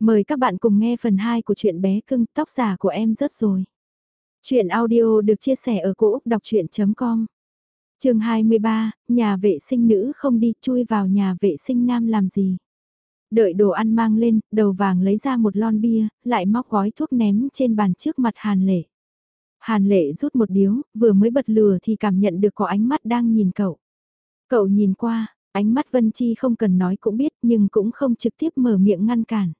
Mời các bạn cùng nghe phần 2 của truyện bé cưng tóc giả của em rớt rồi. Chuyện audio được chia sẻ ở cỗ đọc chuyện.com Trường 23, nhà vệ sinh nữ không đi chui vào nhà vệ sinh nam làm gì. Đợi đồ ăn mang lên, đầu vàng lấy ra một lon bia, lại móc gói thuốc ném trên bàn trước mặt Hàn Lệ. Hàn Lệ rút một điếu, vừa mới bật lửa thì cảm nhận được có ánh mắt đang nhìn cậu. Cậu nhìn qua, ánh mắt Vân Chi không cần nói cũng biết nhưng cũng không trực tiếp mở miệng ngăn cản.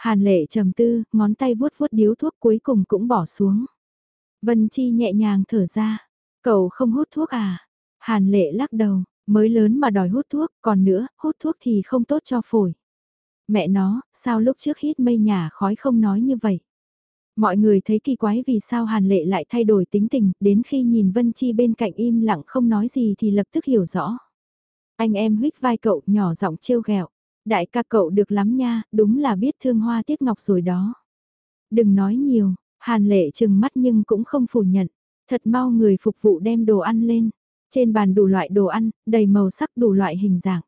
Hàn lệ trầm tư, ngón tay vuốt vuốt điếu thuốc cuối cùng cũng bỏ xuống. Vân Chi nhẹ nhàng thở ra. Cậu không hút thuốc à? Hàn lệ lắc đầu, mới lớn mà đòi hút thuốc, còn nữa, hút thuốc thì không tốt cho phổi. Mẹ nó, sao lúc trước hít mây nhà khói không nói như vậy? Mọi người thấy kỳ quái vì sao Hàn Lệ lại thay đổi tính tình, đến khi nhìn Vân Chi bên cạnh im lặng không nói gì thì lập tức hiểu rõ. Anh em huyết vai cậu nhỏ giọng trêu ghẹo Đại ca cậu được lắm nha, đúng là biết thương hoa tiếc ngọc rồi đó. Đừng nói nhiều, Hàn lệ chừng mắt nhưng cũng không phủ nhận. Thật mau người phục vụ đem đồ ăn lên. Trên bàn đủ loại đồ ăn, đầy màu sắc đủ loại hình dạng.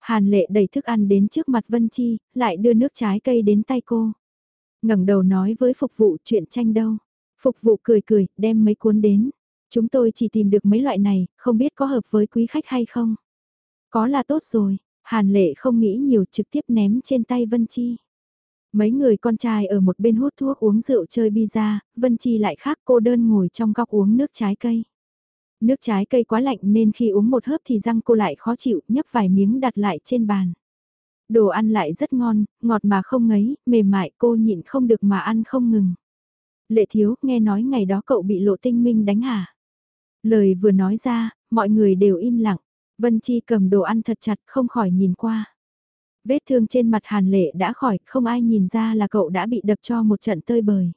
Hàn lệ đẩy thức ăn đến trước mặt Vân Chi, lại đưa nước trái cây đến tay cô. ngẩng đầu nói với phục vụ chuyện tranh đâu. Phục vụ cười cười, đem mấy cuốn đến. Chúng tôi chỉ tìm được mấy loại này, không biết có hợp với quý khách hay không. Có là tốt rồi, Hàn lệ không nghĩ nhiều trực tiếp ném trên tay Vân Chi. Mấy người con trai ở một bên hút thuốc uống rượu chơi pizza, Vân Chi lại khác cô đơn ngồi trong góc uống nước trái cây. Nước trái cây quá lạnh nên khi uống một hớp thì răng cô lại khó chịu, nhấp vài miếng đặt lại trên bàn. Đồ ăn lại rất ngon, ngọt mà không ngấy, mềm mại cô nhịn không được mà ăn không ngừng. Lệ thiếu, nghe nói ngày đó cậu bị lộ tinh minh đánh hả? Lời vừa nói ra, mọi người đều im lặng. Vân Chi cầm đồ ăn thật chặt không khỏi nhìn qua. Vết thương trên mặt Hàn Lệ đã khỏi, không ai nhìn ra là cậu đã bị đập cho một trận tơi bời.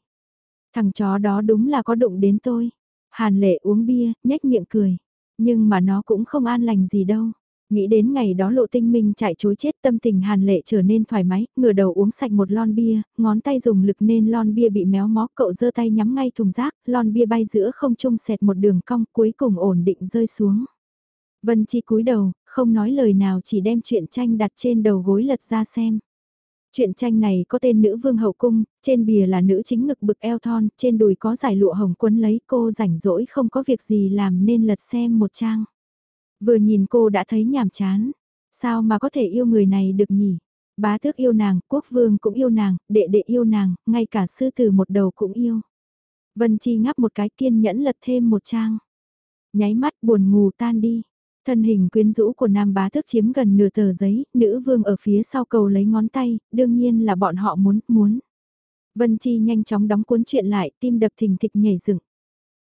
Thằng chó đó đúng là có đụng đến tôi. Hàn Lệ uống bia, nhếch miệng cười. Nhưng mà nó cũng không an lành gì đâu. Nghĩ đến ngày đó lộ tinh minh chạy chối chết tâm tình hàn lệ trở nên thoải mái, ngửa đầu uống sạch một lon bia, ngón tay dùng lực nên lon bia bị méo mó cậu giơ tay nhắm ngay thùng rác, lon bia bay giữa không trung xẹt một đường cong cuối cùng ổn định rơi xuống. Vân Chi cúi đầu, không nói lời nào chỉ đem chuyện tranh đặt trên đầu gối lật ra xem. Chuyện tranh này có tên nữ vương hậu cung, trên bìa là nữ chính ngực bực eo thon, trên đùi có giải lụa hồng quấn lấy cô rảnh rỗi không có việc gì làm nên lật xem một trang. Vừa nhìn cô đã thấy nhàm chán, sao mà có thể yêu người này được nhỉ? Bá tước yêu nàng, quốc vương cũng yêu nàng, đệ đệ yêu nàng, ngay cả sư tử một đầu cũng yêu. Vân Chi ngắp một cái kiên nhẫn lật thêm một trang. Nháy mắt buồn ngủ tan đi. Thân hình quyến rũ của nam bá tước chiếm gần nửa tờ giấy, nữ vương ở phía sau cầu lấy ngón tay, đương nhiên là bọn họ muốn, muốn. Vân Chi nhanh chóng đóng cuốn chuyện lại, tim đập thình thịch nhảy dựng.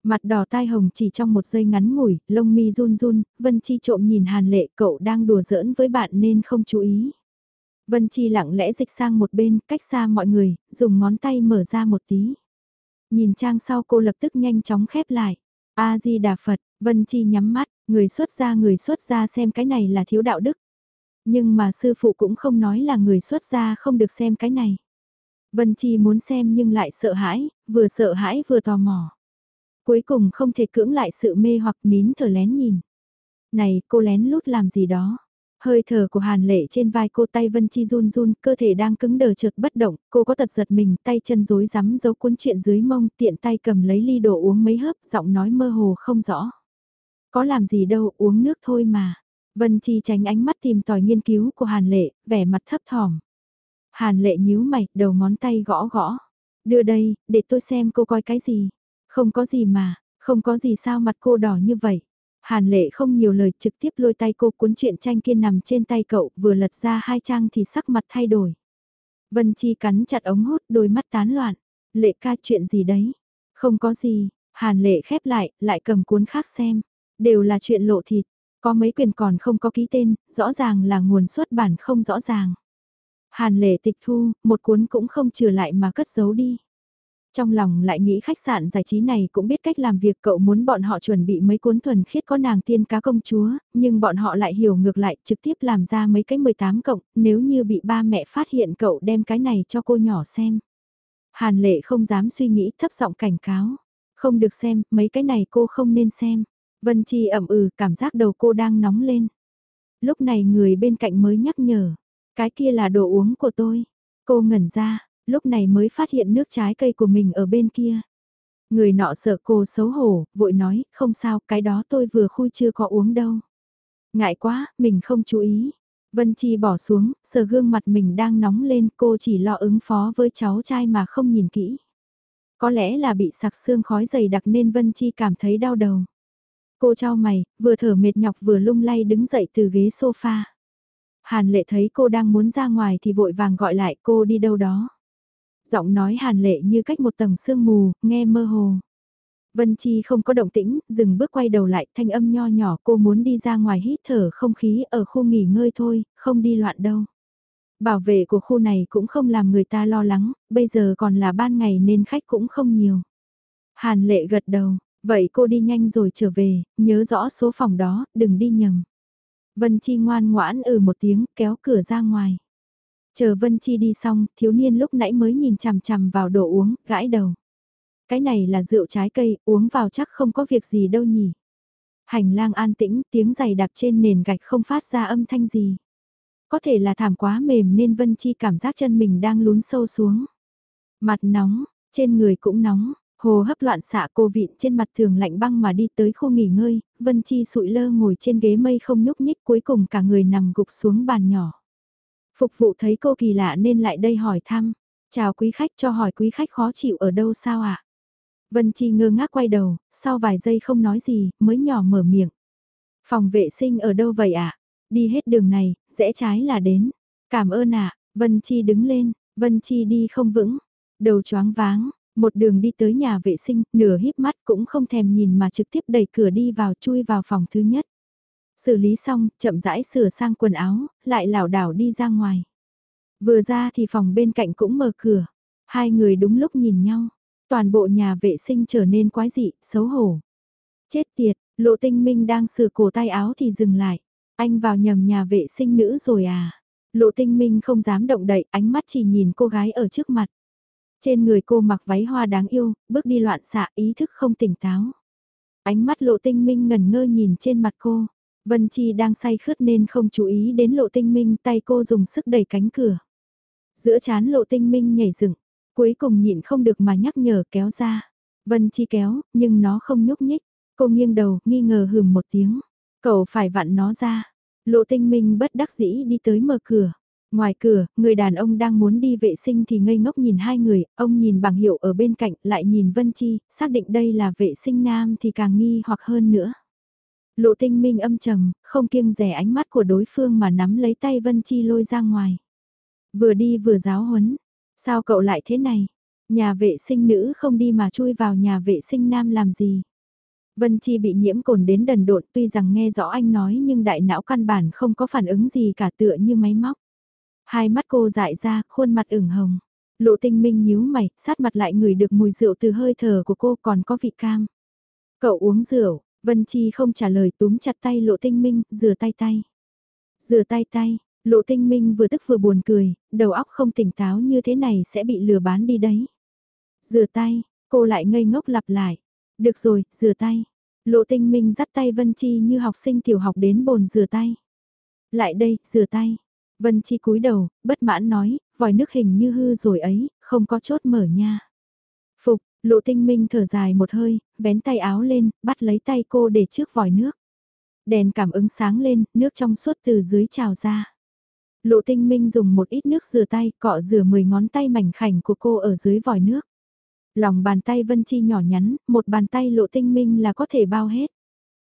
Mặt đỏ tai hồng chỉ trong một giây ngắn ngủi, lông mi run run, Vân Chi trộm nhìn Hàn Lệ cậu đang đùa giỡn với bạn nên không chú ý. Vân Chi lặng lẽ dịch sang một bên, cách xa mọi người, dùng ngón tay mở ra một tí. Nhìn trang sau cô lập tức nhanh chóng khép lại. A-di-đà Phật, Vân Chi nhắm mắt, Người xuất gia người xuất gia xem cái này là thiếu đạo đức. Nhưng mà sư phụ cũng không nói là người xuất gia không được xem cái này. Vân Chi muốn xem nhưng lại sợ hãi, vừa sợ hãi vừa tò mò. Cuối cùng không thể cưỡng lại sự mê hoặc nín thở lén nhìn. Này, cô lén lút làm gì đó. Hơi thở của Hàn Lệ trên vai cô tay Vân Chi run run, cơ thể đang cứng đờ chợt bất động, cô có tật giật mình, tay chân rối rắm giấu cuốn chuyện dưới mông, tiện tay cầm lấy ly đồ uống mấy hớp, giọng nói mơ hồ không rõ. Có làm gì đâu, uống nước thôi mà. Vân Chi tránh ánh mắt tìm tòi nghiên cứu của Hàn Lệ, vẻ mặt thấp thỏm. Hàn Lệ nhíu mày, đầu ngón tay gõ gõ. Đưa đây, để tôi xem cô coi cái gì. Không có gì mà, không có gì sao mặt cô đỏ như vậy. Hàn Lệ không nhiều lời trực tiếp lôi tay cô cuốn chuyện tranh kia nằm trên tay cậu vừa lật ra hai trang thì sắc mặt thay đổi. Vân Chi cắn chặt ống hút đôi mắt tán loạn. Lệ ca chuyện gì đấy? Không có gì, Hàn Lệ khép lại, lại cầm cuốn khác xem. Đều là chuyện lộ thịt, có mấy quyền còn không có ký tên, rõ ràng là nguồn xuất bản không rõ ràng. Hàn lệ tịch thu, một cuốn cũng không trừ lại mà cất giấu đi. Trong lòng lại nghĩ khách sạn giải trí này cũng biết cách làm việc cậu muốn bọn họ chuẩn bị mấy cuốn thuần khiết có nàng tiên cá công chúa, nhưng bọn họ lại hiểu ngược lại trực tiếp làm ra mấy cái 18 cộng, nếu như bị ba mẹ phát hiện cậu đem cái này cho cô nhỏ xem. Hàn lệ không dám suy nghĩ thấp giọng cảnh cáo. Không được xem, mấy cái này cô không nên xem. Vân Chi ẩm ừ, cảm giác đầu cô đang nóng lên. Lúc này người bên cạnh mới nhắc nhở, cái kia là đồ uống của tôi. Cô ngẩn ra, lúc này mới phát hiện nước trái cây của mình ở bên kia. Người nọ sợ cô xấu hổ, vội nói, không sao, cái đó tôi vừa khui chưa có uống đâu. Ngại quá, mình không chú ý. Vân Chi bỏ xuống, sờ gương mặt mình đang nóng lên, cô chỉ lo ứng phó với cháu trai mà không nhìn kỹ. Có lẽ là bị sặc xương khói dày đặc nên Vân Chi cảm thấy đau đầu. Cô trao mày, vừa thở mệt nhọc vừa lung lay đứng dậy từ ghế sofa. Hàn lệ thấy cô đang muốn ra ngoài thì vội vàng gọi lại cô đi đâu đó. Giọng nói hàn lệ như cách một tầng sương mù, nghe mơ hồ. Vân Chi không có động tĩnh, dừng bước quay đầu lại thanh âm nho nhỏ cô muốn đi ra ngoài hít thở không khí ở khu nghỉ ngơi thôi, không đi loạn đâu. Bảo vệ của khu này cũng không làm người ta lo lắng, bây giờ còn là ban ngày nên khách cũng không nhiều. Hàn lệ gật đầu, vậy cô đi nhanh rồi trở về, nhớ rõ số phòng đó, đừng đi nhầm. Vân Chi ngoan ngoãn ừ một tiếng kéo cửa ra ngoài. Chờ Vân Chi đi xong, thiếu niên lúc nãy mới nhìn chằm chằm vào đồ uống, gãi đầu. Cái này là rượu trái cây, uống vào chắc không có việc gì đâu nhỉ. Hành lang an tĩnh, tiếng giày đạp trên nền gạch không phát ra âm thanh gì. Có thể là thảm quá mềm nên Vân Chi cảm giác chân mình đang lún sâu xuống. Mặt nóng, trên người cũng nóng, hồ hấp loạn xạ cô vịn trên mặt thường lạnh băng mà đi tới khu nghỉ ngơi, Vân Chi sụi lơ ngồi trên ghế mây không nhúc nhích cuối cùng cả người nằm gục xuống bàn nhỏ. Phục vụ thấy cô kỳ lạ nên lại đây hỏi thăm, chào quý khách cho hỏi quý khách khó chịu ở đâu sao ạ? À? Vân Chi ngơ ngác quay đầu, sau vài giây không nói gì, mới nhỏ mở miệng. Phòng vệ sinh ở đâu vậy ạ? À? Đi hết đường này, rẽ trái là đến. Cảm ơn ạ, Vân Chi đứng lên, Vân Chi đi không vững, đầu choáng váng, một đường đi tới nhà vệ sinh, nửa híp mắt cũng không thèm nhìn mà trực tiếp đẩy cửa đi vào chui vào phòng thứ nhất. Xử lý xong, chậm rãi sửa sang quần áo, lại lảo đảo đi ra ngoài. Vừa ra thì phòng bên cạnh cũng mở cửa. Hai người đúng lúc nhìn nhau. Toàn bộ nhà vệ sinh trở nên quái dị, xấu hổ. Chết tiệt, lộ tinh minh đang sửa cổ tay áo thì dừng lại. Anh vào nhầm nhà vệ sinh nữ rồi à? Lộ tinh minh không dám động đậy, ánh mắt chỉ nhìn cô gái ở trước mặt. Trên người cô mặc váy hoa đáng yêu, bước đi loạn xạ ý thức không tỉnh táo. Ánh mắt lộ tinh minh ngẩn ngơ nhìn trên mặt cô. Vân Chi đang say khướt nên không chú ý đến lộ tinh minh tay cô dùng sức đẩy cánh cửa. Giữa chán lộ tinh minh nhảy dựng, cuối cùng nhịn không được mà nhắc nhở kéo ra. Vân Chi kéo, nhưng nó không nhúc nhích. Cô nghiêng đầu, nghi ngờ hừm một tiếng. Cậu phải vặn nó ra. Lộ tinh minh bất đắc dĩ đi tới mở cửa. Ngoài cửa, người đàn ông đang muốn đi vệ sinh thì ngây ngốc nhìn hai người, ông nhìn bảng hiệu ở bên cạnh, lại nhìn Vân Chi, xác định đây là vệ sinh nam thì càng nghi hoặc hơn nữa. Lộ tinh minh âm trầm, không kiêng rẻ ánh mắt của đối phương mà nắm lấy tay Vân Chi lôi ra ngoài. Vừa đi vừa giáo huấn, sao cậu lại thế này? Nhà vệ sinh nữ không đi mà chui vào nhà vệ sinh nam làm gì? Vân Chi bị nhiễm cồn đến đần độn tuy rằng nghe rõ anh nói nhưng đại não căn bản không có phản ứng gì cả tựa như máy móc. Hai mắt cô dại ra, khuôn mặt ửng hồng. Lộ tinh minh nhíu mày, sát mặt lại ngửi được mùi rượu từ hơi thở của cô còn có vị cam. Cậu uống rượu, Vân Chi không trả lời túm chặt tay lộ tinh minh, rửa tay tay. Rửa tay tay, lộ tinh minh vừa tức vừa buồn cười, đầu óc không tỉnh táo như thế này sẽ bị lừa bán đi đấy. Rửa tay, cô lại ngây ngốc lặp lại. Được rồi, rửa tay. Lộ tinh minh dắt tay Vân Chi như học sinh tiểu học đến bồn rửa tay. Lại đây, rửa tay. Vân Chi cúi đầu, bất mãn nói, vòi nước hình như hư rồi ấy, không có chốt mở nha. Phục, lộ tinh minh thở dài một hơi, vén tay áo lên, bắt lấy tay cô để trước vòi nước. Đèn cảm ứng sáng lên, nước trong suốt từ dưới trào ra. Lộ tinh minh dùng một ít nước rửa tay, cọ rửa 10 ngón tay mảnh khảnh của cô ở dưới vòi nước. Lòng bàn tay Vân Chi nhỏ nhắn, một bàn tay lộ tinh minh là có thể bao hết.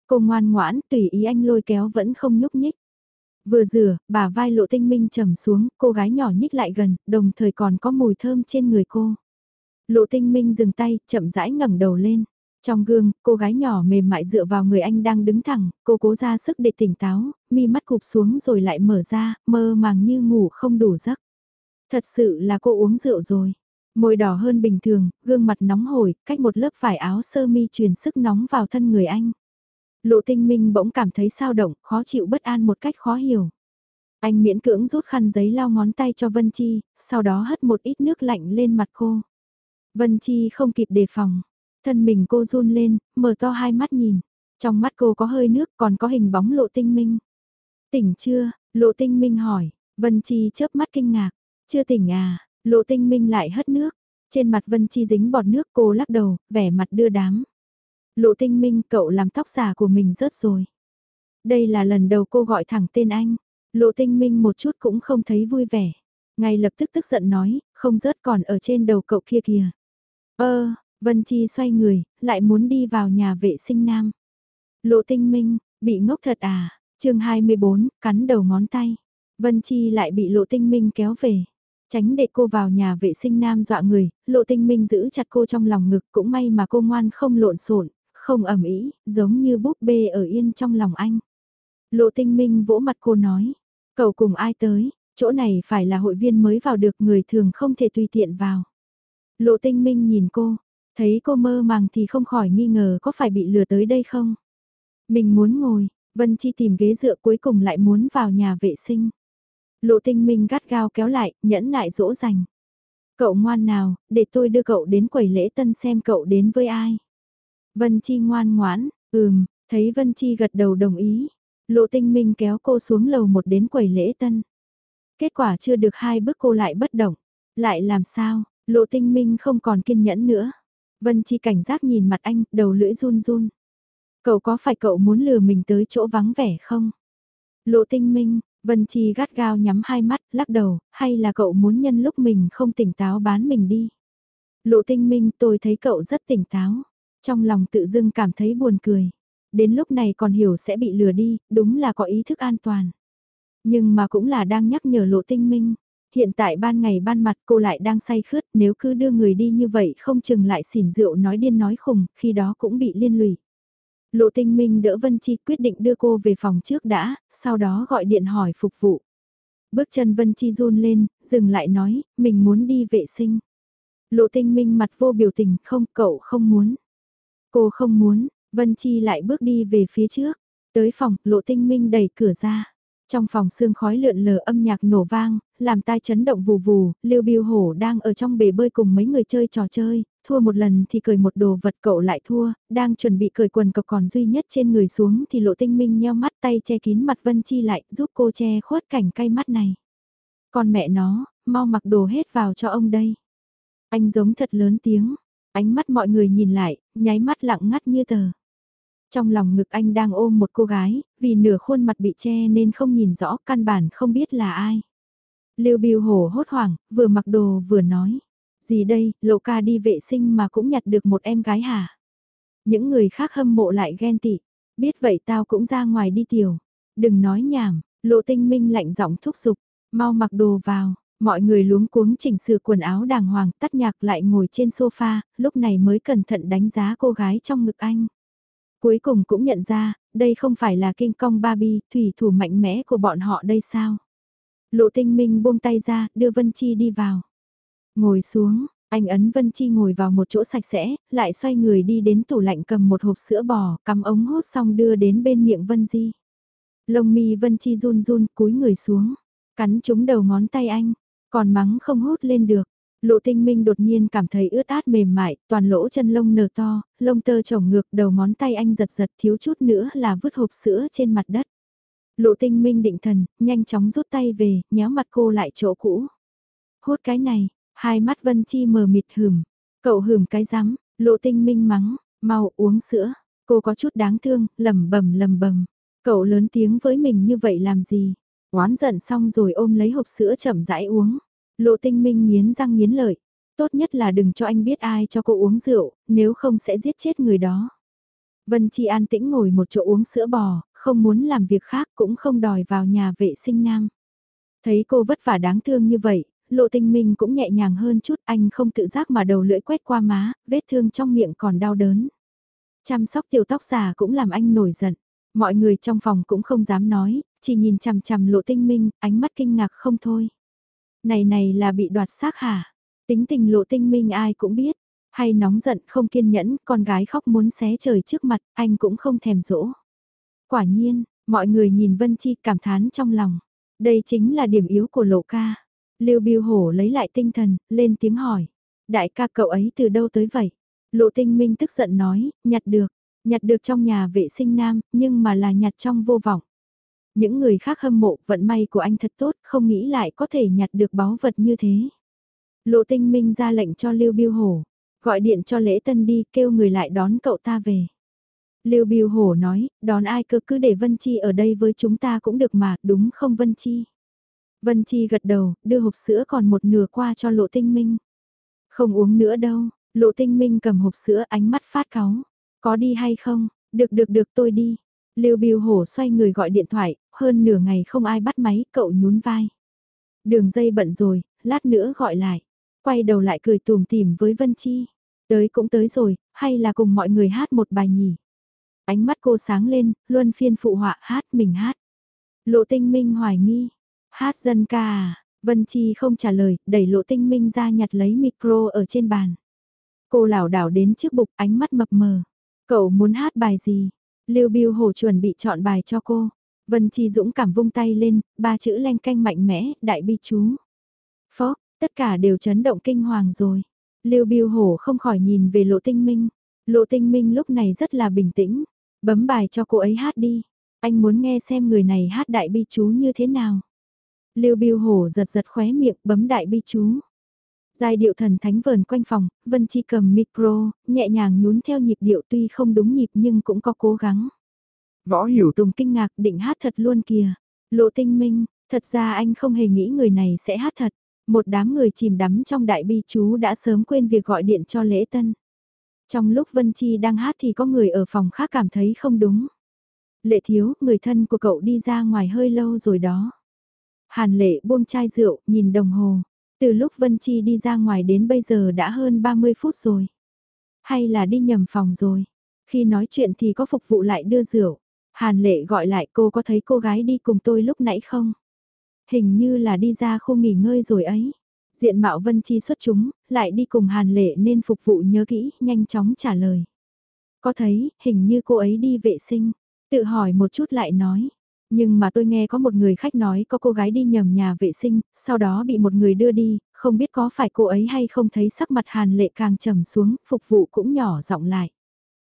Cô ngoan ngoãn, tùy ý anh lôi kéo vẫn không nhúc nhích. Vừa rửa, bà vai lộ tinh minh trầm xuống, cô gái nhỏ nhích lại gần, đồng thời còn có mùi thơm trên người cô. Lộ tinh minh dừng tay, chậm rãi ngẩng đầu lên. Trong gương, cô gái nhỏ mềm mại dựa vào người anh đang đứng thẳng, cô cố ra sức để tỉnh táo, mi mắt cụp xuống rồi lại mở ra, mơ màng như ngủ không đủ giấc. Thật sự là cô uống rượu rồi. Môi đỏ hơn bình thường, gương mặt nóng hổi, cách một lớp vải áo sơ mi truyền sức nóng vào thân người anh. Lộ tinh minh bỗng cảm thấy sao động, khó chịu bất an một cách khó hiểu. Anh miễn cưỡng rút khăn giấy lau ngón tay cho Vân Chi, sau đó hất một ít nước lạnh lên mặt cô. Vân Chi không kịp đề phòng, thân mình cô run lên, mở to hai mắt nhìn. Trong mắt cô có hơi nước còn có hình bóng lộ tinh minh. Tỉnh chưa? Lộ tinh minh hỏi, Vân Chi chớp mắt kinh ngạc. Chưa tỉnh à? Lộ tinh minh lại hất nước, trên mặt Vân Chi dính bọt nước cô lắc đầu, vẻ mặt đưa đám. Lộ tinh minh cậu làm tóc giả của mình rớt rồi. Đây là lần đầu cô gọi thẳng tên anh. Lộ tinh minh một chút cũng không thấy vui vẻ. Ngay lập tức tức giận nói, không rớt còn ở trên đầu cậu kia kìa. Ơ, Vân Chi xoay người, lại muốn đi vào nhà vệ sinh nam. Lộ tinh minh, bị ngốc thật à, chương 24, cắn đầu ngón tay. Vân Chi lại bị lộ tinh minh kéo về. Tránh để cô vào nhà vệ sinh nam dọa người, lộ tinh minh giữ chặt cô trong lòng ngực cũng may mà cô ngoan không lộn xộn không ẩm ý, giống như búp bê ở yên trong lòng anh. Lộ tinh minh vỗ mặt cô nói, cậu cùng ai tới, chỗ này phải là hội viên mới vào được người thường không thể tùy tiện vào. Lộ tinh minh nhìn cô, thấy cô mơ màng thì không khỏi nghi ngờ có phải bị lừa tới đây không. Mình muốn ngồi, Vân Chi tìm ghế dựa cuối cùng lại muốn vào nhà vệ sinh. Lộ tinh minh gắt gao kéo lại, nhẫn nại dỗ dành. Cậu ngoan nào, để tôi đưa cậu đến quầy lễ tân xem cậu đến với ai. Vân Chi ngoan ngoãn, ừm, thấy Vân Chi gật đầu đồng ý. Lộ tinh minh kéo cô xuống lầu một đến quầy lễ tân. Kết quả chưa được hai bước cô lại bất động. Lại làm sao, lộ tinh minh không còn kiên nhẫn nữa. Vân Chi cảnh giác nhìn mặt anh, đầu lưỡi run run. Cậu có phải cậu muốn lừa mình tới chỗ vắng vẻ không? Lộ tinh minh, Vân Chi gắt gao nhắm hai mắt, lắc đầu, hay là cậu muốn nhân lúc mình không tỉnh táo bán mình đi? Lộ tinh minh tôi thấy cậu rất tỉnh táo. Trong lòng tự dưng cảm thấy buồn cười. Đến lúc này còn hiểu sẽ bị lừa đi, đúng là có ý thức an toàn. Nhưng mà cũng là đang nhắc nhở lộ tinh minh. Hiện tại ban ngày ban mặt cô lại đang say khướt, nếu cứ đưa người đi như vậy không chừng lại xỉn rượu nói điên nói khùng, khi đó cũng bị liên lụy. Lộ tinh minh đỡ Vân Chi quyết định đưa cô về phòng trước đã, sau đó gọi điện hỏi phục vụ. Bước chân Vân Chi run lên, dừng lại nói, mình muốn đi vệ sinh. Lộ tinh minh mặt vô biểu tình, không, cậu không muốn. Cô không muốn, Vân Chi lại bước đi về phía trước. Tới phòng, lộ tinh minh đẩy cửa ra. Trong phòng sương khói lượn lờ âm nhạc nổ vang, làm tai chấn động vù vù, Lưu Biêu Hổ đang ở trong bể bơi cùng mấy người chơi trò chơi, thua một lần thì cười một đồ vật cậu lại thua, đang chuẩn bị cười quần cọc còn duy nhất trên người xuống thì lộ tinh minh nheo mắt tay che kín mặt Vân Chi lại, giúp cô che khuất cảnh cay mắt này. Con mẹ nó, mau mặc đồ hết vào cho ông đây. Anh giống thật lớn tiếng, ánh mắt mọi người nhìn lại, nháy mắt lặng ngắt như tờ. Trong lòng ngực anh đang ôm một cô gái, vì nửa khuôn mặt bị che nên không nhìn rõ căn bản không biết là ai. Lưu Biêu Hổ hốt hoảng, vừa mặc đồ vừa nói. Gì đây, lộ ca đi vệ sinh mà cũng nhặt được một em gái hả? Những người khác hâm mộ lại ghen tị. Biết vậy tao cũng ra ngoài đi tiểu. Đừng nói nhảm, lộ tinh minh lạnh giọng thúc giục. Mau mặc đồ vào. Mọi người luống cuống chỉnh sửa quần áo đàng hoàng tắt nhạc lại ngồi trên sofa, lúc này mới cẩn thận đánh giá cô gái trong ngực anh. Cuối cùng cũng nhận ra, đây không phải là kinh công Barbie, thủy thủ mạnh mẽ của bọn họ đây sao? Lộ tinh minh buông tay ra, đưa Vân Chi đi vào. Ngồi xuống, anh ấn Vân Chi ngồi vào một chỗ sạch sẽ, lại xoay người đi đến tủ lạnh cầm một hộp sữa bò, cầm ống hút xong đưa đến bên miệng Vân Di. Lông mi Vân Chi run run, cúi người xuống, cắn trúng đầu ngón tay anh, còn mắng không hút lên được. Lộ tinh minh đột nhiên cảm thấy ướt át mềm mại, toàn lỗ chân lông nở to, lông tơ trồng ngược đầu ngón tay anh giật giật thiếu chút nữa là vứt hộp sữa trên mặt đất. Lộ tinh minh định thần, nhanh chóng rút tay về, nhéo mặt cô lại chỗ cũ. Hút cái này, hai mắt Vân Chi mờ mịt hửm. Cậu hửm cái rắm, lộ tinh minh mắng, mau uống sữa. Cô có chút đáng thương, lầm bầm lầm bầm. Cậu lớn tiếng với mình như vậy làm gì? Oán giận xong rồi ôm lấy hộp sữa chậm rãi uống. Lộ tinh minh nghiến răng nghiến lợi. Tốt nhất là đừng cho anh biết ai cho cô uống rượu, nếu không sẽ giết chết người đó. Vân Chi an tĩnh ngồi một chỗ uống sữa bò, không muốn làm việc khác cũng không đòi vào nhà vệ sinh nam. Thấy cô vất vả đáng thương như vậy, lộ tinh minh cũng nhẹ nhàng hơn chút anh không tự giác mà đầu lưỡi quét qua má, vết thương trong miệng còn đau đớn. Chăm sóc tiểu tóc già cũng làm anh nổi giận. Mọi người trong phòng cũng không dám nói, chỉ nhìn chằm chằm lộ tinh minh, ánh mắt kinh ngạc không thôi. Này này là bị đoạt xác hả? Tính tình lộ tinh minh ai cũng biết. Hay nóng giận không kiên nhẫn, con gái khóc muốn xé trời trước mặt, anh cũng không thèm dỗ. Quả nhiên, mọi người nhìn Vân Chi cảm thán trong lòng. Đây chính là điểm yếu của lộ ca. Lưu Biêu Hổ lấy lại tinh thần, lên tiếng hỏi. Đại ca cậu ấy từ đâu tới vậy? Lộ tinh minh tức giận nói, nhặt được. Nhặt được trong nhà vệ sinh nam, nhưng mà là nhặt trong vô vọng. Những người khác hâm mộ vận may của anh thật tốt, không nghĩ lại có thể nhặt được báu vật như thế. Lộ tinh minh ra lệnh cho Lưu Biêu Hổ, gọi điện cho lễ tân đi kêu người lại đón cậu ta về. Lưu Biêu Hổ nói, đón ai cơ cứ để Vân Chi ở đây với chúng ta cũng được mà, đúng không Vân Chi? Vân Chi gật đầu, đưa hộp sữa còn một nửa qua cho Lộ Tinh Minh. Không uống nữa đâu, Lộ Tinh Minh cầm hộp sữa ánh mắt phát cáu. Có đi hay không? Được được được tôi đi. Lưu Biêu Hổ xoay người gọi điện thoại, hơn nửa ngày không ai bắt máy, cậu nhún vai. Đường dây bận rồi, lát nữa gọi lại. Quay đầu lại cười tùm tìm với Vân Chi. Tới cũng tới rồi, hay là cùng mọi người hát một bài nhỉ? Ánh mắt cô sáng lên, luân phiên phụ họa hát mình hát. Lộ tinh minh hoài nghi. Hát dân ca à? Vân Chi không trả lời, đẩy lộ tinh minh ra nhặt lấy micro ở trên bàn. Cô lảo đảo đến trước bục ánh mắt mập mờ. Cậu muốn hát bài gì? Lưu Biêu Hồ chuẩn bị chọn bài cho cô. Vân Chi dũng cảm vung tay lên, ba chữ len canh mạnh mẽ, đại bi chú. Phó, tất cả đều chấn động kinh hoàng rồi. Lưu Biêu Hổ không khỏi nhìn về Lộ Tinh Minh. Lộ Tinh Minh lúc này rất là bình tĩnh. Bấm bài cho cô ấy hát đi. Anh muốn nghe xem người này hát đại bi chú như thế nào. Lưu Biêu Hổ giật giật khóe miệng bấm đại bi chú. Giai điệu thần thánh vờn quanh phòng, Vân Chi cầm micro, nhẹ nhàng nhún theo nhịp điệu tuy không đúng nhịp nhưng cũng có cố gắng. Võ Hiểu Tùng kinh ngạc định hát thật luôn kìa. Lộ tinh minh, thật ra anh không hề nghĩ người này sẽ hát thật. Một đám người chìm đắm trong đại bi chú đã sớm quên việc gọi điện cho lễ tân. Trong lúc Vân Chi đang hát thì có người ở phòng khác cảm thấy không đúng. Lệ thiếu, người thân của cậu đi ra ngoài hơi lâu rồi đó. Hàn lệ buông chai rượu, nhìn đồng hồ. Từ lúc Vân Chi đi ra ngoài đến bây giờ đã hơn 30 phút rồi. Hay là đi nhầm phòng rồi. Khi nói chuyện thì có phục vụ lại đưa rượu. Hàn lệ gọi lại cô có thấy cô gái đi cùng tôi lúc nãy không? Hình như là đi ra khu nghỉ ngơi rồi ấy. Diện mạo Vân Chi xuất chúng, lại đi cùng Hàn lệ nên phục vụ nhớ kỹ, nhanh chóng trả lời. Có thấy, hình như cô ấy đi vệ sinh. Tự hỏi một chút lại nói. Nhưng mà tôi nghe có một người khách nói có cô gái đi nhầm nhà vệ sinh, sau đó bị một người đưa đi, không biết có phải cô ấy hay không thấy sắc mặt Hàn lệ càng trầm xuống, phục vụ cũng nhỏ giọng lại.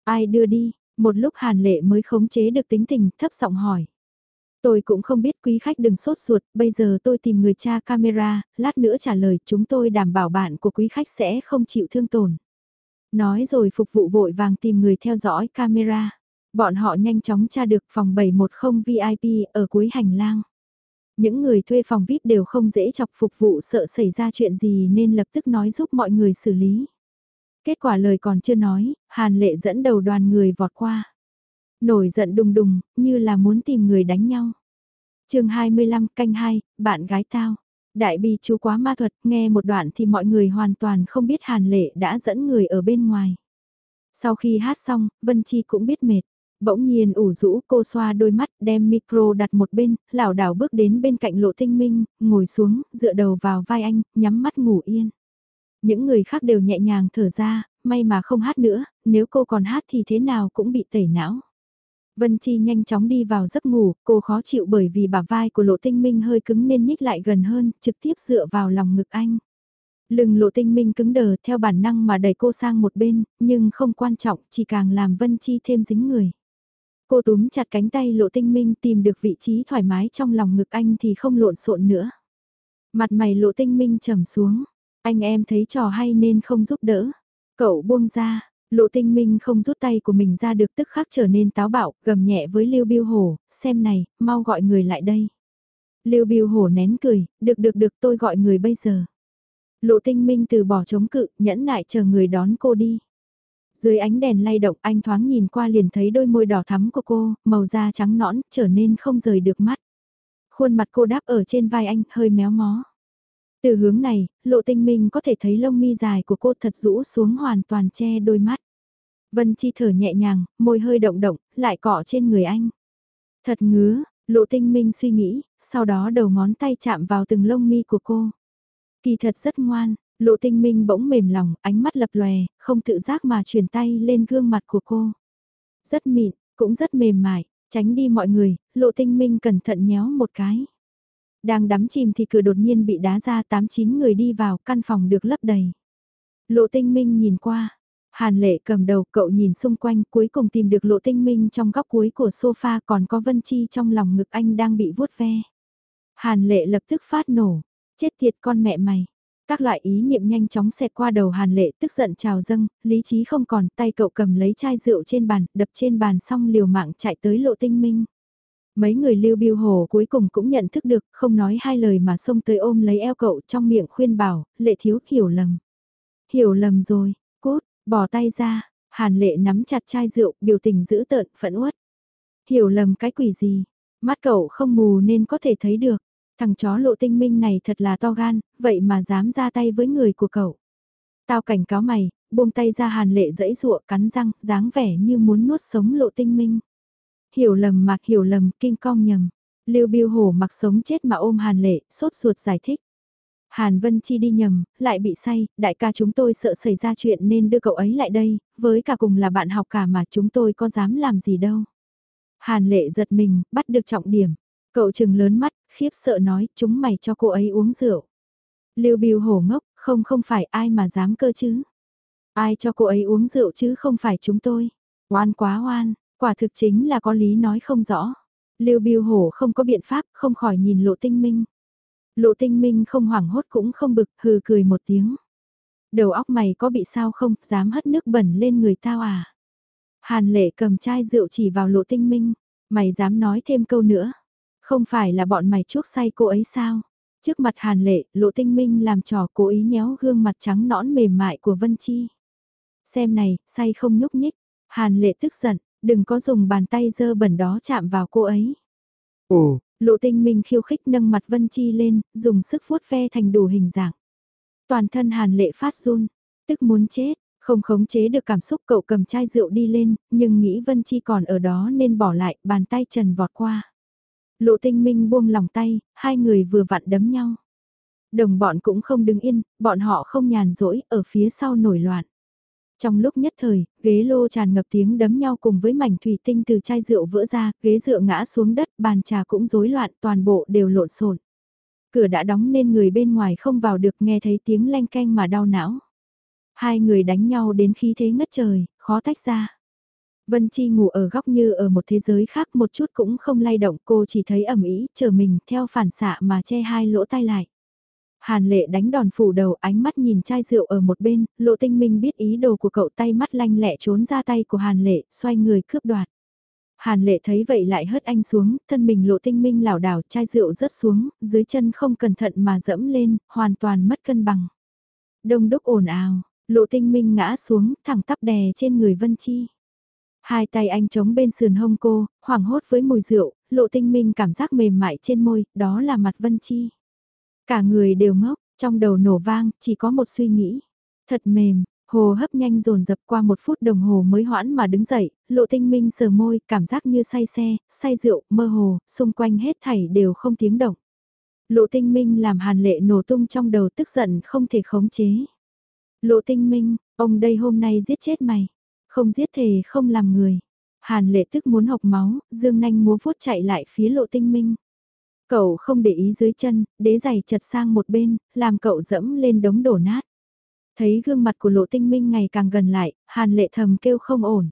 Ai đưa đi, một lúc Hàn Lệ mới khống chế được tính tình, thấp giọng hỏi. Tôi cũng không biết quý khách đừng sốt ruột, bây giờ tôi tìm người tra camera, lát nữa trả lời chúng tôi đảm bảo bạn của quý khách sẽ không chịu thương tổn. Nói rồi phục vụ vội vàng tìm người theo dõi camera. Bọn họ nhanh chóng tra được phòng 710 VIP ở cuối hành lang. Những người thuê phòng VIP đều không dễ chọc phục vụ sợ xảy ra chuyện gì nên lập tức nói giúp mọi người xử lý. Kết quả lời còn chưa nói, Hàn Lệ dẫn đầu đoàn người vọt qua. Nổi giận đùng đùng, như là muốn tìm người đánh nhau. chương 25 canh 2, bạn gái tao. Đại bi chú quá ma thuật, nghe một đoạn thì mọi người hoàn toàn không biết Hàn Lệ đã dẫn người ở bên ngoài. Sau khi hát xong, Vân Chi cũng biết mệt. Bỗng nhiên ủ rũ cô xoa đôi mắt đem micro đặt một bên, lảo đảo bước đến bên cạnh lộ tinh minh, ngồi xuống, dựa đầu vào vai anh, nhắm mắt ngủ yên. Những người khác đều nhẹ nhàng thở ra, may mà không hát nữa, nếu cô còn hát thì thế nào cũng bị tẩy não. Vân Chi nhanh chóng đi vào giấc ngủ, cô khó chịu bởi vì bả vai của Lộ Tinh Minh hơi cứng nên nhích lại gần hơn, trực tiếp dựa vào lòng ngực anh. Lưng Lộ Tinh Minh cứng đờ theo bản năng mà đẩy cô sang một bên, nhưng không quan trọng, chỉ càng làm Vân Chi thêm dính người. Cô túm chặt cánh tay Lộ Tinh Minh tìm được vị trí thoải mái trong lòng ngực anh thì không lộn xộn nữa. Mặt mày Lộ Tinh Minh trầm xuống, anh em thấy trò hay nên không giúp đỡ. Cậu buông ra, lộ tinh minh không rút tay của mình ra được tức khắc trở nên táo bạo, gầm nhẹ với Lưu Biêu Hổ, xem này, mau gọi người lại đây. Lưu Biêu Hổ nén cười, được được được tôi gọi người bây giờ. Lộ tinh minh từ bỏ chống cự, nhẫn nại chờ người đón cô đi. Dưới ánh đèn lay động anh thoáng nhìn qua liền thấy đôi môi đỏ thắm của cô, màu da trắng nõn, trở nên không rời được mắt. Khuôn mặt cô đáp ở trên vai anh, hơi méo mó. Từ hướng này, lộ tinh minh có thể thấy lông mi dài của cô thật rũ xuống hoàn toàn che đôi mắt. Vân Chi thở nhẹ nhàng, môi hơi động động, lại cọ trên người anh. Thật ngứa, lộ tinh minh suy nghĩ, sau đó đầu ngón tay chạm vào từng lông mi của cô. Kỳ thật rất ngoan, lộ tinh minh bỗng mềm lòng, ánh mắt lập lòe, không tự giác mà chuyển tay lên gương mặt của cô. Rất mịn, cũng rất mềm mại, tránh đi mọi người, lộ tinh minh cẩn thận nhéo một cái. Đang đắm chìm thì cửa đột nhiên bị đá ra 8-9 người đi vào, căn phòng được lấp đầy. Lộ tinh minh nhìn qua. Hàn lệ cầm đầu cậu nhìn xung quanh cuối cùng tìm được lộ tinh minh trong góc cuối của sofa còn có Vân Chi trong lòng ngực anh đang bị vuốt ve. Hàn lệ lập tức phát nổ. Chết tiệt con mẹ mày. Các loại ý niệm nhanh chóng xẹt qua đầu Hàn Lệ tức giận trào dâng, lý trí không còn, tay cậu cầm lấy chai rượu trên bàn, đập trên bàn xong liều mạng chạy tới lộ tinh minh. Mấy người lưu biêu hồ cuối cùng cũng nhận thức được, không nói hai lời mà xông tới ôm lấy eo cậu trong miệng khuyên bảo, lệ thiếu hiểu lầm. Hiểu lầm rồi, cốt, bỏ tay ra, hàn lệ nắm chặt chai rượu, biểu tình dữ tợn, phẫn uất. Hiểu lầm cái quỷ gì, mắt cậu không mù nên có thể thấy được. Thằng chó lộ tinh minh này thật là to gan, vậy mà dám ra tay với người của cậu. Tao cảnh cáo mày, buông tay ra hàn lệ dẫy rụa cắn răng, dáng vẻ như muốn nuốt sống lộ tinh minh. Hiểu lầm mặc hiểu lầm, kinh cong nhầm. Lưu Biêu Hổ mặc sống chết mà ôm Hàn Lệ, sốt ruột giải thích. Hàn Vân Chi đi nhầm, lại bị say, đại ca chúng tôi sợ xảy ra chuyện nên đưa cậu ấy lại đây, với cả cùng là bạn học cả mà chúng tôi có dám làm gì đâu. Hàn Lệ giật mình, bắt được trọng điểm. Cậu chừng lớn mắt, khiếp sợ nói, chúng mày cho cô ấy uống rượu. Lưu Biêu Hổ ngốc, không không phải ai mà dám cơ chứ. Ai cho cô ấy uống rượu chứ không phải chúng tôi. Oan quá oan, Quả thực chính là có lý nói không rõ. Lưu Biêu Hổ không có biện pháp, không khỏi nhìn Lộ Tinh Minh. Lộ Tinh Minh không hoảng hốt cũng không bực, hừ cười một tiếng. Đầu óc mày có bị sao không, dám hất nước bẩn lên người tao à? Hàn lệ cầm chai rượu chỉ vào Lộ Tinh Minh, mày dám nói thêm câu nữa. Không phải là bọn mày chuốc say cô ấy sao? Trước mặt Hàn lệ, Lộ Tinh Minh làm trò cố ý nhéo gương mặt trắng nõn mềm mại của Vân Chi. Xem này, say không nhúc nhích. Hàn lệ tức giận, Đừng có dùng bàn tay dơ bẩn đó chạm vào cô ấy. Ồ, lộ tinh minh khiêu khích nâng mặt Vân Chi lên, dùng sức vuốt ve thành đủ hình dạng. Toàn thân hàn lệ phát run, tức muốn chết, không khống chế được cảm xúc cậu cầm chai rượu đi lên, nhưng nghĩ Vân Chi còn ở đó nên bỏ lại, bàn tay trần vọt qua. Lộ tinh minh buông lòng tay, hai người vừa vặn đấm nhau. Đồng bọn cũng không đứng yên, bọn họ không nhàn rỗi, ở phía sau nổi loạn. Trong lúc nhất thời, ghế lô tràn ngập tiếng đấm nhau cùng với mảnh thủy tinh từ chai rượu vỡ ra, ghế rượu ngã xuống đất, bàn trà cũng rối loạn, toàn bộ đều lộn xộn. Cửa đã đóng nên người bên ngoài không vào được nghe thấy tiếng leng canh mà đau não. Hai người đánh nhau đến khí thế ngất trời, khó tách ra. Vân Chi ngủ ở góc như ở một thế giới khác một chút cũng không lay động cô chỉ thấy ẩm ý chờ mình theo phản xạ mà che hai lỗ tai lại. Hàn lệ đánh đòn phủ đầu ánh mắt nhìn chai rượu ở một bên, lộ tinh minh biết ý đồ của cậu tay mắt lanh lẹ trốn ra tay của hàn lệ, xoay người cướp đoạt. Hàn lệ thấy vậy lại hất anh xuống, thân mình lộ tinh minh lảo đảo chai rượu rớt xuống, dưới chân không cẩn thận mà dẫm lên, hoàn toàn mất cân bằng. Đông đúc ồn ào, lộ tinh minh ngã xuống, thẳng tắp đè trên người Vân Chi. Hai tay anh chống bên sườn hông cô, hoảng hốt với mùi rượu, lộ tinh minh cảm giác mềm mại trên môi, đó là mặt Vân Chi. Cả người đều ngốc, trong đầu nổ vang, chỉ có một suy nghĩ. Thật mềm, hồ hấp nhanh dồn dập qua một phút đồng hồ mới hoãn mà đứng dậy, lộ tinh minh sờ môi, cảm giác như say xe, say rượu, mơ hồ, xung quanh hết thảy đều không tiếng động. Lộ tinh minh làm hàn lệ nổ tung trong đầu tức giận không thể khống chế. Lộ tinh minh, ông đây hôm nay giết chết mày. Không giết thề không làm người. Hàn lệ tức muốn học máu, dương nanh múa vuốt chạy lại phía lộ tinh minh. Cậu không để ý dưới chân, đế giày chật sang một bên, làm cậu dẫm lên đống đổ nát. Thấy gương mặt của lộ tinh minh ngày càng gần lại, hàn lệ thầm kêu không ổn.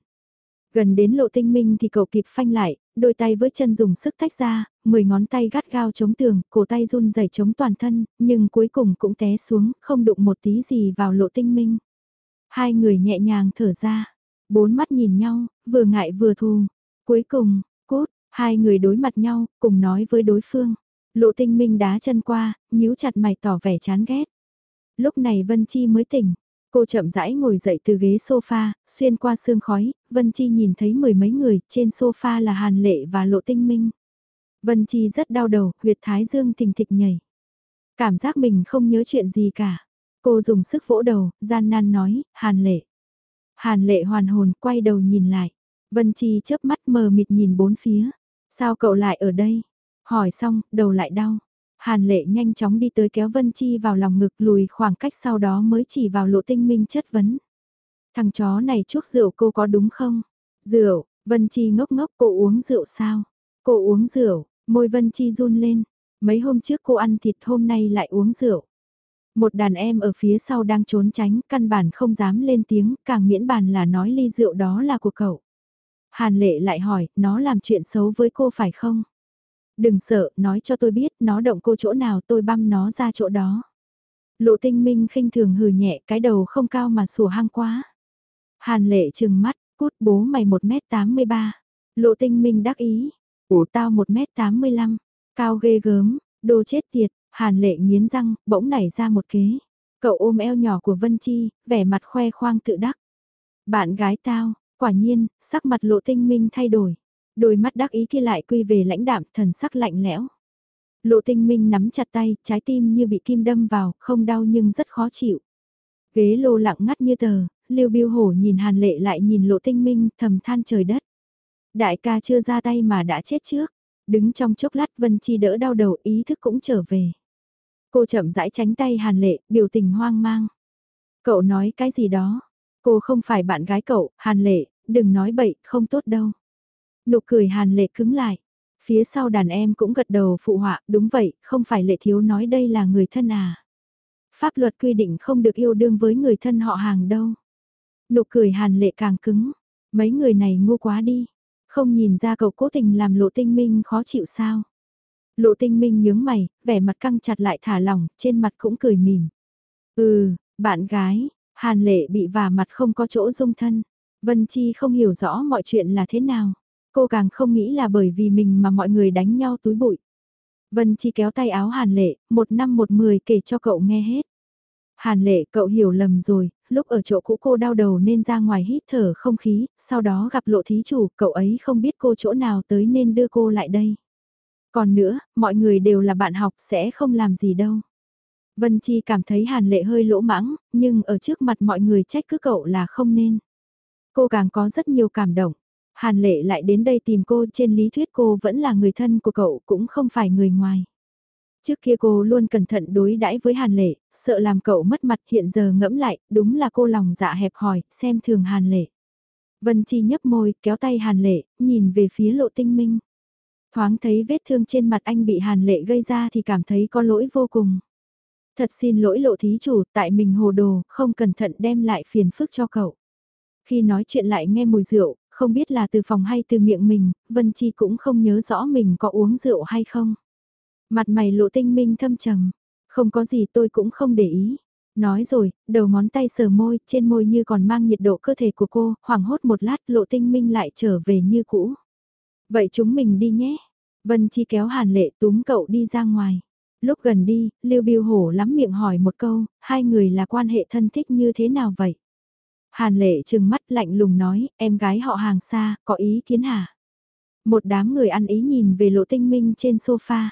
Gần đến lộ tinh minh thì cậu kịp phanh lại, đôi tay với chân dùng sức tách ra, mười ngón tay gắt gao chống tường, cổ tay run rẩy chống toàn thân, nhưng cuối cùng cũng té xuống, không đụng một tí gì vào lộ tinh minh. Hai người nhẹ nhàng thở ra, bốn mắt nhìn nhau, vừa ngại vừa thù. Cuối cùng, cốt, Hai người đối mặt nhau, cùng nói với đối phương. Lộ tinh minh đá chân qua, nhíu chặt mày tỏ vẻ chán ghét. Lúc này Vân Chi mới tỉnh. Cô chậm rãi ngồi dậy từ ghế sofa, xuyên qua sương khói, Vân Chi nhìn thấy mười mấy người, trên sofa là Hàn Lệ và Lộ Tinh Minh. Vân Chi rất đau đầu, huyệt thái dương thình thịch nhảy. Cảm giác mình không nhớ chuyện gì cả. Cô dùng sức vỗ đầu, gian nan nói, Hàn Lệ. Hàn Lệ hoàn hồn, quay đầu nhìn lại. Vân Chi chớp mắt mờ mịt nhìn bốn phía. Sao cậu lại ở đây? Hỏi xong, đầu lại đau. Hàn lệ nhanh chóng đi tới kéo Vân Chi vào lòng ngực lùi khoảng cách sau đó mới chỉ vào lộ tinh minh chất vấn. Thằng chó này chuốc rượu cô có đúng không? Rượu, Vân Chi ngốc ngốc cô uống rượu sao? Cô uống rượu, môi Vân Chi run lên. Mấy hôm trước cô ăn thịt hôm nay lại uống rượu. Một đàn em ở phía sau đang trốn tránh, căn bản không dám lên tiếng, càng miễn bàn là nói ly rượu đó là của cậu. Hàn lệ lại hỏi, nó làm chuyện xấu với cô phải không? Đừng sợ, nói cho tôi biết nó động cô chỗ nào tôi băm nó ra chỗ đó. Lộ tinh minh khinh thường hừ nhẹ cái đầu không cao mà sủa hang quá. Hàn lệ trừng mắt, cút bố mày 1m83. Lộ tinh minh đắc ý. ủ tao 1m85. Cao ghê gớm, đồ chết tiệt, hàn lệ nghiến răng, bỗng nảy ra một kế. Cậu ôm eo nhỏ của Vân Chi, vẻ mặt khoe khoang tự đắc. Bạn gái tao, quả nhiên, sắc mặt lộ tinh minh thay đổi. Đôi mắt đắc ý kia lại quy về lãnh đạm, thần sắc lạnh lẽo. Lộ tinh minh nắm chặt tay, trái tim như bị kim đâm vào, không đau nhưng rất khó chịu. Ghế lô lặng ngắt như tờ, Lưu Biêu Hổ nhìn Hàn Lệ lại nhìn Lộ Tinh Minh thầm than trời đất. Đại ca chưa ra tay mà đã chết trước. Đứng trong chốc lát Vân Chi đỡ đau đầu ý thức cũng trở về. Cô chậm rãi tránh tay Hàn Lệ, biểu tình hoang mang. Cậu nói cái gì đó? Cô không phải bạn gái cậu, Hàn Lệ, đừng nói bậy, không tốt đâu. Nụ cười Hàn Lệ cứng lại. Phía sau đàn em cũng gật đầu phụ họa, đúng vậy, không phải Lệ Thiếu nói đây là người thân à. Pháp luật quy định không được yêu đương với người thân họ hàng đâu. Nụ cười Hàn Lệ càng cứng. Mấy người này ngu quá đi. Không nhìn ra cậu cố tình làm lộ tinh minh khó chịu sao. Lộ tinh minh nhướng mày, vẻ mặt căng chặt lại thả lỏng, trên mặt cũng cười mỉm. Ừ, bạn gái, Hàn lệ bị vả mặt không có chỗ dung thân. Vân Chi không hiểu rõ mọi chuyện là thế nào. Cô càng không nghĩ là bởi vì mình mà mọi người đánh nhau túi bụi. Vân Chi kéo tay áo Hàn lệ, một năm một mười kể cho cậu nghe hết. Hàn lệ cậu hiểu lầm rồi, lúc ở chỗ cũ cô đau đầu nên ra ngoài hít thở không khí, sau đó gặp lộ thí chủ, cậu ấy không biết cô chỗ nào tới nên đưa cô lại đây. Còn nữa, mọi người đều là bạn học sẽ không làm gì đâu. Vân Chi cảm thấy hàn lệ hơi lỗ mãng, nhưng ở trước mặt mọi người trách cứ cậu là không nên. Cô càng có rất nhiều cảm động. Hàn lệ lại đến đây tìm cô trên lý thuyết cô vẫn là người thân của cậu cũng không phải người ngoài. Trước kia cô luôn cẩn thận đối đãi với Hàn Lệ, sợ làm cậu mất mặt hiện giờ ngẫm lại, đúng là cô lòng dạ hẹp hòi, xem thường Hàn Lệ. Vân Chi nhấp môi, kéo tay Hàn Lệ, nhìn về phía lộ tinh minh. Thoáng thấy vết thương trên mặt anh bị Hàn Lệ gây ra thì cảm thấy có lỗi vô cùng. Thật xin lỗi lộ thí chủ, tại mình hồ đồ, không cẩn thận đem lại phiền phức cho cậu. Khi nói chuyện lại nghe mùi rượu, không biết là từ phòng hay từ miệng mình, Vân Chi cũng không nhớ rõ mình có uống rượu hay không. Mặt mày lộ tinh minh thâm trầm, không có gì tôi cũng không để ý. Nói rồi, đầu ngón tay sờ môi, trên môi như còn mang nhiệt độ cơ thể của cô, hoảng hốt một lát lộ tinh minh lại trở về như cũ. Vậy chúng mình đi nhé. Vân Chi kéo Hàn Lệ túm cậu đi ra ngoài. Lúc gần đi, Lưu Biêu Hổ lắm miệng hỏi một câu, hai người là quan hệ thân thích như thế nào vậy? Hàn Lệ trừng mắt lạnh lùng nói, em gái họ hàng xa, có ý kiến hả? Một đám người ăn ý nhìn về lộ tinh minh trên sofa.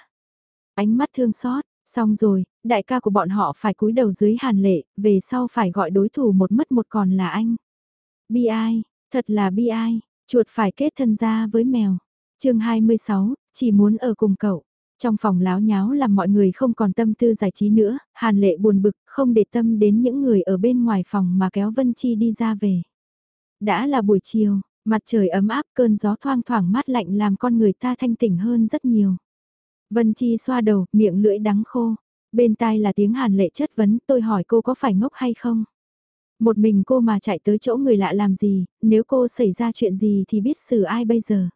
Ánh mắt thương xót, xong rồi, đại ca của bọn họ phải cúi đầu dưới hàn lệ, về sau phải gọi đối thủ một mất một còn là anh. Bi ai, thật là bi ai, chuột phải kết thân ra với mèo. chương 26, chỉ muốn ở cùng cậu. Trong phòng láo nháo làm mọi người không còn tâm tư giải trí nữa, hàn lệ buồn bực, không để tâm đến những người ở bên ngoài phòng mà kéo Vân Chi đi ra về. Đã là buổi chiều, mặt trời ấm áp cơn gió thoang thoảng mát lạnh làm con người ta thanh tỉnh hơn rất nhiều. Vân Chi xoa đầu, miệng lưỡi đắng khô. Bên tai là tiếng hàn lệ chất vấn, tôi hỏi cô có phải ngốc hay không? Một mình cô mà chạy tới chỗ người lạ làm gì, nếu cô xảy ra chuyện gì thì biết xử ai bây giờ?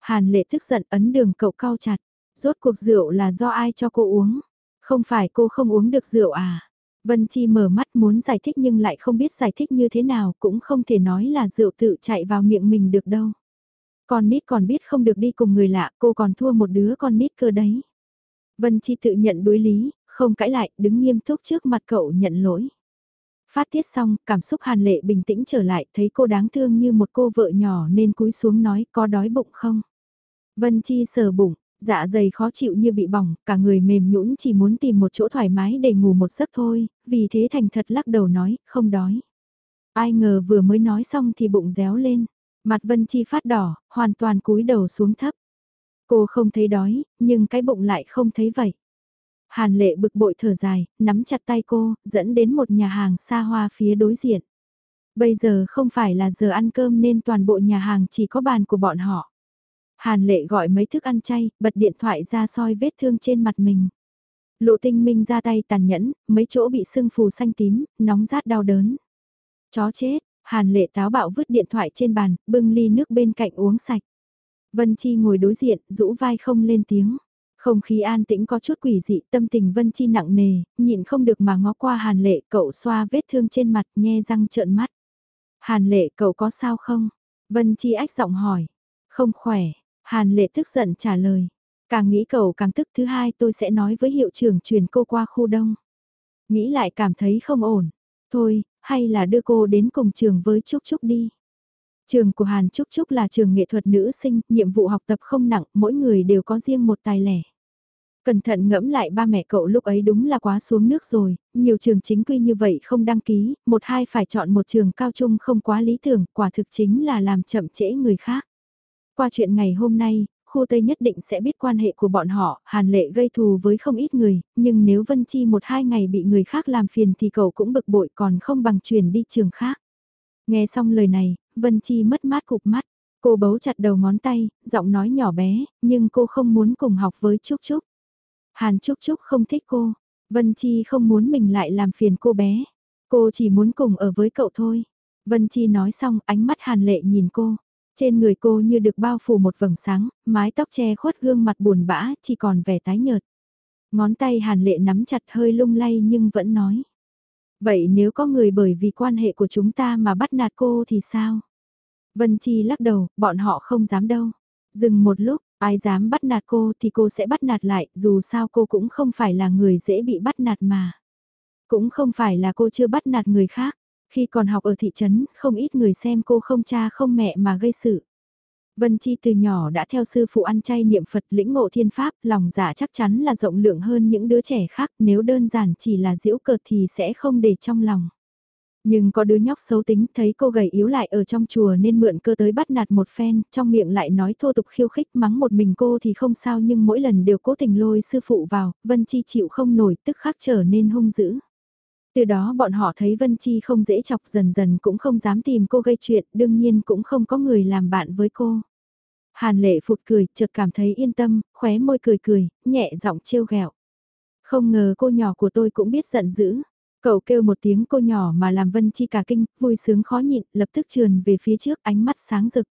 Hàn lệ tức giận ấn đường cậu cao chặt. Rốt cuộc rượu là do ai cho cô uống? Không phải cô không uống được rượu à? Vân Chi mở mắt muốn giải thích nhưng lại không biết giải thích như thế nào cũng không thể nói là rượu tự chạy vào miệng mình được đâu. Con nít còn biết không được đi cùng người lạ, cô còn thua một đứa con nít cơ đấy. Vân Chi tự nhận đối lý, không cãi lại, đứng nghiêm túc trước mặt cậu nhận lỗi. Phát tiết xong, cảm xúc hàn lệ bình tĩnh trở lại, thấy cô đáng thương như một cô vợ nhỏ nên cúi xuống nói có đói bụng không. Vân Chi sờ bụng, dạ dày khó chịu như bị bỏng, cả người mềm nhũn chỉ muốn tìm một chỗ thoải mái để ngủ một giấc thôi, vì thế thành thật lắc đầu nói, không đói. Ai ngờ vừa mới nói xong thì bụng réo lên. Mặt Vân Chi phát đỏ, hoàn toàn cúi đầu xuống thấp. Cô không thấy đói, nhưng cái bụng lại không thấy vậy. Hàn lệ bực bội thở dài, nắm chặt tay cô, dẫn đến một nhà hàng xa hoa phía đối diện. Bây giờ không phải là giờ ăn cơm nên toàn bộ nhà hàng chỉ có bàn của bọn họ. Hàn lệ gọi mấy thức ăn chay, bật điện thoại ra soi vết thương trên mặt mình. Lộ tinh minh ra tay tàn nhẫn, mấy chỗ bị sưng phù xanh tím, nóng rát đau đớn. Chó chết, Hàn lệ táo bạo vứt điện thoại trên bàn, bưng ly nước bên cạnh uống sạch. Vân Chi ngồi đối diện, rũ vai không lên tiếng. Không khí an tĩnh có chút quỷ dị, tâm tình Vân Chi nặng nề, nhịn không được mà ngó qua Hàn Lệ, cậu xoa vết thương trên mặt, nhe răng trợn mắt. Hàn Lệ, cậu có sao không? Vân Chi ách giọng hỏi. Không khỏe, Hàn Lệ tức giận trả lời. Càng nghĩ cậu càng tức thứ hai tôi sẽ nói với hiệu trưởng chuyển cô qua khu đông. Nghĩ lại cảm thấy không ổn. Thôi, hay là đưa cô đến cùng trường với Trúc Trúc đi. Trường của Hàn Trúc Trúc là trường nghệ thuật nữ sinh, nhiệm vụ học tập không nặng, mỗi người đều có riêng một tài lẻ. Cẩn thận ngẫm lại ba mẹ cậu lúc ấy đúng là quá xuống nước rồi, nhiều trường chính quy như vậy không đăng ký, một hai phải chọn một trường cao trung không quá lý tưởng, quả thực chính là làm chậm trễ người khác. Qua chuyện ngày hôm nay, khu Tây nhất định sẽ biết quan hệ của bọn họ, Hàn Lệ gây thù với không ít người, nhưng nếu Vân Chi một hai ngày bị người khác làm phiền thì cậu cũng bực bội còn không bằng chuyển đi trường khác. Nghe xong lời này, Vân Chi mất mát cục mắt, cô bấu chặt đầu ngón tay, giọng nói nhỏ bé, nhưng cô không muốn cùng học với Trúc Trúc. Hàn Trúc Trúc không thích cô, Vân Chi không muốn mình lại làm phiền cô bé, cô chỉ muốn cùng ở với cậu thôi. Vân Chi nói xong ánh mắt Hàn Lệ nhìn cô. Trên người cô như được bao phủ một vầng sáng, mái tóc che khuất gương mặt buồn bã, chỉ còn vẻ tái nhợt. Ngón tay hàn lệ nắm chặt hơi lung lay nhưng vẫn nói. Vậy nếu có người bởi vì quan hệ của chúng ta mà bắt nạt cô thì sao? Vân Chi lắc đầu, bọn họ không dám đâu. Dừng một lúc, ai dám bắt nạt cô thì cô sẽ bắt nạt lại, dù sao cô cũng không phải là người dễ bị bắt nạt mà. Cũng không phải là cô chưa bắt nạt người khác. Khi còn học ở thị trấn, không ít người xem cô không cha không mẹ mà gây sự. Vân Chi từ nhỏ đã theo sư phụ ăn chay niệm Phật lĩnh ngộ thiên pháp, lòng dạ chắc chắn là rộng lượng hơn những đứa trẻ khác, nếu đơn giản chỉ là diễu cợt thì sẽ không để trong lòng. Nhưng có đứa nhóc xấu tính thấy cô gầy yếu lại ở trong chùa nên mượn cơ tới bắt nạt một phen, trong miệng lại nói thô tục khiêu khích mắng một mình cô thì không sao nhưng mỗi lần đều cố tình lôi sư phụ vào, Vân Chi chịu không nổi tức khắc trở nên hung dữ. Từ đó bọn họ thấy Vân Chi không dễ chọc dần dần cũng không dám tìm cô gây chuyện, đương nhiên cũng không có người làm bạn với cô. Hàn lệ phụt cười, chợt cảm thấy yên tâm, khóe môi cười cười, nhẹ giọng trêu ghẹo. Không ngờ cô nhỏ của tôi cũng biết giận dữ. Cậu kêu một tiếng cô nhỏ mà làm Vân Chi cả kinh, vui sướng khó nhịn, lập tức trườn về phía trước ánh mắt sáng rực.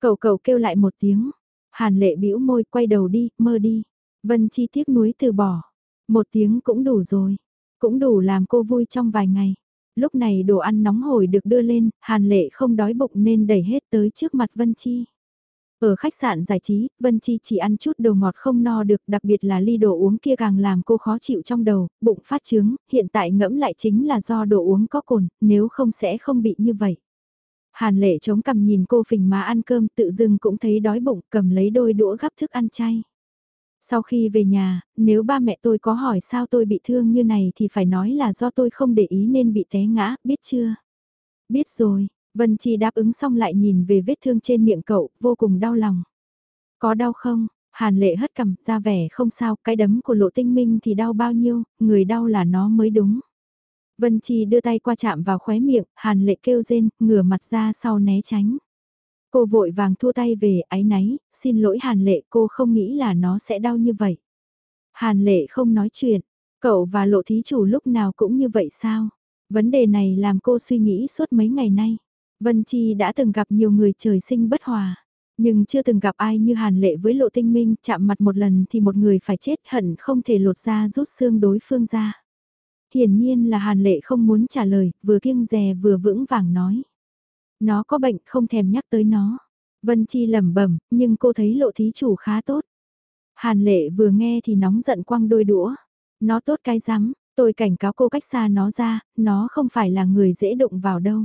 Cậu cậu kêu lại một tiếng. Hàn lệ bĩu môi quay đầu đi, mơ đi. Vân Chi tiếc nuối từ bỏ. Một tiếng cũng đủ rồi. Cũng đủ làm cô vui trong vài ngày. Lúc này đồ ăn nóng hổi được đưa lên, Hàn Lệ không đói bụng nên đẩy hết tới trước mặt Vân Chi. Ở khách sạn giải trí, Vân Chi chỉ ăn chút đồ ngọt không no được, đặc biệt là ly đồ uống kia càng làm cô khó chịu trong đầu, bụng phát trướng, hiện tại ngẫm lại chính là do đồ uống có cồn, nếu không sẽ không bị như vậy. Hàn lệ chống cầm nhìn cô phình má ăn cơm tự dưng cũng thấy đói bụng cầm lấy đôi đũa gắp thức ăn chay. Sau khi về nhà, nếu ba mẹ tôi có hỏi sao tôi bị thương như này thì phải nói là do tôi không để ý nên bị té ngã, biết chưa? Biết rồi, Vân Chi đáp ứng xong lại nhìn về vết thương trên miệng cậu, vô cùng đau lòng. Có đau không? Hàn lệ hất cằm, ra vẻ không sao, cái đấm của lộ tinh minh thì đau bao nhiêu, người đau là nó mới đúng. Vân Chi đưa tay qua chạm vào khóe miệng, hàn lệ kêu rên, ngửa mặt ra sau né tránh. Cô vội vàng thua tay về, áy náy, xin lỗi Hàn Lệ cô không nghĩ là nó sẽ đau như vậy. Hàn Lệ không nói chuyện, cậu và lộ thí chủ lúc nào cũng như vậy sao? Vấn đề này làm cô suy nghĩ suốt mấy ngày nay. Vân Chi đã từng gặp nhiều người trời sinh bất hòa, nhưng chưa từng gặp ai như Hàn Lệ với lộ tinh minh chạm mặt một lần thì một người phải chết hận không thể lột ra rút xương đối phương ra. Hiển nhiên là Hàn Lệ không muốn trả lời, vừa kiêng dè vừa vững vàng nói. Nó có bệnh không thèm nhắc tới nó. Vân Chi lẩm bẩm, nhưng cô thấy lộ thí chủ khá tốt. Hàn lệ vừa nghe thì nóng giận quăng đôi đũa. Nó tốt cái rắm, tôi cảnh cáo cô cách xa nó ra, nó không phải là người dễ đụng vào đâu.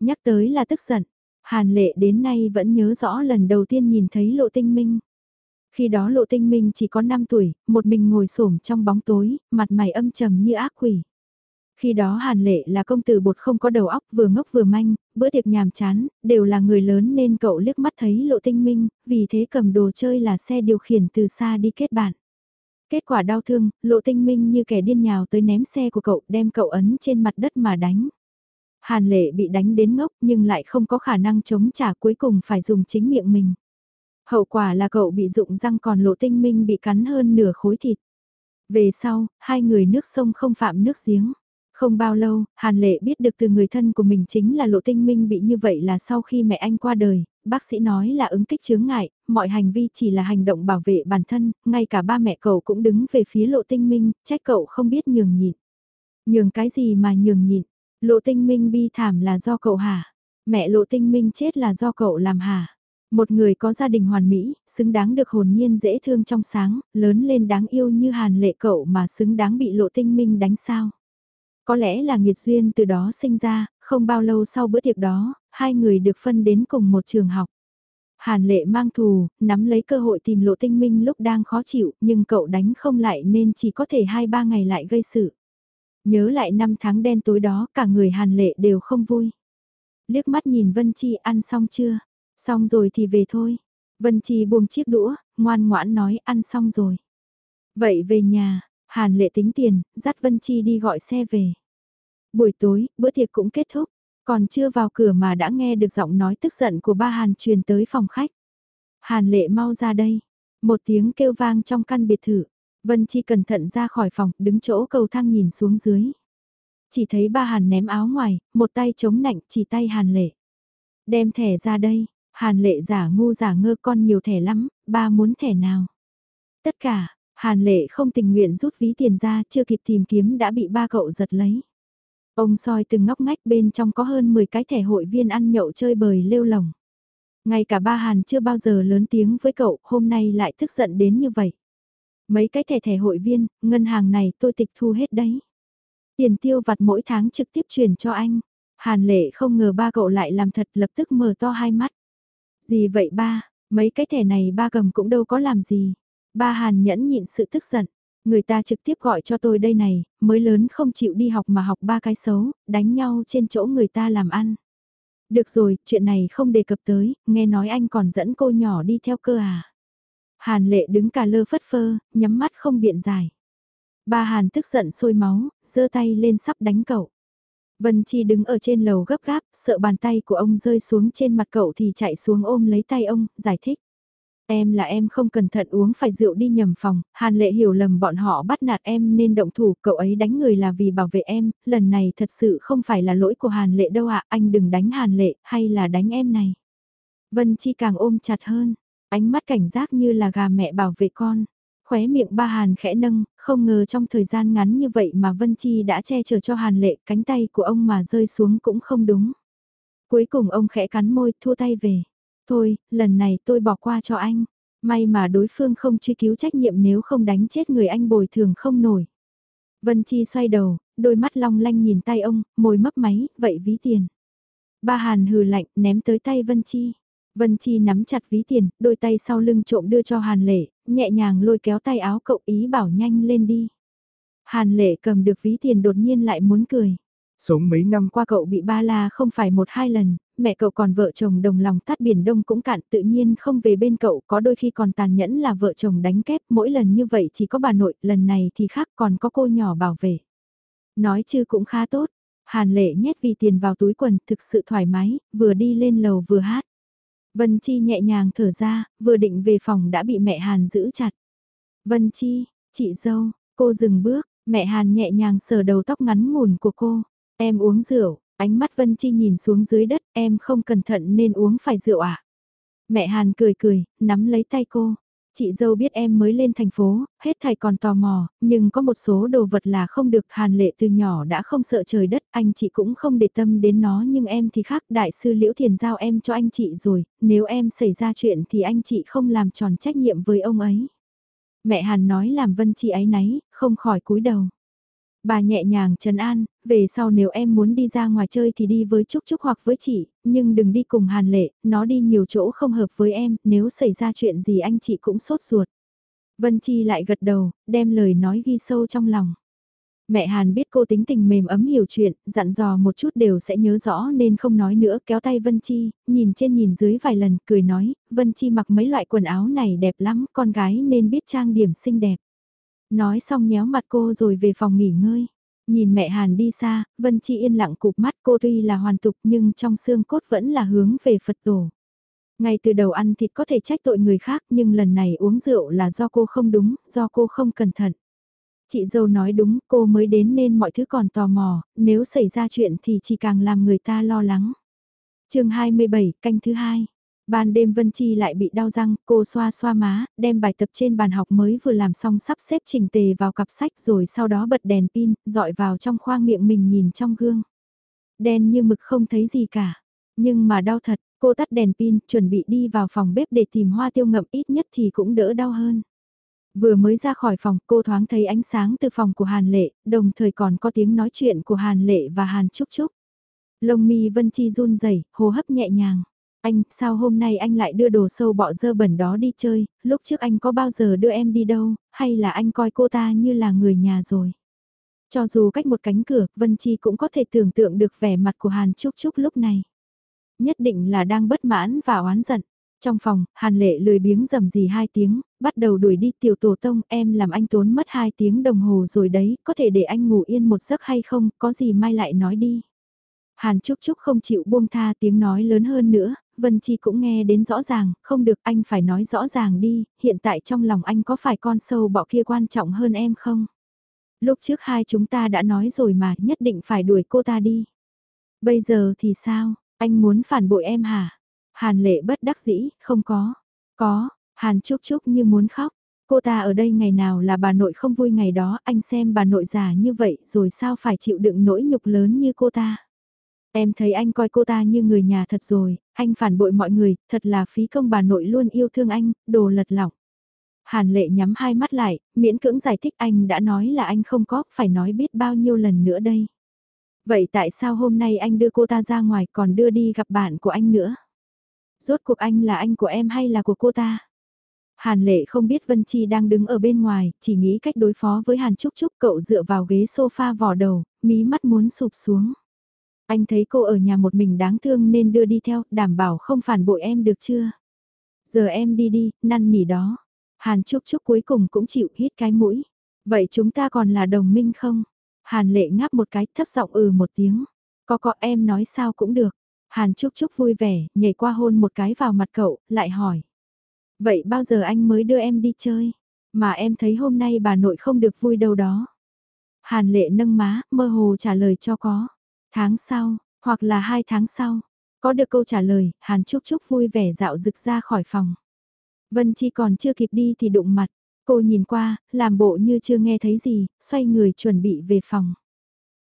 Nhắc tới là tức giận, Hàn lệ đến nay vẫn nhớ rõ lần đầu tiên nhìn thấy lộ tinh minh. Khi đó lộ tinh minh chỉ có 5 tuổi, một mình ngồi xổm trong bóng tối, mặt mày âm trầm như ác quỷ. Khi đó Hàn Lệ là công tử bột không có đầu óc vừa ngốc vừa manh, bữa tiệc nhàm chán, đều là người lớn nên cậu liếc mắt thấy lộ tinh minh, vì thế cầm đồ chơi là xe điều khiển từ xa đi kết bạn. Kết quả đau thương, lộ tinh minh như kẻ điên nhào tới ném xe của cậu đem cậu ấn trên mặt đất mà đánh. Hàn lệ bị đánh đến ngốc nhưng lại không có khả năng chống trả cuối cùng phải dùng chính miệng mình. Hậu quả là cậu bị rụng răng còn lộ tinh minh bị cắn hơn nửa khối thịt. Về sau, hai người nước sông không phạm nước giếng. Không bao lâu, Hàn Lệ biết được từ người thân của mình chính là Lộ Tinh Minh bị như vậy là sau khi mẹ anh qua đời, bác sĩ nói là ứng kích chướng ngại, mọi hành vi chỉ là hành động bảo vệ bản thân, ngay cả ba mẹ cậu cũng đứng về phía lộ tinh minh, trách cậu không biết nhường nhịn. Nhường cái gì mà nhường nhịn, lộ tinh minh bi thảm là do cậu hả? Mẹ lộ tinh minh chết là do cậu làm hả? Một người có gia đình hoàn mỹ, xứng đáng được hồn nhiên dễ thương trong sáng, lớn lên đáng yêu như hàn lệ cậu mà xứng đáng bị lộ tinh minh đánh sao. Có lẽ là nghiệt duyên từ đó sinh ra, không bao lâu sau bữa tiệc đó, hai người được phân đến cùng một trường học. Hàn lệ mang thù, nắm lấy cơ hội tìm lộ tinh minh lúc đang khó chịu, nhưng cậu đánh không lại nên chỉ có thể hai ba ngày lại gây sự. Nhớ lại năm tháng đen tối đó, cả người hàn lệ đều không vui. Liếc mắt nhìn Vân Chi ăn xong chưa? Xong rồi thì về thôi. Vân Chi buông chiếc đũa, ngoan ngoãn nói ăn xong rồi. Vậy về nhà, Hàn lệ tính tiền, dắt Vân Chi đi gọi xe về. Buổi tối, bữa tiệc cũng kết thúc, còn chưa vào cửa mà đã nghe được giọng nói tức giận của ba Hàn truyền tới phòng khách. Hàn lệ mau ra đây. Một tiếng kêu vang trong căn biệt thự. Vân Chi cẩn thận ra khỏi phòng, đứng chỗ cầu thang nhìn xuống dưới. Chỉ thấy ba Hàn ném áo ngoài, một tay chống nạnh chỉ tay Hàn lệ. Đem thẻ ra đây, Hàn lệ giả ngu giả ngơ con nhiều thẻ lắm, ba muốn thẻ nào? Tất cả, Hàn lệ không tình nguyện rút ví tiền ra chưa kịp tìm kiếm đã bị ba cậu giật lấy. Ông soi từng ngóc ngách bên trong có hơn 10 cái thẻ hội viên ăn nhậu chơi bời lêu lồng. Ngay cả ba Hàn chưa bao giờ lớn tiếng với cậu, hôm nay lại tức giận đến như vậy. Mấy cái thẻ thẻ hội viên, ngân hàng này tôi tịch thu hết đấy. Tiền tiêu vặt mỗi tháng trực tiếp chuyển cho anh. Hàn lệ không ngờ ba cậu lại làm thật lập tức mở to hai mắt. Gì vậy ba, mấy cái thẻ này ba cầm cũng đâu có làm gì. Ba Hàn nhẫn nhịn sự tức giận. Người ta trực tiếp gọi cho tôi đây này, mới lớn không chịu đi học mà học ba cái xấu, đánh nhau trên chỗ người ta làm ăn. Được rồi, chuyện này không đề cập tới, nghe nói anh còn dẫn cô nhỏ đi theo cơ à. Hàn lệ đứng cà lơ phất phơ, nhắm mắt không biện giải. Ba Hàn tức giận sôi máu, giơ tay lên sắp đánh cậu. Vân Chi đứng ở trên lầu gấp gáp, sợ bàn tay của ông rơi xuống trên mặt cậu thì chạy xuống ôm lấy tay ông, giải thích. Em là em không cẩn thận uống phải rượu đi nhầm phòng, Hàn Lệ hiểu lầm bọn họ bắt nạt em nên động thủ, cậu ấy đánh người là vì bảo vệ em, lần này thật sự không phải là lỗi của Hàn Lệ đâu ạ, anh đừng đánh Hàn Lệ, hay là đánh em này. Vân Chi càng ôm chặt hơn, ánh mắt cảnh giác như là gà mẹ bảo vệ con. Khóe miệng ba Hàn khẽ nâng, không ngờ trong thời gian ngắn như vậy mà Vân Chi đã che chở cho Hàn Lệ, cánh tay của ông mà rơi xuống cũng không đúng. Cuối cùng ông khẽ cắn môi, thua tay về. Thôi, lần này tôi bỏ qua cho anh. May mà đối phương không truy cứu trách nhiệm nếu không đánh chết người anh bồi thường không nổi. Vân Chi xoay đầu, đôi mắt long lanh nhìn tay ông, môi mấp máy, vậy ví tiền. Ba Hàn hừ lạnh, ném tới tay Vân Chi. Vân Chi nắm chặt ví tiền, đôi tay sau lưng trộm đưa cho Hàn Lệ, nhẹ nhàng lôi kéo tay áo cậu ý bảo nhanh lên đi. Hàn Lệ cầm được ví tiền đột nhiên lại muốn cười. Sống mấy năm qua cậu bị ba la không phải một hai lần, mẹ cậu còn vợ chồng đồng lòng tắt biển đông cũng cạn tự nhiên không về bên cậu có đôi khi còn tàn nhẫn là vợ chồng đánh kép mỗi lần như vậy chỉ có bà nội lần này thì khác còn có cô nhỏ bảo vệ. Nói chứ cũng khá tốt, Hàn lệ nhét vì tiền vào túi quần thực sự thoải mái, vừa đi lên lầu vừa hát. Vân Chi nhẹ nhàng thở ra, vừa định về phòng đã bị mẹ Hàn giữ chặt. Vân Chi, chị dâu, cô dừng bước, mẹ Hàn nhẹ nhàng sờ đầu tóc ngắn ngủn của cô. Em uống rượu, ánh mắt Vân Chi nhìn xuống dưới đất, em không cẩn thận nên uống phải rượu à? Mẹ Hàn cười cười, nắm lấy tay cô. Chị dâu biết em mới lên thành phố, hết thầy còn tò mò, nhưng có một số đồ vật là không được Hàn lệ từ nhỏ đã không sợ trời đất, anh chị cũng không để tâm đến nó nhưng em thì khác, đại sư Liễu Thiền giao em cho anh chị rồi, nếu em xảy ra chuyện thì anh chị không làm tròn trách nhiệm với ông ấy. Mẹ Hàn nói làm Vân chị ấy náy, không khỏi cúi đầu. Bà nhẹ nhàng trấn an, về sau nếu em muốn đi ra ngoài chơi thì đi với Trúc Trúc hoặc với chị, nhưng đừng đi cùng Hàn Lệ, nó đi nhiều chỗ không hợp với em, nếu xảy ra chuyện gì anh chị cũng sốt ruột. Vân Chi lại gật đầu, đem lời nói ghi sâu trong lòng. Mẹ Hàn biết cô tính tình mềm ấm hiểu chuyện, dặn dò một chút đều sẽ nhớ rõ nên không nói nữa kéo tay Vân Chi, nhìn trên nhìn dưới vài lần, cười nói, Vân Chi mặc mấy loại quần áo này đẹp lắm, con gái nên biết trang điểm xinh đẹp. Nói xong nhéo mặt cô rồi về phòng nghỉ ngơi. Nhìn mẹ Hàn đi xa, Vân Chi yên lặng cụp mắt cô tuy là hoàn tục nhưng trong xương cốt vẫn là hướng về Phật tổ. Ngay từ đầu ăn thịt có thể trách tội người khác nhưng lần này uống rượu là do cô không đúng, do cô không cẩn thận. Chị dâu nói đúng, cô mới đến nên mọi thứ còn tò mò, nếu xảy ra chuyện thì chỉ càng làm người ta lo lắng. chương 27, canh thứ hai. Ban đêm Vân Chi lại bị đau răng, cô xoa xoa má, đem bài tập trên bàn học mới vừa làm xong sắp xếp chỉnh tề vào cặp sách rồi sau đó bật đèn pin, dọi vào trong khoang miệng mình nhìn trong gương. Đen như mực không thấy gì cả, nhưng mà đau thật, cô tắt đèn pin, chuẩn bị đi vào phòng bếp để tìm hoa tiêu ngậm ít nhất thì cũng đỡ đau hơn. Vừa mới ra khỏi phòng cô thoáng thấy ánh sáng từ phòng của Hàn Lệ, đồng thời còn có tiếng nói chuyện của Hàn Lệ và Hàn Trúc Trúc. Lông mi Vân Chi run rẩy, hô hấp nhẹ nhàng. Anh, sao hôm nay anh lại đưa đồ sâu bọ dơ bẩn đó đi chơi, lúc trước anh có bao giờ đưa em đi đâu, hay là anh coi cô ta như là người nhà rồi. Cho dù cách một cánh cửa, Vân Chi cũng có thể tưởng tượng được vẻ mặt của Hàn Trúc Trúc lúc này. Nhất định là đang bất mãn và oán giận. Trong phòng, Hàn Lệ lười biếng rầm gì hai tiếng, bắt đầu đuổi đi tiểu tổ tông, em làm anh tốn mất hai tiếng đồng hồ rồi đấy, có thể để anh ngủ yên một giấc hay không, có gì mai lại nói đi. Hàn Trúc Trúc không chịu buông tha tiếng nói lớn hơn nữa, Vân Chi cũng nghe đến rõ ràng, không được anh phải nói rõ ràng đi, hiện tại trong lòng anh có phải con sâu bọ kia quan trọng hơn em không? Lúc trước hai chúng ta đã nói rồi mà nhất định phải đuổi cô ta đi. Bây giờ thì sao, anh muốn phản bội em hả? Hàn lệ bất đắc dĩ, không có. Có, Hàn Trúc Trúc như muốn khóc. Cô ta ở đây ngày nào là bà nội không vui ngày đó, anh xem bà nội già như vậy rồi sao phải chịu đựng nỗi nhục lớn như cô ta. Em thấy anh coi cô ta như người nhà thật rồi, anh phản bội mọi người, thật là phí công bà nội luôn yêu thương anh, đồ lật lỏng. Hàn lệ nhắm hai mắt lại, miễn cưỡng giải thích anh đã nói là anh không có, phải nói biết bao nhiêu lần nữa đây. Vậy tại sao hôm nay anh đưa cô ta ra ngoài còn đưa đi gặp bạn của anh nữa? Rốt cuộc anh là anh của em hay là của cô ta? Hàn lệ không biết Vân Chi đang đứng ở bên ngoài, chỉ nghĩ cách đối phó với Hàn Trúc Trúc cậu dựa vào ghế sofa vò đầu, mí mắt muốn sụp xuống. Anh thấy cô ở nhà một mình đáng thương nên đưa đi theo, đảm bảo không phản bội em được chưa? Giờ em đi đi, năn nỉ đó. Hàn Trúc Trúc cuối cùng cũng chịu hít cái mũi. Vậy chúng ta còn là đồng minh không? Hàn lệ ngáp một cái thấp giọng ừ một tiếng. Có có em nói sao cũng được. Hàn Trúc Trúc vui vẻ, nhảy qua hôn một cái vào mặt cậu, lại hỏi. Vậy bao giờ anh mới đưa em đi chơi? Mà em thấy hôm nay bà nội không được vui đâu đó. Hàn lệ nâng má, mơ hồ trả lời cho có. Tháng sau, hoặc là hai tháng sau. Có được câu trả lời, Hàn Trúc Trúc vui vẻ dạo rực ra khỏi phòng. Vân Chi còn chưa kịp đi thì đụng mặt. Cô nhìn qua, làm bộ như chưa nghe thấy gì, xoay người chuẩn bị về phòng.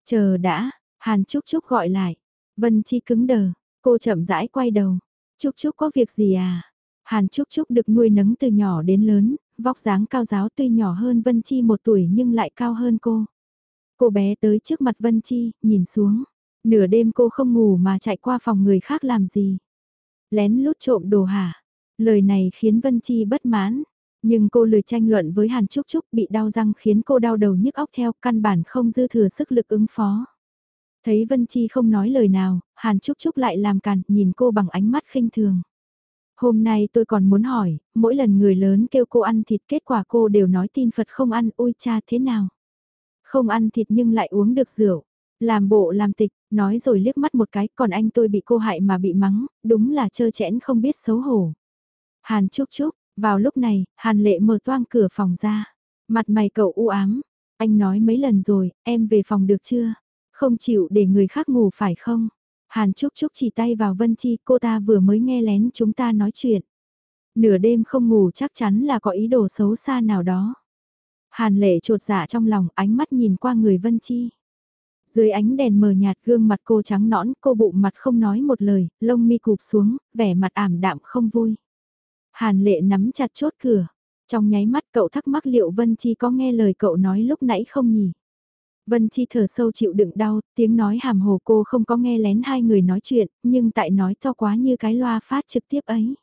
Chờ đã, Hàn Trúc Trúc gọi lại. Vân Chi cứng đờ, cô chậm rãi quay đầu. Trúc Trúc có việc gì à? Hàn Trúc Trúc được nuôi nấng từ nhỏ đến lớn, vóc dáng cao giáo tuy nhỏ hơn Vân Chi một tuổi nhưng lại cao hơn cô. Cô bé tới trước mặt Vân Chi, nhìn xuống. Nửa đêm cô không ngủ mà chạy qua phòng người khác làm gì. Lén lút trộm đồ hả? Lời này khiến Vân Chi bất mãn. Nhưng cô lười tranh luận với Hàn Trúc Trúc bị đau răng khiến cô đau đầu nhức óc theo căn bản không dư thừa sức lực ứng phó. Thấy Vân Chi không nói lời nào, Hàn Trúc Trúc lại làm cản, nhìn cô bằng ánh mắt khinh thường. Hôm nay tôi còn muốn hỏi, mỗi lần người lớn kêu cô ăn thịt kết quả cô đều nói tin Phật không ăn, ôi cha thế nào? Không ăn thịt nhưng lại uống được rượu. Làm bộ làm tịch, nói rồi liếc mắt một cái, còn anh tôi bị cô hại mà bị mắng, đúng là trơ chẽn không biết xấu hổ. Hàn Trúc Trúc, vào lúc này, Hàn Lệ mở toang cửa phòng ra. Mặt mày cậu u ám, anh nói mấy lần rồi, em về phòng được chưa? Không chịu để người khác ngủ phải không? Hàn Trúc Trúc chỉ tay vào Vân Chi, cô ta vừa mới nghe lén chúng ta nói chuyện. Nửa đêm không ngủ chắc chắn là có ý đồ xấu xa nào đó. Hàn lệ trột dạ trong lòng ánh mắt nhìn qua người Vân Chi. Dưới ánh đèn mờ nhạt gương mặt cô trắng nõn, cô bụng mặt không nói một lời, lông mi cụp xuống, vẻ mặt ảm đạm không vui. Hàn lệ nắm chặt chốt cửa. Trong nháy mắt cậu thắc mắc liệu Vân Chi có nghe lời cậu nói lúc nãy không nhỉ? Vân Chi thở sâu chịu đựng đau, tiếng nói hàm hồ cô không có nghe lén hai người nói chuyện, nhưng tại nói to quá như cái loa phát trực tiếp ấy.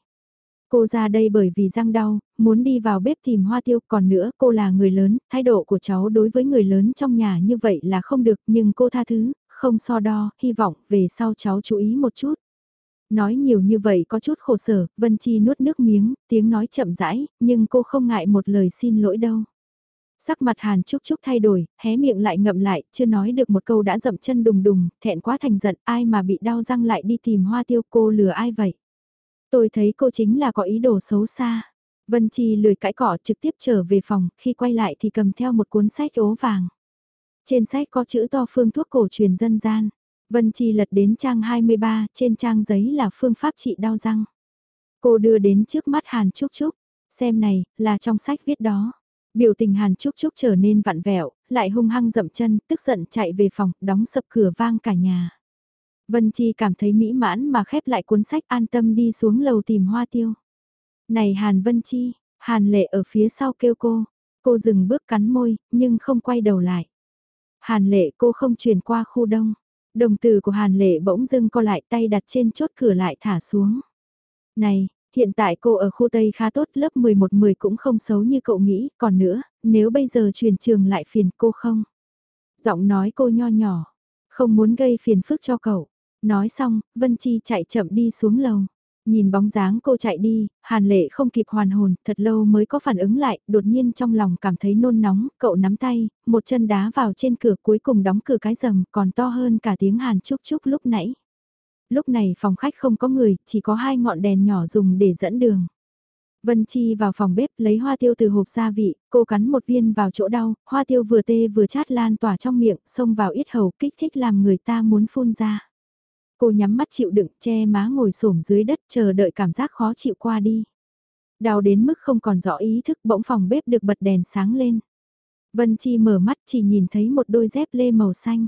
Cô ra đây bởi vì răng đau, muốn đi vào bếp tìm hoa tiêu, còn nữa cô là người lớn, thái độ của cháu đối với người lớn trong nhà như vậy là không được, nhưng cô tha thứ, không so đo, hy vọng về sau cháu chú ý một chút. Nói nhiều như vậy có chút khổ sở, Vân Chi nuốt nước miếng, tiếng nói chậm rãi, nhưng cô không ngại một lời xin lỗi đâu. Sắc mặt Hàn Trúc Trúc thay đổi, hé miệng lại ngậm lại, chưa nói được một câu đã dậm chân đùng đùng, thẹn quá thành giận, ai mà bị đau răng lại đi tìm hoa tiêu cô lừa ai vậy. Tôi thấy cô chính là có ý đồ xấu xa. Vân Chi lười cãi cỏ trực tiếp trở về phòng, khi quay lại thì cầm theo một cuốn sách ố vàng. Trên sách có chữ to phương thuốc cổ truyền dân gian. Vân Chi lật đến trang 23, trên trang giấy là phương pháp trị đau răng. Cô đưa đến trước mắt Hàn Trúc Trúc, xem này, là trong sách viết đó. Biểu tình Hàn Trúc Trúc trở nên vặn vẹo, lại hung hăng dậm chân, tức giận chạy về phòng, đóng sập cửa vang cả nhà. Vân Chi cảm thấy mỹ mãn mà khép lại cuốn sách an tâm đi xuống lầu tìm hoa tiêu. Này Hàn Vân Chi, Hàn Lệ ở phía sau kêu cô, cô dừng bước cắn môi, nhưng không quay đầu lại. Hàn Lệ cô không chuyển qua khu đông. Đồng tử của Hàn Lệ bỗng dưng co lại tay đặt trên chốt cửa lại thả xuống. Này, hiện tại cô ở khu Tây khá tốt, lớp 11-10 cũng không xấu như cậu nghĩ, còn nữa, nếu bây giờ chuyển trường lại phiền cô không? Giọng nói cô nho nhỏ, không muốn gây phiền phức cho cậu. Nói xong, Vân Chi chạy chậm đi xuống lầu. Nhìn bóng dáng cô chạy đi, Hàn Lệ không kịp hoàn hồn, thật lâu mới có phản ứng lại, đột nhiên trong lòng cảm thấy nôn nóng, cậu nắm tay, một chân đá vào trên cửa cuối cùng đóng cửa cái rầm còn to hơn cả tiếng Hàn Trúc Trúc lúc nãy. Lúc này phòng khách không có người, chỉ có hai ngọn đèn nhỏ dùng để dẫn đường. Vân Chi vào phòng bếp lấy hoa tiêu từ hộp gia vị, cô cắn một viên vào chỗ đau, hoa tiêu vừa tê vừa chát lan tỏa trong miệng, xông vào ít hầu kích thích làm người ta muốn phun ra. Cô nhắm mắt chịu đựng che má ngồi xổm dưới đất chờ đợi cảm giác khó chịu qua đi. Đau đến mức không còn rõ ý thức bỗng phòng bếp được bật đèn sáng lên. Vân Chi mở mắt chỉ nhìn thấy một đôi dép lê màu xanh.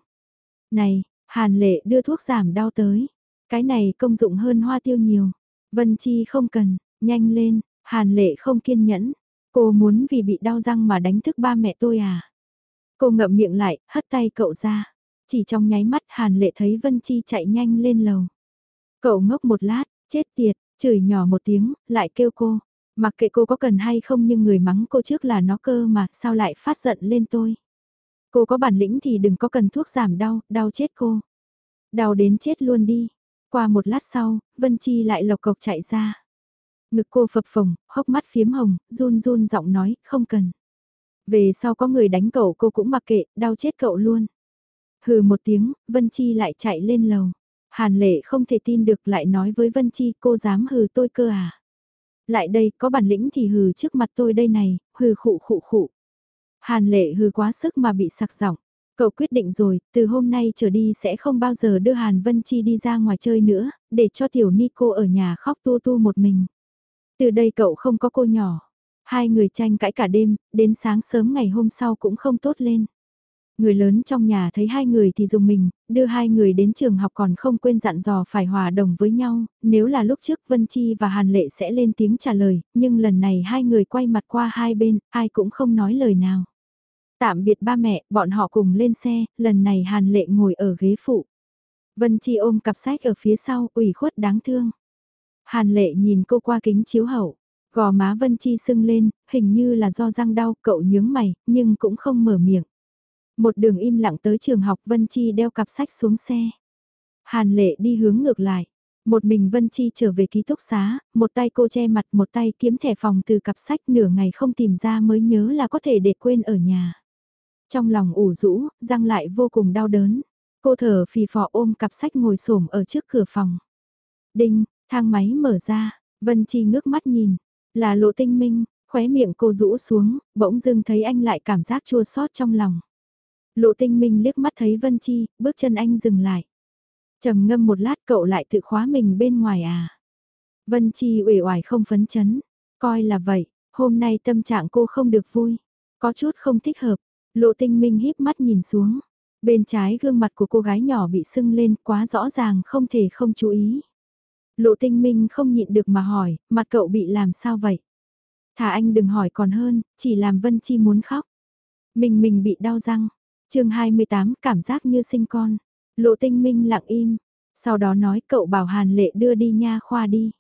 Này, Hàn Lệ đưa thuốc giảm đau tới. Cái này công dụng hơn hoa tiêu nhiều. Vân Chi không cần, nhanh lên, Hàn Lệ không kiên nhẫn. Cô muốn vì bị đau răng mà đánh thức ba mẹ tôi à? Cô ngậm miệng lại, hất tay cậu ra. Chỉ trong nháy mắt Hàn Lệ thấy Vân Chi chạy nhanh lên lầu. Cậu ngốc một lát, chết tiệt, chửi nhỏ một tiếng, lại kêu cô. Mặc kệ cô có cần hay không nhưng người mắng cô trước là nó cơ mà, sao lại phát giận lên tôi. Cô có bản lĩnh thì đừng có cần thuốc giảm đau, đau chết cô. Đau đến chết luôn đi. Qua một lát sau, Vân Chi lại lộc cộc chạy ra. Ngực cô phập phồng, hốc mắt phiếm hồng, run run giọng nói, không cần. Về sau có người đánh cậu cô cũng mặc kệ, đau chết cậu luôn. Hừ một tiếng, Vân Chi lại chạy lên lầu. Hàn lệ không thể tin được lại nói với Vân Chi cô dám hừ tôi cơ à. Lại đây có bản lĩnh thì hừ trước mặt tôi đây này, hừ khụ khụ khụ. Hàn lệ hừ quá sức mà bị sặc giọng. Cậu quyết định rồi, từ hôm nay trở đi sẽ không bao giờ đưa Hàn Vân Chi đi ra ngoài chơi nữa, để cho tiểu Nico ở nhà khóc tu tu một mình. Từ đây cậu không có cô nhỏ. Hai người tranh cãi cả đêm, đến sáng sớm ngày hôm sau cũng không tốt lên. Người lớn trong nhà thấy hai người thì dùng mình, đưa hai người đến trường học còn không quên dặn dò phải hòa đồng với nhau, nếu là lúc trước Vân Chi và Hàn Lệ sẽ lên tiếng trả lời, nhưng lần này hai người quay mặt qua hai bên, ai cũng không nói lời nào. Tạm biệt ba mẹ, bọn họ cùng lên xe, lần này Hàn Lệ ngồi ở ghế phụ. Vân Chi ôm cặp sách ở phía sau, ủy khuất đáng thương. Hàn Lệ nhìn cô qua kính chiếu hậu, gò má Vân Chi sưng lên, hình như là do răng đau, cậu nhướng mày, nhưng cũng không mở miệng. Một đường im lặng tới trường học Vân Chi đeo cặp sách xuống xe. Hàn lệ đi hướng ngược lại. Một mình Vân Chi trở về ký túc xá, một tay cô che mặt một tay kiếm thẻ phòng từ cặp sách nửa ngày không tìm ra mới nhớ là có thể để quên ở nhà. Trong lòng ủ rũ, răng lại vô cùng đau đớn. Cô thở phì phò ôm cặp sách ngồi xổm ở trước cửa phòng. Đinh, thang máy mở ra, Vân Chi ngước mắt nhìn, là lộ tinh minh, khóe miệng cô rũ xuống, bỗng dưng thấy anh lại cảm giác chua xót trong lòng. Lộ tinh minh liếc mắt thấy Vân Chi, bước chân anh dừng lại. trầm ngâm một lát cậu lại tự khóa mình bên ngoài à. Vân Chi uể oải không phấn chấn, coi là vậy, hôm nay tâm trạng cô không được vui, có chút không thích hợp. Lộ tinh minh híp mắt nhìn xuống, bên trái gương mặt của cô gái nhỏ bị sưng lên quá rõ ràng không thể không chú ý. Lộ tinh minh không nhịn được mà hỏi, mặt cậu bị làm sao vậy? Thả anh đừng hỏi còn hơn, chỉ làm Vân Chi muốn khóc. Mình mình bị đau răng, chương 28 cảm giác như sinh con. Lộ tinh minh lặng im. Sau đó nói cậu bảo Hàn Lệ đưa đi nha khoa đi.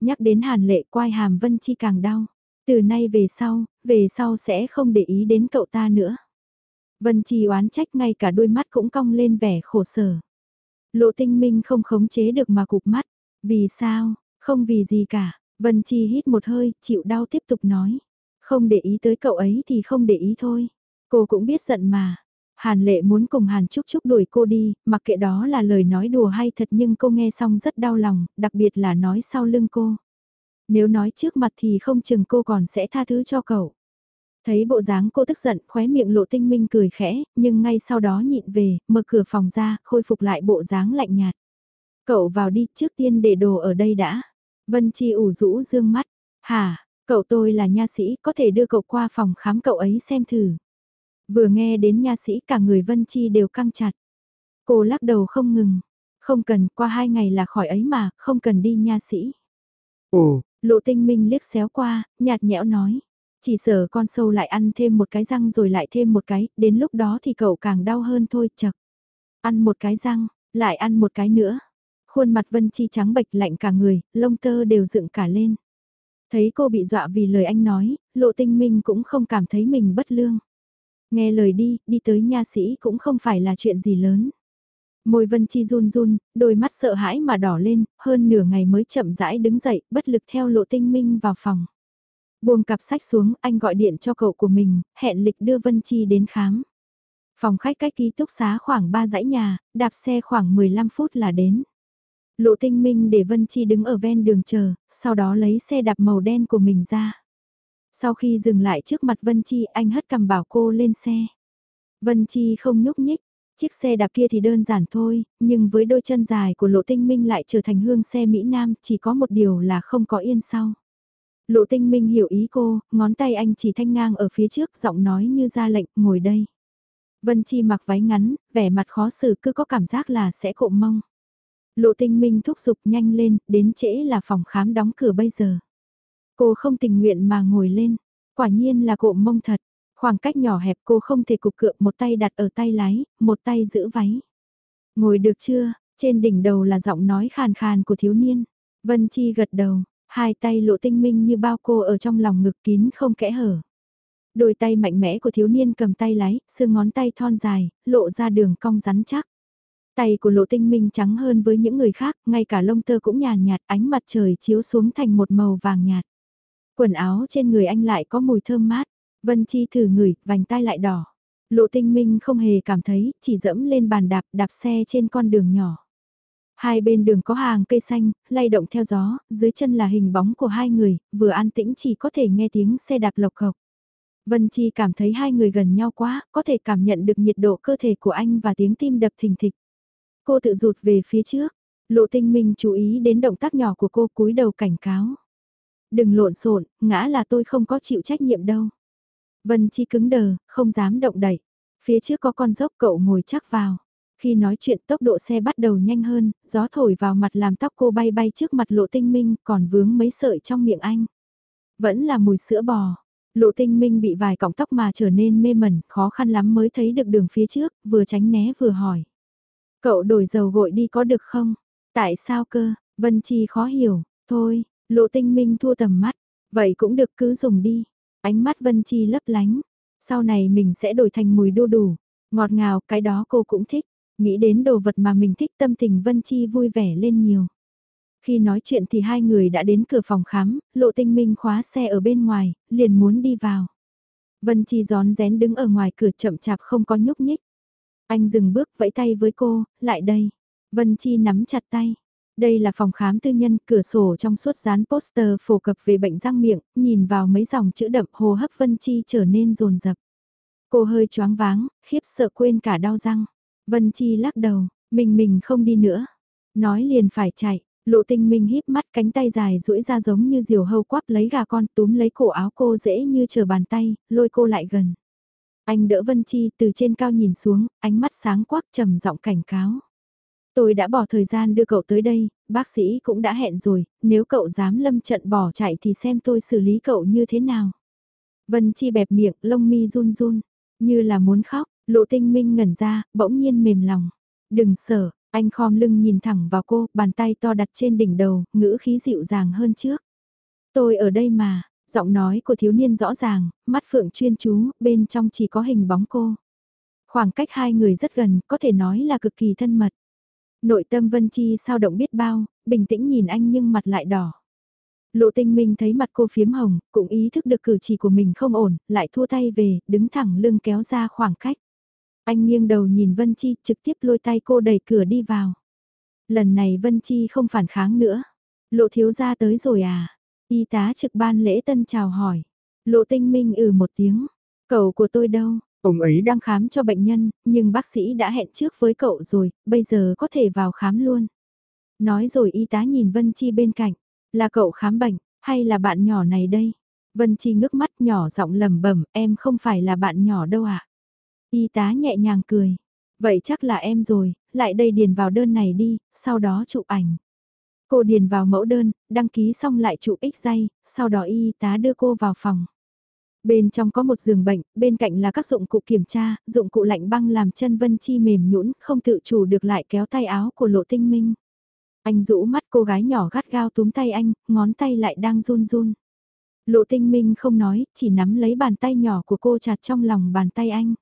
Nhắc đến Hàn Lệ quai hàm Vân Chi càng đau. Từ nay về sau, về sau sẽ không để ý đến cậu ta nữa. Vân Chi oán trách ngay cả đôi mắt cũng cong lên vẻ khổ sở. Lộ tinh minh không khống chế được mà cụp mắt. Vì sao, không vì gì cả. Vân Chi hít một hơi, chịu đau tiếp tục nói. Không để ý tới cậu ấy thì không để ý thôi. Cô cũng biết giận mà. Hàn lệ muốn cùng Hàn Trúc Trúc đuổi cô đi, mặc kệ đó là lời nói đùa hay thật nhưng cô nghe xong rất đau lòng, đặc biệt là nói sau lưng cô. Nếu nói trước mặt thì không chừng cô còn sẽ tha thứ cho cậu. Thấy bộ dáng cô tức giận, khóe miệng lộ tinh minh cười khẽ, nhưng ngay sau đó nhịn về, mở cửa phòng ra, khôi phục lại bộ dáng lạnh nhạt. Cậu vào đi, trước tiên để đồ ở đây đã. Vân Chi ủ rũ dương mắt. Hả, cậu tôi là nha sĩ, có thể đưa cậu qua phòng khám cậu ấy xem thử. Vừa nghe đến nha sĩ cả người Vân Chi đều căng chặt. Cô lắc đầu không ngừng. Không cần, qua hai ngày là khỏi ấy mà, không cần đi nha sĩ. Ồ, lộ tinh minh liếc xéo qua, nhạt nhẽo nói. Chỉ sợ con sâu lại ăn thêm một cái răng rồi lại thêm một cái, đến lúc đó thì cậu càng đau hơn thôi, chật. Ăn một cái răng, lại ăn một cái nữa. Khuôn mặt Vân Chi trắng bệch lạnh cả người, lông tơ đều dựng cả lên. Thấy cô bị dọa vì lời anh nói, lộ tinh minh cũng không cảm thấy mình bất lương. Nghe lời đi, đi tới nha sĩ cũng không phải là chuyện gì lớn. Môi Vân Chi run run, đôi mắt sợ hãi mà đỏ lên, hơn nửa ngày mới chậm rãi đứng dậy, bất lực theo lộ tinh minh vào phòng. Buông cặp sách xuống, anh gọi điện cho cậu của mình, hẹn lịch đưa Vân Chi đến khám. Phòng khách cách ký túc xá khoảng 3 dãy nhà, đạp xe khoảng 15 phút là đến. Lộ tinh minh để Vân Chi đứng ở ven đường chờ, sau đó lấy xe đạp màu đen của mình ra. Sau khi dừng lại trước mặt Vân Chi anh hất cầm bảo cô lên xe. Vân Chi không nhúc nhích, chiếc xe đạp kia thì đơn giản thôi, nhưng với đôi chân dài của lộ tinh minh lại trở thành hương xe Mỹ Nam chỉ có một điều là không có yên sau. Lộ tinh minh hiểu ý cô, ngón tay anh chỉ thanh ngang ở phía trước giọng nói như ra lệnh ngồi đây. Vân Chi mặc váy ngắn, vẻ mặt khó xử cứ có cảm giác là sẽ cộm mông. Lộ tinh minh thúc giục nhanh lên, đến trễ là phòng khám đóng cửa bây giờ. Cô không tình nguyện mà ngồi lên, quả nhiên là cộm mông thật. Khoảng cách nhỏ hẹp cô không thể cục cựa một tay đặt ở tay lái, một tay giữ váy. Ngồi được chưa, trên đỉnh đầu là giọng nói khàn khàn của thiếu niên. Vân Chi gật đầu, hai tay lộ tinh minh như bao cô ở trong lòng ngực kín không kẽ hở. Đôi tay mạnh mẽ của thiếu niên cầm tay lái, xương ngón tay thon dài, lộ ra đường cong rắn chắc. Tay của lộ tinh minh trắng hơn với những người khác, ngay cả lông tơ cũng nhàn nhạt, ánh mặt trời chiếu xuống thành một màu vàng nhạt. Quần áo trên người anh lại có mùi thơm mát, Vân Chi thử ngửi, vành tai lại đỏ. Lộ tinh minh không hề cảm thấy, chỉ dẫm lên bàn đạp, đạp xe trên con đường nhỏ. Hai bên đường có hàng cây xanh, lay động theo gió, dưới chân là hình bóng của hai người, vừa an tĩnh chỉ có thể nghe tiếng xe đạp lộc cộc. Vân Chi cảm thấy hai người gần nhau quá, có thể cảm nhận được nhiệt độ cơ thể của anh và tiếng tim đập thình thịch. Cô tự rụt về phía trước, lộ tinh minh chú ý đến động tác nhỏ của cô cúi đầu cảnh cáo. Đừng lộn xộn, ngã là tôi không có chịu trách nhiệm đâu. Vân Chi cứng đờ, không dám động đậy. Phía trước có con dốc cậu ngồi chắc vào. Khi nói chuyện tốc độ xe bắt đầu nhanh hơn, gió thổi vào mặt làm tóc cô bay bay trước mặt lộ tinh minh còn vướng mấy sợi trong miệng anh. Vẫn là mùi sữa bò. Lộ tinh minh bị vài cọng tóc mà trở nên mê mẩn, khó khăn lắm mới thấy được đường phía trước, vừa tránh né vừa hỏi. Cậu đổi dầu gội đi có được không? Tại sao cơ? Vân Chi khó hiểu, thôi, lộ tinh minh thua tầm mắt. Vậy cũng được cứ dùng đi. Ánh mắt Vân Chi lấp lánh. Sau này mình sẽ đổi thành mùi đu đủ. Ngọt ngào, cái đó cô cũng thích. Nghĩ đến đồ vật mà mình thích tâm tình Vân Chi vui vẻ lên nhiều. Khi nói chuyện thì hai người đã đến cửa phòng khám, lộ tinh minh khóa xe ở bên ngoài, liền muốn đi vào. Vân Chi gión rén đứng ở ngoài cửa chậm chạp không có nhúc nhích. Anh dừng bước vẫy tay với cô, lại đây. Vân Chi nắm chặt tay. Đây là phòng khám tư nhân, cửa sổ trong suốt dán poster phổ cập về bệnh răng miệng, nhìn vào mấy dòng chữ đậm hồ hấp Vân Chi trở nên rồn rập. Cô hơi choáng váng, khiếp sợ quên cả đau răng. Vân Chi lắc đầu, mình mình không đi nữa. Nói liền phải chạy, lộ tinh minh híp mắt cánh tay dài duỗi ra giống như diều hâu quắp lấy gà con túm lấy cổ áo cô dễ như chờ bàn tay, lôi cô lại gần. Anh đỡ Vân Chi từ trên cao nhìn xuống, ánh mắt sáng quắc trầm giọng cảnh cáo. Tôi đã bỏ thời gian đưa cậu tới đây, bác sĩ cũng đã hẹn rồi, nếu cậu dám lâm trận bỏ chạy thì xem tôi xử lý cậu như thế nào. Vân Chi bẹp miệng, lông mi run run, như là muốn khóc, lộ tinh minh ngẩn ra, bỗng nhiên mềm lòng. Đừng sợ, anh khom lưng nhìn thẳng vào cô, bàn tay to đặt trên đỉnh đầu, ngữ khí dịu dàng hơn trước. Tôi ở đây mà, giọng nói của thiếu niên rõ ràng, mắt phượng chuyên chú, bên trong chỉ có hình bóng cô. Khoảng cách hai người rất gần, có thể nói là cực kỳ thân mật. Nội tâm Vân Chi sao động biết bao, bình tĩnh nhìn anh nhưng mặt lại đỏ. Lộ tinh minh thấy mặt cô phiếm hồng, cũng ý thức được cử chỉ của mình không ổn, lại thua tay về, đứng thẳng lưng kéo ra khoảng cách. Anh nghiêng đầu nhìn Vân Chi, trực tiếp lôi tay cô đẩy cửa đi vào. Lần này Vân Chi không phản kháng nữa. Lộ thiếu gia tới rồi à? Y tá trực ban lễ tân chào hỏi. Lộ tinh minh ừ một tiếng. Cậu của tôi đâu? Ông ấy đang khám cho bệnh nhân, nhưng bác sĩ đã hẹn trước với cậu rồi, bây giờ có thể vào khám luôn. Nói rồi y tá nhìn Vân Chi bên cạnh. Là cậu khám bệnh, hay là bạn nhỏ này đây? Vân Chi ngước mắt nhỏ giọng lầm bẩm em không phải là bạn nhỏ đâu ạ. À? Y tá nhẹ nhàng cười. Vậy chắc là em rồi, lại đây điền vào đơn này đi, sau đó chụp ảnh. Cô điền vào mẫu đơn, đăng ký xong lại chụp x dây sau đó y tá đưa cô vào phòng. Bên trong có một giường bệnh, bên cạnh là các dụng cụ kiểm tra, dụng cụ lạnh băng làm chân Vân Chi mềm nhũn, không tự chủ được lại kéo tay áo của Lộ Tinh Minh. Anh rũ mắt cô gái nhỏ gắt gao túm tay anh, ngón tay lại đang run run. Lộ Tinh Minh không nói, chỉ nắm lấy bàn tay nhỏ của cô chặt trong lòng bàn tay anh.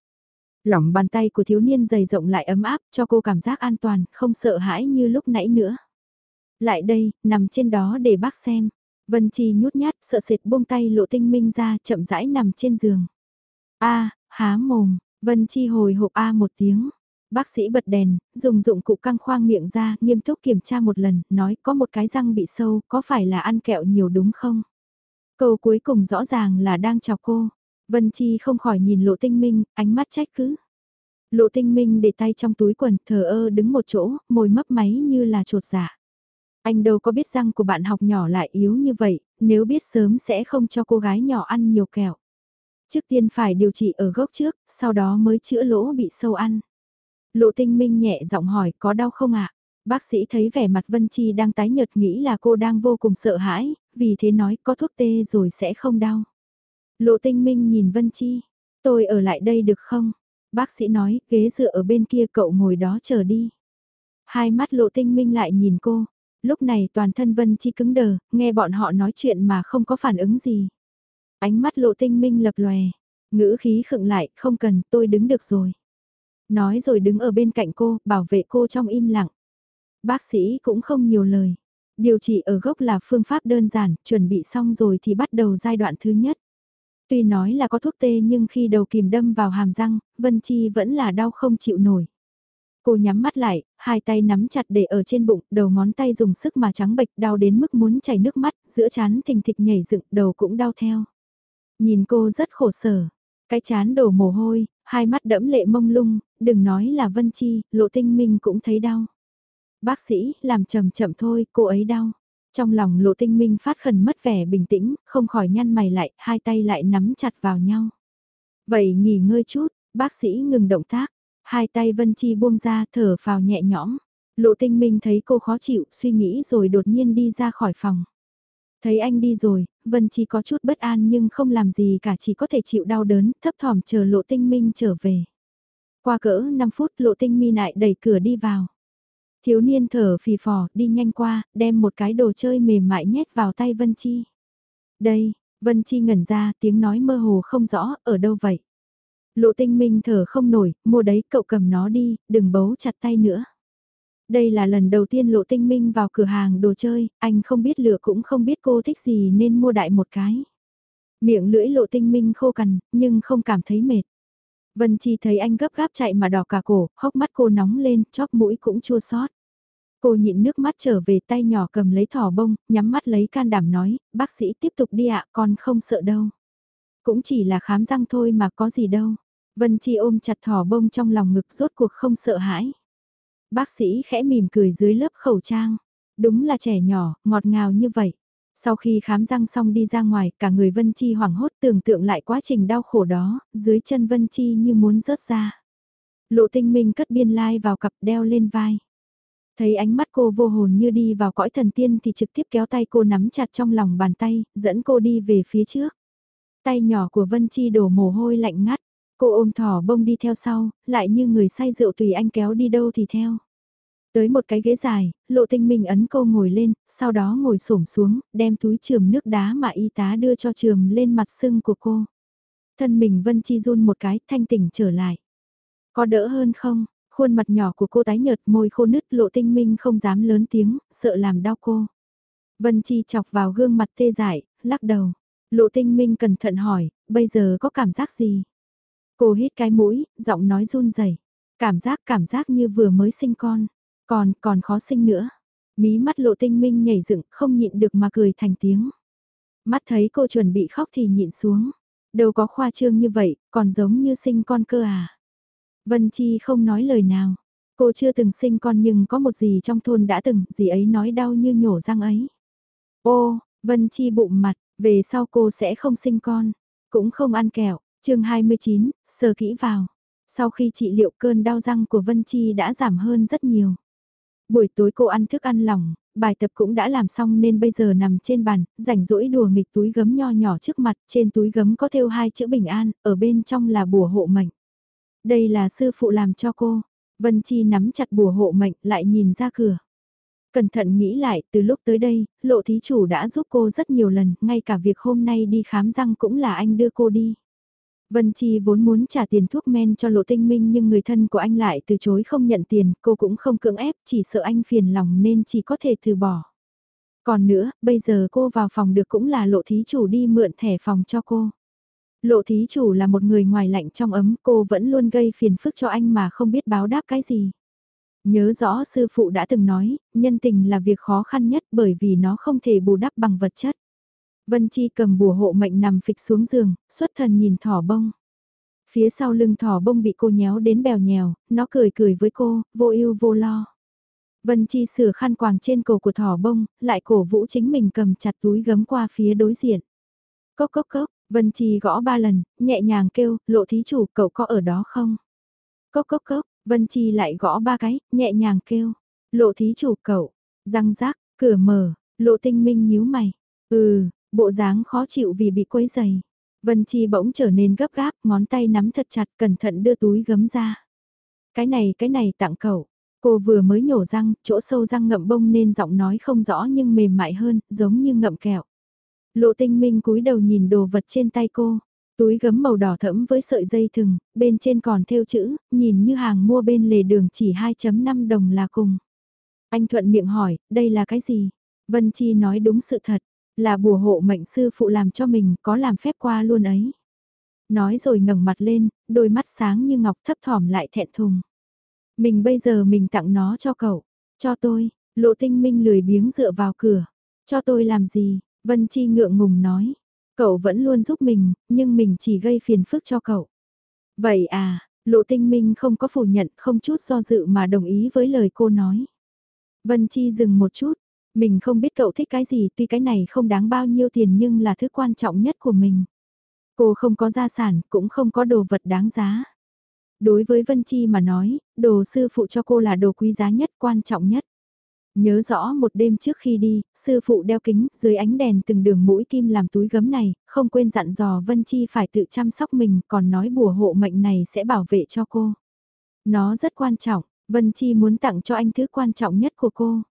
Lòng bàn tay của thiếu niên dày rộng lại ấm áp cho cô cảm giác an toàn, không sợ hãi như lúc nãy nữa. Lại đây, nằm trên đó để bác xem. Vân Chi nhút nhát, sợ sệt buông tay lộ tinh minh ra, chậm rãi nằm trên giường. A, há mồm, Vân Chi hồi hộp A một tiếng. Bác sĩ bật đèn, dùng dụng cụ căng khoang miệng ra, nghiêm túc kiểm tra một lần, nói có một cái răng bị sâu, có phải là ăn kẹo nhiều đúng không? Câu cuối cùng rõ ràng là đang chọc cô. Vân Chi không khỏi nhìn lộ tinh minh, ánh mắt trách cứ. Lộ tinh minh để tay trong túi quần, thờ ơ đứng một chỗ, môi mấp máy như là trột dạ. Anh đâu có biết răng của bạn học nhỏ lại yếu như vậy, nếu biết sớm sẽ không cho cô gái nhỏ ăn nhiều kẹo. Trước tiên phải điều trị ở gốc trước, sau đó mới chữa lỗ bị sâu ăn. Lộ tinh minh nhẹ giọng hỏi có đau không ạ? Bác sĩ thấy vẻ mặt Vân Chi đang tái nhợt nghĩ là cô đang vô cùng sợ hãi, vì thế nói có thuốc tê rồi sẽ không đau. Lộ tinh minh nhìn Vân Chi, tôi ở lại đây được không? Bác sĩ nói, ghế dựa ở bên kia cậu ngồi đó chờ đi. Hai mắt lộ tinh minh lại nhìn cô, lúc này toàn thân Vân Chi cứng đờ, nghe bọn họ nói chuyện mà không có phản ứng gì. Ánh mắt lộ tinh minh lập lòe, ngữ khí khựng lại, không cần, tôi đứng được rồi. Nói rồi đứng ở bên cạnh cô, bảo vệ cô trong im lặng. Bác sĩ cũng không nhiều lời. Điều trị ở gốc là phương pháp đơn giản, chuẩn bị xong rồi thì bắt đầu giai đoạn thứ nhất. Tuy nói là có thuốc tê nhưng khi đầu kìm đâm vào hàm răng, Vân Chi vẫn là đau không chịu nổi. Cô nhắm mắt lại, hai tay nắm chặt để ở trên bụng, đầu ngón tay dùng sức mà trắng bệch đau đến mức muốn chảy nước mắt, giữa chán thình thịch nhảy dựng, đầu cũng đau theo. Nhìn cô rất khổ sở, cái chán đổ mồ hôi, hai mắt đẫm lệ mông lung, đừng nói là Vân Chi, lộ tinh minh cũng thấy đau. Bác sĩ, làm chậm chậm thôi, cô ấy đau. Trong lòng lộ tinh minh phát khẩn mất vẻ bình tĩnh, không khỏi nhăn mày lại, hai tay lại nắm chặt vào nhau. Vậy nghỉ ngơi chút, bác sĩ ngừng động tác, hai tay Vân Chi buông ra thở vào nhẹ nhõm. Lộ tinh minh thấy cô khó chịu, suy nghĩ rồi đột nhiên đi ra khỏi phòng. Thấy anh đi rồi, Vân Chi có chút bất an nhưng không làm gì cả chỉ có thể chịu đau đớn, thấp thỏm chờ lộ tinh minh trở về. Qua cỡ 5 phút lộ tinh mi lại đẩy cửa đi vào. Thiếu niên thở phì phò, đi nhanh qua, đem một cái đồ chơi mềm mại nhét vào tay Vân Chi. Đây, Vân Chi ngẩn ra, tiếng nói mơ hồ không rõ, ở đâu vậy? Lộ tinh minh thở không nổi, mua đấy cậu cầm nó đi, đừng bấu chặt tay nữa. Đây là lần đầu tiên lộ tinh minh vào cửa hàng đồ chơi, anh không biết lựa cũng không biết cô thích gì nên mua đại một cái. Miệng lưỡi lộ tinh minh khô cằn, nhưng không cảm thấy mệt. Vân Chi thấy anh gấp gáp chạy mà đỏ cả cổ, hốc mắt cô nóng lên, chóp mũi cũng chua xót. Cô nhịn nước mắt trở về tay nhỏ cầm lấy thỏ bông, nhắm mắt lấy can đảm nói, bác sĩ tiếp tục đi ạ, con không sợ đâu. Cũng chỉ là khám răng thôi mà có gì đâu. Vân Chi ôm chặt thỏ bông trong lòng ngực rốt cuộc không sợ hãi. Bác sĩ khẽ mỉm cười dưới lớp khẩu trang. Đúng là trẻ nhỏ, ngọt ngào như vậy. Sau khi khám răng xong đi ra ngoài, cả người Vân Chi hoảng hốt tưởng tượng lại quá trình đau khổ đó, dưới chân Vân Chi như muốn rớt ra. Lộ tinh minh cất biên lai vào cặp đeo lên vai. Thấy ánh mắt cô vô hồn như đi vào cõi thần tiên thì trực tiếp kéo tay cô nắm chặt trong lòng bàn tay, dẫn cô đi về phía trước. Tay nhỏ của Vân Chi đổ mồ hôi lạnh ngắt, cô ôm thỏ bông đi theo sau, lại như người say rượu tùy anh kéo đi đâu thì theo. Tới một cái ghế dài, lộ tinh minh ấn cô ngồi lên, sau đó ngồi xổm xuống, đem túi trường nước đá mà y tá đưa cho trường lên mặt sưng của cô. Thân mình Vân Chi run một cái, thanh tỉnh trở lại. Có đỡ hơn không? Khuôn mặt nhỏ của cô tái nhợt môi khô nứt lộ tinh minh không dám lớn tiếng, sợ làm đau cô. Vân Chi chọc vào gương mặt tê dại, lắc đầu. Lộ tinh minh cẩn thận hỏi, bây giờ có cảm giác gì? Cô hít cái mũi, giọng nói run rẩy. Cảm giác cảm giác như vừa mới sinh con. Còn, còn khó sinh nữa. Mí mắt lộ tinh minh nhảy dựng, không nhịn được mà cười thành tiếng. Mắt thấy cô chuẩn bị khóc thì nhịn xuống. Đâu có khoa trương như vậy, còn giống như sinh con cơ à. Vân Chi không nói lời nào. Cô chưa từng sinh con nhưng có một gì trong thôn đã từng, gì ấy nói đau như nhổ răng ấy. Ô, Vân Chi bụng mặt, về sau cô sẽ không sinh con, cũng không ăn kẹo chương 29, sờ kỹ vào. Sau khi trị liệu cơn đau răng của Vân Chi đã giảm hơn rất nhiều. Buổi tối cô ăn thức ăn lỏng, bài tập cũng đã làm xong nên bây giờ nằm trên bàn, rảnh rỗi đùa nghịch túi gấm nho nhỏ trước mặt, trên túi gấm có thêu hai chữ bình an, ở bên trong là bùa hộ mệnh. Đây là sư phụ làm cho cô. Vân Chi nắm chặt bùa hộ mệnh lại nhìn ra cửa. Cẩn thận nghĩ lại, từ lúc tới đây, lộ thí chủ đã giúp cô rất nhiều lần, ngay cả việc hôm nay đi khám răng cũng là anh đưa cô đi. Vân Chi vốn muốn trả tiền thuốc men cho lộ tinh minh nhưng người thân của anh lại từ chối không nhận tiền, cô cũng không cưỡng ép, chỉ sợ anh phiền lòng nên chỉ có thể từ bỏ. Còn nữa, bây giờ cô vào phòng được cũng là lộ thí chủ đi mượn thẻ phòng cho cô. Lộ thí chủ là một người ngoài lạnh trong ấm, cô vẫn luôn gây phiền phức cho anh mà không biết báo đáp cái gì. Nhớ rõ sư phụ đã từng nói, nhân tình là việc khó khăn nhất bởi vì nó không thể bù đắp bằng vật chất. Vân Chi cầm bùa hộ mệnh nằm phịch xuống giường, xuất thần nhìn thỏ bông. Phía sau lưng thỏ bông bị cô nhéo đến bèo nhèo, nó cười cười với cô, vô ưu vô lo. Vân Chi sửa khăn quàng trên cổ của thỏ bông, lại cổ vũ chính mình cầm chặt túi gấm qua phía đối diện. Cốc cốc cốc, Vân Chi gõ ba lần, nhẹ nhàng kêu, lộ thí chủ cậu có ở đó không? Cốc cốc cốc, Vân Chi lại gõ ba cái, nhẹ nhàng kêu, lộ thí chủ cậu, răng rác, cửa mở, lộ tinh minh nhíu mày. Ừ, bộ dáng khó chịu vì bị quấy dày. Vân Chi bỗng trở nên gấp gáp, ngón tay nắm thật chặt cẩn thận đưa túi gấm ra. Cái này cái này tặng cậu. Cô vừa mới nhổ răng, chỗ sâu răng ngậm bông nên giọng nói không rõ nhưng mềm mại hơn, giống như ngậm kẹo. Lộ tinh minh cúi đầu nhìn đồ vật trên tay cô. Túi gấm màu đỏ thẫm với sợi dây thừng, bên trên còn thêu chữ, nhìn như hàng mua bên lề đường chỉ 2.5 đồng là cùng. Anh thuận miệng hỏi, đây là cái gì? Vân Chi nói đúng sự thật, là bùa hộ mệnh sư phụ làm cho mình có làm phép qua luôn ấy. Nói rồi ngẩng mặt lên, đôi mắt sáng như ngọc thấp thỏm lại thẹn thùng. Mình bây giờ mình tặng nó cho cậu, cho tôi, lộ tinh minh lười biếng dựa vào cửa. Cho tôi làm gì? Vân Chi ngượng ngùng nói. Cậu vẫn luôn giúp mình, nhưng mình chỉ gây phiền phức cho cậu. Vậy à, lộ tinh minh không có phủ nhận không chút do dự mà đồng ý với lời cô nói. Vân Chi dừng một chút, mình không biết cậu thích cái gì tuy cái này không đáng bao nhiêu tiền nhưng là thứ quan trọng nhất của mình. Cô không có gia sản, cũng không có đồ vật đáng giá. Đối với Vân Chi mà nói, đồ sư phụ cho cô là đồ quý giá nhất, quan trọng nhất. Nhớ rõ một đêm trước khi đi, sư phụ đeo kính dưới ánh đèn từng đường mũi kim làm túi gấm này, không quên dặn dò Vân Chi phải tự chăm sóc mình còn nói bùa hộ mệnh này sẽ bảo vệ cho cô. Nó rất quan trọng, Vân Chi muốn tặng cho anh thứ quan trọng nhất của cô.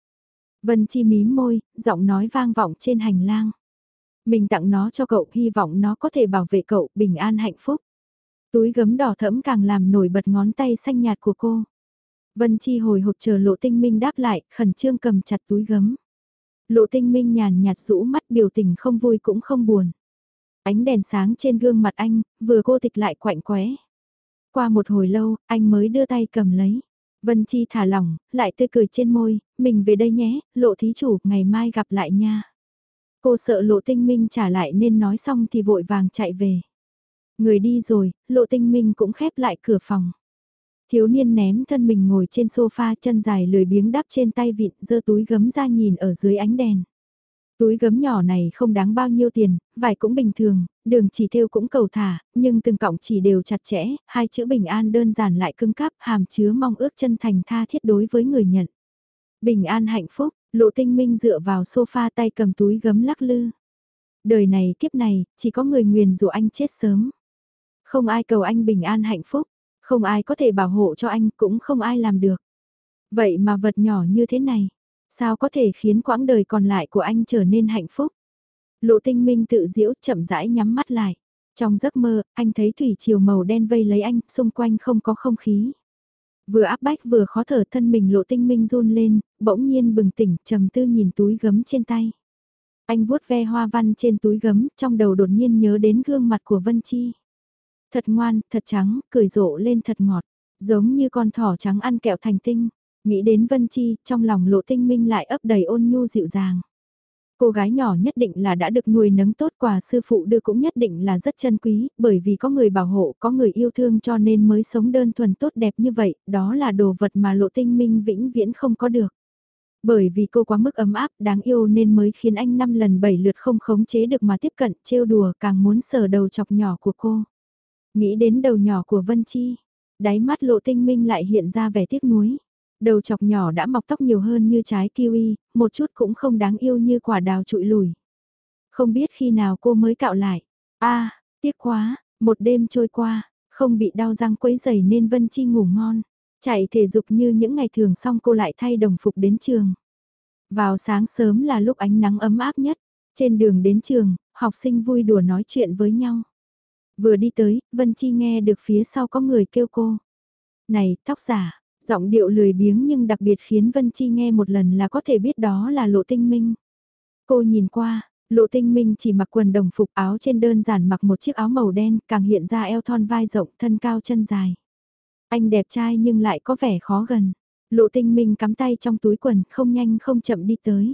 Vân Chi mím môi, giọng nói vang vọng trên hành lang. Mình tặng nó cho cậu, hy vọng nó có thể bảo vệ cậu, bình an hạnh phúc. Túi gấm đỏ thẫm càng làm nổi bật ngón tay xanh nhạt của cô. Vân Chi hồi hộp chờ Lộ Tinh Minh đáp lại, khẩn trương cầm chặt túi gấm. Lộ Tinh Minh nhàn nhạt rũ mắt biểu tình không vui cũng không buồn. Ánh đèn sáng trên gương mặt anh, vừa cô tịch lại quạnh quẽ. Qua một hồi lâu, anh mới đưa tay cầm lấy. Vân Chi thả lỏng, lại tươi cười trên môi, mình về đây nhé, lộ thí chủ, ngày mai gặp lại nha. Cô sợ lộ tinh minh trả lại nên nói xong thì vội vàng chạy về. Người đi rồi, lộ tinh minh cũng khép lại cửa phòng. Thiếu niên ném thân mình ngồi trên sofa chân dài lười biếng đắp trên tay vịn giơ túi gấm ra nhìn ở dưới ánh đèn. Túi gấm nhỏ này không đáng bao nhiêu tiền, vải cũng bình thường, đường chỉ thêu cũng cầu thả, nhưng từng cọng chỉ đều chặt chẽ, hai chữ bình an đơn giản lại cứng cáp hàm chứa mong ước chân thành tha thiết đối với người nhận. Bình an hạnh phúc, lộ tinh minh dựa vào sofa tay cầm túi gấm lắc lư. Đời này kiếp này, chỉ có người nguyền rủa anh chết sớm. Không ai cầu anh bình an hạnh phúc, không ai có thể bảo hộ cho anh cũng không ai làm được. Vậy mà vật nhỏ như thế này, sao có thể khiến quãng đời còn lại của anh trở nên hạnh phúc? Lộ tinh minh tự diễu chậm rãi nhắm mắt lại. Trong giấc mơ, anh thấy thủy chiều màu đen vây lấy anh, xung quanh không có không khí. Vừa áp bách vừa khó thở thân mình lộ tinh minh run lên, bỗng nhiên bừng tỉnh, trầm tư nhìn túi gấm trên tay. Anh vuốt ve hoa văn trên túi gấm, trong đầu đột nhiên nhớ đến gương mặt của Vân Chi. Thật ngoan, thật trắng, cười rộ lên thật ngọt, giống như con thỏ trắng ăn kẹo thành tinh. Nghĩ đến Vân Chi, trong lòng lộ tinh minh lại ấp đầy ôn nhu dịu dàng. Cô gái nhỏ nhất định là đã được nuôi nấng tốt quà sư phụ đưa cũng nhất định là rất chân quý, bởi vì có người bảo hộ, có người yêu thương cho nên mới sống đơn thuần tốt đẹp như vậy, đó là đồ vật mà lộ tinh minh vĩnh viễn không có được. Bởi vì cô quá mức ấm áp đáng yêu nên mới khiến anh năm lần bảy lượt không khống chế được mà tiếp cận trêu đùa càng muốn sờ đầu chọc nhỏ của cô. Nghĩ đến đầu nhỏ của Vân Chi, đáy mắt lộ tinh minh lại hiện ra vẻ tiếc nuối. Đầu chọc nhỏ đã mọc tóc nhiều hơn như trái kiwi, một chút cũng không đáng yêu như quả đào trụi lùi. Không biết khi nào cô mới cạo lại. a tiếc quá, một đêm trôi qua, không bị đau răng quấy dày nên Vân Chi ngủ ngon. Chạy thể dục như những ngày thường xong cô lại thay đồng phục đến trường. Vào sáng sớm là lúc ánh nắng ấm áp nhất. Trên đường đến trường, học sinh vui đùa nói chuyện với nhau. Vừa đi tới, Vân Chi nghe được phía sau có người kêu cô. Này, tóc giả, giọng điệu lười biếng nhưng đặc biệt khiến Vân Chi nghe một lần là có thể biết đó là lộ tinh minh. Cô nhìn qua, lộ tinh minh chỉ mặc quần đồng phục áo trên đơn giản mặc một chiếc áo màu đen càng hiện ra eo thon vai rộng thân cao chân dài. Anh đẹp trai nhưng lại có vẻ khó gần. Lộ tinh minh cắm tay trong túi quần không nhanh không chậm đi tới.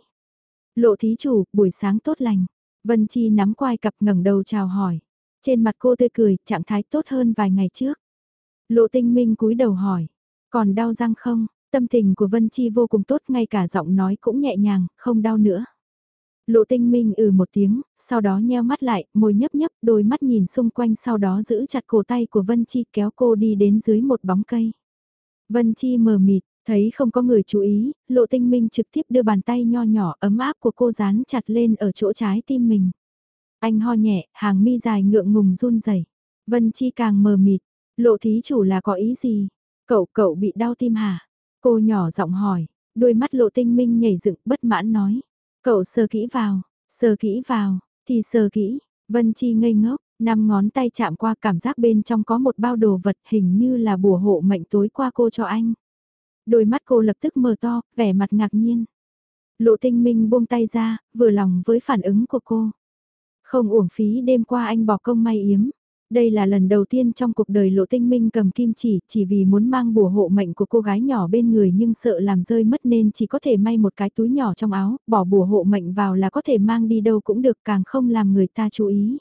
Lộ thí chủ, buổi sáng tốt lành. Vân Chi nắm quai cặp ngẩng đầu chào hỏi. Trên mặt cô tươi cười, trạng thái tốt hơn vài ngày trước. Lộ tinh minh cúi đầu hỏi, còn đau răng không? Tâm tình của Vân Chi vô cùng tốt ngay cả giọng nói cũng nhẹ nhàng, không đau nữa. Lộ tinh minh ừ một tiếng, sau đó nheo mắt lại, môi nhấp nhấp, đôi mắt nhìn xung quanh sau đó giữ chặt cổ tay của Vân Chi kéo cô đi đến dưới một bóng cây. Vân Chi mờ mịt, thấy không có người chú ý, lộ tinh minh trực tiếp đưa bàn tay nho nhỏ ấm áp của cô dán chặt lên ở chỗ trái tim mình. Anh ho nhẹ, hàng mi dài ngượng ngùng run rẩy. Vân Chi càng mờ mịt, lộ thí chủ là có ý gì? Cậu cậu bị đau tim hả? Cô nhỏ giọng hỏi, đôi mắt lộ tinh minh nhảy dựng bất mãn nói. Cậu sờ kỹ vào, sờ kỹ vào, thì sờ kỹ. Vân Chi ngây ngốc, năm ngón tay chạm qua cảm giác bên trong có một bao đồ vật hình như là bùa hộ mệnh tối qua cô cho anh. Đôi mắt cô lập tức mở to, vẻ mặt ngạc nhiên. Lộ tinh minh buông tay ra, vừa lòng với phản ứng của cô. Không uổng phí đêm qua anh bỏ công may yếm. Đây là lần đầu tiên trong cuộc đời lộ tinh minh cầm kim chỉ, chỉ vì muốn mang bùa hộ mệnh của cô gái nhỏ bên người nhưng sợ làm rơi mất nên chỉ có thể may một cái túi nhỏ trong áo, bỏ bùa hộ mệnh vào là có thể mang đi đâu cũng được càng không làm người ta chú ý.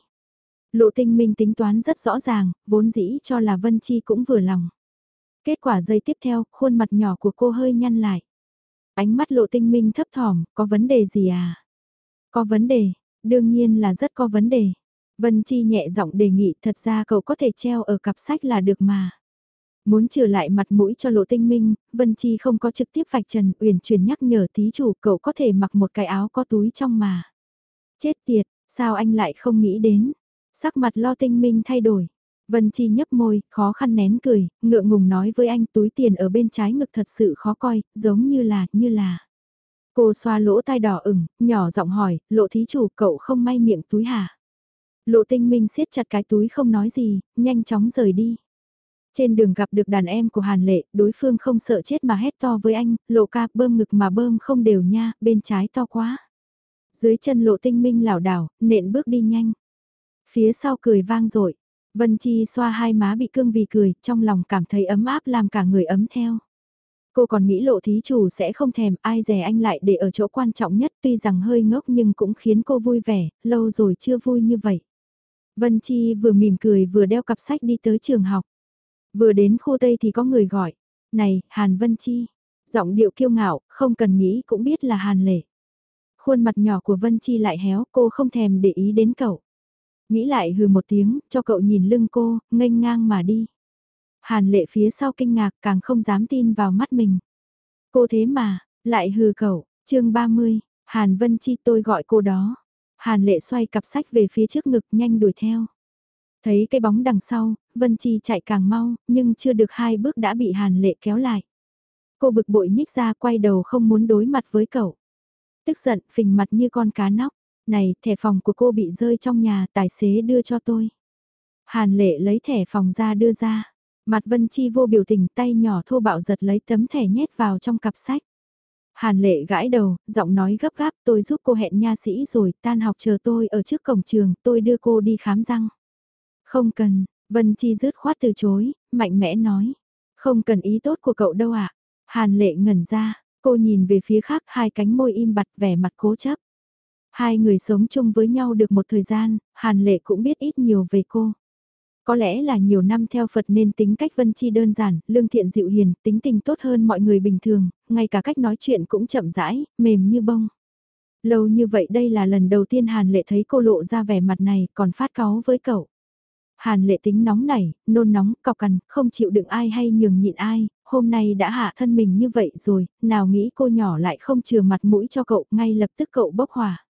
Lộ tinh minh tính toán rất rõ ràng, vốn dĩ cho là Vân Chi cũng vừa lòng. Kết quả giây tiếp theo, khuôn mặt nhỏ của cô hơi nhăn lại. Ánh mắt lộ tinh minh thấp thỏm, có vấn đề gì à? Có vấn đề, đương nhiên là rất có vấn đề. Vân Chi nhẹ giọng đề nghị thật ra cậu có thể treo ở cặp sách là được mà. Muốn trừ lại mặt mũi cho lộ tinh minh, Vân Chi không có trực tiếp vạch trần uyển chuyển nhắc nhở tí chủ cậu có thể mặc một cái áo có túi trong mà. Chết tiệt, sao anh lại không nghĩ đến? Sắc mặt lo tinh minh thay đổi. Vân Chi nhấp môi, khó khăn nén cười, ngượng ngùng nói với anh túi tiền ở bên trái ngực thật sự khó coi, giống như là, như là. Cô xoa lỗ tai đỏ ửng, nhỏ giọng hỏi, lộ thí chủ cậu không may miệng túi hả? Lộ tinh minh siết chặt cái túi không nói gì, nhanh chóng rời đi. Trên đường gặp được đàn em của Hàn Lệ, đối phương không sợ chết mà hét to với anh, lộ ca bơm ngực mà bơm không đều nha, bên trái to quá. Dưới chân lộ tinh minh lảo đảo, nện bước đi nhanh. Phía sau cười vang dội Vân Chi xoa hai má bị cương vì cười, trong lòng cảm thấy ấm áp làm cả người ấm theo. Cô còn nghĩ lộ thí chủ sẽ không thèm ai dè anh lại để ở chỗ quan trọng nhất tuy rằng hơi ngốc nhưng cũng khiến cô vui vẻ, lâu rồi chưa vui như vậy. Vân Chi vừa mỉm cười vừa đeo cặp sách đi tới trường học. Vừa đến khu Tây thì có người gọi, này, Hàn Vân Chi. Giọng điệu kiêu ngạo, không cần nghĩ cũng biết là Hàn Lệ. Khuôn mặt nhỏ của Vân Chi lại héo, cô không thèm để ý đến cậu. Nghĩ lại hừ một tiếng, cho cậu nhìn lưng cô, nghênh ngang mà đi. Hàn lệ phía sau kinh ngạc càng không dám tin vào mắt mình. Cô thế mà, lại hừ cậu, chương 30, Hàn Vân Chi tôi gọi cô đó. Hàn lệ xoay cặp sách về phía trước ngực nhanh đuổi theo. Thấy cái bóng đằng sau, Vân Chi chạy càng mau, nhưng chưa được hai bước đã bị Hàn lệ kéo lại. Cô bực bội nhích ra quay đầu không muốn đối mặt với cậu. Tức giận, phình mặt như con cá nóc. Này, thẻ phòng của cô bị rơi trong nhà, tài xế đưa cho tôi. Hàn lệ lấy thẻ phòng ra đưa ra. Mặt Vân Chi vô biểu tình tay nhỏ thô bạo giật lấy tấm thẻ nhét vào trong cặp sách. Hàn lệ gãi đầu, giọng nói gấp gáp tôi giúp cô hẹn nha sĩ rồi, tan học chờ tôi ở trước cổng trường, tôi đưa cô đi khám răng. Không cần, Vân Chi rứt khoát từ chối, mạnh mẽ nói. Không cần ý tốt của cậu đâu ạ. À? Hàn lệ ngẩn ra, cô nhìn về phía khác hai cánh môi im bặt vẻ mặt cố chấp. Hai người sống chung với nhau được một thời gian, Hàn lệ cũng biết ít nhiều về cô. Có lẽ là nhiều năm theo Phật nên tính cách Vân Chi đơn giản, lương thiện dịu hiền, tính tình tốt hơn mọi người bình thường, ngay cả cách nói chuyện cũng chậm rãi, mềm như bông. Lâu như vậy đây là lần đầu tiên Hàn Lệ thấy cô lộ ra vẻ mặt này còn phát cáu với cậu. Hàn Lệ tính nóng nảy, nôn nóng, cọc cằn, không chịu đựng ai hay nhường nhịn ai, hôm nay đã hạ thân mình như vậy rồi, nào nghĩ cô nhỏ lại không chừa mặt mũi cho cậu, ngay lập tức cậu bốc hỏa.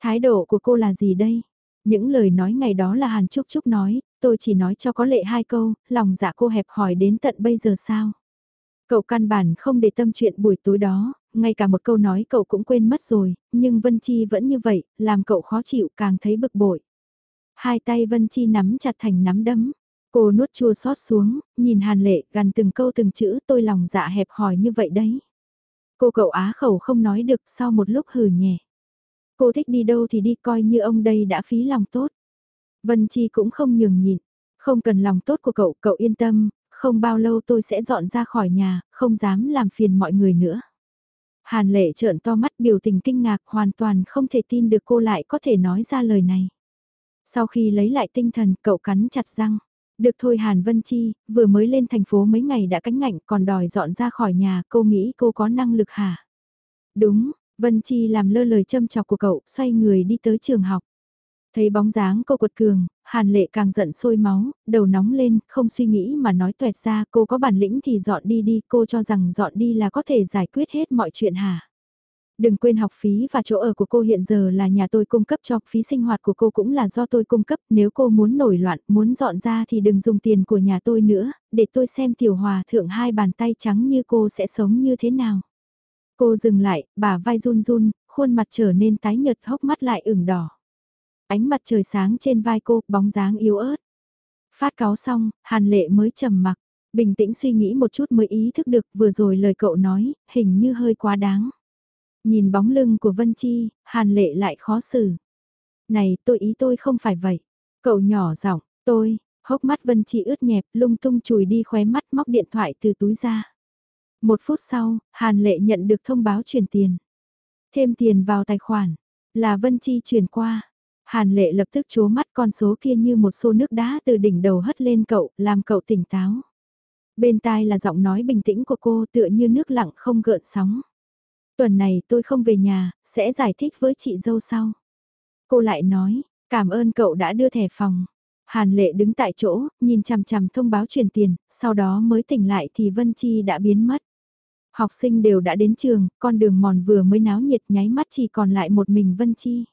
Thái độ của cô là gì đây? Những lời nói ngày đó là Hàn Trúc Trúc nói, tôi chỉ nói cho có lệ hai câu, lòng dạ cô hẹp hỏi đến tận bây giờ sao? Cậu căn bản không để tâm chuyện buổi tối đó, ngay cả một câu nói cậu cũng quên mất rồi, nhưng Vân Chi vẫn như vậy, làm cậu khó chịu càng thấy bực bội. Hai tay Vân Chi nắm chặt thành nắm đấm. Cô nuốt chua xót xuống, nhìn Hàn Lệ gần từng câu từng chữ tôi lòng dạ hẹp hỏi như vậy đấy. Cô cậu á khẩu không nói được sau một lúc hừ nhẹ. Cô thích đi đâu thì đi coi như ông đây đã phí lòng tốt. Vân Chi cũng không nhường nhịn. Không cần lòng tốt của cậu, cậu yên tâm, không bao lâu tôi sẽ dọn ra khỏi nhà, không dám làm phiền mọi người nữa. Hàn lệ trợn to mắt biểu tình kinh ngạc hoàn toàn không thể tin được cô lại có thể nói ra lời này. Sau khi lấy lại tinh thần cậu cắn chặt răng. Được thôi Hàn Vân Chi, vừa mới lên thành phố mấy ngày đã cánh ngạnh còn đòi dọn ra khỏi nhà cô nghĩ cô có năng lực hả? Đúng, Vân Chi làm lơ lời châm chọc của cậu xoay người đi tới trường học. Thấy bóng dáng cô quật cường, Hàn Lệ càng giận sôi máu, đầu nóng lên, không suy nghĩ mà nói tuẹt ra cô có bản lĩnh thì dọn đi đi, cô cho rằng dọn đi là có thể giải quyết hết mọi chuyện hả? Đừng quên học phí và chỗ ở của cô hiện giờ là nhà tôi cung cấp cho, phí sinh hoạt của cô cũng là do tôi cung cấp, nếu cô muốn nổi loạn, muốn dọn ra thì đừng dùng tiền của nhà tôi nữa, để tôi xem tiểu hòa thượng hai bàn tay trắng như cô sẽ sống như thế nào. Cô dừng lại, bà vai run run, khuôn mặt trở nên tái nhợt hốc mắt lại ửng đỏ. Ánh mặt trời sáng trên vai cô, bóng dáng yếu ớt. Phát cáo xong, Hàn Lệ mới trầm mặc, bình tĩnh suy nghĩ một chút mới ý thức được vừa rồi lời cậu nói, hình như hơi quá đáng. Nhìn bóng lưng của Vân Chi, Hàn Lệ lại khó xử. Này, tôi ý tôi không phải vậy. Cậu nhỏ giọng, tôi, hốc mắt Vân Chi ướt nhẹp, lung tung chùi đi khóe mắt móc điện thoại từ túi ra. Một phút sau, Hàn Lệ nhận được thông báo chuyển tiền. Thêm tiền vào tài khoản, là Vân Chi chuyển qua. Hàn Lệ lập tức chố mắt con số kia như một xô nước đá từ đỉnh đầu hất lên cậu, làm cậu tỉnh táo. Bên tai là giọng nói bình tĩnh của cô tựa như nước lặng không gợn sóng. Tuần này tôi không về nhà, sẽ giải thích với chị dâu sau. Cô lại nói, cảm ơn cậu đã đưa thẻ phòng. Hàn lệ đứng tại chỗ, nhìn chằm chằm thông báo truyền tiền, sau đó mới tỉnh lại thì Vân Chi đã biến mất. Học sinh đều đã đến trường, con đường mòn vừa mới náo nhiệt nháy mắt chỉ còn lại một mình Vân Chi.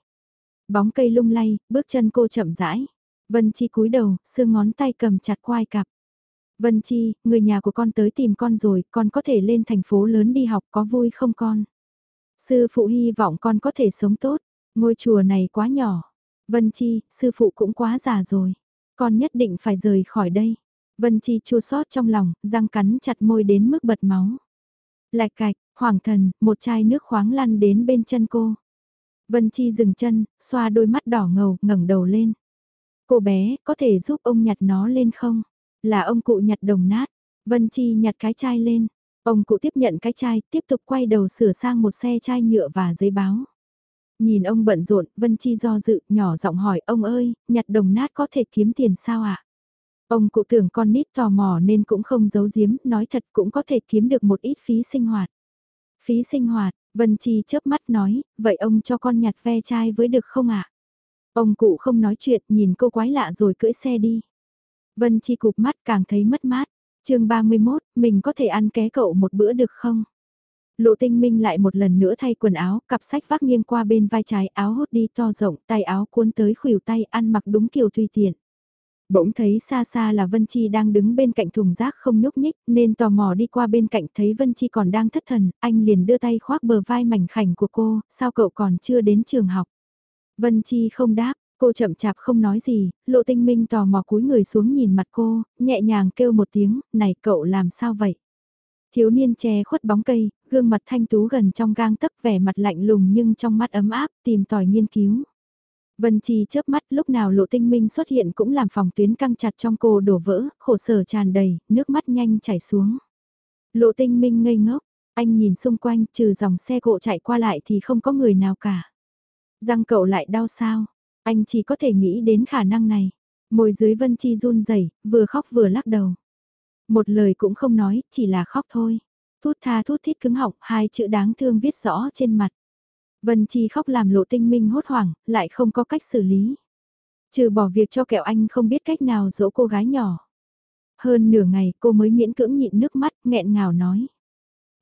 Bóng cây lung lay, bước chân cô chậm rãi. Vân Chi cúi đầu, xương ngón tay cầm chặt quai cặp. Vân Chi, người nhà của con tới tìm con rồi, con có thể lên thành phố lớn đi học có vui không con? Sư phụ hy vọng con có thể sống tốt, ngôi chùa này quá nhỏ. Vân Chi, sư phụ cũng quá già rồi. Con nhất định phải rời khỏi đây. Vân Chi chua xót trong lòng, răng cắn chặt môi đến mức bật máu. Lạch cạch, hoàng thần, một chai nước khoáng lăn đến bên chân cô. Vân Chi dừng chân, xoa đôi mắt đỏ ngầu, ngẩng đầu lên. Cô bé, có thể giúp ông nhặt nó lên không? Là ông cụ nhặt đồng nát. Vân Chi nhặt cái chai lên. Ông cụ tiếp nhận cái chai, tiếp tục quay đầu sửa sang một xe chai nhựa và giấy báo. Nhìn ông bận rộn, Vân Chi do dự, nhỏ giọng hỏi, ông ơi, nhặt đồng nát có thể kiếm tiền sao ạ? À? Ông cụ tưởng con nít tò mò nên cũng không giấu giếm, nói thật cũng có thể kiếm được một ít phí sinh hoạt. Phí sinh hoạt, Vân Chi chớp mắt nói, vậy ông cho con nhặt ve chai với được không ạ? À? Ông cụ không nói chuyện, nhìn cô quái lạ rồi cưỡi xe đi. Vân Chi cụp mắt càng thấy mất mát chương 31, mình có thể ăn ké cậu một bữa được không? Lộ tinh minh lại một lần nữa thay quần áo, cặp sách vác nghiêng qua bên vai trái áo hốt đi to rộng, tay áo cuốn tới khuỷu tay ăn mặc đúng kiểu tùy tiện. Bỗng thấy xa xa là Vân Chi đang đứng bên cạnh thùng rác không nhúc nhích, nên tò mò đi qua bên cạnh thấy Vân Chi còn đang thất thần, anh liền đưa tay khoác bờ vai mảnh khảnh của cô, sao cậu còn chưa đến trường học? Vân Chi không đáp, Cô chậm chạp không nói gì, lộ tinh minh tò mò cúi người xuống nhìn mặt cô, nhẹ nhàng kêu một tiếng, này cậu làm sao vậy? Thiếu niên che khuất bóng cây, gương mặt thanh tú gần trong gang tấc vẻ mặt lạnh lùng nhưng trong mắt ấm áp, tìm tòi nghiên cứu. Vân Chi chớp mắt lúc nào lộ tinh minh xuất hiện cũng làm phòng tuyến căng chặt trong cô đổ vỡ, khổ sở tràn đầy, nước mắt nhanh chảy xuống. Lộ tinh minh ngây ngốc, anh nhìn xung quanh trừ dòng xe cộ chạy qua lại thì không có người nào cả. Răng cậu lại đau sao, anh chỉ có thể nghĩ đến khả năng này. Môi dưới Vân Chi run rẩy, vừa khóc vừa lắc đầu. Một lời cũng không nói, chỉ là khóc thôi. Thút tha thút thít cứng họng, hai chữ đáng thương viết rõ trên mặt. Vân Chi khóc làm lộ tinh minh hốt hoảng, lại không có cách xử lý. Trừ bỏ việc cho kẹo anh không biết cách nào dỗ cô gái nhỏ. Hơn nửa ngày cô mới miễn cưỡng nhịn nước mắt, nghẹn ngào nói.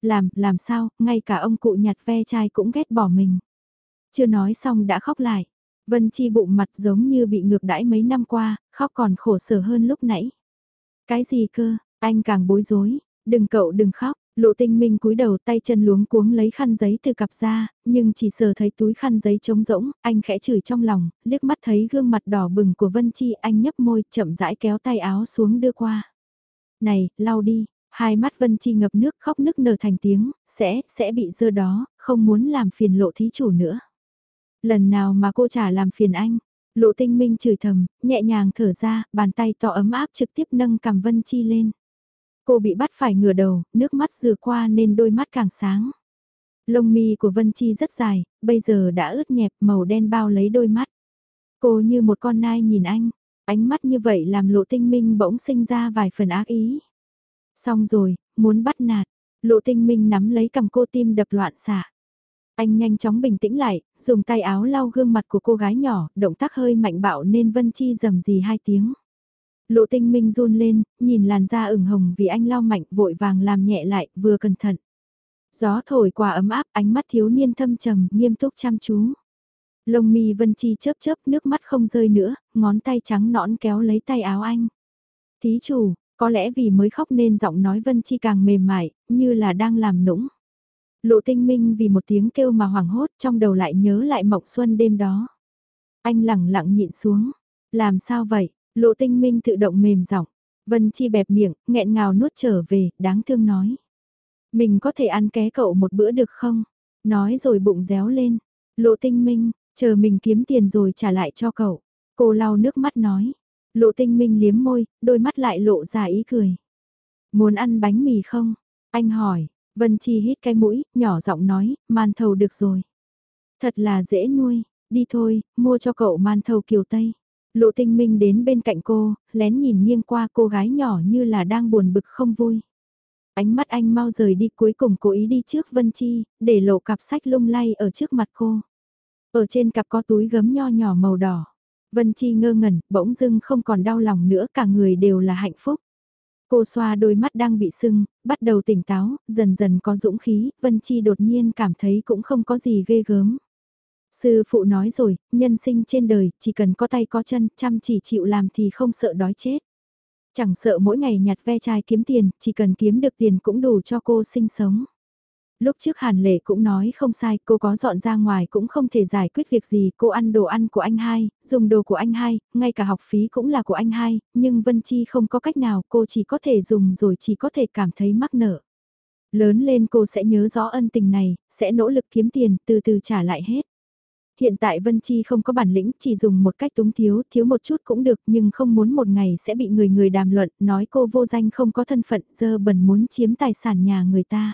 Làm, làm sao, ngay cả ông cụ nhặt ve chai cũng ghét bỏ mình. Chưa nói xong đã khóc lại. Vân Chi bụng mặt giống như bị ngược đãi mấy năm qua, khóc còn khổ sở hơn lúc nãy. Cái gì cơ, anh càng bối rối, đừng cậu đừng khóc, lộ tinh minh cúi đầu tay chân luống cuống lấy khăn giấy từ cặp ra, nhưng chỉ sờ thấy túi khăn giấy trống rỗng, anh khẽ chửi trong lòng, liếc mắt thấy gương mặt đỏ bừng của Vân Chi anh nhấp môi chậm rãi kéo tay áo xuống đưa qua. Này, lau đi, hai mắt Vân Chi ngập nước khóc nức nở thành tiếng, sẽ, sẽ bị dơ đó, không muốn làm phiền lộ thí chủ nữa. Lần nào mà cô trả làm phiền anh, lộ tinh minh chửi thầm, nhẹ nhàng thở ra, bàn tay to ấm áp trực tiếp nâng cầm Vân Chi lên. Cô bị bắt phải ngửa đầu, nước mắt dừa qua nên đôi mắt càng sáng. Lông mi của Vân Chi rất dài, bây giờ đã ướt nhẹp màu đen bao lấy đôi mắt. Cô như một con nai nhìn anh, ánh mắt như vậy làm lộ tinh minh bỗng sinh ra vài phần ác ý. Xong rồi, muốn bắt nạt, lộ tinh minh nắm lấy cầm cô tim đập loạn xạ. Anh nhanh chóng bình tĩnh lại, dùng tay áo lau gương mặt của cô gái nhỏ, động tác hơi mạnh bạo nên Vân Chi rầm gì hai tiếng. Lộ tinh minh run lên, nhìn làn da ửng hồng vì anh lau mạnh vội vàng làm nhẹ lại, vừa cẩn thận. Gió thổi qua ấm áp, ánh mắt thiếu niên thâm trầm, nghiêm túc chăm chú. Lông mi Vân Chi chớp chớp nước mắt không rơi nữa, ngón tay trắng nõn kéo lấy tay áo anh. Thí chủ, có lẽ vì mới khóc nên giọng nói Vân Chi càng mềm mại, như là đang làm nũng. Lộ tinh minh vì một tiếng kêu mà hoảng hốt trong đầu lại nhớ lại mộng xuân đêm đó. Anh lẳng lặng nhịn xuống. Làm sao vậy? Lộ tinh minh tự động mềm giọng. Vân Chi bẹp miệng, nghẹn ngào nuốt trở về, đáng thương nói. Mình có thể ăn ké cậu một bữa được không? Nói rồi bụng réo lên. Lộ tinh minh, chờ mình kiếm tiền rồi trả lại cho cậu. Cô lau nước mắt nói. Lộ tinh minh liếm môi, đôi mắt lại lộ ra ý cười. Muốn ăn bánh mì không? Anh hỏi, Vân Chi hít cái mũi, nhỏ giọng nói, man thầu được rồi. Thật là dễ nuôi, đi thôi, mua cho cậu man thầu kiều Tây. Lộ tinh minh đến bên cạnh cô, lén nhìn nghiêng qua cô gái nhỏ như là đang buồn bực không vui. Ánh mắt anh mau rời đi cuối cùng cố ý đi trước Vân Chi, để lộ cặp sách lung lay ở trước mặt cô. Ở trên cặp có túi gấm nho nhỏ màu đỏ. Vân Chi ngơ ngẩn, bỗng dưng không còn đau lòng nữa cả người đều là hạnh phúc. Cô xoa đôi mắt đang bị sưng, bắt đầu tỉnh táo, dần dần có dũng khí, Vân Chi đột nhiên cảm thấy cũng không có gì ghê gớm. Sư phụ nói rồi, nhân sinh trên đời, chỉ cần có tay có chân, chăm chỉ chịu làm thì không sợ đói chết. Chẳng sợ mỗi ngày nhặt ve chai kiếm tiền, chỉ cần kiếm được tiền cũng đủ cho cô sinh sống. Lúc trước Hàn Lệ cũng nói không sai, cô có dọn ra ngoài cũng không thể giải quyết việc gì, cô ăn đồ ăn của anh hai, dùng đồ của anh hai, ngay cả học phí cũng là của anh hai, nhưng Vân Chi không có cách nào, cô chỉ có thể dùng rồi chỉ có thể cảm thấy mắc nợ. Lớn lên cô sẽ nhớ rõ ân tình này, sẽ nỗ lực kiếm tiền, từ từ trả lại hết. Hiện tại Vân Chi không có bản lĩnh, chỉ dùng một cách túng thiếu, thiếu một chút cũng được, nhưng không muốn một ngày sẽ bị người người đàm luận, nói cô vô danh không có thân phận, dơ bẩn muốn chiếm tài sản nhà người ta.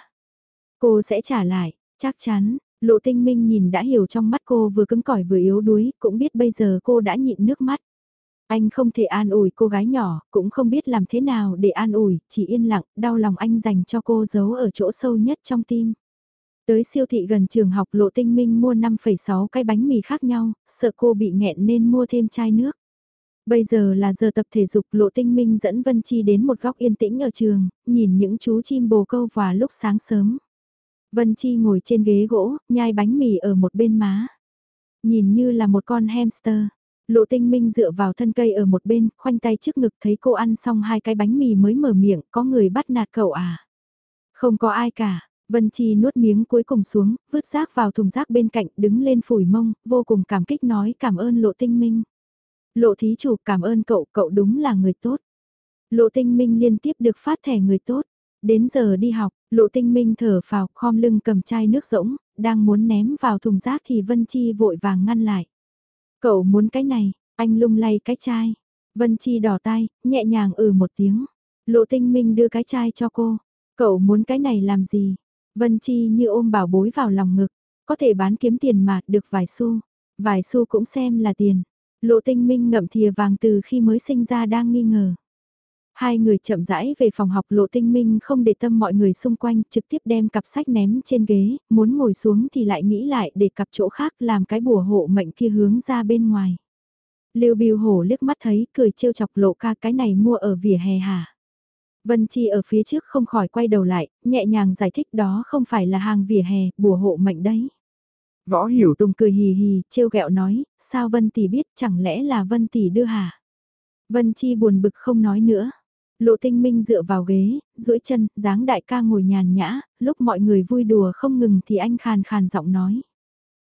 Cô sẽ trả lại, chắc chắn, lộ tinh minh nhìn đã hiểu trong mắt cô vừa cứng cỏi vừa yếu đuối, cũng biết bây giờ cô đã nhịn nước mắt. Anh không thể an ủi cô gái nhỏ, cũng không biết làm thế nào để an ủi, chỉ yên lặng, đau lòng anh dành cho cô giấu ở chỗ sâu nhất trong tim. Tới siêu thị gần trường học lộ tinh minh mua 5,6 cái bánh mì khác nhau, sợ cô bị nghẹn nên mua thêm chai nước. Bây giờ là giờ tập thể dục lộ tinh minh dẫn Vân Chi đến một góc yên tĩnh ở trường, nhìn những chú chim bồ câu và lúc sáng sớm. Vân Chi ngồi trên ghế gỗ, nhai bánh mì ở một bên má. Nhìn như là một con hamster. Lộ tinh minh dựa vào thân cây ở một bên, khoanh tay trước ngực thấy cô ăn xong hai cái bánh mì mới mở miệng, có người bắt nạt cậu à? Không có ai cả, Vân Chi nuốt miếng cuối cùng xuống, vứt rác vào thùng rác bên cạnh, đứng lên phủi mông, vô cùng cảm kích nói cảm ơn lộ tinh minh. Lộ thí chủ cảm ơn cậu, cậu đúng là người tốt. Lộ tinh minh liên tiếp được phát thẻ người tốt. Đến giờ đi học, lộ tinh minh thở phào khom lưng cầm chai nước rỗng, đang muốn ném vào thùng rác thì Vân Chi vội vàng ngăn lại. Cậu muốn cái này, anh lung lay cái chai. Vân Chi đỏ tay, nhẹ nhàng ừ một tiếng. Lộ tinh minh đưa cái chai cho cô. Cậu muốn cái này làm gì? Vân Chi như ôm bảo bối vào lòng ngực. Có thể bán kiếm tiền mà, được vài xu. Vài xu cũng xem là tiền. Lộ tinh minh ngậm thìa vàng từ khi mới sinh ra đang nghi ngờ. Hai người chậm rãi về phòng học lộ tinh minh không để tâm mọi người xung quanh trực tiếp đem cặp sách ném trên ghế, muốn ngồi xuống thì lại nghĩ lại để cặp chỗ khác làm cái bùa hộ mệnh kia hướng ra bên ngoài. Lưu Biêu Hổ liếc mắt thấy cười trêu chọc lộ ca cái này mua ở vỉa hè hả. Vân Chi ở phía trước không khỏi quay đầu lại, nhẹ nhàng giải thích đó không phải là hàng vỉa hè, bùa hộ mệnh đấy. Võ Hiểu Tùng cười hì hì, trêu ghẹo nói, sao Vân Tỷ biết chẳng lẽ là Vân Tỷ đưa hả? Vân Chi buồn bực không nói nữa. Lộ tinh minh dựa vào ghế, duỗi chân, dáng đại ca ngồi nhàn nhã, lúc mọi người vui đùa không ngừng thì anh khàn khàn giọng nói.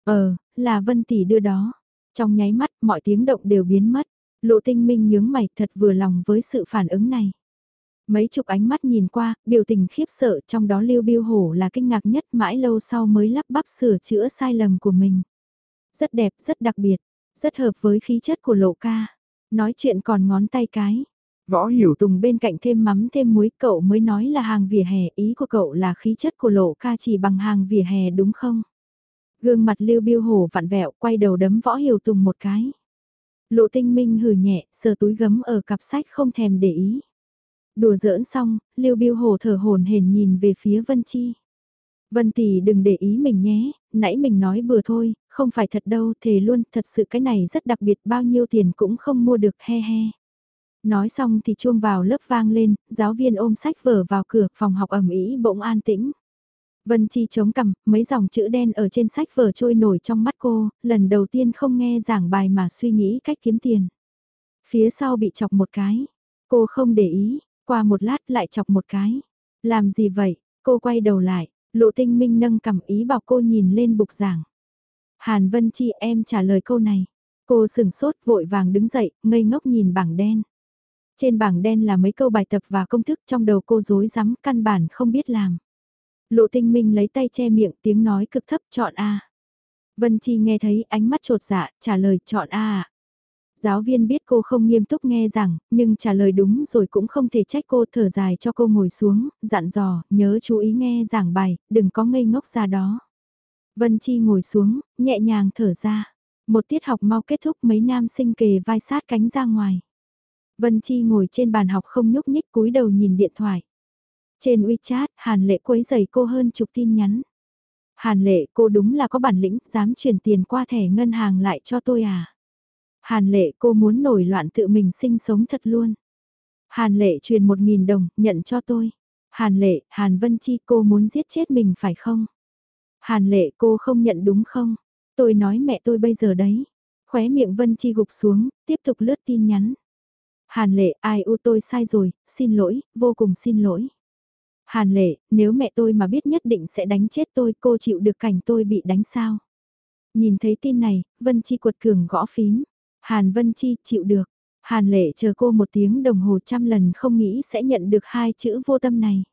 Ờ, là Vân Tỷ đưa đó. Trong nháy mắt mọi tiếng động đều biến mất. Lộ tinh minh nhướng mày thật vừa lòng với sự phản ứng này. Mấy chục ánh mắt nhìn qua, biểu tình khiếp sợ trong đó Lưu Biêu Hổ là kinh ngạc nhất mãi lâu sau mới lắp bắp sửa chữa sai lầm của mình. Rất đẹp, rất đặc biệt, rất hợp với khí chất của lộ ca. Nói chuyện còn ngón tay cái. Võ Hiểu Tùng bên cạnh thêm mắm thêm muối cậu mới nói là hàng vỉa hè, ý của cậu là khí chất của lộ ca chỉ bằng hàng vỉa hè đúng không? Gương mặt Lưu Biêu Hổ vặn vẹo quay đầu đấm Võ Hiểu Tùng một cái. Lộ tinh minh hừ nhẹ, sờ túi gấm ở cặp sách không thèm để ý. Đùa giỡn xong, Lưu Biêu hồ thở hồn hển nhìn về phía Vân Chi. Vân tỷ đừng để ý mình nhé, nãy mình nói bừa thôi, không phải thật đâu, thề luôn, thật sự cái này rất đặc biệt bao nhiêu tiền cũng không mua được he he. Nói xong thì chuông vào lớp vang lên, giáo viên ôm sách vở vào cửa, phòng học ẩm ý bỗng an tĩnh. Vân Chi chống cằm, mấy dòng chữ đen ở trên sách vở trôi nổi trong mắt cô, lần đầu tiên không nghe giảng bài mà suy nghĩ cách kiếm tiền. Phía sau bị chọc một cái, cô không để ý, qua một lát lại chọc một cái. Làm gì vậy? Cô quay đầu lại, lộ tinh minh nâng cầm ý bảo cô nhìn lên bục giảng. Hàn Vân Chi em trả lời câu này. Cô sửng sốt vội vàng đứng dậy, ngây ngốc nhìn bảng đen. Trên bảng đen là mấy câu bài tập và công thức trong đầu cô rối rắm căn bản không biết làm. Lộ tinh minh lấy tay che miệng tiếng nói cực thấp chọn A. Vân Chi nghe thấy ánh mắt trột dạ trả lời chọn A à. Giáo viên biết cô không nghiêm túc nghe rằng, nhưng trả lời đúng rồi cũng không thể trách cô thở dài cho cô ngồi xuống, dặn dò, nhớ chú ý nghe giảng bài, đừng có ngây ngốc ra đó. Vân Chi ngồi xuống, nhẹ nhàng thở ra. Một tiết học mau kết thúc mấy nam sinh kề vai sát cánh ra ngoài. Vân Chi ngồi trên bàn học không nhúc nhích cúi đầu nhìn điện thoại. Trên WeChat, Hàn Lệ quấy giày cô hơn chục tin nhắn. Hàn Lệ cô đúng là có bản lĩnh, dám chuyển tiền qua thẻ ngân hàng lại cho tôi à? Hàn lệ cô muốn nổi loạn tự mình sinh sống thật luôn. Hàn lệ truyền một nghìn đồng, nhận cho tôi. Hàn lệ, Hàn Vân Chi cô muốn giết chết mình phải không? Hàn lệ cô không nhận đúng không? Tôi nói mẹ tôi bây giờ đấy. Khóe miệng Vân Chi gục xuống, tiếp tục lướt tin nhắn. Hàn lệ, ai u tôi sai rồi, xin lỗi, vô cùng xin lỗi. Hàn lệ, nếu mẹ tôi mà biết nhất định sẽ đánh chết tôi, cô chịu được cảnh tôi bị đánh sao? Nhìn thấy tin này, Vân Chi cuột cường gõ phím. Hàn Vân Chi chịu được. Hàn lệ chờ cô một tiếng đồng hồ trăm lần không nghĩ sẽ nhận được hai chữ vô tâm này.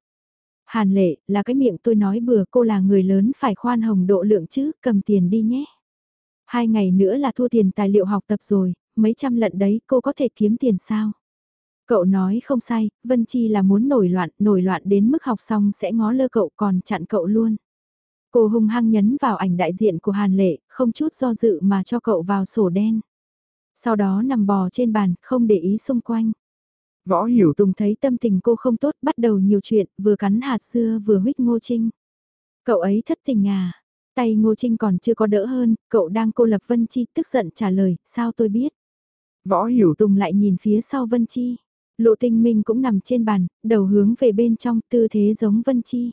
Hàn lệ, là cái miệng tôi nói bừa cô là người lớn phải khoan hồng độ lượng chứ, cầm tiền đi nhé. Hai ngày nữa là thua tiền tài liệu học tập rồi, mấy trăm lận đấy cô có thể kiếm tiền sao? Cậu nói không sai, Vân Chi là muốn nổi loạn, nổi loạn đến mức học xong sẽ ngó lơ cậu còn chặn cậu luôn. Cô hung hăng nhấn vào ảnh đại diện của Hàn Lệ, không chút do dự mà cho cậu vào sổ đen sau đó nằm bò trên bàn, không để ý xung quanh. Võ Hiểu Tùng thấy tâm tình cô không tốt, bắt đầu nhiều chuyện, vừa cắn hạt dưa vừa huyết Ngô Trinh. Cậu ấy thất tình à? Tay Ngô Trinh còn chưa có đỡ hơn, cậu đang cô lập Vân Chi tức giận trả lời, sao tôi biết? Võ Hiểu Tùng lại nhìn phía sau Vân Chi. Lộ tinh minh cũng nằm trên bàn, đầu hướng về bên trong tư thế giống Vân Chi.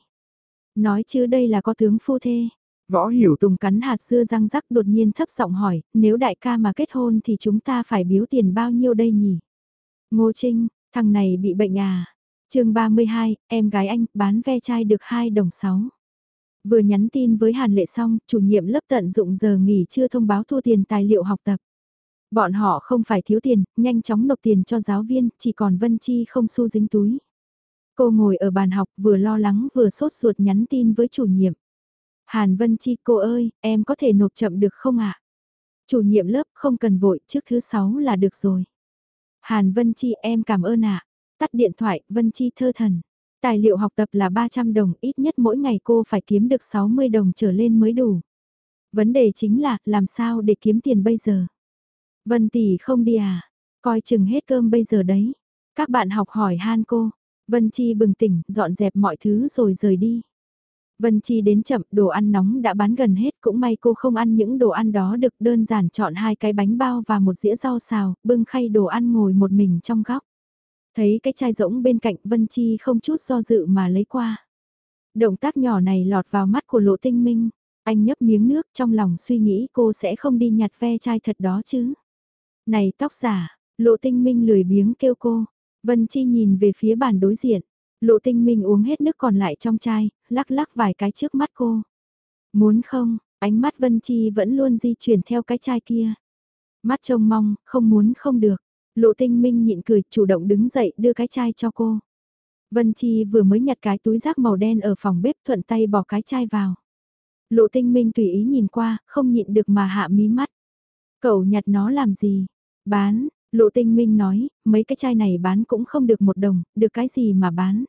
Nói chứ đây là có tướng phu thê. Võ Hiểu Tùng cắn hạt dưa răng rắc đột nhiên thấp giọng hỏi, nếu đại ca mà kết hôn thì chúng ta phải biếu tiền bao nhiêu đây nhỉ? Ngô Trinh, thằng này bị bệnh à? chương 32, em gái anh, bán ve chai được 2 đồng 6. Vừa nhắn tin với Hàn Lệ xong, chủ nhiệm lớp tận dụng giờ nghỉ chưa thông báo thu tiền tài liệu học tập. Bọn họ không phải thiếu tiền, nhanh chóng nộp tiền cho giáo viên, chỉ còn Vân Chi không xu dính túi. Cô ngồi ở bàn học vừa lo lắng vừa sốt ruột nhắn tin với chủ nhiệm. Hàn Vân Chi cô ơi, em có thể nộp chậm được không ạ? Chủ nhiệm lớp không cần vội, trước thứ sáu là được rồi. Hàn Vân Chi em cảm ơn ạ. Tắt điện thoại, Vân Chi thơ thần. Tài liệu học tập là 300 đồng, ít nhất mỗi ngày cô phải kiếm được 60 đồng trở lên mới đủ. Vấn đề chính là, làm sao để kiếm tiền bây giờ? Vân tỷ không đi à? Coi chừng hết cơm bây giờ đấy. Các bạn học hỏi han cô. Vân Chi bừng tỉnh, dọn dẹp mọi thứ rồi rời đi. Vân Chi đến chậm, đồ ăn nóng đã bán gần hết, cũng may cô không ăn những đồ ăn đó được đơn giản chọn hai cái bánh bao và một dĩa rau xào, bưng khay đồ ăn ngồi một mình trong góc. Thấy cái chai rỗng bên cạnh Vân Chi không chút do dự mà lấy qua. Động tác nhỏ này lọt vào mắt của lộ tinh minh, anh nhấp miếng nước trong lòng suy nghĩ cô sẽ không đi nhặt ve chai thật đó chứ. Này tóc giả, lộ tinh minh lười biếng kêu cô, Vân Chi nhìn về phía bàn đối diện. Lộ tinh minh uống hết nước còn lại trong chai, lắc lắc vài cái trước mắt cô. Muốn không, ánh mắt Vân Chi vẫn luôn di chuyển theo cái chai kia. Mắt trông mong, không muốn không được. Lộ tinh minh nhịn cười, chủ động đứng dậy đưa cái chai cho cô. Vân Chi vừa mới nhặt cái túi rác màu đen ở phòng bếp thuận tay bỏ cái chai vào. Lộ tinh minh tùy ý nhìn qua, không nhịn được mà hạ mí mắt. Cậu nhặt nó làm gì? Bán, lộ tinh minh nói, mấy cái chai này bán cũng không được một đồng, được cái gì mà bán.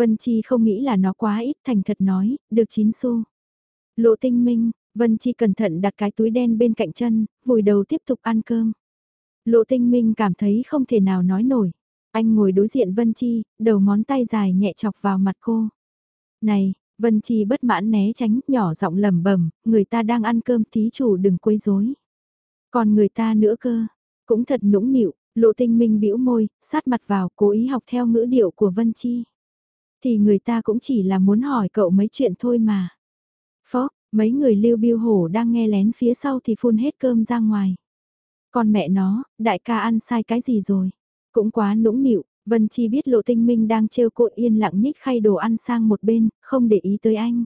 Vân Chi không nghĩ là nó quá ít thành thật nói, được 9 xu. Lộ tinh minh, Vân Chi cẩn thận đặt cái túi đen bên cạnh chân, vùi đầu tiếp tục ăn cơm. Lộ tinh minh cảm thấy không thể nào nói nổi. Anh ngồi đối diện Vân Chi, đầu ngón tay dài nhẹ chọc vào mặt cô. Này, Vân Chi bất mãn né tránh, nhỏ giọng lẩm bẩm, người ta đang ăn cơm thí chủ đừng quấy rối. Còn người ta nữa cơ, cũng thật nũng nịu, lộ tinh minh bĩu môi, sát mặt vào, cố ý học theo ngữ điệu của Vân Chi. Thì người ta cũng chỉ là muốn hỏi cậu mấy chuyện thôi mà. Phó, mấy người lưu biêu hổ đang nghe lén phía sau thì phun hết cơm ra ngoài. Con mẹ nó, đại ca ăn sai cái gì rồi? Cũng quá nũng nịu, Vân Chi biết Lộ Tinh Minh đang trêu cô yên lặng nhích khay đồ ăn sang một bên, không để ý tới anh.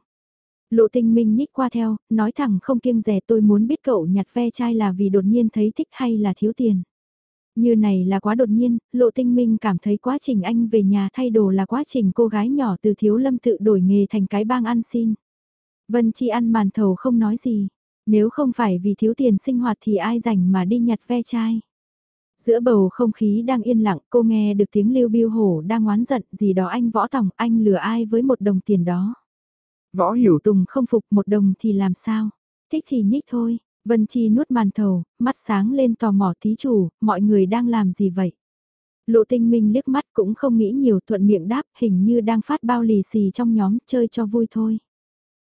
Lộ Tinh Minh nhích qua theo, nói thẳng không kiêng rẻ tôi muốn biết cậu nhặt ve chai là vì đột nhiên thấy thích hay là thiếu tiền. Như này là quá đột nhiên, Lộ Tinh Minh cảm thấy quá trình anh về nhà thay đồ là quá trình cô gái nhỏ từ thiếu lâm tự đổi nghề thành cái bang ăn xin. Vân Chi ăn màn thầu không nói gì, nếu không phải vì thiếu tiền sinh hoạt thì ai rảnh mà đi nhặt ve chai. Giữa bầu không khí đang yên lặng cô nghe được tiếng lưu biêu hổ đang oán giận gì đó anh võ tòng anh lừa ai với một đồng tiền đó. Võ hiểu tùng không phục một đồng thì làm sao, thích thì nhích thôi, Vân Chi nuốt màn thầu, mắt sáng lên tò mò thí chủ, mọi người đang làm gì vậy? Lộ tinh minh liếc mắt cũng không nghĩ nhiều thuận miệng đáp hình như đang phát bao lì xì trong nhóm chơi cho vui thôi.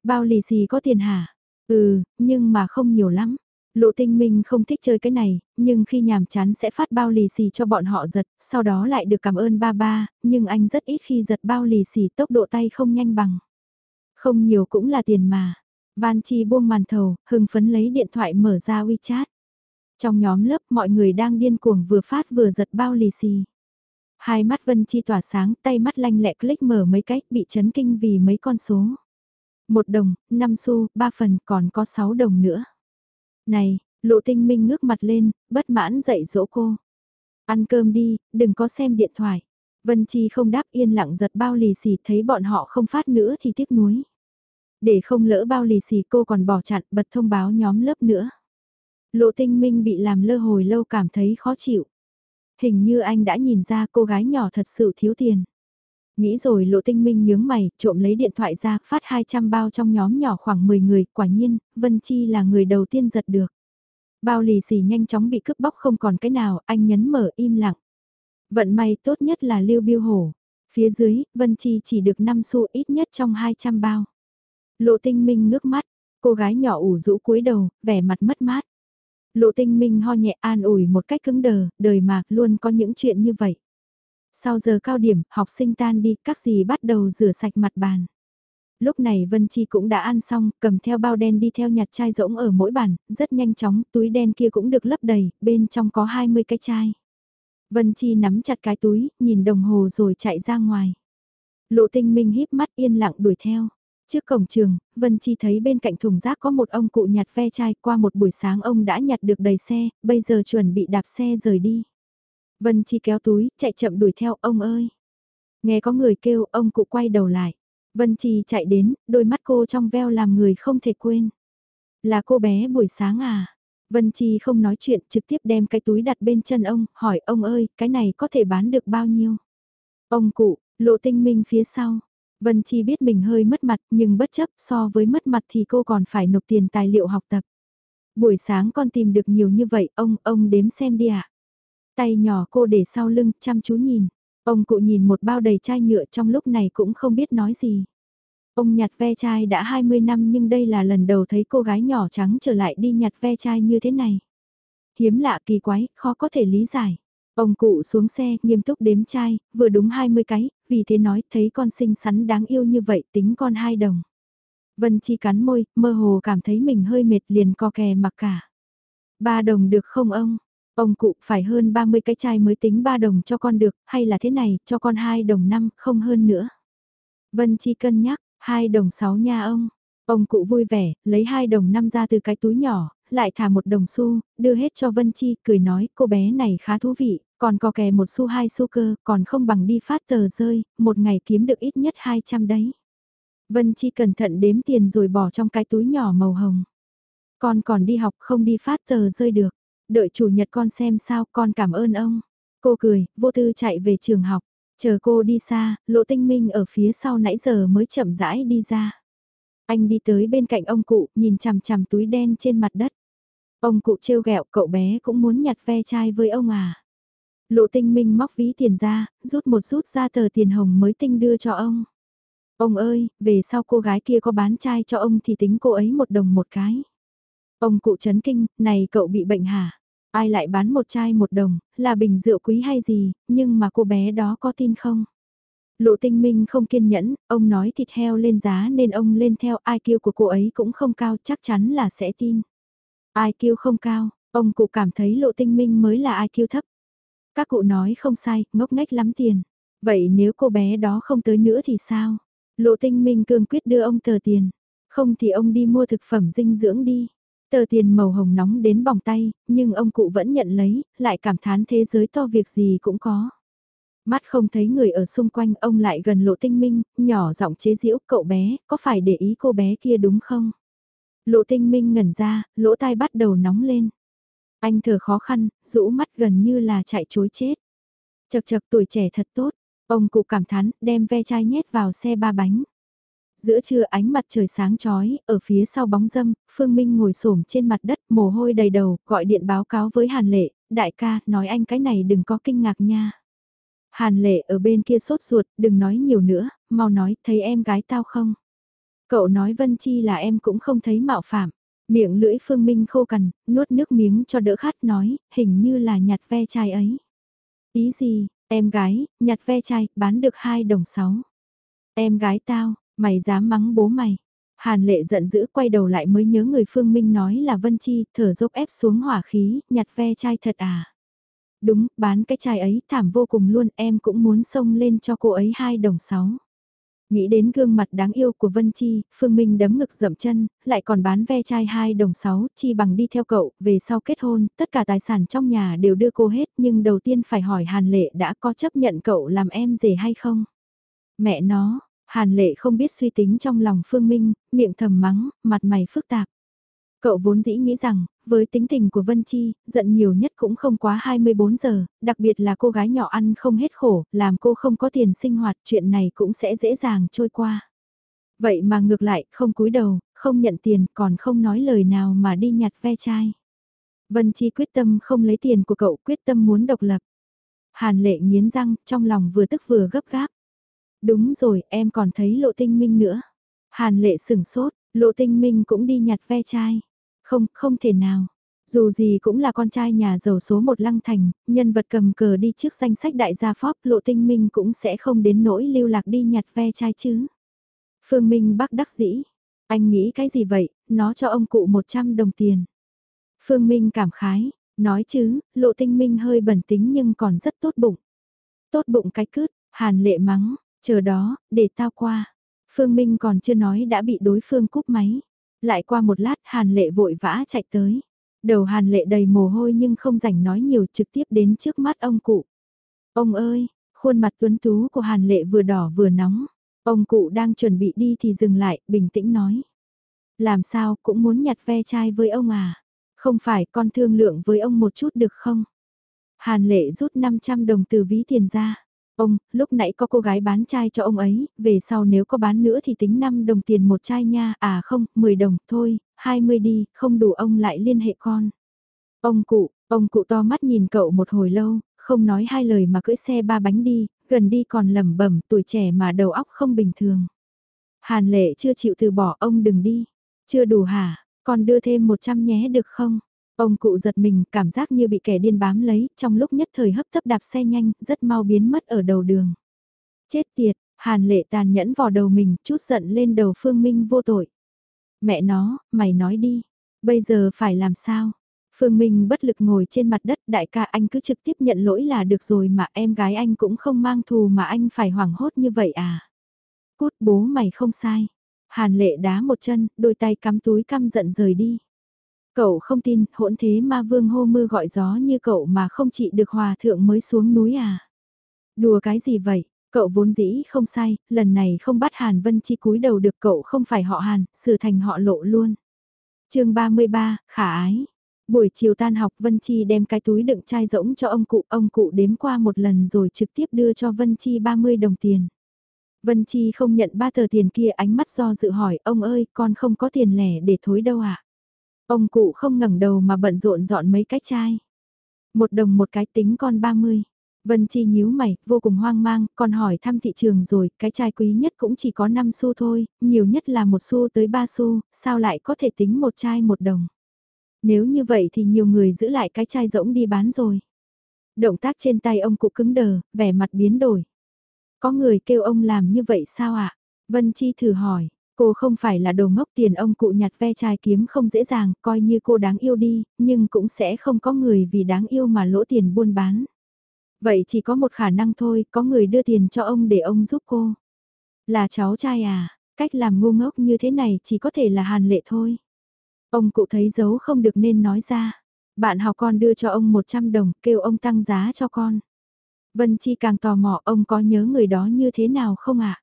Bao lì xì có tiền hả? Ừ, nhưng mà không nhiều lắm. Lộ tinh minh không thích chơi cái này, nhưng khi nhàm chán sẽ phát bao lì xì cho bọn họ giật, sau đó lại được cảm ơn ba ba, nhưng anh rất ít khi giật bao lì xì tốc độ tay không nhanh bằng. Không nhiều cũng là tiền mà. Van Chi buông màn thầu, hưng phấn lấy điện thoại mở ra WeChat. Trong nhóm lớp mọi người đang điên cuồng vừa phát vừa giật bao lì xì. Hai mắt Vân Chi tỏa sáng, tay mắt lanh lẹ click mở mấy cách bị chấn kinh vì mấy con số. Một đồng, năm xu, ba phần còn có sáu đồng nữa. Này, lộ tinh minh ngước mặt lên, bất mãn dạy dỗ cô. Ăn cơm đi, đừng có xem điện thoại. Vân Chi không đáp yên lặng giật bao lì xì thấy bọn họ không phát nữa thì tiếc nuối. Để không lỡ bao lì xì cô còn bỏ chặn bật thông báo nhóm lớp nữa. Lộ tinh minh bị làm lơ hồi lâu cảm thấy khó chịu. Hình như anh đã nhìn ra cô gái nhỏ thật sự thiếu tiền. Nghĩ rồi lộ tinh minh nhướng mày, trộm lấy điện thoại ra, phát 200 bao trong nhóm nhỏ khoảng 10 người, quả nhiên, Vân Chi là người đầu tiên giật được. Bao lì xì nhanh chóng bị cướp bóc không còn cái nào, anh nhấn mở im lặng. Vận may tốt nhất là lưu biêu hổ. Phía dưới, Vân Chi chỉ được 5 xu ít nhất trong 200 bao. Lộ tinh minh ngước mắt, cô gái nhỏ ủ rũ cúi đầu, vẻ mặt mất mát. Lộ tinh minh ho nhẹ an ủi một cách cứng đờ, đời mà luôn có những chuyện như vậy. Sau giờ cao điểm, học sinh tan đi, các dì bắt đầu rửa sạch mặt bàn. Lúc này Vân Chi cũng đã ăn xong, cầm theo bao đen đi theo nhặt chai rỗng ở mỗi bàn, rất nhanh chóng, túi đen kia cũng được lấp đầy, bên trong có 20 cái chai. Vân Chi nắm chặt cái túi, nhìn đồng hồ rồi chạy ra ngoài. Lộ tinh minh híp mắt yên lặng đuổi theo. Trước cổng trường, Vân Chi thấy bên cạnh thùng rác có một ông cụ nhặt ve chai, qua một buổi sáng ông đã nhặt được đầy xe, bây giờ chuẩn bị đạp xe rời đi. Vân Chi kéo túi, chạy chậm đuổi theo, ông ơi. Nghe có người kêu, ông cụ quay đầu lại. Vân Chi chạy đến, đôi mắt cô trong veo làm người không thể quên. Là cô bé buổi sáng à? Vân Chi không nói chuyện, trực tiếp đem cái túi đặt bên chân ông, hỏi ông ơi, cái này có thể bán được bao nhiêu? Ông cụ, lộ tinh minh phía sau. Vân Chi biết mình hơi mất mặt, nhưng bất chấp so với mất mặt thì cô còn phải nộp tiền tài liệu học tập. Buổi sáng con tìm được nhiều như vậy, ông, ông đếm xem đi ạ. Tay nhỏ cô để sau lưng, chăm chú nhìn. Ông cụ nhìn một bao đầy chai nhựa trong lúc này cũng không biết nói gì. Ông nhặt ve chai đã 20 năm nhưng đây là lần đầu thấy cô gái nhỏ trắng trở lại đi nhặt ve chai như thế này. Hiếm lạ kỳ quái, khó có thể lý giải. Ông cụ xuống xe, nghiêm túc đếm chai, vừa đúng 20 cái, vì thế nói thấy con xinh xắn đáng yêu như vậy tính con hai đồng. Vân Chi cắn môi, mơ hồ cảm thấy mình hơi mệt liền co kè mặc cả. Ba đồng được không ông? Ông cụ phải hơn 30 cái chai mới tính ba đồng cho con được, hay là thế này, cho con hai đồng năm, không hơn nữa. Vân Chi cân nhắc, hai đồng sáu nha ông. Ông cụ vui vẻ, lấy hai đồng năm ra từ cái túi nhỏ, lại thả một đồng xu, đưa hết cho Vân Chi, cười nói cô bé này khá thú vị, còn có kè một xu hai xu cơ, còn không bằng đi phát tờ rơi, một ngày kiếm được ít nhất 200 đấy. Vân Chi cẩn thận đếm tiền rồi bỏ trong cái túi nhỏ màu hồng. Con còn đi học không đi phát tờ rơi được, đợi chủ nhật con xem sao con cảm ơn ông. Cô cười, vô tư chạy về trường học, chờ cô đi xa, lộ tinh minh ở phía sau nãy giờ mới chậm rãi đi ra. Anh đi tới bên cạnh ông cụ, nhìn chằm chằm túi đen trên mặt đất. Ông cụ trêu ghẹo cậu bé cũng muốn nhặt ve chai với ông à. Lộ tinh minh móc ví tiền ra, rút một rút ra tờ tiền hồng mới tinh đưa cho ông. Ông ơi, về sau cô gái kia có bán chai cho ông thì tính cô ấy một đồng một cái. Ông cụ chấn kinh, này cậu bị bệnh hả? Ai lại bán một chai một đồng, là bình rượu quý hay gì, nhưng mà cô bé đó có tin không? Lộ tinh minh không kiên nhẫn, ông nói thịt heo lên giá nên ông lên theo IQ của cô ấy cũng không cao chắc chắn là sẽ tin. IQ không cao, ông cụ cảm thấy lộ tinh minh mới là IQ thấp. Các cụ nói không sai, ngốc nghếch lắm tiền. Vậy nếu cô bé đó không tới nữa thì sao? Lộ tinh minh cương quyết đưa ông tờ tiền. Không thì ông đi mua thực phẩm dinh dưỡng đi. Tờ tiền màu hồng nóng đến bỏng tay, nhưng ông cụ vẫn nhận lấy, lại cảm thán thế giới to việc gì cũng có. Mắt không thấy người ở xung quanh ông lại gần lộ tinh minh, nhỏ giọng chế giễu cậu bé, có phải để ý cô bé kia đúng không? Lộ tinh minh ngẩn ra, lỗ tai bắt đầu nóng lên. Anh thở khó khăn, rũ mắt gần như là chạy chối chết. Chật chật tuổi trẻ thật tốt, ông cụ cảm thán, đem ve chai nhét vào xe ba bánh. Giữa trưa ánh mặt trời sáng chói, ở phía sau bóng dâm, Phương Minh ngồi xổm trên mặt đất, mồ hôi đầy đầu, gọi điện báo cáo với Hàn Lệ, đại ca, nói anh cái này đừng có kinh ngạc nha. Hàn Lệ ở bên kia sốt ruột, đừng nói nhiều nữa, mau nói, thấy em gái tao không? Cậu nói Vân Chi là em cũng không thấy mạo phạm. Miệng lưỡi Phương Minh khô cằn, nuốt nước miếng cho đỡ khát nói, hình như là nhặt ve chai ấy. Ý gì, em gái, nhặt ve chai, bán được 2 đồng 6. Em gái tao, mày dám mắng bố mày. Hàn lệ giận dữ quay đầu lại mới nhớ người Phương Minh nói là Vân Chi, thở dốc ép xuống hỏa khí, nhặt ve chai thật à. Đúng, bán cái chai ấy thảm vô cùng luôn, em cũng muốn xông lên cho cô ấy 2 đồng 6. Nghĩ đến gương mặt đáng yêu của Vân Chi, Phương Minh đấm ngực dậm chân, lại còn bán ve chai 2 đồng 6, chi bằng đi theo cậu, về sau kết hôn, tất cả tài sản trong nhà đều đưa cô hết, nhưng đầu tiên phải hỏi Hàn Lệ đã có chấp nhận cậu làm em rể hay không? Mẹ nó, Hàn Lệ không biết suy tính trong lòng Phương Minh, miệng thầm mắng, mặt mày phức tạp. Cậu vốn dĩ nghĩ rằng, với tính tình của Vân Chi, giận nhiều nhất cũng không quá 24 giờ, đặc biệt là cô gái nhỏ ăn không hết khổ, làm cô không có tiền sinh hoạt, chuyện này cũng sẽ dễ dàng trôi qua. Vậy mà ngược lại, không cúi đầu, không nhận tiền, còn không nói lời nào mà đi nhặt ve chai. Vân Chi quyết tâm không lấy tiền của cậu, quyết tâm muốn độc lập. Hàn lệ nghiến răng, trong lòng vừa tức vừa gấp gáp. Đúng rồi, em còn thấy lộ tinh minh nữa. Hàn lệ sửng sốt, lộ tinh minh cũng đi nhặt ve chai. Không, không thể nào. Dù gì cũng là con trai nhà giàu số một lăng thành, nhân vật cầm cờ đi trước danh sách đại gia phóp lộ tinh minh cũng sẽ không đến nỗi lưu lạc đi nhặt ve chai chứ. Phương Minh bắc đắc dĩ. Anh nghĩ cái gì vậy, nó cho ông cụ 100 đồng tiền. Phương Minh cảm khái, nói chứ, lộ tinh minh hơi bẩn tính nhưng còn rất tốt bụng. Tốt bụng cái cướp, hàn lệ mắng, chờ đó, để tao qua. Phương Minh còn chưa nói đã bị đối phương cúp máy. Lại qua một lát Hàn Lệ vội vã chạy tới. Đầu Hàn Lệ đầy mồ hôi nhưng không rảnh nói nhiều trực tiếp đến trước mắt ông cụ. Ông ơi, khuôn mặt tuấn tú của Hàn Lệ vừa đỏ vừa nóng. Ông cụ đang chuẩn bị đi thì dừng lại, bình tĩnh nói. Làm sao cũng muốn nhặt ve chai với ông à? Không phải con thương lượng với ông một chút được không? Hàn Lệ rút 500 đồng từ ví tiền ra. Ông, lúc nãy có cô gái bán chai cho ông ấy, về sau nếu có bán nữa thì tính 5 đồng tiền một chai nha, à không, 10 đồng, thôi, 20 đi, không đủ ông lại liên hệ con. Ông cụ, ông cụ to mắt nhìn cậu một hồi lâu, không nói hai lời mà cưỡi xe ba bánh đi, gần đi còn lẩm bẩm tuổi trẻ mà đầu óc không bình thường. Hàn lệ chưa chịu từ bỏ ông đừng đi. Chưa đủ hả, còn đưa thêm 100 nhé được không? Ông cụ giật mình, cảm giác như bị kẻ điên bám lấy, trong lúc nhất thời hấp tấp đạp xe nhanh, rất mau biến mất ở đầu đường. Chết tiệt, Hàn lệ tàn nhẫn vào đầu mình, chút giận lên đầu Phương Minh vô tội. Mẹ nó, mày nói đi, bây giờ phải làm sao? Phương Minh bất lực ngồi trên mặt đất đại ca anh cứ trực tiếp nhận lỗi là được rồi mà em gái anh cũng không mang thù mà anh phải hoảng hốt như vậy à. Cút bố mày không sai. Hàn lệ đá một chân, đôi tay cắm túi căm giận rời đi. Cậu không tin, hỗn thế ma vương hô mưa gọi gió như cậu mà không trị được hòa thượng mới xuống núi à. Đùa cái gì vậy, cậu vốn dĩ không sai, lần này không bắt Hàn Vân Chi cúi đầu được cậu không phải họ Hàn, sửa thành họ lộ luôn. chương 33, khả ái. Buổi chiều tan học Vân Chi đem cái túi đựng chai rỗng cho ông cụ, ông cụ đếm qua một lần rồi trực tiếp đưa cho Vân Chi 30 đồng tiền. Vân Chi không nhận ba tờ tiền kia ánh mắt do dự hỏi, ông ơi, con không có tiền lẻ để thối đâu ạ. À? Ông cụ không ngẩng đầu mà bận rộn dọn mấy cái chai. Một đồng một cái tính con 30. Vân Chi nhíu mày, vô cùng hoang mang, con hỏi thăm thị trường rồi, cái chai quý nhất cũng chỉ có 5 xu thôi, nhiều nhất là một xu tới 3 xu, sao lại có thể tính một chai một đồng. Nếu như vậy thì nhiều người giữ lại cái chai rỗng đi bán rồi. Động tác trên tay ông cụ cứng đờ, vẻ mặt biến đổi. Có người kêu ông làm như vậy sao ạ? À? Vân Chi thử hỏi, cô không phải là đồ ngốc tiền ông cụ nhặt ve chai kiếm không dễ dàng, coi như cô đáng yêu đi, nhưng cũng sẽ không có người vì đáng yêu mà lỗ tiền buôn bán. Vậy chỉ có một khả năng thôi, có người đưa tiền cho ông để ông giúp cô. Là cháu trai à, cách làm ngu ngốc như thế này chỉ có thể là hàn lệ thôi. Ông cụ thấy dấu không được nên nói ra. Bạn học con đưa cho ông 100 đồng, kêu ông tăng giá cho con. Vân Chi càng tò mò ông có nhớ người đó như thế nào không ạ?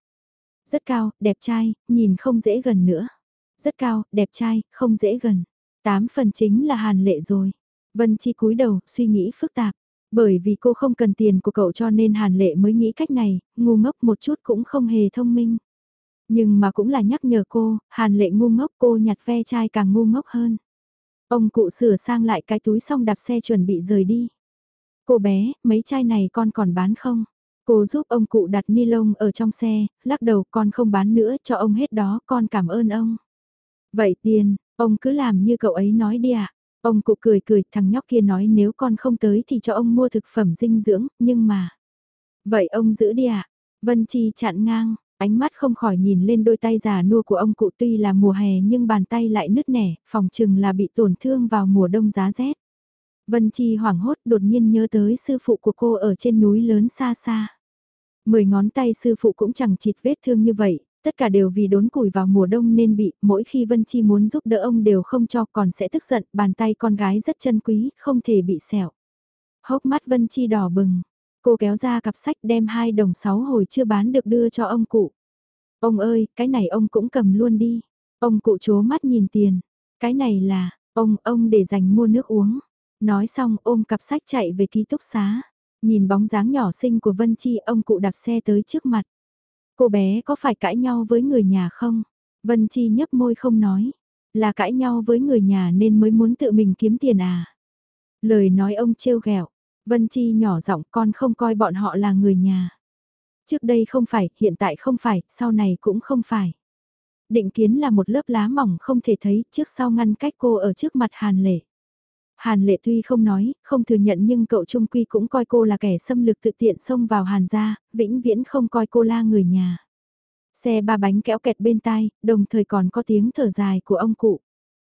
Rất cao, đẹp trai, nhìn không dễ gần nữa. Rất cao, đẹp trai, không dễ gần. Tám phần chính là hàn lệ rồi. Vân Chi cúi đầu, suy nghĩ phức tạp. Bởi vì cô không cần tiền của cậu cho nên hàn lệ mới nghĩ cách này, ngu ngốc một chút cũng không hề thông minh. Nhưng mà cũng là nhắc nhở cô, hàn lệ ngu ngốc cô nhặt ve chai càng ngu ngốc hơn. Ông cụ sửa sang lại cái túi xong đạp xe chuẩn bị rời đi. Cô bé, mấy chai này con còn bán không? Cô giúp ông cụ đặt ni lông ở trong xe, lắc đầu con không bán nữa cho ông hết đó, con cảm ơn ông. Vậy tiền, ông cứ làm như cậu ấy nói đi ạ. Ông cụ cười cười, thằng nhóc kia nói nếu con không tới thì cho ông mua thực phẩm dinh dưỡng, nhưng mà... Vậy ông giữ đi ạ. Vân Chi chặn ngang, ánh mắt không khỏi nhìn lên đôi tay già nua của ông cụ tuy là mùa hè nhưng bàn tay lại nứt nẻ, phòng chừng là bị tổn thương vào mùa đông giá rét. Vân Chi hoảng hốt đột nhiên nhớ tới sư phụ của cô ở trên núi lớn xa xa. Mười ngón tay sư phụ cũng chẳng chịt vết thương như vậy, tất cả đều vì đốn củi vào mùa đông nên bị, mỗi khi Vân Chi muốn giúp đỡ ông đều không cho còn sẽ tức giận, bàn tay con gái rất chân quý, không thể bị sẹo. Hốc mắt Vân Chi đỏ bừng, cô kéo ra cặp sách đem hai đồng sáu hồi chưa bán được đưa cho ông cụ. Ông ơi, cái này ông cũng cầm luôn đi. Ông cụ chố mắt nhìn tiền. Cái này là, ông, ông để dành mua nước uống. Nói xong ôm cặp sách chạy về ký túc xá. Nhìn bóng dáng nhỏ xinh của Vân Chi ông cụ đạp xe tới trước mặt. Cô bé có phải cãi nhau với người nhà không? Vân Chi nhấp môi không nói. Là cãi nhau với người nhà nên mới muốn tự mình kiếm tiền à? Lời nói ông trêu ghẹo. Vân Chi nhỏ giọng con không coi bọn họ là người nhà. Trước đây không phải, hiện tại không phải, sau này cũng không phải. Định kiến là một lớp lá mỏng không thể thấy trước sau ngăn cách cô ở trước mặt Hàn Lệ. Hàn lệ tuy không nói, không thừa nhận nhưng cậu Trung Quy cũng coi cô là kẻ xâm lược tự tiện xông vào Hàn gia, vĩnh viễn không coi cô là người nhà. Xe ba bánh kéo kẹt bên tai, đồng thời còn có tiếng thở dài của ông cụ.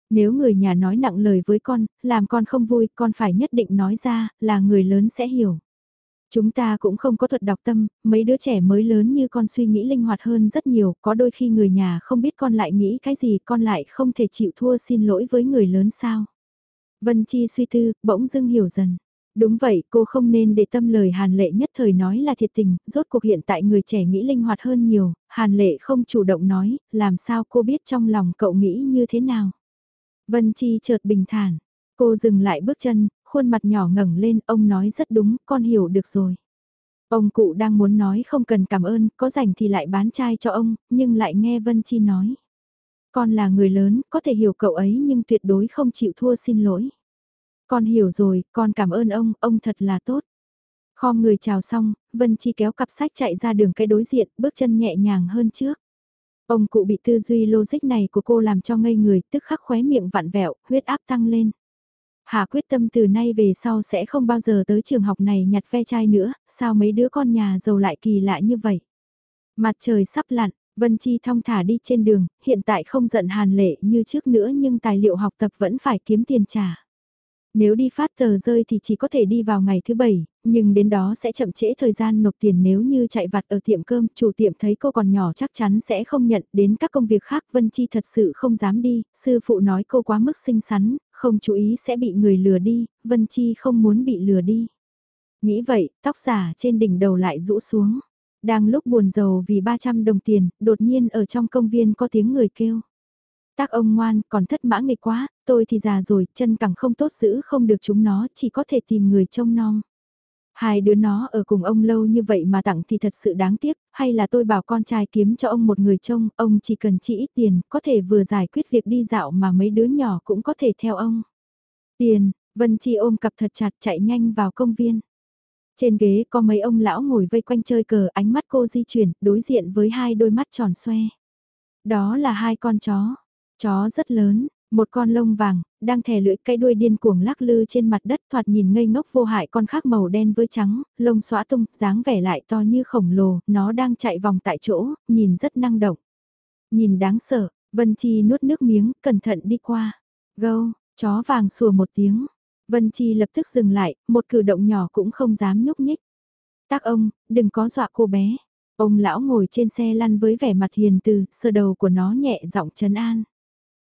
Nếu người nhà nói nặng lời với con, làm con không vui, con phải nhất định nói ra, là người lớn sẽ hiểu. Chúng ta cũng không có thuật đọc tâm, mấy đứa trẻ mới lớn như con suy nghĩ linh hoạt hơn rất nhiều, có đôi khi người nhà không biết con lại nghĩ cái gì, con lại không thể chịu thua xin lỗi với người lớn sao. Vân Chi suy tư, bỗng dưng hiểu dần. Đúng vậy, cô không nên để tâm lời Hàn Lệ nhất thời nói là thiệt tình, rốt cuộc hiện tại người trẻ nghĩ linh hoạt hơn nhiều, Hàn Lệ không chủ động nói, làm sao cô biết trong lòng cậu nghĩ như thế nào. Vân Chi chợt bình thản, cô dừng lại bước chân, khuôn mặt nhỏ ngẩng lên, ông nói rất đúng, con hiểu được rồi. Ông cụ đang muốn nói không cần cảm ơn, có rảnh thì lại bán chai cho ông, nhưng lại nghe Vân Chi nói. Con là người lớn, có thể hiểu cậu ấy nhưng tuyệt đối không chịu thua xin lỗi. Con hiểu rồi, con cảm ơn ông, ông thật là tốt. Kho người chào xong, Vân Chi kéo cặp sách chạy ra đường cái đối diện, bước chân nhẹ nhàng hơn trước. Ông cụ bị tư duy logic này của cô làm cho ngây người, tức khắc khóe miệng vặn vẹo, huyết áp tăng lên. Hà quyết tâm từ nay về sau sẽ không bao giờ tới trường học này nhặt ve chai nữa, sao mấy đứa con nhà giàu lại kỳ lạ như vậy. Mặt trời sắp lặn, Vân Chi thong thả đi trên đường, hiện tại không giận hàn lệ như trước nữa nhưng tài liệu học tập vẫn phải kiếm tiền trả. Nếu đi phát tờ rơi thì chỉ có thể đi vào ngày thứ bảy, nhưng đến đó sẽ chậm trễ thời gian nộp tiền nếu như chạy vặt ở tiệm cơm, chủ tiệm thấy cô còn nhỏ chắc chắn sẽ không nhận đến các công việc khác Vân Chi thật sự không dám đi, sư phụ nói cô quá mức xinh xắn, không chú ý sẽ bị người lừa đi, Vân Chi không muốn bị lừa đi. Nghĩ vậy, tóc giả trên đỉnh đầu lại rũ xuống. Đang lúc buồn giàu vì 300 đồng tiền, đột nhiên ở trong công viên có tiếng người kêu. Tác ông ngoan, còn thất mã nghịch quá, tôi thì già rồi, chân cẳng không tốt giữ không được chúng nó, chỉ có thể tìm người trông nom. Hai đứa nó ở cùng ông lâu như vậy mà tặng thì thật sự đáng tiếc, hay là tôi bảo con trai kiếm cho ông một người trông, ông chỉ cần chi ít tiền, có thể vừa giải quyết việc đi dạo mà mấy đứa nhỏ cũng có thể theo ông. Tiền, Vân Chi ôm cặp thật chặt chạy nhanh vào công viên. Trên ghế có mấy ông lão ngồi vây quanh chơi cờ, ánh mắt cô di chuyển, đối diện với hai đôi mắt tròn xoe. Đó là hai con chó. Chó rất lớn, một con lông vàng, đang thè lưỡi cái đuôi điên cuồng lắc lư trên mặt đất thoạt nhìn ngây ngốc vô hại con khác màu đen với trắng, lông xóa tung, dáng vẻ lại to như khổng lồ, nó đang chạy vòng tại chỗ, nhìn rất năng động. Nhìn đáng sợ, Vân Chi nuốt nước miếng, cẩn thận đi qua. Gâu, chó vàng sủa một tiếng. Vân Chi lập tức dừng lại, một cử động nhỏ cũng không dám nhúc nhích. Tác ông, đừng có dọa cô bé. Ông lão ngồi trên xe lăn với vẻ mặt hiền từ, sờ đầu của nó nhẹ giọng trấn an.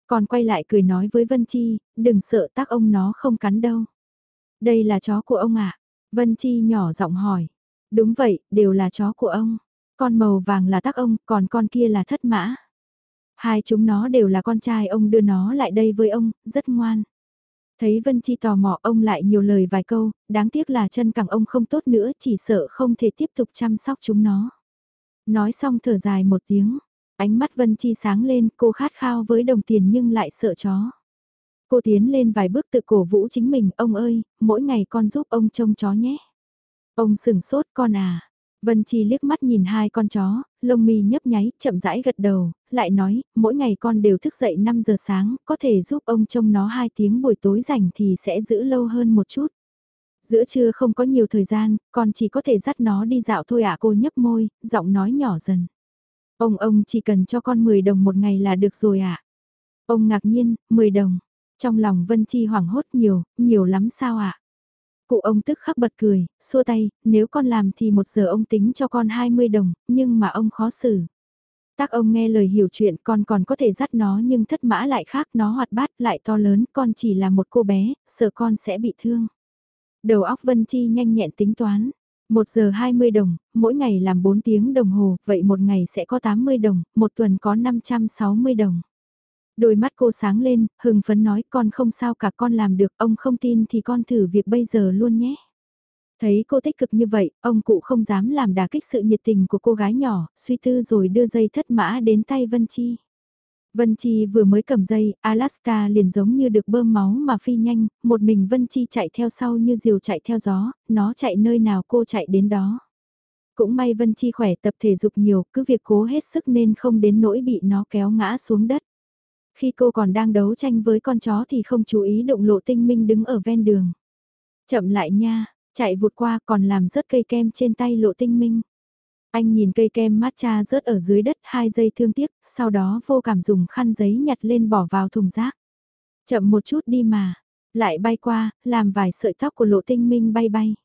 Còn quay lại cười nói với Vân Chi, đừng sợ tác ông nó không cắn đâu. Đây là chó của ông ạ. À? Vân Chi nhỏ giọng hỏi. Đúng vậy, đều là chó của ông. Con màu vàng là tác ông, còn con kia là thất mã. Hai chúng nó đều là con trai ông đưa nó lại đây với ông, rất ngoan. Thấy Vân Chi tò mò ông lại nhiều lời vài câu, đáng tiếc là chân cẳng ông không tốt nữa, chỉ sợ không thể tiếp tục chăm sóc chúng nó. Nói xong thở dài một tiếng, Ánh mắt Vân Chi sáng lên, cô khát khao với đồng tiền nhưng lại sợ chó. Cô tiến lên vài bước tự cổ vũ chính mình, ông ơi, mỗi ngày con giúp ông trông chó nhé. Ông sừng sốt con à. Vân Chi liếc mắt nhìn hai con chó, lông mi nhấp nháy, chậm rãi gật đầu, lại nói, mỗi ngày con đều thức dậy 5 giờ sáng, có thể giúp ông trông nó 2 tiếng buổi tối rảnh thì sẽ giữ lâu hơn một chút. Giữa trưa không có nhiều thời gian, con chỉ có thể dắt nó đi dạo thôi ạ cô nhấp môi, giọng nói nhỏ dần. Ông ông chỉ cần cho con 10 đồng một ngày là được rồi ạ. À? Ông ngạc nhiên, 10 đồng. Trong lòng Vân Chi hoảng hốt nhiều, nhiều lắm sao ạ? À? Cụ ông tức khắc bật cười, xua tay, nếu con làm thì một giờ ông tính cho con 20 đồng, nhưng mà ông khó xử. Tác ông nghe lời hiểu chuyện con còn có thể dắt nó nhưng thất mã lại khác nó hoạt bát lại to lớn con chỉ là một cô bé, sợ con sẽ bị thương. Đầu óc Vân Chi nhanh nhẹn tính toán, 1 giờ 20 đồng, mỗi ngày làm 4 tiếng đồng hồ, vậy một ngày sẽ có 80 đồng, một tuần có 560 đồng. Đôi mắt cô sáng lên, hừng phấn nói con không sao cả con làm được, ông không tin thì con thử việc bây giờ luôn nhé. Thấy cô tích cực như vậy, ông cụ không dám làm đả kích sự nhiệt tình của cô gái nhỏ, suy tư rồi đưa dây thất mã đến tay Vân Chi. Vân Chi vừa mới cầm dây, Alaska liền giống như được bơm máu mà phi nhanh, một mình Vân Chi chạy theo sau như diều chạy theo gió, nó chạy nơi nào cô chạy đến đó. Cũng may Vân Chi khỏe tập thể dục nhiều, cứ việc cố hết sức nên không đến nỗi bị nó kéo ngã xuống đất. Khi cô còn đang đấu tranh với con chó thì không chú ý động lộ tinh minh đứng ở ven đường. Chậm lại nha, chạy vụt qua còn làm rớt cây kem trên tay lộ tinh minh. Anh nhìn cây kem matcha rớt ở dưới đất hai giây thương tiếc, sau đó vô cảm dùng khăn giấy nhặt lên bỏ vào thùng rác. Chậm một chút đi mà, lại bay qua, làm vài sợi tóc của lộ tinh minh bay bay.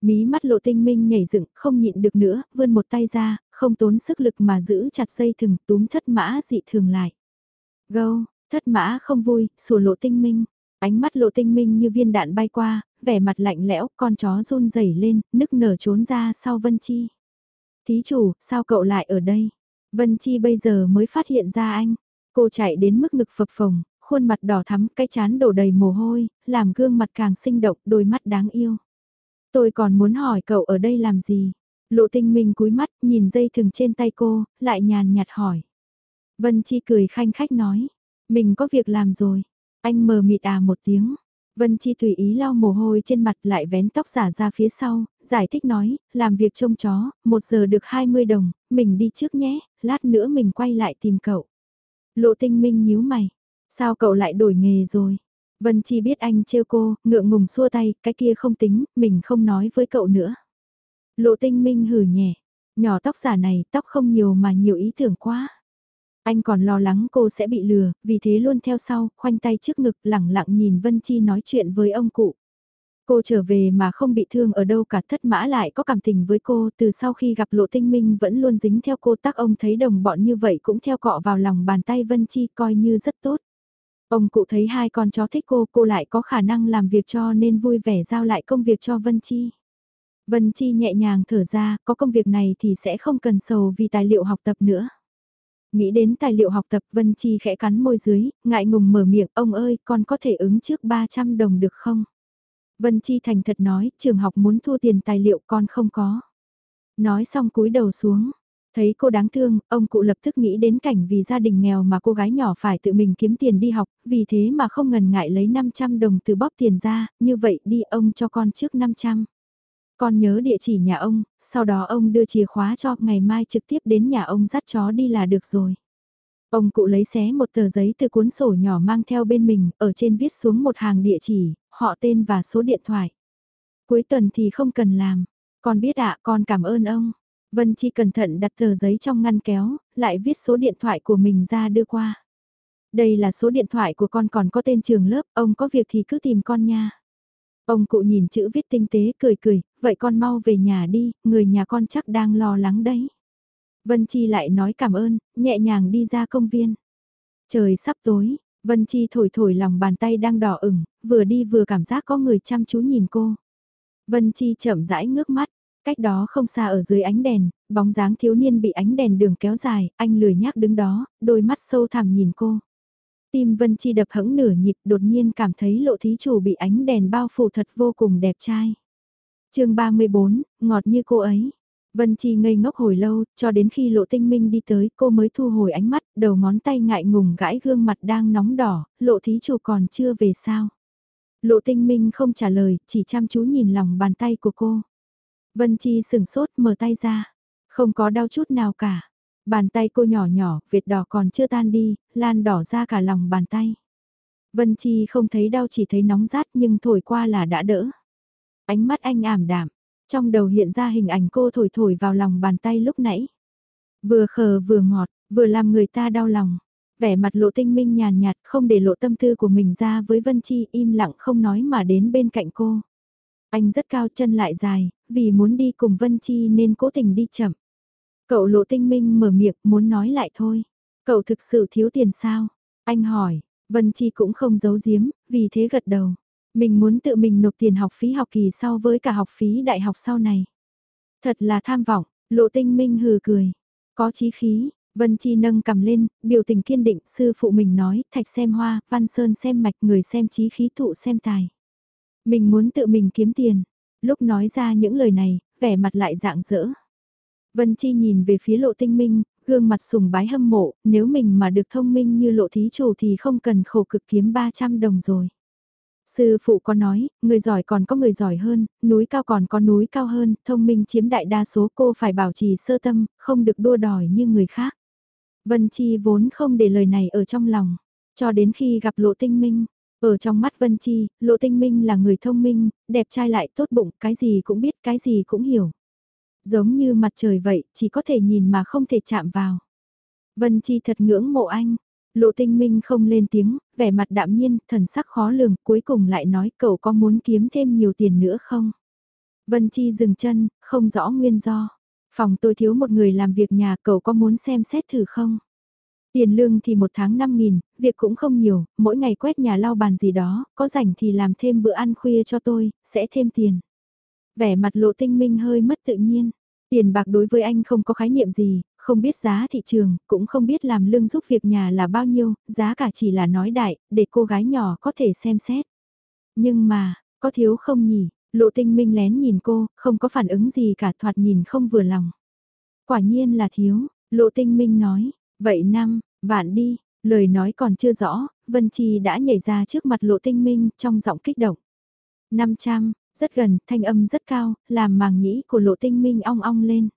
Mí mắt lộ tinh minh nhảy dựng, không nhịn được nữa, vươn một tay ra, không tốn sức lực mà giữ chặt dây thừng túm thất mã dị thường lại. Gâu, thất mã không vui, sủa lộ tinh minh. Ánh mắt lộ tinh minh như viên đạn bay qua, vẻ mặt lạnh lẽo, con chó run rẩy lên, nức nở trốn ra sau Vân Chi. Thí chủ, sao cậu lại ở đây? Vân Chi bây giờ mới phát hiện ra anh. Cô chạy đến mức ngực phập phồng, khuôn mặt đỏ thắm, cái chán đổ đầy mồ hôi, làm gương mặt càng sinh động, đôi mắt đáng yêu. Tôi còn muốn hỏi cậu ở đây làm gì? Lộ tinh minh cúi mắt, nhìn dây thừng trên tay cô, lại nhàn nhạt hỏi. Vân Chi cười khanh khách nói, mình có việc làm rồi. Anh mờ mịt à một tiếng. Vân Chi tùy ý lau mồ hôi trên mặt lại vén tóc giả ra phía sau, giải thích nói, làm việc trông chó, một giờ được 20 đồng, mình đi trước nhé, lát nữa mình quay lại tìm cậu. Lộ tinh minh nhíu mày, sao cậu lại đổi nghề rồi? Vân Chi biết anh trêu cô, ngượng ngùng xua tay, cái kia không tính, mình không nói với cậu nữa. Lộ tinh minh hử nhẹ, nhỏ tóc giả này tóc không nhiều mà nhiều ý tưởng quá. Anh còn lo lắng cô sẽ bị lừa, vì thế luôn theo sau, khoanh tay trước ngực lẳng lặng nhìn Vân Chi nói chuyện với ông cụ. Cô trở về mà không bị thương ở đâu cả thất mã lại có cảm tình với cô từ sau khi gặp lộ tinh minh vẫn luôn dính theo cô tác ông thấy đồng bọn như vậy cũng theo cọ vào lòng bàn tay Vân Chi coi như rất tốt. Ông cụ thấy hai con chó thích cô, cô lại có khả năng làm việc cho nên vui vẻ giao lại công việc cho Vân Chi. Vân Chi nhẹ nhàng thở ra, có công việc này thì sẽ không cần sầu vì tài liệu học tập nữa. Nghĩ đến tài liệu học tập Vân Chi khẽ cắn môi dưới, ngại ngùng mở miệng, ông ơi, con có thể ứng trước 300 đồng được không? Vân Chi thành thật nói, trường học muốn thu tiền tài liệu con không có. Nói xong cúi đầu xuống, thấy cô đáng thương, ông cụ lập tức nghĩ đến cảnh vì gia đình nghèo mà cô gái nhỏ phải tự mình kiếm tiền đi học, vì thế mà không ngần ngại lấy 500 đồng từ bóp tiền ra, như vậy đi ông cho con trước 500. Con nhớ địa chỉ nhà ông, sau đó ông đưa chìa khóa cho, ngày mai trực tiếp đến nhà ông dắt chó đi là được rồi. Ông cụ lấy xé một tờ giấy từ cuốn sổ nhỏ mang theo bên mình, ở trên viết xuống một hàng địa chỉ, họ tên và số điện thoại. Cuối tuần thì không cần làm, con biết ạ, con cảm ơn ông. Vân Chi cẩn thận đặt tờ giấy trong ngăn kéo, lại viết số điện thoại của mình ra đưa qua. Đây là số điện thoại của con còn có tên trường lớp, ông có việc thì cứ tìm con nha. Ông cụ nhìn chữ viết tinh tế cười cười, vậy con mau về nhà đi, người nhà con chắc đang lo lắng đấy. Vân Chi lại nói cảm ơn, nhẹ nhàng đi ra công viên. Trời sắp tối, Vân Chi thổi thổi lòng bàn tay đang đỏ ửng, vừa đi vừa cảm giác có người chăm chú nhìn cô. Vân Chi chậm rãi ngước mắt, cách đó không xa ở dưới ánh đèn, bóng dáng thiếu niên bị ánh đèn đường kéo dài, anh lười nhác đứng đó, đôi mắt sâu thẳm nhìn cô. Tim Vân Chi đập hững nửa nhịp đột nhiên cảm thấy lộ thí chủ bị ánh đèn bao phủ thật vô cùng đẹp trai chương 34, ngọt như cô ấy. Vân Chi ngây ngốc hồi lâu, cho đến khi lộ tinh minh đi tới cô mới thu hồi ánh mắt, đầu ngón tay ngại ngùng gãi gương mặt đang nóng đỏ, lộ thí chủ còn chưa về sao. Lộ tinh minh không trả lời, chỉ chăm chú nhìn lòng bàn tay của cô. Vân Chi sừng sốt mở tay ra, không có đau chút nào cả. Bàn tay cô nhỏ nhỏ, Việt đỏ còn chưa tan đi, lan đỏ ra cả lòng bàn tay. Vân Chi không thấy đau chỉ thấy nóng rát nhưng thổi qua là đã đỡ. Ánh mắt anh ảm đạm, trong đầu hiện ra hình ảnh cô thổi thổi vào lòng bàn tay lúc nãy. Vừa khờ vừa ngọt, vừa làm người ta đau lòng. Vẻ mặt lộ tinh minh nhàn nhạt không để lộ tâm tư của mình ra với Vân Chi im lặng không nói mà đến bên cạnh cô. Anh rất cao chân lại dài, vì muốn đi cùng Vân Chi nên cố tình đi chậm. Cậu lộ tinh minh mở miệng muốn nói lại thôi. Cậu thực sự thiếu tiền sao? Anh hỏi, Vân Chi cũng không giấu giếm, vì thế gật đầu. Mình muốn tự mình nộp tiền học phí học kỳ sau với cả học phí đại học sau này. Thật là tham vọng, lộ tinh minh hừ cười. Có chí khí, Vân Chi nâng cầm lên, biểu tình kiên định, sư phụ mình nói, thạch xem hoa, văn sơn xem mạch, người xem chí khí thụ xem tài. Mình muốn tự mình kiếm tiền. Lúc nói ra những lời này, vẻ mặt lại dạng dỡ. Vân Chi nhìn về phía lộ tinh minh, gương mặt sùng bái hâm mộ, nếu mình mà được thông minh như lộ thí chủ thì không cần khổ cực kiếm 300 đồng rồi. Sư phụ có nói, người giỏi còn có người giỏi hơn, núi cao còn có núi cao hơn, thông minh chiếm đại đa số cô phải bảo trì sơ tâm, không được đua đòi như người khác. Vân Chi vốn không để lời này ở trong lòng, cho đến khi gặp lộ tinh minh. Ở trong mắt Vân Chi, lộ tinh minh là người thông minh, đẹp trai lại tốt bụng, cái gì cũng biết, cái gì cũng hiểu. Giống như mặt trời vậy, chỉ có thể nhìn mà không thể chạm vào. Vân Chi thật ngưỡng mộ anh. Lộ tinh minh không lên tiếng, vẻ mặt đạm nhiên, thần sắc khó lường, cuối cùng lại nói cậu có muốn kiếm thêm nhiều tiền nữa không? Vân Chi dừng chân, không rõ nguyên do. Phòng tôi thiếu một người làm việc nhà, cậu có muốn xem xét thử không? Tiền lương thì một tháng 5.000, việc cũng không nhiều, mỗi ngày quét nhà lau bàn gì đó, có rảnh thì làm thêm bữa ăn khuya cho tôi, sẽ thêm tiền. Vẻ mặt lộ tinh minh hơi mất tự nhiên. Tiền bạc đối với anh không có khái niệm gì, không biết giá thị trường, cũng không biết làm lương giúp việc nhà là bao nhiêu, giá cả chỉ là nói đại, để cô gái nhỏ có thể xem xét. Nhưng mà, có thiếu không nhỉ? Lộ tinh minh lén nhìn cô, không có phản ứng gì cả thoạt nhìn không vừa lòng. Quả nhiên là thiếu, lộ tinh minh nói, vậy năm, Vạn đi, lời nói còn chưa rõ, Vân Chi đã nhảy ra trước mặt lộ tinh minh trong giọng kích động. 500, rất gần, thanh âm rất cao, làm màng nhĩ của lộ tinh minh ong ong lên.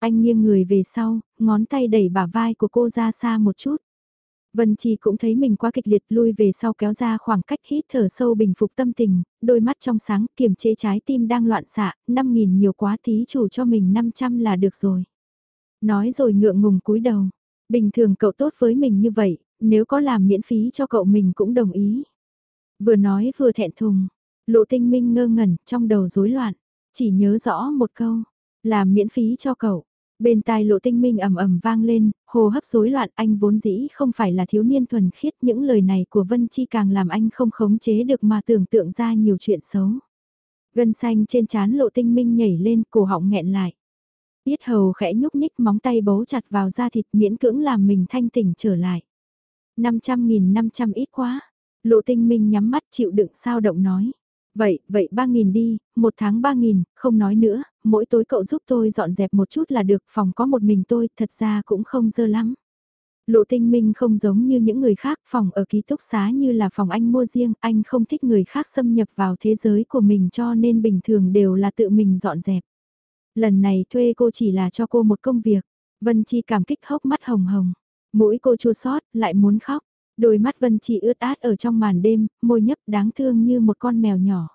Anh nghiêng người về sau, ngón tay đẩy bả vai của cô ra xa một chút. Vân Chi cũng thấy mình quá kịch liệt lui về sau kéo ra khoảng cách hít thở sâu bình phục tâm tình, đôi mắt trong sáng kiềm chế trái tim đang loạn xạ, 5.000 nhiều quá tí chủ cho mình 500 là được rồi. Nói rồi ngượng ngùng cúi đầu, bình thường cậu tốt với mình như vậy, nếu có làm miễn phí cho cậu mình cũng đồng ý. Vừa nói vừa thẹn thùng, lộ tinh minh ngơ ngẩn trong đầu rối loạn, chỉ nhớ rõ một câu, làm miễn phí cho cậu. Bên tai lộ tinh minh ầm ầm vang lên, hồ hấp rối loạn anh vốn dĩ không phải là thiếu niên thuần khiết những lời này của Vân Chi càng làm anh không khống chế được mà tưởng tượng ra nhiều chuyện xấu. Gân xanh trên trán lộ tinh minh nhảy lên cổ họng nghẹn lại. Biết hầu khẽ nhúc nhích móng tay bấu chặt vào da thịt miễn cưỡng làm mình thanh tỉnh trở lại. 500 nghìn 500 ít quá. Lộ tinh minh nhắm mắt chịu đựng sao động nói. Vậy, vậy 3.000 đi, một tháng 3.000, không nói nữa, mỗi tối cậu giúp tôi dọn dẹp một chút là được, phòng có một mình tôi, thật ra cũng không dơ lắm. Lộ tinh minh không giống như những người khác, phòng ở ký túc xá như là phòng anh mua riêng, anh không thích người khác xâm nhập vào thế giới của mình cho nên bình thường đều là tự mình dọn dẹp. Lần này thuê cô chỉ là cho cô một công việc, Vân Chi cảm kích hốc mắt hồng hồng, mũi cô chua sót, lại muốn khóc. Đôi mắt Vân Chi ướt át ở trong màn đêm, môi nhấp đáng thương như một con mèo nhỏ.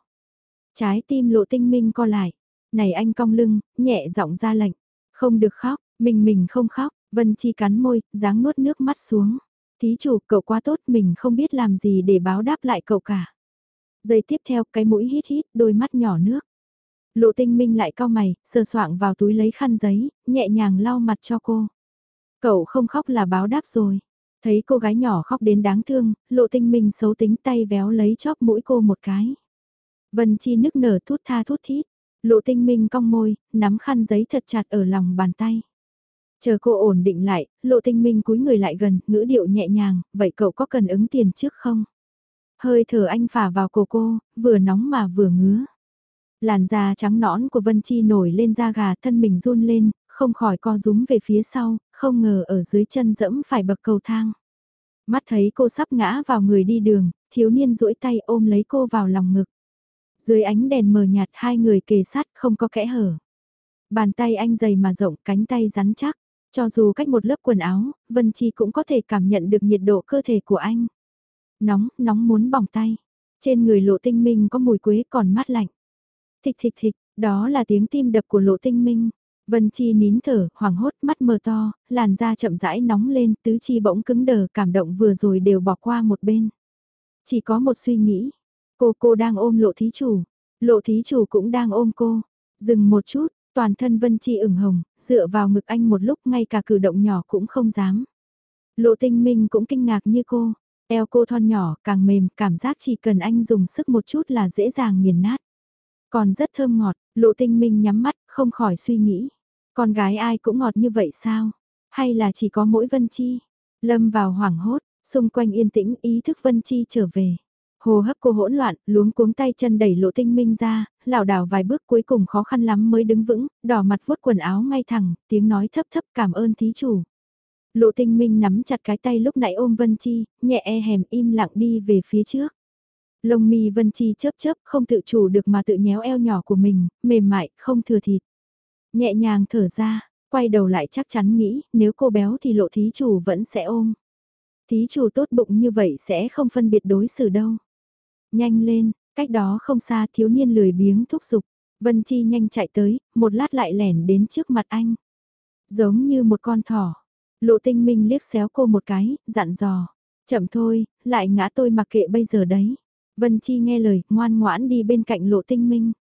Trái tim lộ tinh minh co lại. Này anh cong lưng, nhẹ giọng ra lệnh. Không được khóc, mình mình không khóc. Vân Chi cắn môi, dáng nuốt nước mắt xuống. Thí chủ, cậu quá tốt, mình không biết làm gì để báo đáp lại cậu cả. Giây tiếp theo, cái mũi hít hít, đôi mắt nhỏ nước. Lộ tinh minh lại cau mày, sờ soạng vào túi lấy khăn giấy, nhẹ nhàng lau mặt cho cô. Cậu không khóc là báo đáp rồi. Thấy cô gái nhỏ khóc đến đáng thương, lộ tinh minh xấu tính tay véo lấy chóp mũi cô một cái. Vân Chi nức nở thút tha thút thít. Lộ tinh minh cong môi, nắm khăn giấy thật chặt ở lòng bàn tay. Chờ cô ổn định lại, lộ tinh minh cúi người lại gần, ngữ điệu nhẹ nhàng, vậy cậu có cần ứng tiền trước không? Hơi thở anh phả vào cổ cô, vừa nóng mà vừa ngứa. Làn da trắng nõn của Vân Chi nổi lên da gà thân mình run lên, không khỏi co rúm về phía sau, không ngờ ở dưới chân dẫm phải bậc cầu thang. Mắt thấy cô sắp ngã vào người đi đường, thiếu niên duỗi tay ôm lấy cô vào lòng ngực. Dưới ánh đèn mờ nhạt hai người kề sát không có kẽ hở. Bàn tay anh dày mà rộng cánh tay rắn chắc, cho dù cách một lớp quần áo, Vân Chi cũng có thể cảm nhận được nhiệt độ cơ thể của anh. Nóng, nóng muốn bỏng tay. Trên người lộ tinh minh có mùi quế còn mát lạnh. Thịch thịch thịch, đó là tiếng tim đập của lộ tinh minh. Vân Chi nín thở, hoảng hốt, mắt mờ to, làn da chậm rãi nóng lên, tứ chi bỗng cứng đờ, cảm động vừa rồi đều bỏ qua một bên. Chỉ có một suy nghĩ, cô cô đang ôm lộ thí chủ, lộ thí chủ cũng đang ôm cô. Dừng một chút, toàn thân Vân Chi ửng hồng, dựa vào ngực anh một lúc ngay cả cử động nhỏ cũng không dám. Lộ tinh minh cũng kinh ngạc như cô, eo cô thon nhỏ, càng mềm, cảm giác chỉ cần anh dùng sức một chút là dễ dàng nghiền nát. Còn rất thơm ngọt, lộ tinh minh nhắm mắt, không khỏi suy nghĩ. Con gái ai cũng ngọt như vậy sao? Hay là chỉ có mỗi Vân Chi? Lâm vào hoảng hốt, xung quanh yên tĩnh ý thức Vân Chi trở về. Hồ hấp cô hỗn loạn, luống cuống tay chân đẩy lộ tinh minh ra, lảo đảo vài bước cuối cùng khó khăn lắm mới đứng vững, đỏ mặt vuốt quần áo ngay thẳng, tiếng nói thấp thấp cảm ơn thí chủ. Lộ tinh minh nắm chặt cái tay lúc nãy ôm Vân Chi, nhẹ e hèm im lặng đi về phía trước. Lông mi Vân Chi chớp chớp không tự chủ được mà tự nhéo eo nhỏ của mình, mềm mại, không thừa thịt. Nhẹ nhàng thở ra, quay đầu lại chắc chắn nghĩ nếu cô béo thì lộ thí chủ vẫn sẽ ôm. Thí chủ tốt bụng như vậy sẽ không phân biệt đối xử đâu. Nhanh lên, cách đó không xa thiếu niên lười biếng thúc giục. Vân Chi nhanh chạy tới, một lát lại lẻn đến trước mặt anh. Giống như một con thỏ. Lộ tinh minh liếc xéo cô một cái, dặn dò. Chậm thôi, lại ngã tôi mặc kệ bây giờ đấy. Vân Chi nghe lời, ngoan ngoãn đi bên cạnh lộ tinh minh.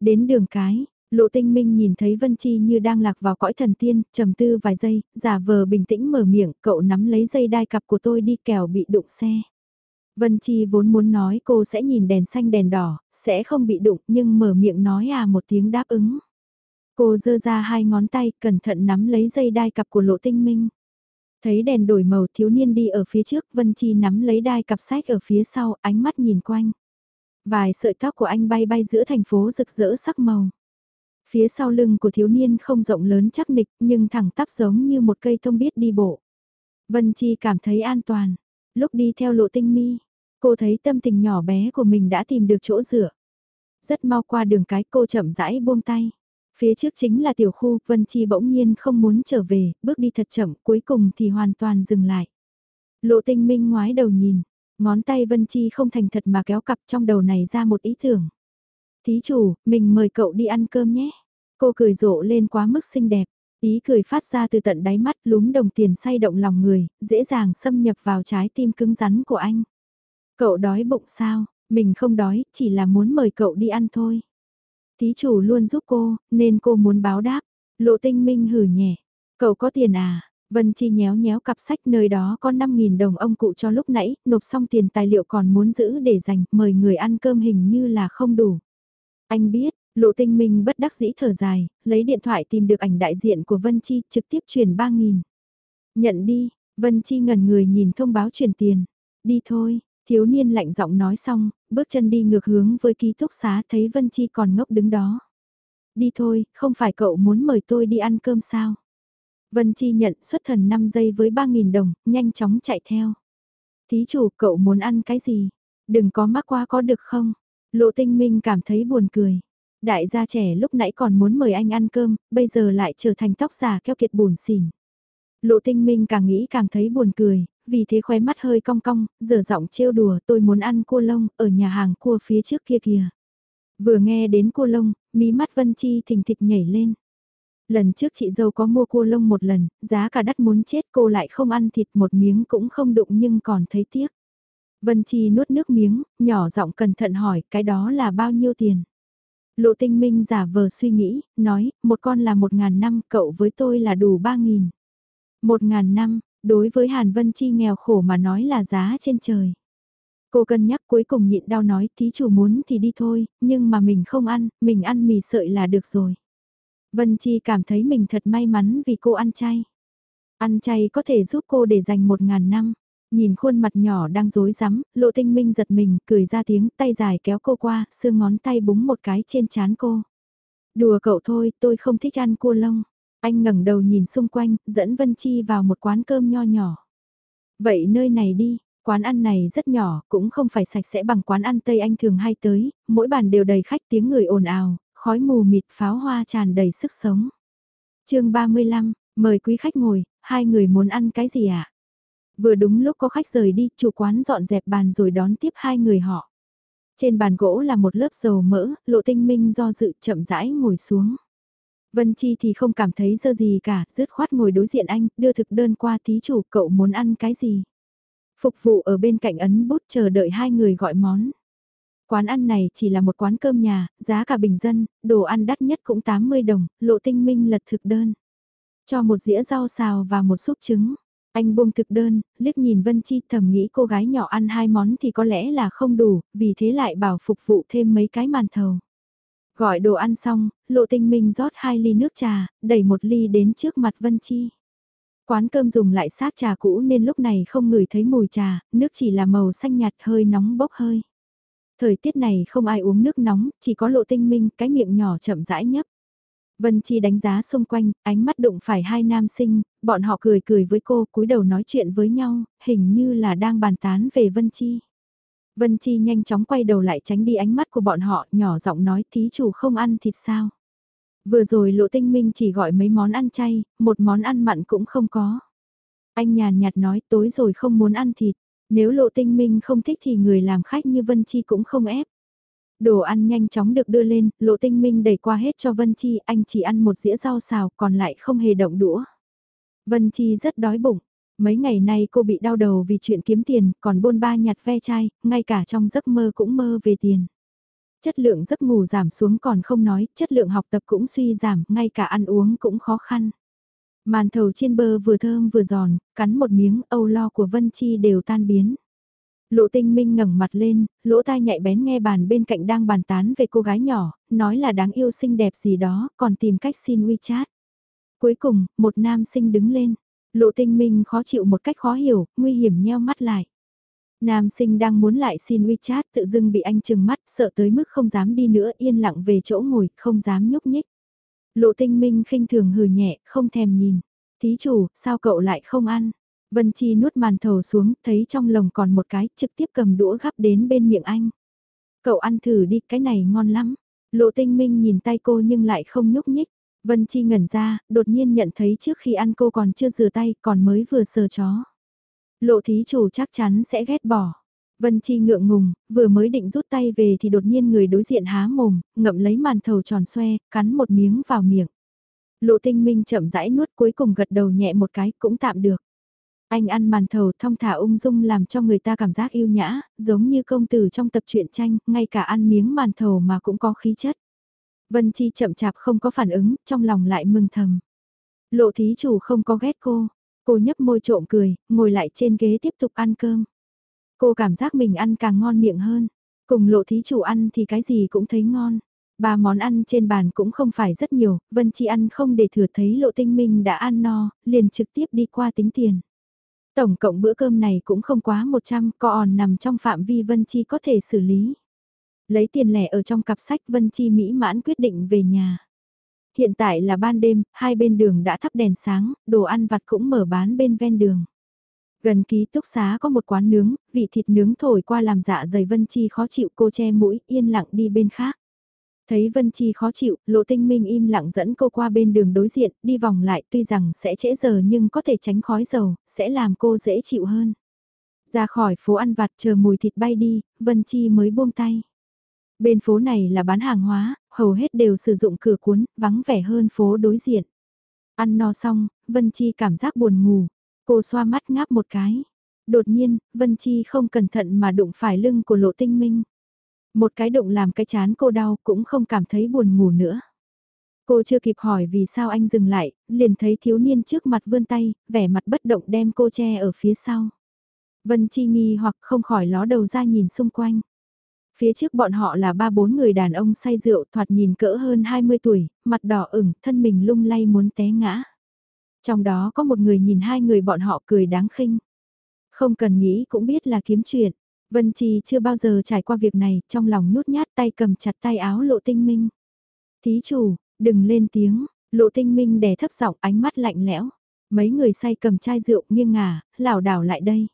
Đến đường cái, lộ tinh minh nhìn thấy Vân Chi như đang lạc vào cõi thần tiên, trầm tư vài giây, giả vờ bình tĩnh mở miệng, cậu nắm lấy dây đai cặp của tôi đi kèo bị đụng xe. Vân Chi vốn muốn nói cô sẽ nhìn đèn xanh đèn đỏ, sẽ không bị đụng nhưng mở miệng nói à một tiếng đáp ứng. Cô dơ ra hai ngón tay cẩn thận nắm lấy dây đai cặp của lộ tinh minh. Thấy đèn đổi màu thiếu niên đi ở phía trước, Vân Chi nắm lấy đai cặp sách ở phía sau, ánh mắt nhìn quanh. Vài sợi tóc của anh bay bay giữa thành phố rực rỡ sắc màu. Phía sau lưng của thiếu niên không rộng lớn chắc nịch nhưng thẳng tắp giống như một cây thông biết đi bộ. Vân Chi cảm thấy an toàn. Lúc đi theo lộ tinh mi, cô thấy tâm tình nhỏ bé của mình đã tìm được chỗ dựa. Rất mau qua đường cái cô chậm rãi buông tay. Phía trước chính là tiểu khu, Vân Chi bỗng nhiên không muốn trở về, bước đi thật chậm, cuối cùng thì hoàn toàn dừng lại. Lộ tinh minh ngoái đầu nhìn, ngón tay Vân Chi không thành thật mà kéo cặp trong đầu này ra một ý tưởng. Thí chủ, mình mời cậu đi ăn cơm nhé. Cô cười rộ lên quá mức xinh đẹp. Ý cười phát ra từ tận đáy mắt lúm đồng tiền say động lòng người, dễ dàng xâm nhập vào trái tim cứng rắn của anh. Cậu đói bụng sao, mình không đói, chỉ là muốn mời cậu đi ăn thôi. Tí chủ luôn giúp cô, nên cô muốn báo đáp. Lộ tinh minh hử nhẹ. Cậu có tiền à? Vân Chi nhéo nhéo cặp sách nơi đó có 5.000 đồng ông cụ cho lúc nãy, nộp xong tiền tài liệu còn muốn giữ để dành, mời người ăn cơm hình như là không đủ. Anh biết, Lộ tinh minh bất đắc dĩ thở dài, lấy điện thoại tìm được ảnh đại diện của Vân Chi, trực tiếp chuyển 3.000. Nhận đi, Vân Chi ngẩn người nhìn thông báo chuyển tiền. Đi thôi, thiếu niên lạnh giọng nói xong, bước chân đi ngược hướng với ký túc xá thấy Vân Chi còn ngốc đứng đó. Đi thôi, không phải cậu muốn mời tôi đi ăn cơm sao? Vân Chi nhận xuất thần 5 giây với 3.000 đồng, nhanh chóng chạy theo. Thí chủ, cậu muốn ăn cái gì? Đừng có mắc qua có được không? Lộ tinh minh cảm thấy buồn cười. Đại gia trẻ lúc nãy còn muốn mời anh ăn cơm, bây giờ lại trở thành tóc giả keo kiệt buồn xỉn. Lộ tinh minh càng nghĩ càng thấy buồn cười, vì thế khóe mắt hơi cong cong, giờ giọng trêu đùa tôi muốn ăn cua lông ở nhà hàng cua phía trước kia kìa. Vừa nghe đến cua lông, mí mắt Vân Chi thình thịch nhảy lên. Lần trước chị dâu có mua cua lông một lần, giá cả đắt muốn chết cô lại không ăn thịt một miếng cũng không đụng nhưng còn thấy tiếc. Vân Chi nuốt nước miếng, nhỏ giọng cẩn thận hỏi cái đó là bao nhiêu tiền. Lộ tinh minh giả vờ suy nghĩ, nói, một con là một ngàn năm, cậu với tôi là đủ ba nghìn. Một ngàn năm, đối với Hàn Vân Chi nghèo khổ mà nói là giá trên trời. Cô cân nhắc cuối cùng nhịn đau nói, thí chủ muốn thì đi thôi, nhưng mà mình không ăn, mình ăn mì sợi là được rồi. Vân Chi cảm thấy mình thật may mắn vì cô ăn chay. Ăn chay có thể giúp cô để dành một ngàn năm. Nhìn khuôn mặt nhỏ đang rối rắm, lộ tinh minh giật mình, cười ra tiếng, tay dài kéo cô qua, xương ngón tay búng một cái trên chán cô. Đùa cậu thôi, tôi không thích ăn cua lông. Anh ngẩng đầu nhìn xung quanh, dẫn Vân Chi vào một quán cơm nho nhỏ. Vậy nơi này đi, quán ăn này rất nhỏ, cũng không phải sạch sẽ bằng quán ăn Tây Anh thường hay tới, mỗi bàn đều đầy khách tiếng người ồn ào, khói mù mịt pháo hoa tràn đầy sức sống. chương 35, mời quý khách ngồi, hai người muốn ăn cái gì ạ? À? Vừa đúng lúc có khách rời đi, chủ quán dọn dẹp bàn rồi đón tiếp hai người họ. Trên bàn gỗ là một lớp dầu mỡ, lộ tinh minh do dự chậm rãi ngồi xuống. Vân Chi thì không cảm thấy dơ gì cả, dứt khoát ngồi đối diện anh, đưa thực đơn qua thí chủ cậu muốn ăn cái gì. Phục vụ ở bên cạnh ấn bút chờ đợi hai người gọi món. Quán ăn này chỉ là một quán cơm nhà, giá cả bình dân, đồ ăn đắt nhất cũng 80 đồng, lộ tinh minh lật thực đơn. Cho một dĩa rau xào và một súp trứng. Anh buông thực đơn, liếc nhìn Vân Chi thầm nghĩ cô gái nhỏ ăn hai món thì có lẽ là không đủ, vì thế lại bảo phục vụ thêm mấy cái màn thầu. Gọi đồ ăn xong, lộ tinh minh rót hai ly nước trà, đẩy một ly đến trước mặt Vân Chi. Quán cơm dùng lại sát trà cũ nên lúc này không ngửi thấy mùi trà, nước chỉ là màu xanh nhạt hơi nóng bốc hơi. Thời tiết này không ai uống nước nóng, chỉ có lộ tinh minh cái miệng nhỏ chậm rãi nhấp. Vân Chi đánh giá xung quanh, ánh mắt đụng phải hai nam sinh, bọn họ cười cười với cô, cúi đầu nói chuyện với nhau, hình như là đang bàn tán về Vân Chi. Vân Chi nhanh chóng quay đầu lại tránh đi ánh mắt của bọn họ, nhỏ giọng nói thí chủ không ăn thịt sao. Vừa rồi Lộ Tinh Minh chỉ gọi mấy món ăn chay, một món ăn mặn cũng không có. Anh nhàn nhạt nói tối rồi không muốn ăn thịt, nếu Lộ Tinh Minh không thích thì người làm khách như Vân Chi cũng không ép. Đồ ăn nhanh chóng được đưa lên, lộ tinh minh đẩy qua hết cho Vân Chi, anh chỉ ăn một dĩa rau xào còn lại không hề động đũa. Vân Chi rất đói bụng. Mấy ngày nay cô bị đau đầu vì chuyện kiếm tiền, còn bôn ba nhặt ve chai, ngay cả trong giấc mơ cũng mơ về tiền. Chất lượng giấc ngủ giảm xuống còn không nói, chất lượng học tập cũng suy giảm, ngay cả ăn uống cũng khó khăn. Màn thầu chiên bơ vừa thơm vừa giòn, cắn một miếng âu lo của Vân Chi đều tan biến. Lộ tinh minh ngẩng mặt lên, lỗ tai nhạy bén nghe bàn bên cạnh đang bàn tán về cô gái nhỏ, nói là đáng yêu xinh đẹp gì đó, còn tìm cách xin WeChat. Cuối cùng, một nam sinh đứng lên. Lộ tinh minh khó chịu một cách khó hiểu, nguy hiểm nheo mắt lại. Nam sinh đang muốn lại xin WeChat tự dưng bị anh chừng mắt sợ tới mức không dám đi nữa yên lặng về chỗ ngồi, không dám nhúc nhích. Lộ tinh minh khinh thường hừ nhẹ, không thèm nhìn. Thí chủ, sao cậu lại không ăn? Vân Chi nuốt màn thầu xuống, thấy trong lồng còn một cái, trực tiếp cầm đũa gắp đến bên miệng anh. Cậu ăn thử đi, cái này ngon lắm. Lộ tinh minh nhìn tay cô nhưng lại không nhúc nhích. Vân Chi ngẩn ra, đột nhiên nhận thấy trước khi ăn cô còn chưa rửa tay, còn mới vừa sờ chó. Lộ thí chủ chắc chắn sẽ ghét bỏ. Vân Chi ngượng ngùng, vừa mới định rút tay về thì đột nhiên người đối diện há mồm, ngậm lấy màn thầu tròn xoe, cắn một miếng vào miệng. Lộ tinh minh chậm rãi nuốt cuối cùng gật đầu nhẹ một cái cũng tạm được. Anh ăn màn thầu thong thả ung dung làm cho người ta cảm giác yêu nhã, giống như công tử trong tập truyện tranh, ngay cả ăn miếng màn thầu mà cũng có khí chất. Vân Chi chậm chạp không có phản ứng, trong lòng lại mừng thầm. Lộ thí chủ không có ghét cô, cô nhấp môi trộm cười, ngồi lại trên ghế tiếp tục ăn cơm. Cô cảm giác mình ăn càng ngon miệng hơn, cùng lộ thí chủ ăn thì cái gì cũng thấy ngon. Ba món ăn trên bàn cũng không phải rất nhiều, Vân Chi ăn không để thừa thấy lộ tinh minh đã ăn no, liền trực tiếp đi qua tính tiền. Tổng cộng bữa cơm này cũng không quá 100, còn nằm trong phạm vi Vân Chi có thể xử lý. Lấy tiền lẻ ở trong cặp sách Vân Chi mỹ mãn quyết định về nhà. Hiện tại là ban đêm, hai bên đường đã thắp đèn sáng, đồ ăn vặt cũng mở bán bên ven đường. Gần ký túc xá có một quán nướng, vị thịt nướng thổi qua làm dạ dày Vân Chi khó chịu cô che mũi, yên lặng đi bên khác. Thấy Vân Chi khó chịu, Lộ Tinh Minh im lặng dẫn cô qua bên đường đối diện, đi vòng lại tuy rằng sẽ trễ giờ nhưng có thể tránh khói dầu, sẽ làm cô dễ chịu hơn. Ra khỏi phố ăn vặt chờ mùi thịt bay đi, Vân Chi mới buông tay. Bên phố này là bán hàng hóa, hầu hết đều sử dụng cửa cuốn, vắng vẻ hơn phố đối diện. Ăn no xong, Vân Chi cảm giác buồn ngủ. Cô xoa mắt ngáp một cái. Đột nhiên, Vân Chi không cẩn thận mà đụng phải lưng của Lộ Tinh Minh. Một cái đụng làm cái chán cô đau cũng không cảm thấy buồn ngủ nữa. Cô chưa kịp hỏi vì sao anh dừng lại, liền thấy thiếu niên trước mặt vươn tay, vẻ mặt bất động đem cô che ở phía sau. Vân Chi nghi hoặc không khỏi ló đầu ra nhìn xung quanh. Phía trước bọn họ là ba bốn người đàn ông say rượu thoạt nhìn cỡ hơn 20 tuổi, mặt đỏ ửng, thân mình lung lay muốn té ngã. Trong đó có một người nhìn hai người bọn họ cười đáng khinh. Không cần nghĩ cũng biết là kiếm chuyện. Vân Trì chưa bao giờ trải qua việc này, trong lòng nhút nhát tay cầm chặt tay áo lộ tinh minh. Thí chủ, đừng lên tiếng, lộ tinh minh đè thấp giọng ánh mắt lạnh lẽo. Mấy người say cầm chai rượu nghiêng ngả, lảo đảo lại đây.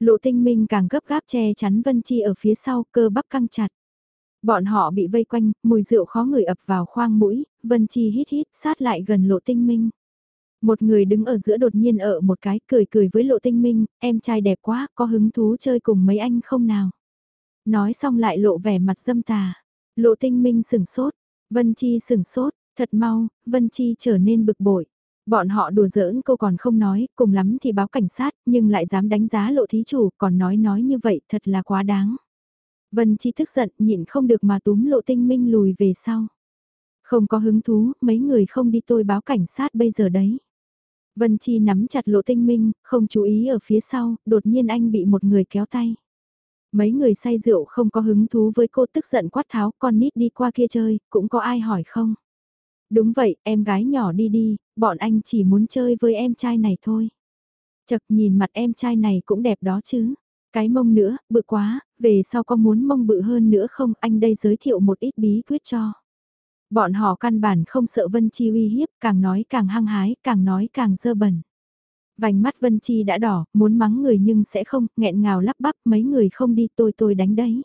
Lộ tinh minh càng gấp gáp che chắn Vân Chi ở phía sau cơ bắp căng chặt. Bọn họ bị vây quanh, mùi rượu khó người ập vào khoang mũi, Vân Chi hít hít sát lại gần lộ tinh minh. Một người đứng ở giữa đột nhiên ở một cái cười cười với lộ tinh minh, em trai đẹp quá, có hứng thú chơi cùng mấy anh không nào. Nói xong lại lộ vẻ mặt dâm tà. Lộ tinh minh sừng sốt, Vân Chi sừng sốt, thật mau, Vân Chi trở nên bực bội. Bọn họ đùa giỡn cô còn không nói, cùng lắm thì báo cảnh sát, nhưng lại dám đánh giá lộ thí chủ, còn nói nói như vậy thật là quá đáng. Vân Chi tức giận, nhịn không được mà túm lộ tinh minh lùi về sau. Không có hứng thú, mấy người không đi tôi báo cảnh sát bây giờ đấy. Vân Chi nắm chặt lộ tinh minh, không chú ý ở phía sau, đột nhiên anh bị một người kéo tay. Mấy người say rượu không có hứng thú với cô tức giận quát tháo con nít đi qua kia chơi, cũng có ai hỏi không? Đúng vậy, em gái nhỏ đi đi, bọn anh chỉ muốn chơi với em trai này thôi. Chật nhìn mặt em trai này cũng đẹp đó chứ. Cái mông nữa, bự quá, về sau có muốn mông bự hơn nữa không anh đây giới thiệu một ít bí quyết cho. Bọn họ căn bản không sợ Vân Chi uy hiếp, càng nói càng hăng hái, càng nói càng dơ bẩn. Vành mắt Vân Chi đã đỏ, muốn mắng người nhưng sẽ không, nghẹn ngào lắp bắp mấy người không đi tôi tôi đánh đấy.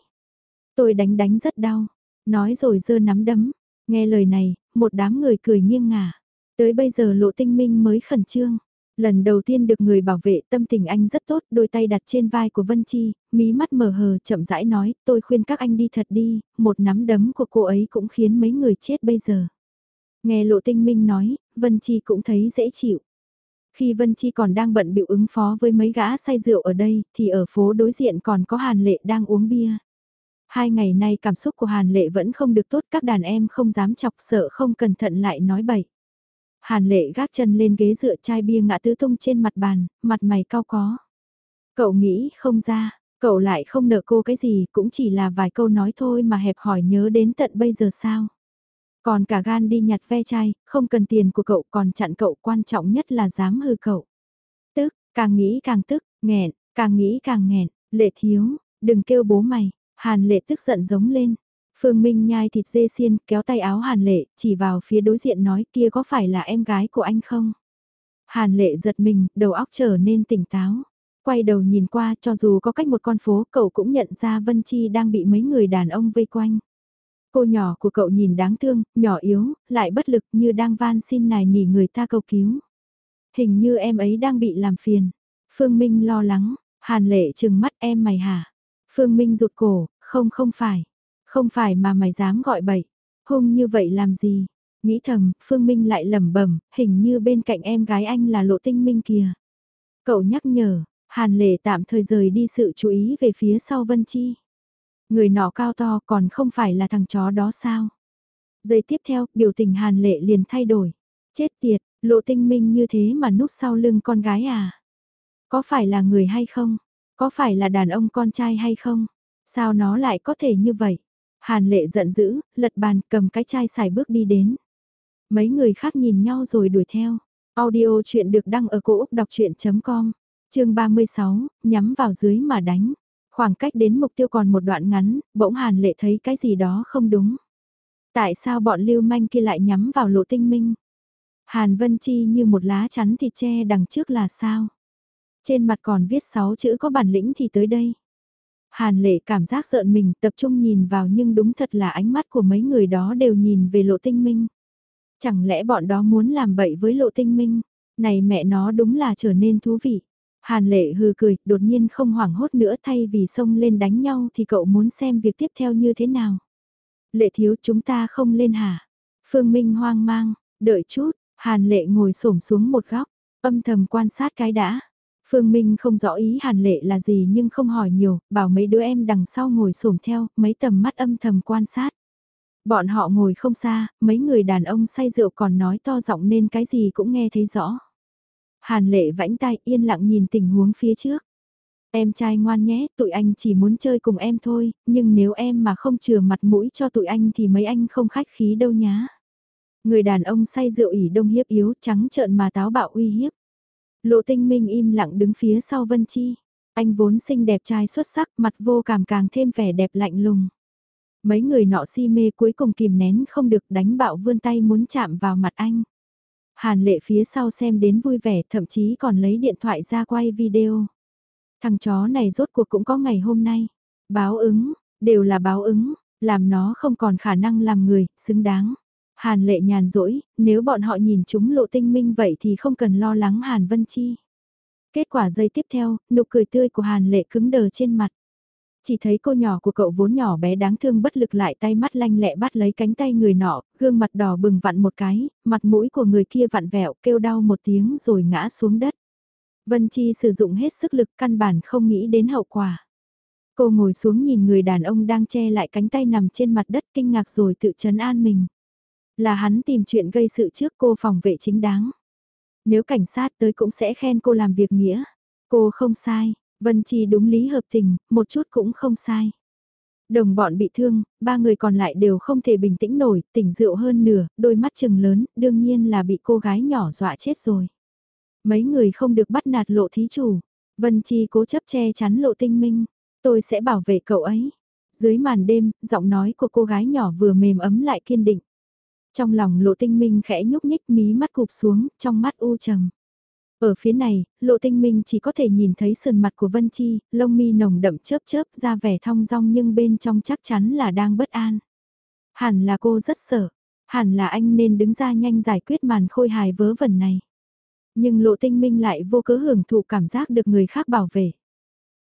Tôi đánh đánh rất đau, nói rồi dơ nắm đấm, nghe lời này, một đám người cười nghiêng ngả. Tới bây giờ lộ tinh minh mới khẩn trương. Lần đầu tiên được người bảo vệ tâm tình anh rất tốt, đôi tay đặt trên vai của Vân Chi, mí mắt mờ hờ chậm rãi nói, tôi khuyên các anh đi thật đi, một nắm đấm của cô ấy cũng khiến mấy người chết bây giờ. Nghe lộ tinh minh nói, Vân Chi cũng thấy dễ chịu. Khi Vân Chi còn đang bận biểu ứng phó với mấy gã say rượu ở đây, thì ở phố đối diện còn có Hàn Lệ đang uống bia. Hai ngày nay cảm xúc của Hàn Lệ vẫn không được tốt, các đàn em không dám chọc sợ không cẩn thận lại nói bậy. Hàn lệ gác chân lên ghế dựa chai bia ngã tứ tung trên mặt bàn, mặt mày cao có. Cậu nghĩ không ra, cậu lại không nợ cô cái gì, cũng chỉ là vài câu nói thôi mà hẹp hỏi nhớ đến tận bây giờ sao. Còn cả gan đi nhặt ve chai, không cần tiền của cậu còn chặn cậu quan trọng nhất là dám hư cậu. Tức, càng nghĩ càng tức, nghẹn, càng nghĩ càng nghẹn, lệ thiếu, đừng kêu bố mày, hàn lệ tức giận giống lên, Phương Minh nhai thịt dê xiên, kéo tay áo Hàn Lệ, chỉ vào phía đối diện nói kia có phải là em gái của anh không? Hàn lệ giật mình, đầu óc trở nên tỉnh táo. Quay đầu nhìn qua cho dù có cách một con phố cậu cũng nhận ra Vân Chi đang bị mấy người đàn ông vây quanh. Cô nhỏ của cậu nhìn đáng thương, nhỏ yếu, lại bất lực như đang van xin nài nỉ người ta cầu cứu. Hình như em ấy đang bị làm phiền. Phương Minh lo lắng, Hàn lệ trừng mắt em mày hả? Phương Minh rụt cổ, không không phải. Không phải mà mày dám gọi bậy. Hung như vậy làm gì? Nghĩ thầm, Phương Minh lại lẩm bẩm, hình như bên cạnh em gái anh là lộ tinh minh kìa. Cậu nhắc nhở, Hàn lệ tạm thời rời đi sự chú ý về phía sau Vân Chi. Người nọ cao to còn không phải là thằng chó đó sao? Giây tiếp theo, biểu tình Hàn lệ liền thay đổi. Chết tiệt, lộ tinh minh như thế mà núp sau lưng con gái à? Có phải là người hay không? Có phải là đàn ông con trai hay không? Sao nó lại có thể như vậy? Hàn lệ giận dữ, lật bàn cầm cái chai xài bước đi đến. Mấy người khác nhìn nhau rồi đuổi theo. Audio chuyện được đăng ở cổ Úc đọc chuyện.com, chương 36, nhắm vào dưới mà đánh. Khoảng cách đến mục tiêu còn một đoạn ngắn, bỗng Hàn lệ thấy cái gì đó không đúng. Tại sao bọn lưu manh kia lại nhắm vào lộ tinh minh? Hàn Vân Chi như một lá chắn thịt tre đằng trước là sao? Trên mặt còn viết 6 chữ có bản lĩnh thì tới đây. Hàn lệ cảm giác giận mình tập trung nhìn vào nhưng đúng thật là ánh mắt của mấy người đó đều nhìn về lộ tinh minh. Chẳng lẽ bọn đó muốn làm bậy với lộ tinh minh? Này mẹ nó đúng là trở nên thú vị. Hàn lệ hừ cười, đột nhiên không hoảng hốt nữa thay vì xông lên đánh nhau thì cậu muốn xem việc tiếp theo như thế nào. Lệ thiếu chúng ta không lên hả? Phương Minh hoang mang, đợi chút, Hàn lệ ngồi xổm xuống một góc, âm thầm quan sát cái đã. Phương Minh không rõ ý Hàn lệ là gì nhưng không hỏi nhiều, bảo mấy đứa em đằng sau ngồi xổm theo, mấy tầm mắt âm thầm quan sát. Bọn họ ngồi không xa, mấy người đàn ông say rượu còn nói to giọng nên cái gì cũng nghe thấy rõ. Hàn lệ vãnh tay yên lặng nhìn tình huống phía trước. Em trai ngoan nhé, tụi anh chỉ muốn chơi cùng em thôi, nhưng nếu em mà không chừa mặt mũi cho tụi anh thì mấy anh không khách khí đâu nhá. Người đàn ông say rượu ỉ đông hiếp yếu trắng trợn mà táo bạo uy hiếp. Lộ tinh minh im lặng đứng phía sau Vân Chi. Anh vốn xinh đẹp trai xuất sắc mặt vô cảm càng thêm vẻ đẹp lạnh lùng. Mấy người nọ si mê cuối cùng kìm nén không được đánh bạo vươn tay muốn chạm vào mặt anh. Hàn lệ phía sau xem đến vui vẻ thậm chí còn lấy điện thoại ra quay video. Thằng chó này rốt cuộc cũng có ngày hôm nay. Báo ứng, đều là báo ứng, làm nó không còn khả năng làm người, xứng đáng. Hàn lệ nhàn rỗi, nếu bọn họ nhìn chúng lộ tinh minh vậy thì không cần lo lắng Hàn Vân Chi. Kết quả giây tiếp theo, nụ cười tươi của Hàn lệ cứng đờ trên mặt. Chỉ thấy cô nhỏ của cậu vốn nhỏ bé đáng thương bất lực lại tay mắt lanh lẹ bắt lấy cánh tay người nọ, gương mặt đỏ bừng vặn một cái, mặt mũi của người kia vặn vẹo kêu đau một tiếng rồi ngã xuống đất. Vân Chi sử dụng hết sức lực căn bản không nghĩ đến hậu quả. Cô ngồi xuống nhìn người đàn ông đang che lại cánh tay nằm trên mặt đất kinh ngạc rồi tự chấn an mình. Là hắn tìm chuyện gây sự trước cô phòng vệ chính đáng. Nếu cảnh sát tới cũng sẽ khen cô làm việc nghĩa. Cô không sai, Vân Chi đúng lý hợp tình, một chút cũng không sai. Đồng bọn bị thương, ba người còn lại đều không thể bình tĩnh nổi, tỉnh rượu hơn nửa, đôi mắt trừng lớn, đương nhiên là bị cô gái nhỏ dọa chết rồi. Mấy người không được bắt nạt lộ thí chủ. Vân Chi cố chấp che chắn lộ tinh minh. Tôi sẽ bảo vệ cậu ấy. Dưới màn đêm, giọng nói của cô gái nhỏ vừa mềm ấm lại kiên định. Trong lòng lộ tinh minh khẽ nhúc nhích mí mắt cụp xuống, trong mắt u trầm. Ở phía này, lộ tinh minh chỉ có thể nhìn thấy sườn mặt của Vân Chi, lông mi nồng đậm chớp chớp ra vẻ thong dong nhưng bên trong chắc chắn là đang bất an. Hẳn là cô rất sợ, hẳn là anh nên đứng ra nhanh giải quyết màn khôi hài vớ vẩn này. Nhưng lộ tinh minh lại vô cớ hưởng thụ cảm giác được người khác bảo vệ.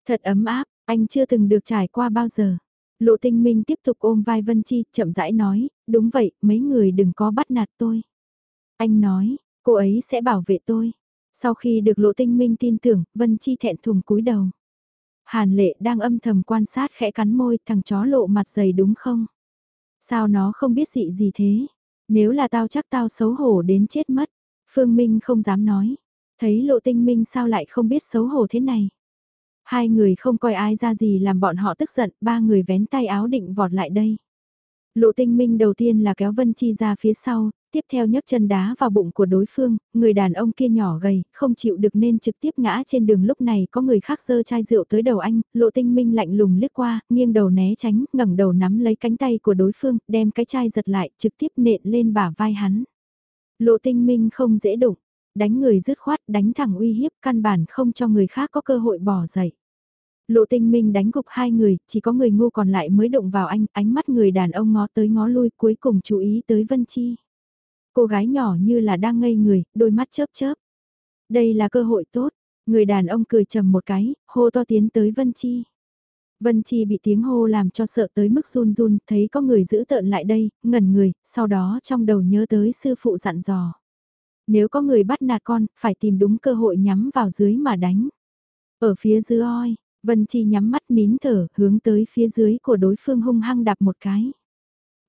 Thật ấm áp, anh chưa từng được trải qua bao giờ. Lộ tinh minh tiếp tục ôm vai Vân Chi, chậm rãi nói, đúng vậy, mấy người đừng có bắt nạt tôi. Anh nói, cô ấy sẽ bảo vệ tôi. Sau khi được lộ tinh minh tin tưởng, Vân Chi thẹn thùng cúi đầu. Hàn lệ đang âm thầm quan sát khẽ cắn môi, thằng chó lộ mặt dày đúng không? Sao nó không biết gì gì thế? Nếu là tao chắc tao xấu hổ đến chết mất. Phương Minh không dám nói. Thấy lộ tinh minh sao lại không biết xấu hổ thế này? Hai người không coi ai ra gì làm bọn họ tức giận, ba người vén tay áo định vọt lại đây. Lộ tinh minh đầu tiên là kéo Vân Chi ra phía sau, tiếp theo nhấc chân đá vào bụng của đối phương, người đàn ông kia nhỏ gầy, không chịu được nên trực tiếp ngã trên đường lúc này có người khác dơ chai rượu tới đầu anh, lộ tinh minh lạnh lùng liếc qua, nghiêng đầu né tránh, ngẩng đầu nắm lấy cánh tay của đối phương, đem cái chai giật lại, trực tiếp nện lên bả vai hắn. Lộ tinh minh không dễ đụng, Đánh người dứt khoát, đánh thẳng uy hiếp, căn bản không cho người khác có cơ hội bỏ dậy. Lộ tinh minh đánh gục hai người, chỉ có người ngu còn lại mới động vào anh, ánh mắt người đàn ông ngó tới ngó lui cuối cùng chú ý tới Vân Chi. Cô gái nhỏ như là đang ngây người, đôi mắt chớp chớp. Đây là cơ hội tốt, người đàn ông cười trầm một cái, hô to tiến tới Vân Chi. Vân Chi bị tiếng hô làm cho sợ tới mức run run, thấy có người giữ tợn lại đây, ngẩn người, sau đó trong đầu nhớ tới sư phụ dặn dò. Nếu có người bắt nạt con, phải tìm đúng cơ hội nhắm vào dưới mà đánh. Ở phía dưới oi, Vân Chi nhắm mắt nín thở, hướng tới phía dưới của đối phương hung hăng đạp một cái.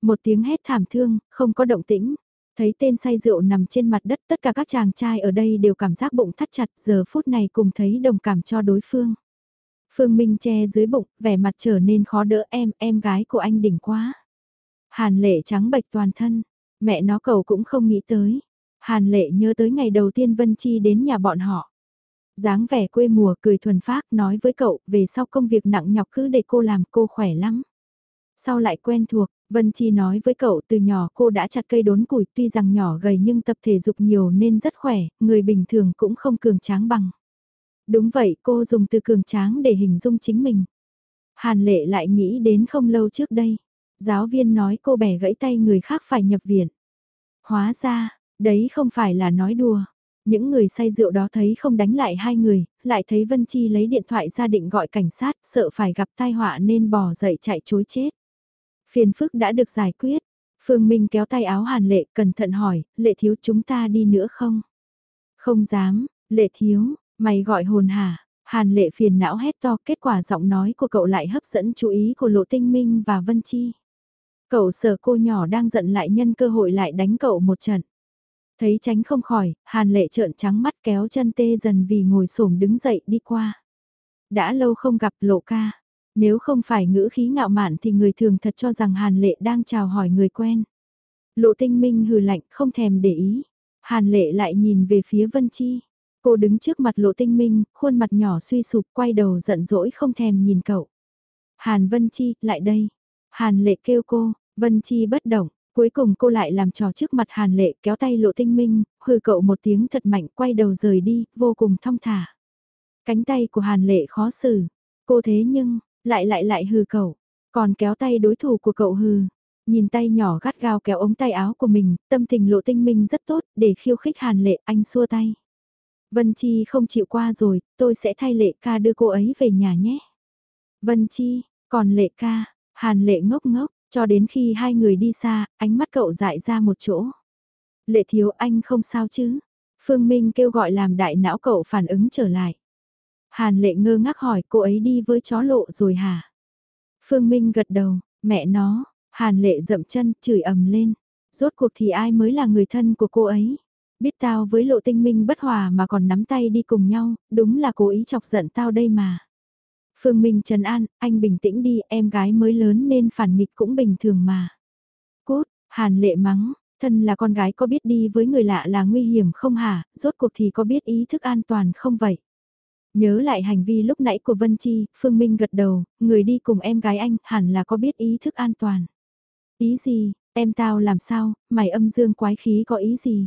Một tiếng hét thảm thương, không có động tĩnh. Thấy tên say rượu nằm trên mặt đất tất cả các chàng trai ở đây đều cảm giác bụng thắt chặt giờ phút này cùng thấy đồng cảm cho đối phương. Phương Minh che dưới bụng, vẻ mặt trở nên khó đỡ em, em gái của anh đỉnh quá. Hàn lệ trắng bệch toàn thân, mẹ nó cầu cũng không nghĩ tới. Hàn lệ nhớ tới ngày đầu tiên Vân Chi đến nhà bọn họ. dáng vẻ quê mùa cười thuần phác nói với cậu về sau công việc nặng nhọc cứ để cô làm cô khỏe lắm. Sau lại quen thuộc, Vân Chi nói với cậu từ nhỏ cô đã chặt cây đốn củi tuy rằng nhỏ gầy nhưng tập thể dục nhiều nên rất khỏe, người bình thường cũng không cường tráng bằng. Đúng vậy cô dùng từ cường tráng để hình dung chính mình. Hàn lệ lại nghĩ đến không lâu trước đây. Giáo viên nói cô bẻ gãy tay người khác phải nhập viện. Hóa ra, đấy không phải là nói đùa. Những người say rượu đó thấy không đánh lại hai người, lại thấy Vân Chi lấy điện thoại ra định gọi cảnh sát, sợ phải gặp tai họa nên bỏ dậy chạy chối chết. Phiền phức đã được giải quyết. Phương Minh kéo tay áo Hàn Lệ cẩn thận hỏi, Lệ thiếu chúng ta đi nữa không? Không dám, Lệ thiếu, Mày gọi hồn hả? Hàn lệ phiền não hét to kết quả giọng nói của cậu lại hấp dẫn chú ý của Lộ Tinh Minh và Vân Chi. Cậu sợ cô nhỏ đang giận lại nhân cơ hội lại đánh cậu một trận. Thấy tránh không khỏi, hàn lệ trợn trắng mắt kéo chân tê dần vì ngồi xổm đứng dậy đi qua. Đã lâu không gặp lộ ca. Nếu không phải ngữ khí ngạo mạn thì người thường thật cho rằng hàn lệ đang chào hỏi người quen. Lộ tinh minh hừ lạnh không thèm để ý. Hàn lệ lại nhìn về phía Vân Chi. Cô đứng trước mặt lộ tinh minh, khuôn mặt nhỏ suy sụp quay đầu giận dỗi không thèm nhìn cậu. Hàn Vân Chi, lại đây. Hàn lệ kêu cô, Vân Chi bất động, cuối cùng cô lại làm trò trước mặt Hàn lệ kéo tay lộ tinh minh, hừ cậu một tiếng thật mạnh quay đầu rời đi, vô cùng thong thả. Cánh tay của Hàn lệ khó xử, cô thế nhưng, lại lại lại hừ cậu, còn kéo tay đối thủ của cậu hừ Nhìn tay nhỏ gắt gao kéo ống tay áo của mình, tâm tình lộ tinh minh rất tốt, để khiêu khích Hàn lệ anh xua tay. Vân Chi không chịu qua rồi, tôi sẽ thay lệ ca đưa cô ấy về nhà nhé. Vân Chi, còn lệ ca, hàn lệ ngốc ngốc, cho đến khi hai người đi xa, ánh mắt cậu dại ra một chỗ. Lệ thiếu anh không sao chứ? Phương Minh kêu gọi làm đại não cậu phản ứng trở lại. Hàn lệ ngơ ngác hỏi cô ấy đi với chó lộ rồi hả? Phương Minh gật đầu, mẹ nó, hàn lệ dậm chân, chửi ầm lên. Rốt cuộc thì ai mới là người thân của cô ấy? Biết tao với lộ tinh minh bất hòa mà còn nắm tay đi cùng nhau, đúng là cố ý chọc giận tao đây mà. Phương Minh Trần An, anh bình tĩnh đi, em gái mới lớn nên phản nghịch cũng bình thường mà. Cốt, Hàn lệ mắng, thân là con gái có biết đi với người lạ là nguy hiểm không hả, rốt cuộc thì có biết ý thức an toàn không vậy? Nhớ lại hành vi lúc nãy của Vân Chi, Phương Minh gật đầu, người đi cùng em gái anh hẳn là có biết ý thức an toàn. Ý gì, em tao làm sao, mày âm dương quái khí có ý gì?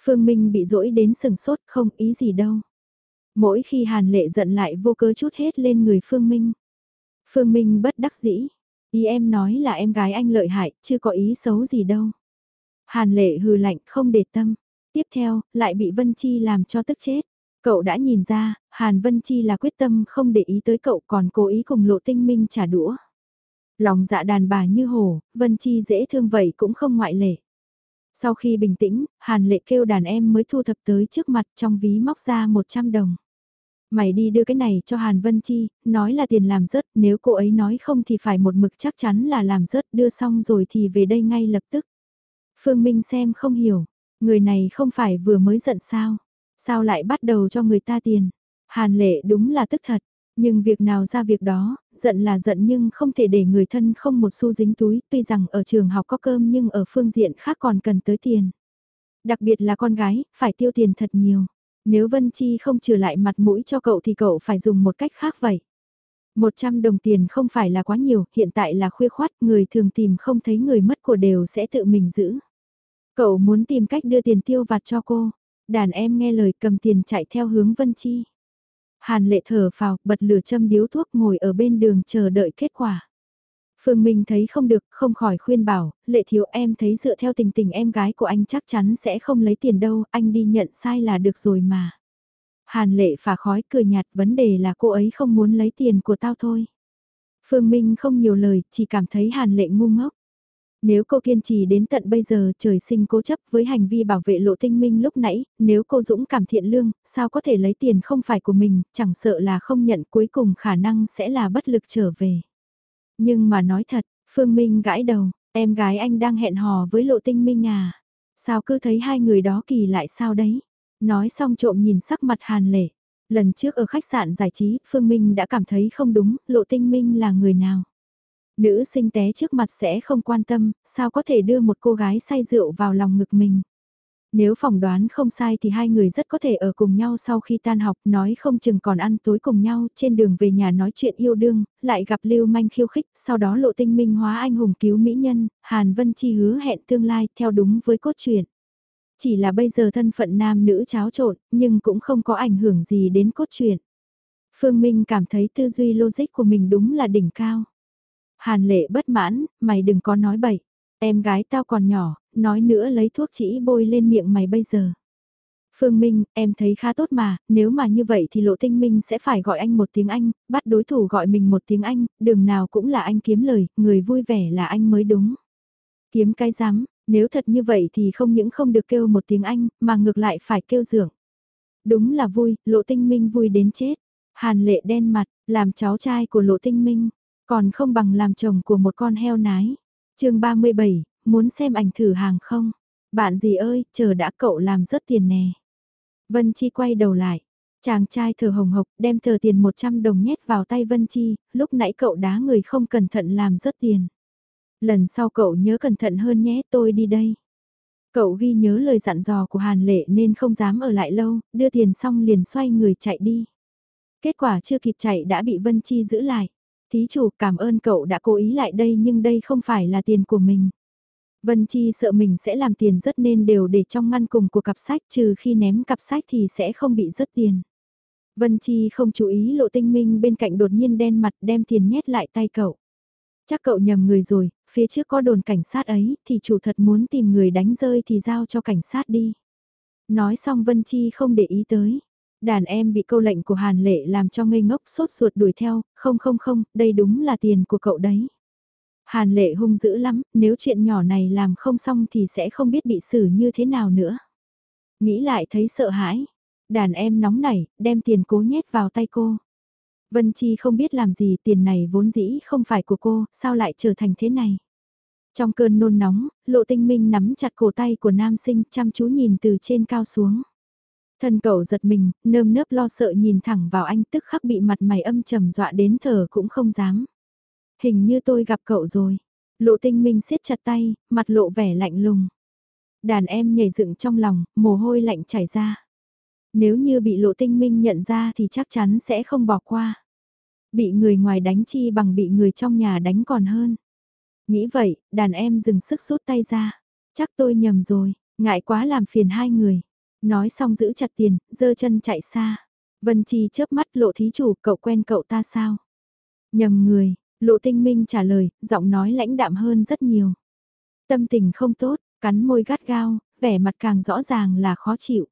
Phương Minh bị dỗi đến sừng sốt không ý gì đâu. Mỗi khi Hàn Lệ giận lại vô cớ chút hết lên người Phương Minh. Phương Minh bất đắc dĩ. Ý em nói là em gái anh lợi hại, chưa có ý xấu gì đâu. Hàn Lệ hừ lạnh không để tâm. Tiếp theo, lại bị Vân Chi làm cho tức chết. Cậu đã nhìn ra, Hàn Vân Chi là quyết tâm không để ý tới cậu còn cố ý cùng lộ tinh minh trả đũa. Lòng dạ đàn bà như hổ, Vân Chi dễ thương vậy cũng không ngoại lệ. Sau khi bình tĩnh, Hàn Lệ kêu đàn em mới thu thập tới trước mặt trong ví móc ra 100 đồng. Mày đi đưa cái này cho Hàn Vân Chi, nói là tiền làm rớt, nếu cô ấy nói không thì phải một mực chắc chắn là làm rớt đưa xong rồi thì về đây ngay lập tức. Phương Minh xem không hiểu, người này không phải vừa mới giận sao, sao lại bắt đầu cho người ta tiền. Hàn Lệ đúng là tức thật, nhưng việc nào ra việc đó, giận là giận nhưng không thể để người thân không một xu dính túi, tuy rằng ở trường học có cơm nhưng ở phương diện khác còn cần tới tiền. Đặc biệt là con gái, phải tiêu tiền thật nhiều. Nếu Vân Chi không trừ lại mặt mũi cho cậu thì cậu phải dùng một cách khác vậy. 100 đồng tiền không phải là quá nhiều, hiện tại là khuya khoát, người thường tìm không thấy người mất của đều sẽ tự mình giữ. Cậu muốn tìm cách đưa tiền tiêu vặt cho cô. Đàn em nghe lời cầm tiền chạy theo hướng Vân Chi. Hàn lệ thở phào, bật lửa châm điếu thuốc ngồi ở bên đường chờ đợi kết quả. Phương Minh thấy không được, không khỏi khuyên bảo, lệ thiếu em thấy dựa theo tình tình em gái của anh chắc chắn sẽ không lấy tiền đâu, anh đi nhận sai là được rồi mà. Hàn lệ phả khói cười nhạt, vấn đề là cô ấy không muốn lấy tiền của tao thôi. Phương Minh không nhiều lời, chỉ cảm thấy hàn lệ ngu ngốc. Nếu cô kiên trì đến tận bây giờ trời sinh cố chấp với hành vi bảo vệ lộ tinh minh lúc nãy, nếu cô dũng cảm thiện lương, sao có thể lấy tiền không phải của mình, chẳng sợ là không nhận cuối cùng khả năng sẽ là bất lực trở về. Nhưng mà nói thật, Phương Minh gãi đầu, em gái anh đang hẹn hò với lộ tinh minh à? Sao cứ thấy hai người đó kỳ lại sao đấy? Nói xong trộm nhìn sắc mặt hàn lệ. Lần trước ở khách sạn giải trí, Phương Minh đã cảm thấy không đúng, lộ tinh minh là người nào? Nữ sinh té trước mặt sẽ không quan tâm, sao có thể đưa một cô gái say rượu vào lòng ngực mình. Nếu phỏng đoán không sai thì hai người rất có thể ở cùng nhau sau khi tan học nói không chừng còn ăn tối cùng nhau trên đường về nhà nói chuyện yêu đương, lại gặp Lưu Manh khiêu khích, sau đó lộ tinh minh hóa anh hùng cứu mỹ nhân, Hàn Vân Chi hứa hẹn tương lai theo đúng với cốt truyện. Chỉ là bây giờ thân phận nam nữ cháo trộn, nhưng cũng không có ảnh hưởng gì đến cốt truyện. Phương Minh cảm thấy tư duy logic của mình đúng là đỉnh cao. Hàn lệ bất mãn, mày đừng có nói bậy. Em gái tao còn nhỏ, nói nữa lấy thuốc chỉ bôi lên miệng mày bây giờ. Phương Minh, em thấy khá tốt mà, nếu mà như vậy thì Lộ Tinh Minh sẽ phải gọi anh một tiếng Anh, bắt đối thủ gọi mình một tiếng Anh, đường nào cũng là anh kiếm lời, người vui vẻ là anh mới đúng. Kiếm cái rắm nếu thật như vậy thì không những không được kêu một tiếng Anh, mà ngược lại phải kêu dưỡng. Đúng là vui, Lộ Tinh Minh vui đến chết. Hàn lệ đen mặt, làm cháu trai của Lộ Tinh Minh. Còn không bằng làm chồng của một con heo nái chương 37, muốn xem ảnh thử hàng không? Bạn gì ơi, chờ đã cậu làm rất tiền nè. Vân Chi quay đầu lại. Chàng trai thở hồng hộc đem tờ tiền 100 đồng nhét vào tay Vân Chi, lúc nãy cậu đá người không cẩn thận làm rớt tiền. Lần sau cậu nhớ cẩn thận hơn nhé, tôi đi đây. Cậu ghi nhớ lời dặn dò của Hàn Lệ nên không dám ở lại lâu, đưa tiền xong liền xoay người chạy đi. Kết quả chưa kịp chạy đã bị Vân Chi giữ lại. Thí chủ cảm ơn cậu đã cố ý lại đây nhưng đây không phải là tiền của mình. Vân Chi sợ mình sẽ làm tiền rất nên đều để trong ngăn cùng của cặp sách trừ khi ném cặp sách thì sẽ không bị rất tiền. Vân Chi không chú ý lộ tinh minh bên cạnh đột nhiên đen mặt đem tiền nhét lại tay cậu. Chắc cậu nhầm người rồi, phía trước có đồn cảnh sát ấy thì chủ thật muốn tìm người đánh rơi thì giao cho cảnh sát đi. Nói xong Vân Chi không để ý tới. Đàn em bị câu lệnh của Hàn Lệ làm cho ngây ngốc sốt ruột đuổi theo, không không không, đây đúng là tiền của cậu đấy. Hàn Lệ hung dữ lắm, nếu chuyện nhỏ này làm không xong thì sẽ không biết bị xử như thế nào nữa. Nghĩ lại thấy sợ hãi, đàn em nóng nảy, đem tiền cố nhét vào tay cô. Vân Chi không biết làm gì tiền này vốn dĩ không phải của cô, sao lại trở thành thế này. Trong cơn nôn nóng, lộ tinh minh nắm chặt cổ tay của nam sinh chăm chú nhìn từ trên cao xuống. Thân cậu giật mình, nơm nớp lo sợ nhìn thẳng vào anh tức khắc bị mặt mày âm trầm dọa đến thở cũng không dám. Hình như tôi gặp cậu rồi. Lộ tinh minh siết chặt tay, mặt lộ vẻ lạnh lùng. Đàn em nhảy dựng trong lòng, mồ hôi lạnh chảy ra. Nếu như bị lộ tinh minh nhận ra thì chắc chắn sẽ không bỏ qua. Bị người ngoài đánh chi bằng bị người trong nhà đánh còn hơn. Nghĩ vậy, đàn em dừng sức rút tay ra. Chắc tôi nhầm rồi, ngại quá làm phiền hai người. Nói xong giữ chặt tiền, dơ chân chạy xa. Vân Chi chớp mắt lộ thí chủ cậu quen cậu ta sao? Nhầm người, lộ tinh minh trả lời, giọng nói lãnh đạm hơn rất nhiều. Tâm tình không tốt, cắn môi gắt gao, vẻ mặt càng rõ ràng là khó chịu.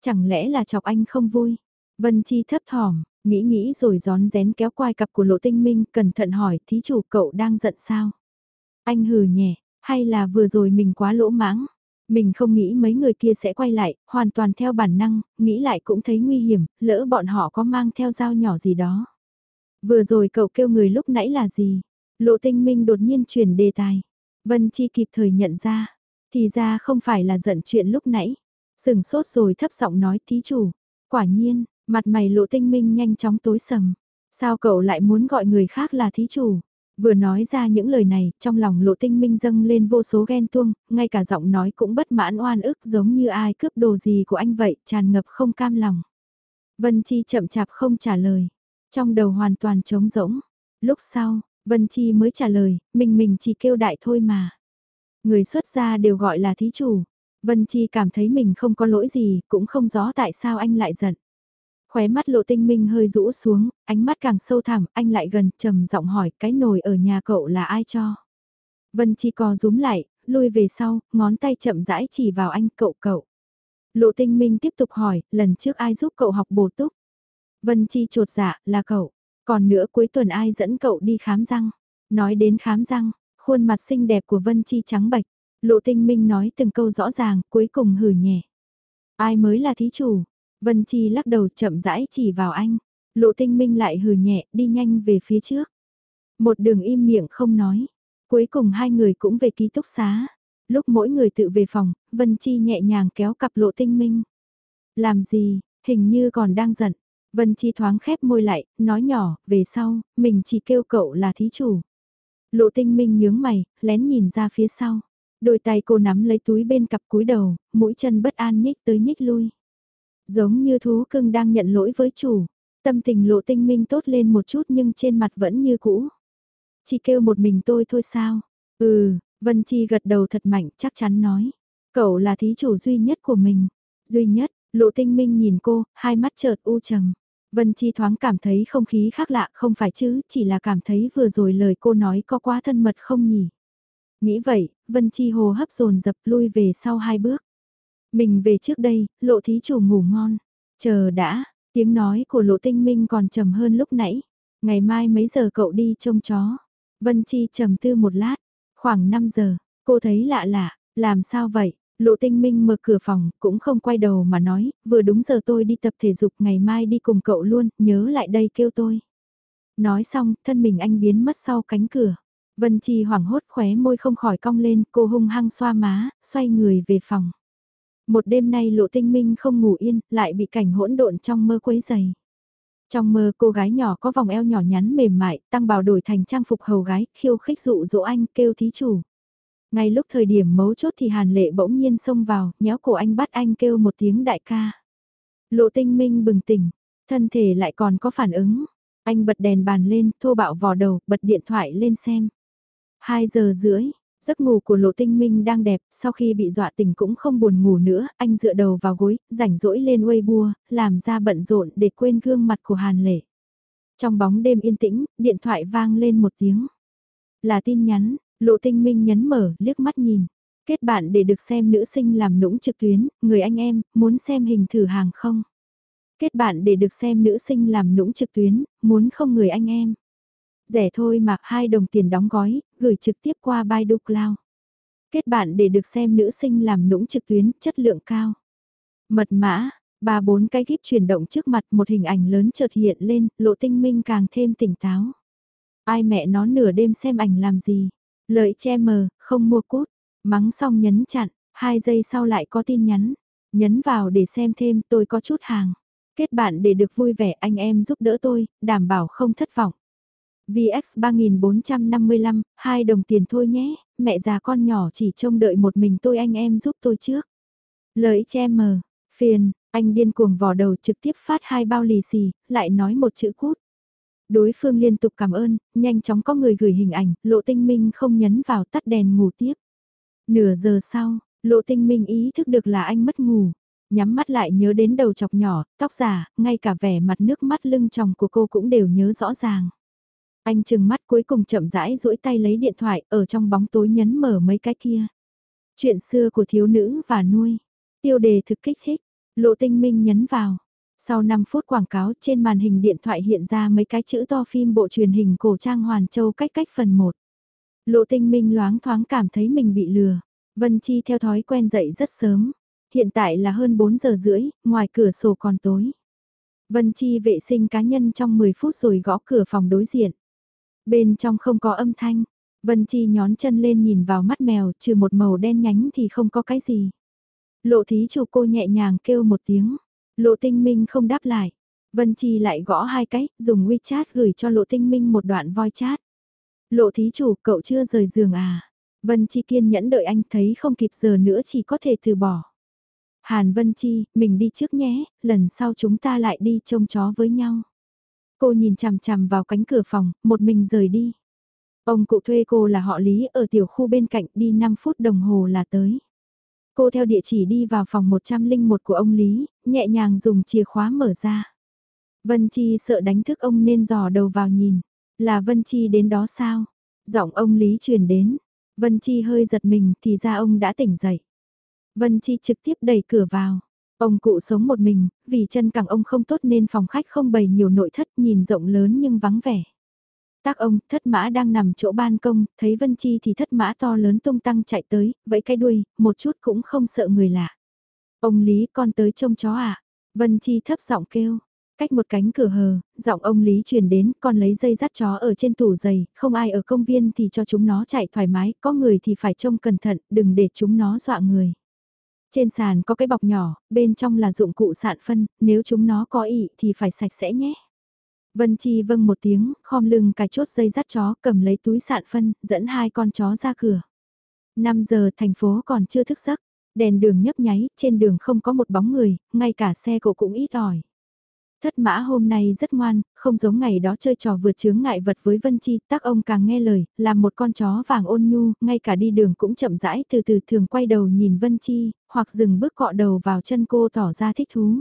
Chẳng lẽ là chọc anh không vui? Vân Chi thấp thỏm, nghĩ nghĩ rồi gión rén kéo quai cặp của lộ tinh minh, cẩn thận hỏi thí chủ cậu đang giận sao? Anh hừ nhẹ, hay là vừa rồi mình quá lỗ mãng? Mình không nghĩ mấy người kia sẽ quay lại, hoàn toàn theo bản năng, nghĩ lại cũng thấy nguy hiểm, lỡ bọn họ có mang theo dao nhỏ gì đó. Vừa rồi cậu kêu người lúc nãy là gì? Lộ tinh minh đột nhiên chuyển đề tài. Vân Chi kịp thời nhận ra, thì ra không phải là giận chuyện lúc nãy. Sừng sốt rồi thấp giọng nói thí chủ. Quả nhiên, mặt mày lộ tinh minh nhanh chóng tối sầm. Sao cậu lại muốn gọi người khác là thí chủ? Vừa nói ra những lời này, trong lòng lộ tinh minh dâng lên vô số ghen tuông, ngay cả giọng nói cũng bất mãn oan ức giống như ai cướp đồ gì của anh vậy, tràn ngập không cam lòng. Vân Chi chậm chạp không trả lời, trong đầu hoàn toàn trống rỗng. Lúc sau, Vân Chi mới trả lời, mình mình chỉ kêu đại thôi mà. Người xuất gia đều gọi là thí chủ, Vân Chi cảm thấy mình không có lỗi gì, cũng không rõ tại sao anh lại giận. Khóe mắt lộ tinh minh hơi rũ xuống, ánh mắt càng sâu thẳm, anh lại gần, trầm giọng hỏi cái nồi ở nhà cậu là ai cho. Vân Chi co rúm lại, lui về sau, ngón tay chậm rãi chỉ vào anh cậu cậu. Lộ tinh minh tiếp tục hỏi, lần trước ai giúp cậu học bổ túc? Vân Chi trột dạ, là cậu. Còn nữa cuối tuần ai dẫn cậu đi khám răng? Nói đến khám răng, khuôn mặt xinh đẹp của Vân Chi trắng bạch. Lộ tinh minh nói từng câu rõ ràng, cuối cùng hử nhẹ. Ai mới là thí chủ? Vân Chi lắc đầu chậm rãi chỉ vào anh. Lộ tinh minh lại hừ nhẹ, đi nhanh về phía trước. Một đường im miệng không nói. Cuối cùng hai người cũng về ký túc xá. Lúc mỗi người tự về phòng, Vân Chi nhẹ nhàng kéo cặp lộ tinh minh. Làm gì, hình như còn đang giận. Vân Chi thoáng khép môi lại, nói nhỏ, về sau, mình chỉ kêu cậu là thí chủ. Lộ tinh minh nhướng mày, lén nhìn ra phía sau. Đôi tay cô nắm lấy túi bên cặp cúi đầu, mũi chân bất an nhích tới nhích lui. Giống như thú cưng đang nhận lỗi với chủ. Tâm tình lộ tinh minh tốt lên một chút nhưng trên mặt vẫn như cũ. Chỉ kêu một mình tôi thôi sao? Ừ, Vân Chi gật đầu thật mạnh chắc chắn nói. Cậu là thí chủ duy nhất của mình. Duy nhất, lộ tinh minh nhìn cô, hai mắt chợt u trầm. Vân Chi thoáng cảm thấy không khí khác lạ không phải chứ, chỉ là cảm thấy vừa rồi lời cô nói có quá thân mật không nhỉ. Nghĩ vậy, Vân Chi hồ hấp dồn dập lui về sau hai bước. Mình về trước đây, lộ thí chủ ngủ ngon. Chờ đã, tiếng nói của lộ tinh minh còn trầm hơn lúc nãy. Ngày mai mấy giờ cậu đi trông chó? Vân Chi trầm tư một lát. Khoảng 5 giờ, cô thấy lạ lạ, làm sao vậy? Lộ tinh minh mở cửa phòng, cũng không quay đầu mà nói, vừa đúng giờ tôi đi tập thể dục ngày mai đi cùng cậu luôn, nhớ lại đây kêu tôi. Nói xong, thân mình anh biến mất sau cánh cửa. Vân Chi hoảng hốt khóe môi không khỏi cong lên, cô hung hăng xoa má, xoay người về phòng. Một đêm nay lộ tinh minh không ngủ yên, lại bị cảnh hỗn độn trong mơ quấy dày. Trong mơ cô gái nhỏ có vòng eo nhỏ nhắn mềm mại, tăng bào đổi thành trang phục hầu gái, khiêu khích dụ dỗ anh kêu thí chủ. Ngay lúc thời điểm mấu chốt thì Hàn Lệ bỗng nhiên xông vào, nhéo cổ anh bắt anh kêu một tiếng đại ca. Lộ tinh minh bừng tỉnh, thân thể lại còn có phản ứng. Anh bật đèn bàn lên, thô bạo vò đầu, bật điện thoại lên xem. 2 giờ rưỡi, giấc ngủ của lộ tinh minh đang đẹp, sau khi bị dọa tỉnh cũng không buồn ngủ nữa, anh dựa đầu vào gối, rảnh rỗi lên Weibo, làm ra bận rộn để quên gương mặt của Hàn Lệ. Trong bóng đêm yên tĩnh, điện thoại vang lên một tiếng. Là tin nhắn, lộ tinh minh nhấn mở, liếc mắt nhìn. Kết bạn để được xem nữ sinh làm nũng trực tuyến, người anh em, muốn xem hình thử hàng không? Kết bạn để được xem nữ sinh làm nũng trực tuyến, muốn không người anh em? Rẻ thôi mà, hai đồng tiền đóng gói, gửi trực tiếp qua Baidu Cloud. Kết bạn để được xem nữ sinh làm nũng trực tuyến, chất lượng cao. Mật mã, ba bốn cái kíp chuyển động trước mặt một hình ảnh lớn chợt hiện lên, lộ tinh minh càng thêm tỉnh táo. Ai mẹ nó nửa đêm xem ảnh làm gì? Lợi che mờ, không mua cút. Mắng xong nhấn chặn, hai giây sau lại có tin nhắn. Nhấn vào để xem thêm tôi có chút hàng. Kết bạn để được vui vẻ anh em giúp đỡ tôi, đảm bảo không thất vọng. VX 3455, hai đồng tiền thôi nhé, mẹ già con nhỏ chỉ trông đợi một mình tôi anh em giúp tôi trước. Lợi che mờ, phiền, anh điên cuồng vò đầu trực tiếp phát hai bao lì xì, lại nói một chữ cút. Đối phương liên tục cảm ơn, nhanh chóng có người gửi hình ảnh, lộ tinh minh không nhấn vào tắt đèn ngủ tiếp. Nửa giờ sau, lộ tinh minh ý thức được là anh mất ngủ. Nhắm mắt lại nhớ đến đầu chọc nhỏ, tóc giả, ngay cả vẻ mặt nước mắt lưng chồng của cô cũng đều nhớ rõ ràng. Anh chừng mắt cuối cùng chậm rãi duỗi tay lấy điện thoại ở trong bóng tối nhấn mở mấy cái kia. Chuyện xưa của thiếu nữ và nuôi. Tiêu đề thực kích thích. Lộ tinh minh nhấn vào. Sau 5 phút quảng cáo trên màn hình điện thoại hiện ra mấy cái chữ to phim bộ truyền hình cổ trang Hoàn Châu cách cách phần 1. Lộ tinh minh loáng thoáng cảm thấy mình bị lừa. Vân Chi theo thói quen dậy rất sớm. Hiện tại là hơn 4 giờ rưỡi, ngoài cửa sổ còn tối. Vân Chi vệ sinh cá nhân trong 10 phút rồi gõ cửa phòng đối diện. Bên trong không có âm thanh, Vân Chi nhón chân lên nhìn vào mắt mèo, trừ một màu đen nhánh thì không có cái gì. Lộ thí chủ cô nhẹ nhàng kêu một tiếng, lộ tinh minh không đáp lại. Vân Chi lại gõ hai cái, dùng WeChat gửi cho lộ tinh minh một đoạn voi chat. Lộ thí chủ cậu chưa rời giường à? Vân Chi kiên nhẫn đợi anh thấy không kịp giờ nữa chỉ có thể từ bỏ. Hàn Vân Chi, mình đi trước nhé, lần sau chúng ta lại đi trông chó với nhau. Cô nhìn chằm chằm vào cánh cửa phòng, một mình rời đi. Ông cụ thuê cô là họ Lý ở tiểu khu bên cạnh đi 5 phút đồng hồ là tới. Cô theo địa chỉ đi vào phòng 101 của ông Lý, nhẹ nhàng dùng chìa khóa mở ra. Vân Chi sợ đánh thức ông nên dò đầu vào nhìn. Là Vân Chi đến đó sao? Giọng ông Lý truyền đến. Vân Chi hơi giật mình thì ra ông đã tỉnh dậy. Vân Chi trực tiếp đẩy cửa vào. Ông cụ sống một mình, vì chân cẳng ông không tốt nên phòng khách không bày nhiều nội thất nhìn rộng lớn nhưng vắng vẻ. Tác ông, thất mã đang nằm chỗ ban công, thấy Vân Chi thì thất mã to lớn tung tăng chạy tới, vẫy cái đuôi, một chút cũng không sợ người lạ. Ông Lý con tới trông chó à? Vân Chi thấp giọng kêu. Cách một cánh cửa hờ, giọng ông Lý truyền đến, con lấy dây dắt chó ở trên tủ giày, không ai ở công viên thì cho chúng nó chạy thoải mái, có người thì phải trông cẩn thận, đừng để chúng nó dọa người. Trên sàn có cái bọc nhỏ, bên trong là dụng cụ sạn phân, nếu chúng nó có ị thì phải sạch sẽ nhé. Vân Chi vâng một tiếng, khom lưng cài chốt dây dắt chó, cầm lấy túi sạn phân, dẫn hai con chó ra cửa. 5 giờ thành phố còn chưa thức giấc, đèn đường nhấp nháy, trên đường không có một bóng người, ngay cả xe cộ cũng ít ỏi. Thất mã hôm nay rất ngoan, không giống ngày đó chơi trò vượt chướng ngại vật với Vân Chi, tác ông càng nghe lời, làm một con chó vàng ôn nhu, ngay cả đi đường cũng chậm rãi từ từ thường quay đầu nhìn Vân Chi, hoặc dừng bước cọ đầu vào chân cô tỏ ra thích thú.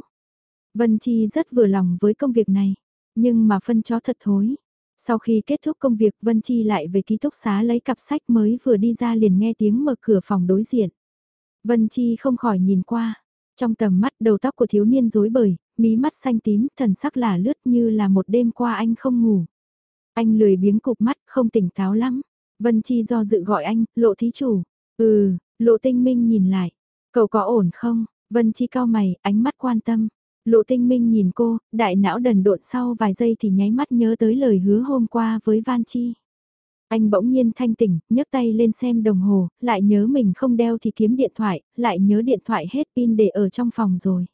Vân Chi rất vừa lòng với công việc này, nhưng mà phân chó thật thối. Sau khi kết thúc công việc Vân Chi lại về ký túc xá lấy cặp sách mới vừa đi ra liền nghe tiếng mở cửa phòng đối diện. Vân Chi không khỏi nhìn qua. Trong tầm mắt đầu tóc của thiếu niên rối bời, mí mắt xanh tím, thần sắc là lướt như là một đêm qua anh không ngủ. Anh lười biếng cụp mắt, không tỉnh táo lắm. Vân Chi do dự gọi anh, lộ thí chủ. Ừ, lộ tinh minh nhìn lại. Cậu có ổn không? Vân Chi cao mày, ánh mắt quan tâm. Lộ tinh minh nhìn cô, đại não đần độn sau vài giây thì nháy mắt nhớ tới lời hứa hôm qua với Van Chi. Anh bỗng nhiên thanh tỉnh, nhấc tay lên xem đồng hồ, lại nhớ mình không đeo thì kiếm điện thoại, lại nhớ điện thoại hết pin để ở trong phòng rồi.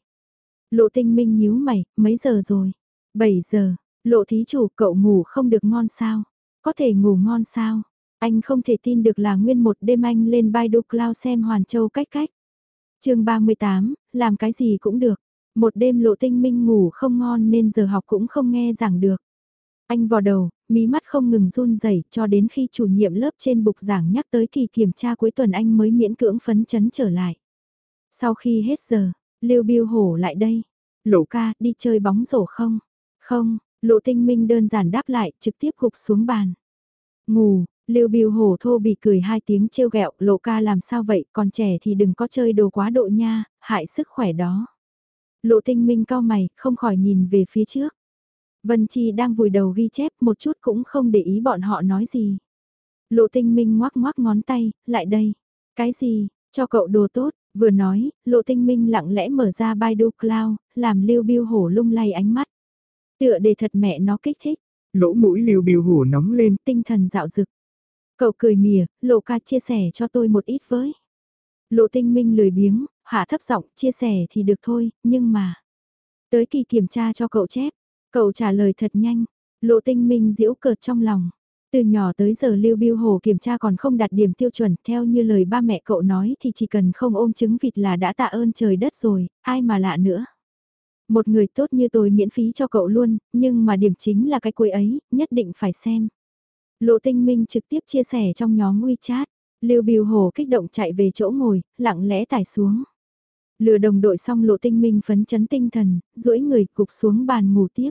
Lộ tinh minh nhíu mày, mấy giờ rồi? 7 giờ, lộ thí chủ cậu ngủ không được ngon sao? Có thể ngủ ngon sao? Anh không thể tin được là nguyên một đêm anh lên Baidu Cloud xem Hoàn Châu cách cách. chương 38, làm cái gì cũng được. Một đêm lộ tinh minh ngủ không ngon nên giờ học cũng không nghe giảng được. Anh vò đầu, mí mắt không ngừng run rẩy cho đến khi chủ nhiệm lớp trên bục giảng nhắc tới kỳ kiểm tra cuối tuần anh mới miễn cưỡng phấn chấn trở lại. Sau khi hết giờ, Lưu Biêu Hổ lại đây. Lộ ca, đi chơi bóng rổ không? Không, Lộ Tinh Minh đơn giản đáp lại, trực tiếp gục xuống bàn. Ngủ, Lưu Biêu Hổ thô bị cười hai tiếng trêu ghẹo, Lộ ca làm sao vậy, còn trẻ thì đừng có chơi đồ quá độ nha, hại sức khỏe đó. Lộ Tinh Minh cao mày, không khỏi nhìn về phía trước. Vân Chi đang vùi đầu ghi chép một chút cũng không để ý bọn họ nói gì. Lộ Tinh Minh ngoác ngoác ngón tay, lại đây. Cái gì, cho cậu đồ tốt, Vừa nói, lộ tinh minh lặng lẽ mở ra Baidu Cloud, làm lưu biêu hổ lung lay ánh mắt. Tựa để thật mẹ nó kích thích. Lỗ mũi lưu biêu hổ nóng lên. Tinh thần dạo dực. Cậu cười mỉa, lộ ca chia sẻ cho tôi một ít với. Lộ tinh minh lười biếng, hạ thấp giọng chia sẻ thì được thôi, nhưng mà. Tới kỳ kiểm tra cho cậu chép, cậu trả lời thật nhanh. Lộ tinh minh diễu cợt trong lòng. Từ nhỏ tới giờ Lưu Biêu Hồ kiểm tra còn không đạt điểm tiêu chuẩn, theo như lời ba mẹ cậu nói thì chỉ cần không ôm trứng vịt là đã tạ ơn trời đất rồi, ai mà lạ nữa. Một người tốt như tôi miễn phí cho cậu luôn, nhưng mà điểm chính là cái cuối ấy, nhất định phải xem. Lộ tinh minh trực tiếp chia sẻ trong nhóm WeChat, Lưu Biêu Hồ kích động chạy về chỗ ngồi, lặng lẽ tải xuống. Lừa đồng đội xong lộ tinh minh phấn chấn tinh thần, duỗi người cục xuống bàn ngủ tiếp.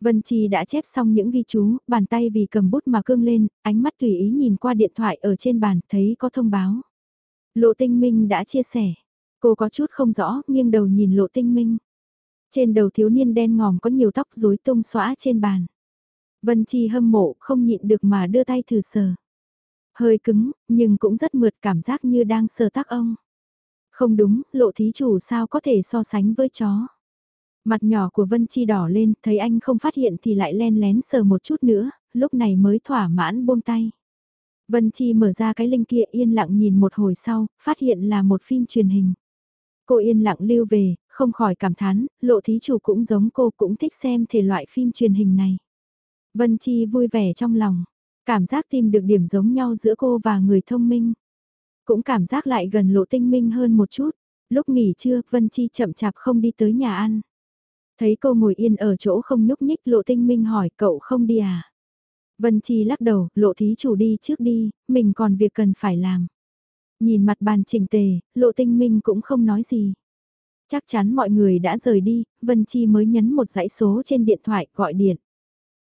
Vân Chi đã chép xong những ghi chú, bàn tay vì cầm bút mà cương lên, ánh mắt tùy ý nhìn qua điện thoại ở trên bàn, thấy có thông báo. Lộ tinh minh đã chia sẻ. Cô có chút không rõ, nghiêng đầu nhìn lộ tinh minh. Trên đầu thiếu niên đen ngòm có nhiều tóc rối tung xóa trên bàn. Vân Chi hâm mộ, không nhịn được mà đưa tay thử sờ. Hơi cứng, nhưng cũng rất mượt cảm giác như đang sờ tác ông. Không đúng, lộ thí chủ sao có thể so sánh với chó. Mặt nhỏ của Vân Chi đỏ lên, thấy anh không phát hiện thì lại len lén sờ một chút nữa, lúc này mới thỏa mãn buông tay. Vân Chi mở ra cái linh kia yên lặng nhìn một hồi sau, phát hiện là một phim truyền hình. Cô yên lặng lưu về, không khỏi cảm thán, lộ thí chủ cũng giống cô cũng thích xem thể loại phim truyền hình này. Vân Chi vui vẻ trong lòng, cảm giác tìm được điểm giống nhau giữa cô và người thông minh. Cũng cảm giác lại gần lộ tinh minh hơn một chút. Lúc nghỉ trưa, Vân Chi chậm chạp không đi tới nhà ăn. Thấy cô ngồi yên ở chỗ không nhúc nhích lộ tinh minh hỏi cậu không đi à? Vân Chi lắc đầu, lộ thí chủ đi trước đi, mình còn việc cần phải làm. Nhìn mặt bàn chỉnh tề, lộ tinh minh cũng không nói gì. Chắc chắn mọi người đã rời đi, Vân Chi mới nhấn một dãy số trên điện thoại gọi điện.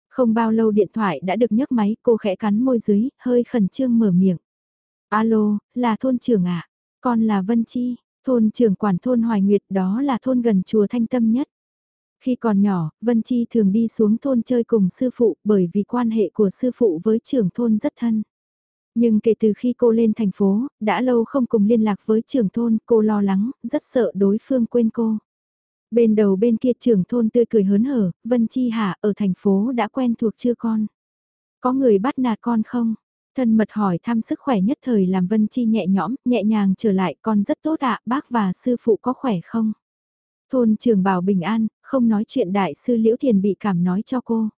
Không bao lâu điện thoại đã được nhấc máy, cô khẽ cắn môi dưới, hơi khẩn trương mở miệng. Alo, là thôn trưởng ạ, con là Vân Chi, thôn trưởng quản thôn Hoài Nguyệt đó là thôn gần chùa Thanh Tâm nhất. Khi còn nhỏ, Vân Chi thường đi xuống thôn chơi cùng sư phụ bởi vì quan hệ của sư phụ với trưởng thôn rất thân. Nhưng kể từ khi cô lên thành phố, đã lâu không cùng liên lạc với trưởng thôn, cô lo lắng, rất sợ đối phương quên cô. Bên đầu bên kia trưởng thôn tươi cười hớn hở, Vân Chi Hạ ở thành phố đã quen thuộc chưa con? Có người bắt nạt con không? Thân mật hỏi thăm sức khỏe nhất thời làm Vân Chi nhẹ nhõm, nhẹ nhàng trở lại con rất tốt ạ, bác và sư phụ có khỏe không? Thôn trường bảo bình an, không nói chuyện đại sư Liễu Thiền bị cảm nói cho cô.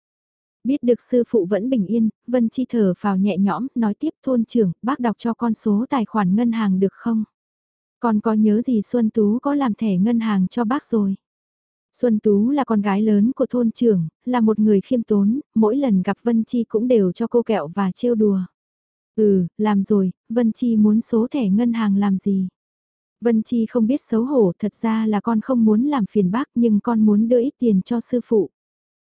Biết được sư phụ vẫn bình yên, Vân Chi thở vào nhẹ nhõm, nói tiếp thôn trưởng, bác đọc cho con số tài khoản ngân hàng được không? Con có nhớ gì Xuân Tú có làm thẻ ngân hàng cho bác rồi? Xuân Tú là con gái lớn của thôn trưởng, là một người khiêm tốn, mỗi lần gặp Vân Chi cũng đều cho cô kẹo và trêu đùa. Ừ, làm rồi, Vân Chi muốn số thẻ ngân hàng làm gì? Vân Chi không biết xấu hổ, thật ra là con không muốn làm phiền bác nhưng con muốn đưa ít tiền cho sư phụ.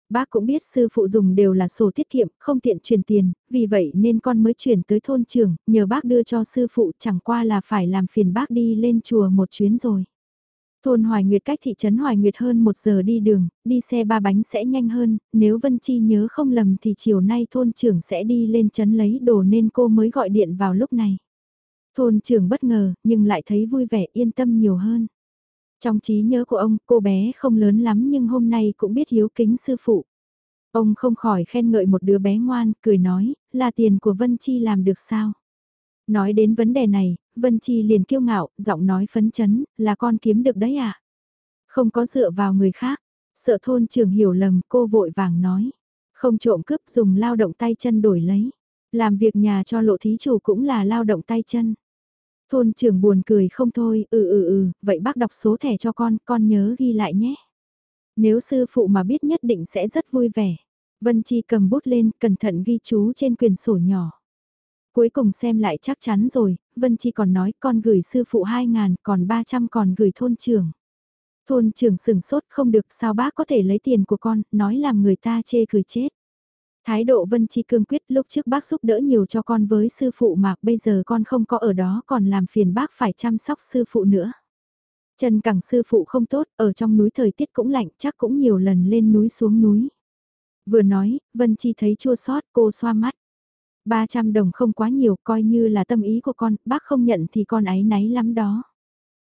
Bác cũng biết sư phụ dùng đều là sổ tiết kiệm, không tiện truyền tiền, vì vậy nên con mới chuyển tới thôn trường, nhờ bác đưa cho sư phụ chẳng qua là phải làm phiền bác đi lên chùa một chuyến rồi. Thôn Hoài Nguyệt cách thị trấn Hoài Nguyệt hơn một giờ đi đường, đi xe ba bánh sẽ nhanh hơn, nếu Vân Chi nhớ không lầm thì chiều nay thôn trưởng sẽ đi lên trấn lấy đồ nên cô mới gọi điện vào lúc này. Thôn trưởng bất ngờ, nhưng lại thấy vui vẻ yên tâm nhiều hơn. Trong trí nhớ của ông, cô bé không lớn lắm nhưng hôm nay cũng biết hiếu kính sư phụ. Ông không khỏi khen ngợi một đứa bé ngoan, cười nói, là tiền của Vân Chi làm được sao? Nói đến vấn đề này, Vân Chi liền kiêu ngạo, giọng nói phấn chấn, là con kiếm được đấy à? Không có dựa vào người khác, sợ thôn trưởng hiểu lầm cô vội vàng nói. Không trộm cướp dùng lao động tay chân đổi lấy. Làm việc nhà cho lộ thí chủ cũng là lao động tay chân. Thôn trưởng buồn cười không thôi, ừ ừ ừ, vậy bác đọc số thẻ cho con, con nhớ ghi lại nhé. Nếu sư phụ mà biết nhất định sẽ rất vui vẻ. Vân Chi cầm bút lên, cẩn thận ghi chú trên quyền sổ nhỏ. Cuối cùng xem lại chắc chắn rồi, Vân Chi còn nói con gửi sư phụ 2 ngàn, còn 300 còn gửi thôn trưởng. Thôn trưởng sừng sốt không được sao bác có thể lấy tiền của con, nói làm người ta chê cười chết. Thái độ Vân Chi cương quyết lúc trước bác giúp đỡ nhiều cho con với sư phụ mà bây giờ con không có ở đó còn làm phiền bác phải chăm sóc sư phụ nữa. Trần cẳng sư phụ không tốt, ở trong núi thời tiết cũng lạnh chắc cũng nhiều lần lên núi xuống núi. Vừa nói, Vân Chi thấy chua xót cô xoa mắt. 300 đồng không quá nhiều coi như là tâm ý của con, bác không nhận thì con ấy náy lắm đó.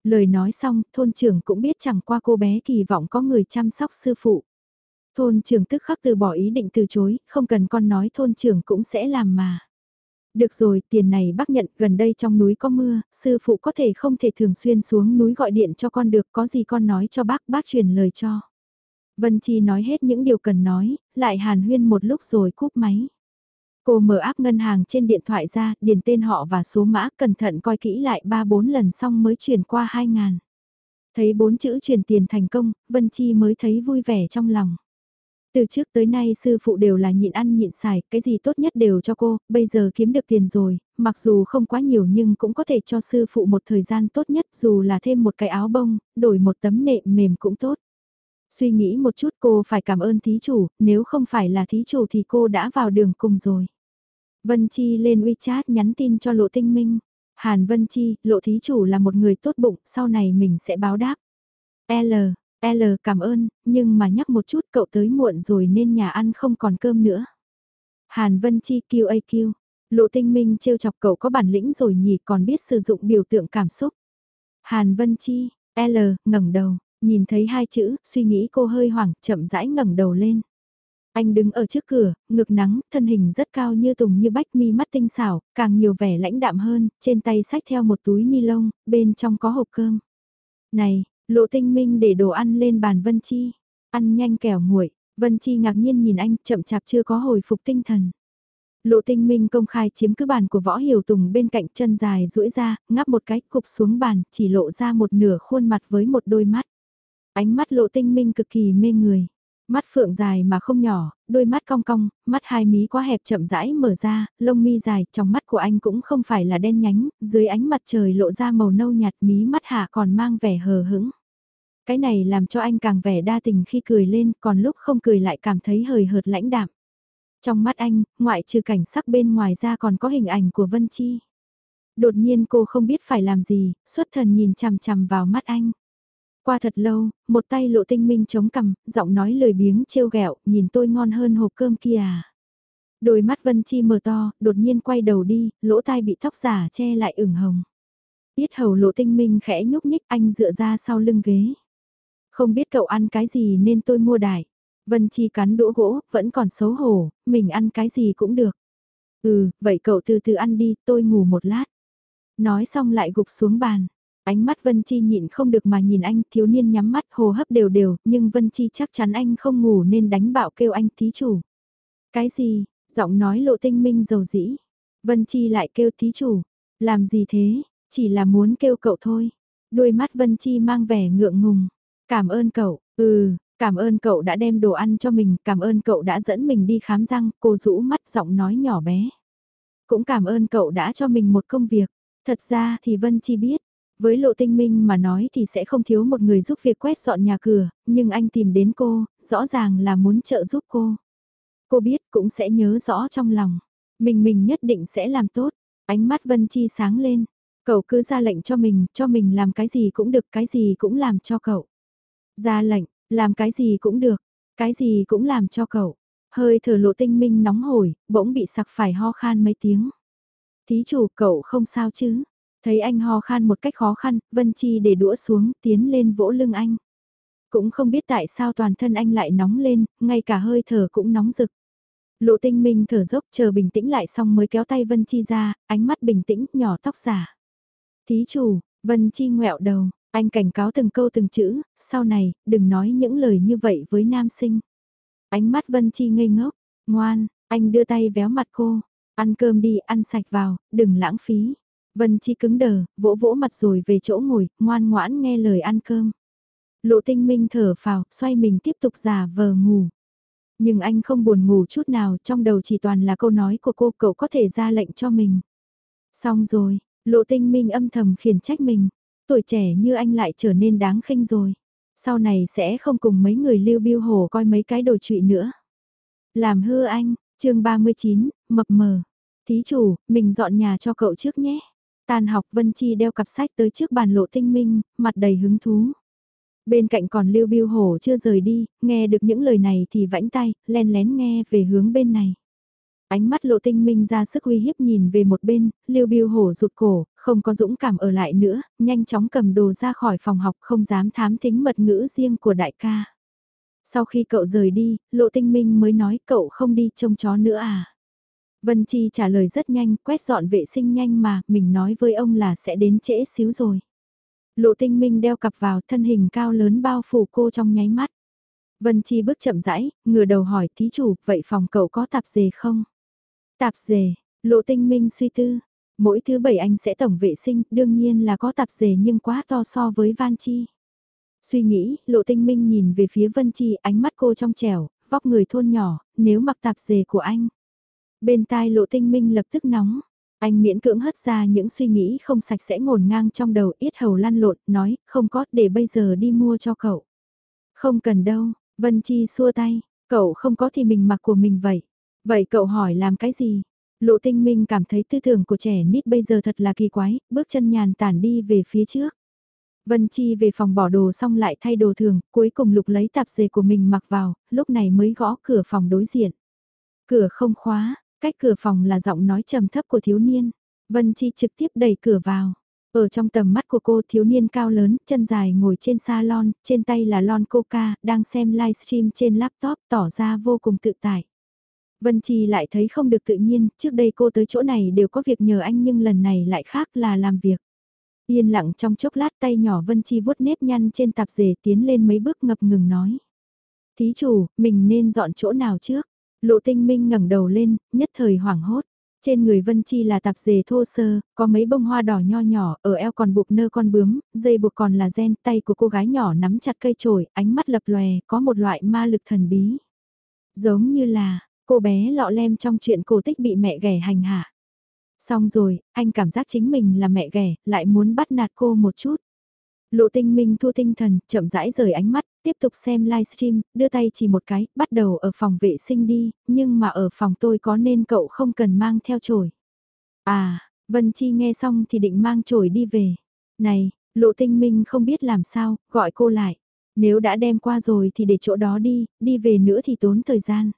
Lời nói xong, thôn trưởng cũng biết chẳng qua cô bé kỳ vọng có người chăm sóc sư phụ. Thôn trưởng tức khắc từ bỏ ý định từ chối, không cần con nói thôn trưởng cũng sẽ làm mà. Được rồi, tiền này bác nhận, gần đây trong núi có mưa, sư phụ có thể không thể thường xuyên xuống núi gọi điện cho con được, có gì con nói cho bác, bác truyền lời cho. Vân Chi nói hết những điều cần nói, lại hàn huyên một lúc rồi cúp máy. Cô mở áp ngân hàng trên điện thoại ra, điền tên họ và số mã, cẩn thận coi kỹ lại 3-4 lần xong mới chuyển qua 2 ngàn. Thấy bốn chữ chuyển tiền thành công, Vân Chi mới thấy vui vẻ trong lòng. Từ trước tới nay sư phụ đều là nhịn ăn nhịn xài, cái gì tốt nhất đều cho cô, bây giờ kiếm được tiền rồi, mặc dù không quá nhiều nhưng cũng có thể cho sư phụ một thời gian tốt nhất dù là thêm một cái áo bông, đổi một tấm nệm mềm cũng tốt. Suy nghĩ một chút cô phải cảm ơn thí chủ, nếu không phải là thí chủ thì cô đã vào đường cùng rồi. Vân Chi lên WeChat nhắn tin cho Lộ Tinh Minh. Hàn Vân Chi, Lộ Thí Chủ là một người tốt bụng, sau này mình sẽ báo đáp. L, L cảm ơn, nhưng mà nhắc một chút cậu tới muộn rồi nên nhà ăn không còn cơm nữa. Hàn Vân Chi QAQ, Lộ Tinh Minh trêu chọc cậu có bản lĩnh rồi nhỉ còn biết sử dụng biểu tượng cảm xúc. Hàn Vân Chi, L, ngẩng đầu, nhìn thấy hai chữ, suy nghĩ cô hơi hoảng, chậm rãi ngẩng đầu lên. Anh đứng ở trước cửa, ngực nắng, thân hình rất cao như tùng như bách mi mắt tinh xảo, càng nhiều vẻ lãnh đạm hơn, trên tay sách theo một túi ni lông, bên trong có hộp cơm. Này, lộ tinh minh để đồ ăn lên bàn Vân Chi. Ăn nhanh kẻo nguội, Vân Chi ngạc nhiên nhìn anh, chậm chạp chưa có hồi phục tinh thần. Lộ tinh minh công khai chiếm cứ bàn của võ hiểu tùng bên cạnh chân dài duỗi ra, ngắp một cái cục xuống bàn, chỉ lộ ra một nửa khuôn mặt với một đôi mắt. Ánh mắt lộ tinh minh cực kỳ mê người. Mắt phượng dài mà không nhỏ, đôi mắt cong cong, mắt hai mí quá hẹp chậm rãi mở ra, lông mi dài, trong mắt của anh cũng không phải là đen nhánh, dưới ánh mặt trời lộ ra màu nâu nhạt mí mắt hạ còn mang vẻ hờ hững. Cái này làm cho anh càng vẻ đa tình khi cười lên, còn lúc không cười lại cảm thấy hời hợt lãnh đạm. Trong mắt anh, ngoại trừ cảnh sắc bên ngoài ra còn có hình ảnh của Vân Chi. Đột nhiên cô không biết phải làm gì, xuất thần nhìn chằm chằm vào mắt anh. Qua thật lâu, một tay lộ tinh minh chống cằm, giọng nói lời biếng trêu ghẹo, nhìn tôi ngon hơn hộp cơm kia à. Đôi mắt Vân Chi mở to, đột nhiên quay đầu đi, lỗ tai bị tóc giả che lại ửng hồng. Biết hầu lộ tinh minh khẽ nhúc nhích anh dựa ra sau lưng ghế. Không biết cậu ăn cái gì nên tôi mua đại. Vân Chi cắn đũa gỗ, vẫn còn xấu hổ, mình ăn cái gì cũng được. Ừ, vậy cậu từ từ ăn đi, tôi ngủ một lát. Nói xong lại gục xuống bàn. Ánh mắt Vân Chi nhịn không được mà nhìn anh, thiếu niên nhắm mắt hồ hấp đều đều, nhưng Vân Chi chắc chắn anh không ngủ nên đánh bạo kêu anh thí chủ. Cái gì, giọng nói lộ tinh minh dầu dĩ. Vân Chi lại kêu thí chủ, làm gì thế, chỉ là muốn kêu cậu thôi. Đôi mắt Vân Chi mang vẻ ngượng ngùng. Cảm ơn cậu, ừ, cảm ơn cậu đã đem đồ ăn cho mình, cảm ơn cậu đã dẫn mình đi khám răng, cô rũ mắt giọng nói nhỏ bé. Cũng cảm ơn cậu đã cho mình một công việc. Thật ra thì Vân Chi biết, với lộ tinh minh mà nói thì sẽ không thiếu một người giúp việc quét dọn nhà cửa, nhưng anh tìm đến cô, rõ ràng là muốn trợ giúp cô. Cô biết cũng sẽ nhớ rõ trong lòng, mình mình nhất định sẽ làm tốt, ánh mắt Vân Chi sáng lên, cậu cứ ra lệnh cho mình, cho mình làm cái gì cũng được, cái gì cũng làm cho cậu. Ra lệnh, làm cái gì cũng được, cái gì cũng làm cho cậu. Hơi thở lộ tinh minh nóng hổi, bỗng bị sặc phải ho khan mấy tiếng. Thí chủ cậu không sao chứ? Thấy anh ho khan một cách khó khăn, Vân Chi để đũa xuống, tiến lên vỗ lưng anh. Cũng không biết tại sao toàn thân anh lại nóng lên, ngay cả hơi thở cũng nóng rực. Lộ tinh minh thở dốc chờ bình tĩnh lại xong mới kéo tay Vân Chi ra, ánh mắt bình tĩnh, nhỏ tóc giả. Thí chủ, Vân Chi ngẹo đầu, anh cảnh cáo từng câu từng chữ, sau này, đừng nói những lời như vậy với nam sinh. Ánh mắt Vân Chi ngây ngốc, ngoan, anh đưa tay véo mặt cô, ăn cơm đi, ăn sạch vào, đừng lãng phí. Vân Chi cứng đờ, vỗ vỗ mặt rồi về chỗ ngồi, ngoan ngoãn nghe lời ăn cơm. Lộ tinh minh thở phào, xoay mình tiếp tục giả vờ ngủ. Nhưng anh không buồn ngủ chút nào, trong đầu chỉ toàn là câu nói của cô, cậu có thể ra lệnh cho mình. Xong rồi, lộ tinh minh âm thầm khiển trách mình. Tuổi trẻ như anh lại trở nên đáng khinh rồi. Sau này sẽ không cùng mấy người lưu biêu hồ coi mấy cái đồ trụy nữa. Làm hư anh, chương 39, mập mờ. Thí chủ, mình dọn nhà cho cậu trước nhé. Tan học Vân Chi đeo cặp sách tới trước bàn lộ tinh minh, mặt đầy hứng thú. Bên cạnh còn Lưu Biêu Hổ chưa rời đi, nghe được những lời này thì vãnh tay, len lén nghe về hướng bên này. Ánh mắt lộ tinh minh ra sức uy hiếp nhìn về một bên, Lưu Biêu Hổ rụt cổ, không có dũng cảm ở lại nữa, nhanh chóng cầm đồ ra khỏi phòng học không dám thám thính mật ngữ riêng của đại ca. Sau khi cậu rời đi, lộ tinh minh mới nói cậu không đi trông chó nữa à. Vân Chi trả lời rất nhanh, quét dọn vệ sinh nhanh mà, mình nói với ông là sẽ đến trễ xíu rồi. Lộ tinh minh đeo cặp vào thân hình cao lớn bao phủ cô trong nháy mắt. Vân Chi bước chậm rãi, ngửa đầu hỏi thí chủ, vậy phòng cậu có tạp dề không? Tạp dề, lộ tinh minh suy tư. Mỗi thứ bảy anh sẽ tổng vệ sinh, đương nhiên là có tạp dề nhưng quá to so với Van Chi. Suy nghĩ, lộ tinh minh nhìn về phía Vân Chi, ánh mắt cô trong trẻo, vóc người thôn nhỏ, nếu mặc tạp dề của anh. Bên tai lộ tinh minh lập tức nóng. Anh miễn cưỡng hất ra những suy nghĩ không sạch sẽ ngổn ngang trong đầu yết hầu lăn lộn, nói, không có, để bây giờ đi mua cho cậu. Không cần đâu, Vân Chi xua tay, cậu không có thì mình mặc của mình vậy. Vậy cậu hỏi làm cái gì? Lộ tinh minh cảm thấy tư tưởng của trẻ nít bây giờ thật là kỳ quái, bước chân nhàn tản đi về phía trước. Vân Chi về phòng bỏ đồ xong lại thay đồ thường, cuối cùng lục lấy tạp dề của mình mặc vào, lúc này mới gõ cửa phòng đối diện. Cửa không khóa, Cách cửa phòng là giọng nói trầm thấp của thiếu niên. Vân Chi trực tiếp đẩy cửa vào. Ở trong tầm mắt của cô thiếu niên cao lớn, chân dài ngồi trên salon, trên tay là lon coca, đang xem livestream trên laptop tỏ ra vô cùng tự tại. Vân Chi lại thấy không được tự nhiên, trước đây cô tới chỗ này đều có việc nhờ anh nhưng lần này lại khác là làm việc. Yên lặng trong chốc lát tay nhỏ Vân Chi vuốt nếp nhăn trên tạp dề tiến lên mấy bước ngập ngừng nói. Thí chủ, mình nên dọn chỗ nào trước? Lộ tinh minh ngẩng đầu lên, nhất thời hoảng hốt. Trên người Vân Chi là tạp dề thô sơ, có mấy bông hoa đỏ nho nhỏ, ở eo còn buộc nơ con bướm, dây buộc còn là gen, tay của cô gái nhỏ nắm chặt cây chổi, ánh mắt lập lòe, có một loại ma lực thần bí. Giống như là, cô bé lọ lem trong chuyện cổ tích bị mẹ ghẻ hành hạ. Xong rồi, anh cảm giác chính mình là mẹ ghẻ, lại muốn bắt nạt cô một chút. Lộ tinh minh thu tinh thần, chậm rãi rời ánh mắt, tiếp tục xem livestream, đưa tay chỉ một cái, bắt đầu ở phòng vệ sinh đi, nhưng mà ở phòng tôi có nên cậu không cần mang theo chổi. À, Vân Chi nghe xong thì định mang chổi đi về. Này, lộ tinh minh không biết làm sao, gọi cô lại. Nếu đã đem qua rồi thì để chỗ đó đi, đi về nữa thì tốn thời gian.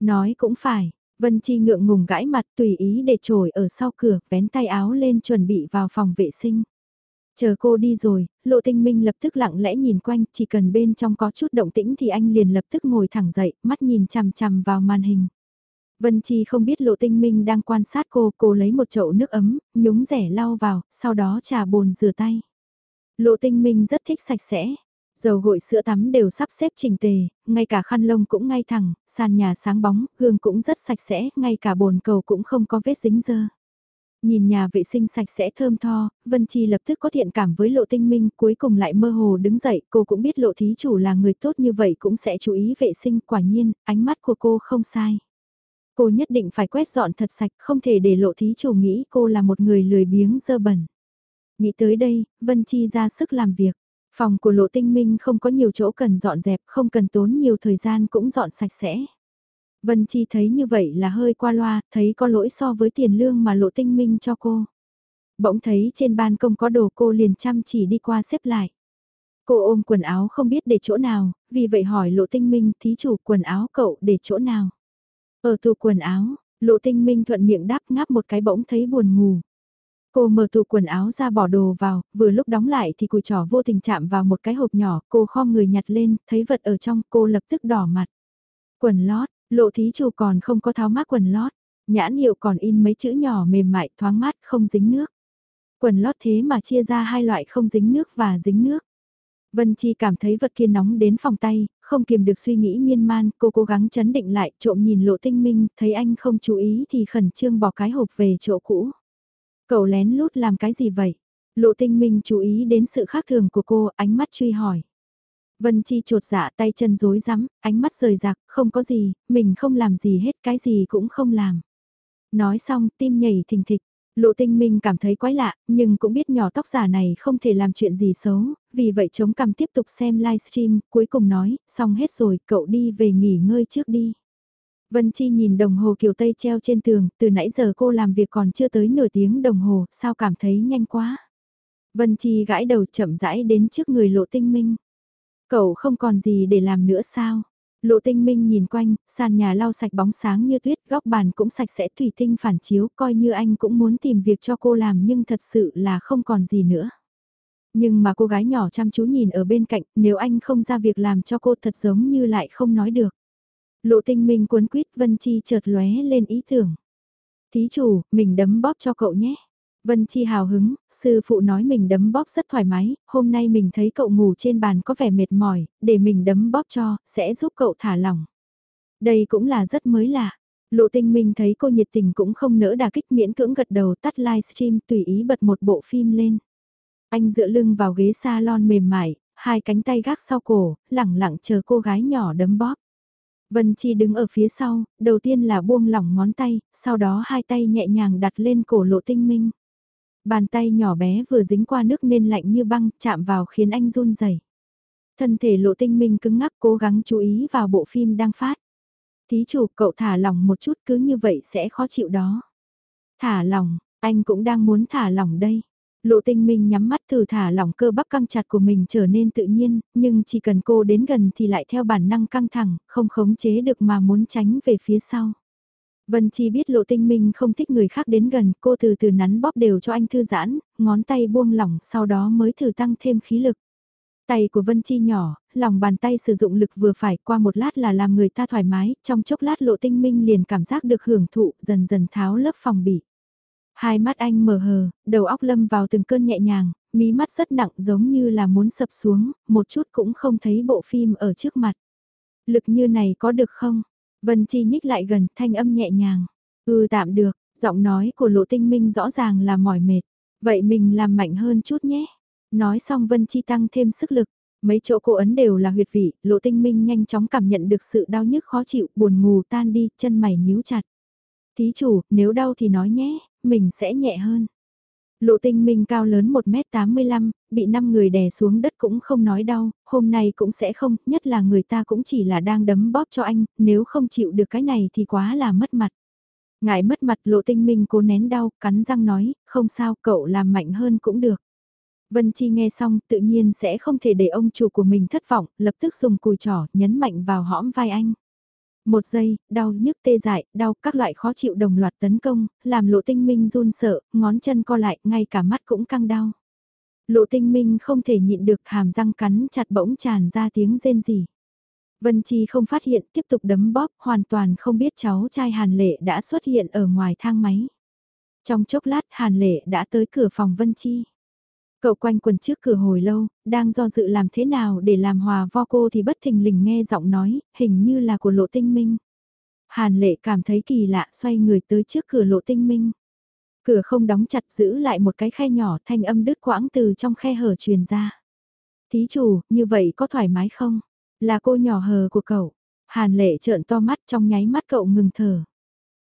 Nói cũng phải, Vân Chi ngượng ngùng gãi mặt tùy ý để chổi ở sau cửa, vén tay áo lên chuẩn bị vào phòng vệ sinh. Chờ cô đi rồi, Lộ Tinh Minh lập tức lặng lẽ nhìn quanh, chỉ cần bên trong có chút động tĩnh thì anh liền lập tức ngồi thẳng dậy, mắt nhìn chằm chằm vào màn hình. Vân Chi không biết Lộ Tinh Minh đang quan sát cô, cô lấy một chậu nước ấm, nhúng rẻ lau vào, sau đó trà bồn rửa tay. Lộ Tinh Minh rất thích sạch sẽ, Dầu gội sữa tắm đều sắp xếp chỉnh tề, ngay cả khăn lông cũng ngay thẳng, sàn nhà sáng bóng, gương cũng rất sạch sẽ, ngay cả bồn cầu cũng không có vết dính dơ. Nhìn nhà vệ sinh sạch sẽ thơm tho, Vân Chi lập tức có thiện cảm với lộ tinh minh, cuối cùng lại mơ hồ đứng dậy, cô cũng biết lộ thí chủ là người tốt như vậy cũng sẽ chú ý vệ sinh, quả nhiên, ánh mắt của cô không sai. Cô nhất định phải quét dọn thật sạch, không thể để lộ thí chủ nghĩ cô là một người lười biếng dơ bẩn. Nghĩ tới đây, Vân Chi ra sức làm việc. Phòng của lộ tinh minh không có nhiều chỗ cần dọn dẹp, không cần tốn nhiều thời gian cũng dọn sạch sẽ. Vân Chi thấy như vậy là hơi qua loa, thấy có lỗi so với tiền lương mà lộ tinh minh cho cô. Bỗng thấy trên ban công có đồ cô liền chăm chỉ đi qua xếp lại. Cô ôm quần áo không biết để chỗ nào, vì vậy hỏi lộ tinh minh thí chủ quần áo cậu để chỗ nào. Ở tủ quần áo, lộ tinh minh thuận miệng đáp ngáp một cái bỗng thấy buồn ngủ. Cô mở tủ quần áo ra bỏ đồ vào, vừa lúc đóng lại thì cùi trỏ vô tình chạm vào một cái hộp nhỏ, cô khom người nhặt lên, thấy vật ở trong, cô lập tức đỏ mặt. Quần lót, lộ thí chủ còn không có tháo mát quần lót, nhãn hiệu còn in mấy chữ nhỏ mềm mại, thoáng mát, không dính nước. Quần lót thế mà chia ra hai loại không dính nước và dính nước. Vân Chi cảm thấy vật kia nóng đến phòng tay, không kiềm được suy nghĩ miên man, cô cố gắng chấn định lại, trộm nhìn lộ tinh minh, thấy anh không chú ý thì khẩn trương bỏ cái hộp về chỗ cũ. Cậu lén lút làm cái gì vậy? Lộ tinh minh chú ý đến sự khác thường của cô, ánh mắt truy hỏi. Vân Chi trột dạ tay chân rối rắm, ánh mắt rời rạc, không có gì, mình không làm gì hết, cái gì cũng không làm. Nói xong, tim nhảy thình thịch. Lộ tinh minh cảm thấy quái lạ, nhưng cũng biết nhỏ tóc giả này không thể làm chuyện gì xấu, vì vậy chống cằm tiếp tục xem livestream, cuối cùng nói, xong hết rồi, cậu đi về nghỉ ngơi trước đi. Vân Chi nhìn đồng hồ kiểu Tây treo trên tường, từ nãy giờ cô làm việc còn chưa tới nửa tiếng đồng hồ, sao cảm thấy nhanh quá. Vân Chi gãi đầu chậm rãi đến trước người lộ tinh minh. Cậu không còn gì để làm nữa sao? Lộ tinh minh nhìn quanh, sàn nhà lau sạch bóng sáng như tuyết, góc bàn cũng sạch sẽ thủy tinh phản chiếu, coi như anh cũng muốn tìm việc cho cô làm nhưng thật sự là không còn gì nữa. Nhưng mà cô gái nhỏ chăm chú nhìn ở bên cạnh, nếu anh không ra việc làm cho cô thật giống như lại không nói được. Lộ tinh minh cuốn quýt Vân Chi chợt lóe lên ý tưởng. Thí chủ, mình đấm bóp cho cậu nhé. Vân Chi hào hứng, sư phụ nói mình đấm bóp rất thoải mái, hôm nay mình thấy cậu ngủ trên bàn có vẻ mệt mỏi, để mình đấm bóp cho, sẽ giúp cậu thả lỏng. Đây cũng là rất mới lạ. Lộ tinh minh thấy cô nhiệt tình cũng không nỡ đà kích miễn cưỡng gật đầu tắt livestream tùy ý bật một bộ phim lên. Anh dựa lưng vào ghế salon mềm mại, hai cánh tay gác sau cổ, lẳng lặng chờ cô gái nhỏ đấm bóp. Vân Chi đứng ở phía sau, đầu tiên là buông lỏng ngón tay, sau đó hai tay nhẹ nhàng đặt lên cổ lộ tinh minh. Bàn tay nhỏ bé vừa dính qua nước nên lạnh như băng, chạm vào khiến anh run rẩy. Thân thể lộ tinh minh cứng ngắc cố gắng chú ý vào bộ phim đang phát. Thí chủ cậu thả lỏng một chút cứ như vậy sẽ khó chịu đó. Thả lỏng, anh cũng đang muốn thả lỏng đây. Lộ tinh minh nhắm mắt thử thả lỏng cơ bắp căng chặt của mình trở nên tự nhiên, nhưng chỉ cần cô đến gần thì lại theo bản năng căng thẳng, không khống chế được mà muốn tránh về phía sau. Vân Chi biết lộ tinh minh không thích người khác đến gần, cô từ từ nắn bóp đều cho anh thư giãn, ngón tay buông lỏng sau đó mới thử tăng thêm khí lực. Tay của Vân Chi nhỏ, lòng bàn tay sử dụng lực vừa phải qua một lát là làm người ta thoải mái, trong chốc lát lộ tinh minh liền cảm giác được hưởng thụ, dần dần tháo lớp phòng bị. Hai mắt anh mờ hờ, đầu óc lâm vào từng cơn nhẹ nhàng, mí mắt rất nặng giống như là muốn sập xuống, một chút cũng không thấy bộ phim ở trước mặt. Lực như này có được không? Vân Chi nhích lại gần, thanh âm nhẹ nhàng. Ừ tạm được, Giọng nói của lộ tinh minh rõ ràng là mỏi mệt. Vậy mình làm mạnh hơn chút nhé. Nói xong Vân Chi tăng thêm sức lực. Mấy chỗ cô ấn đều là huyệt vị, lộ tinh minh nhanh chóng cảm nhận được sự đau nhức khó chịu, buồn ngủ tan đi, chân mày nhíu chặt. Thí chủ, nếu đau thì nói nhé, mình sẽ nhẹ hơn. Lộ tinh minh cao lớn 1m85, bị 5 người đè xuống đất cũng không nói đau, hôm nay cũng sẽ không, nhất là người ta cũng chỉ là đang đấm bóp cho anh, nếu không chịu được cái này thì quá là mất mặt. Ngại mất mặt lộ tinh minh cố nén đau, cắn răng nói, không sao, cậu làm mạnh hơn cũng được. Vân Chi nghe xong tự nhiên sẽ không thể để ông chủ của mình thất vọng, lập tức dùng cùi trỏ nhấn mạnh vào hõm vai anh. Một giây, đau nhức tê dại, đau các loại khó chịu đồng loạt tấn công, làm lộ tinh minh run sợ, ngón chân co lại, ngay cả mắt cũng căng đau. Lộ tinh minh không thể nhịn được hàm răng cắn chặt bỗng tràn ra tiếng rên rỉ. Vân Chi không phát hiện tiếp tục đấm bóp hoàn toàn không biết cháu trai Hàn Lệ đã xuất hiện ở ngoài thang máy. Trong chốc lát Hàn Lệ đã tới cửa phòng Vân Chi. Cậu quanh quần trước cửa hồi lâu, đang do dự làm thế nào để làm hòa vo cô thì bất thình lình nghe giọng nói, hình như là của lộ tinh minh. Hàn lệ cảm thấy kỳ lạ xoay người tới trước cửa lộ tinh minh. Cửa không đóng chặt giữ lại một cái khe nhỏ thanh âm đứt quãng từ trong khe hở truyền ra. Thí chủ, như vậy có thoải mái không? Là cô nhỏ hờ của cậu. Hàn lệ trợn to mắt trong nháy mắt cậu ngừng thở.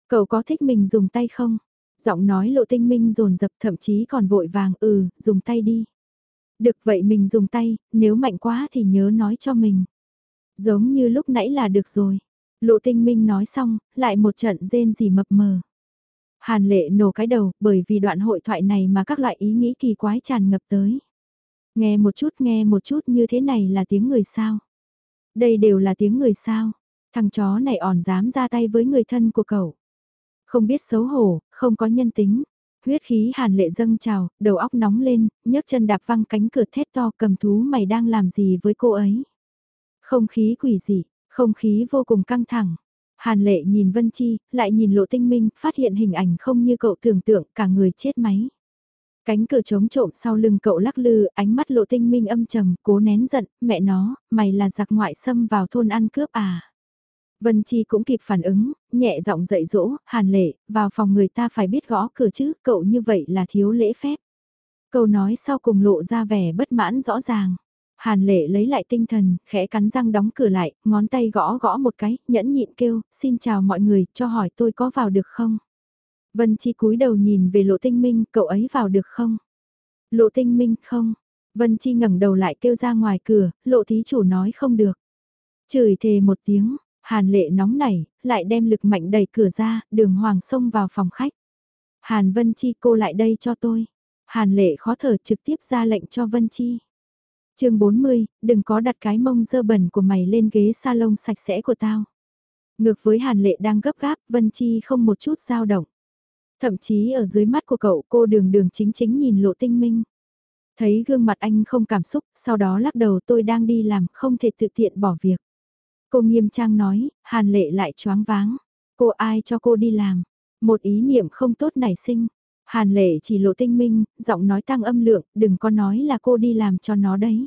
Cậu có thích mình dùng tay không? Giọng nói lộ tinh minh rồn dập thậm chí còn vội vàng ừ, dùng tay đi. Được vậy mình dùng tay, nếu mạnh quá thì nhớ nói cho mình. Giống như lúc nãy là được rồi. Lộ tinh minh nói xong, lại một trận rên gì mập mờ. Hàn lệ nổ cái đầu bởi vì đoạn hội thoại này mà các loại ý nghĩ kỳ quái tràn ngập tới. Nghe một chút nghe một chút như thế này là tiếng người sao. Đây đều là tiếng người sao. Thằng chó này òn dám ra tay với người thân của cậu. Không biết xấu hổ, không có nhân tính. Huyết khí hàn lệ dâng trào, đầu óc nóng lên, nhấc chân đạp văng cánh cửa thét to cầm thú mày đang làm gì với cô ấy. Không khí quỷ dị, không khí vô cùng căng thẳng. Hàn lệ nhìn Vân Chi, lại nhìn lộ tinh minh, phát hiện hình ảnh không như cậu tưởng tượng, cả người chết máy. Cánh cửa trống trộm sau lưng cậu lắc lư, ánh mắt lộ tinh minh âm trầm, cố nén giận, mẹ nó, mày là giặc ngoại xâm vào thôn ăn cướp à. Vân Chi cũng kịp phản ứng, nhẹ giọng dạy dỗ, hàn lệ, vào phòng người ta phải biết gõ cửa chứ, cậu như vậy là thiếu lễ phép. Câu nói sau cùng lộ ra vẻ bất mãn rõ ràng. Hàn lệ lấy lại tinh thần, khẽ cắn răng đóng cửa lại, ngón tay gõ gõ một cái, nhẫn nhịn kêu, xin chào mọi người, cho hỏi tôi có vào được không? Vân Chi cúi đầu nhìn về lộ tinh minh, cậu ấy vào được không? Lộ tinh minh không? Vân Chi ngẩng đầu lại kêu ra ngoài cửa, lộ thí chủ nói không được. Chửi thề một tiếng, Hàn lệ nóng nảy, lại đem lực mạnh đẩy cửa ra, đường hoàng xông vào phòng khách. Hàn Vân Chi cô lại đây cho tôi. Hàn lệ khó thở trực tiếp ra lệnh cho Vân Chi. chương 40, đừng có đặt cái mông dơ bẩn của mày lên ghế salon sạch sẽ của tao. Ngược với Hàn lệ đang gấp gáp, Vân Chi không một chút dao động. Thậm chí ở dưới mắt của cậu cô đường đường chính chính nhìn lộ tinh minh. Thấy gương mặt anh không cảm xúc, sau đó lắc đầu tôi đang đi làm, không thể tự tiện bỏ việc. Cô nghiêm trang nói, hàn lệ lại choáng váng. Cô ai cho cô đi làm? Một ý niệm không tốt nảy sinh. Hàn lệ chỉ lộ tinh minh, giọng nói tăng âm lượng, đừng có nói là cô đi làm cho nó đấy.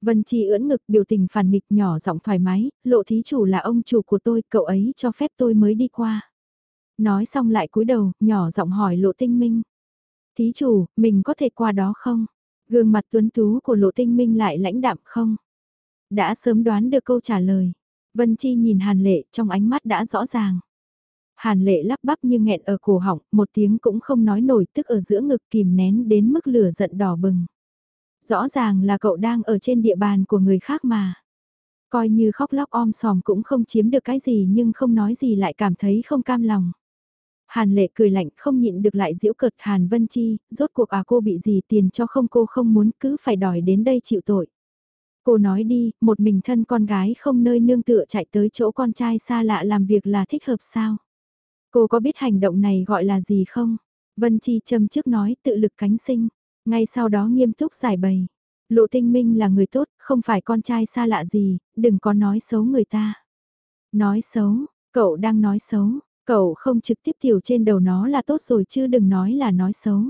Vân Chi ưỡn ngực biểu tình phản nghịch nhỏ giọng thoải mái, lộ thí chủ là ông chủ của tôi, cậu ấy cho phép tôi mới đi qua. Nói xong lại cúi đầu, nhỏ giọng hỏi lộ tinh minh. Thí chủ, mình có thể qua đó không? Gương mặt tuấn tú của lộ tinh minh lại lãnh đạm không? Đã sớm đoán được câu trả lời. Vân Chi nhìn Hàn Lệ trong ánh mắt đã rõ ràng. Hàn Lệ lắp bắp như nghẹn ở cổ họng, một tiếng cũng không nói nổi tức ở giữa ngực kìm nén đến mức lửa giận đỏ bừng. Rõ ràng là cậu đang ở trên địa bàn của người khác mà. Coi như khóc lóc om sòm cũng không chiếm được cái gì nhưng không nói gì lại cảm thấy không cam lòng. Hàn lệ cười lạnh không nhịn được lại giễu cợt Hàn Vân Chi, rốt cuộc à cô bị gì tiền cho không cô không muốn cứ phải đòi đến đây chịu tội. Cô nói đi, một mình thân con gái không nơi nương tựa chạy tới chỗ con trai xa lạ làm việc là thích hợp sao? Cô có biết hành động này gọi là gì không? Vân Chi châm trước nói tự lực cánh sinh, ngay sau đó nghiêm túc giải bày. Lộ tinh minh là người tốt, không phải con trai xa lạ gì, đừng có nói xấu người ta. Nói xấu, cậu đang nói xấu, cậu không trực tiếp tiểu trên đầu nó là tốt rồi chứ đừng nói là nói xấu.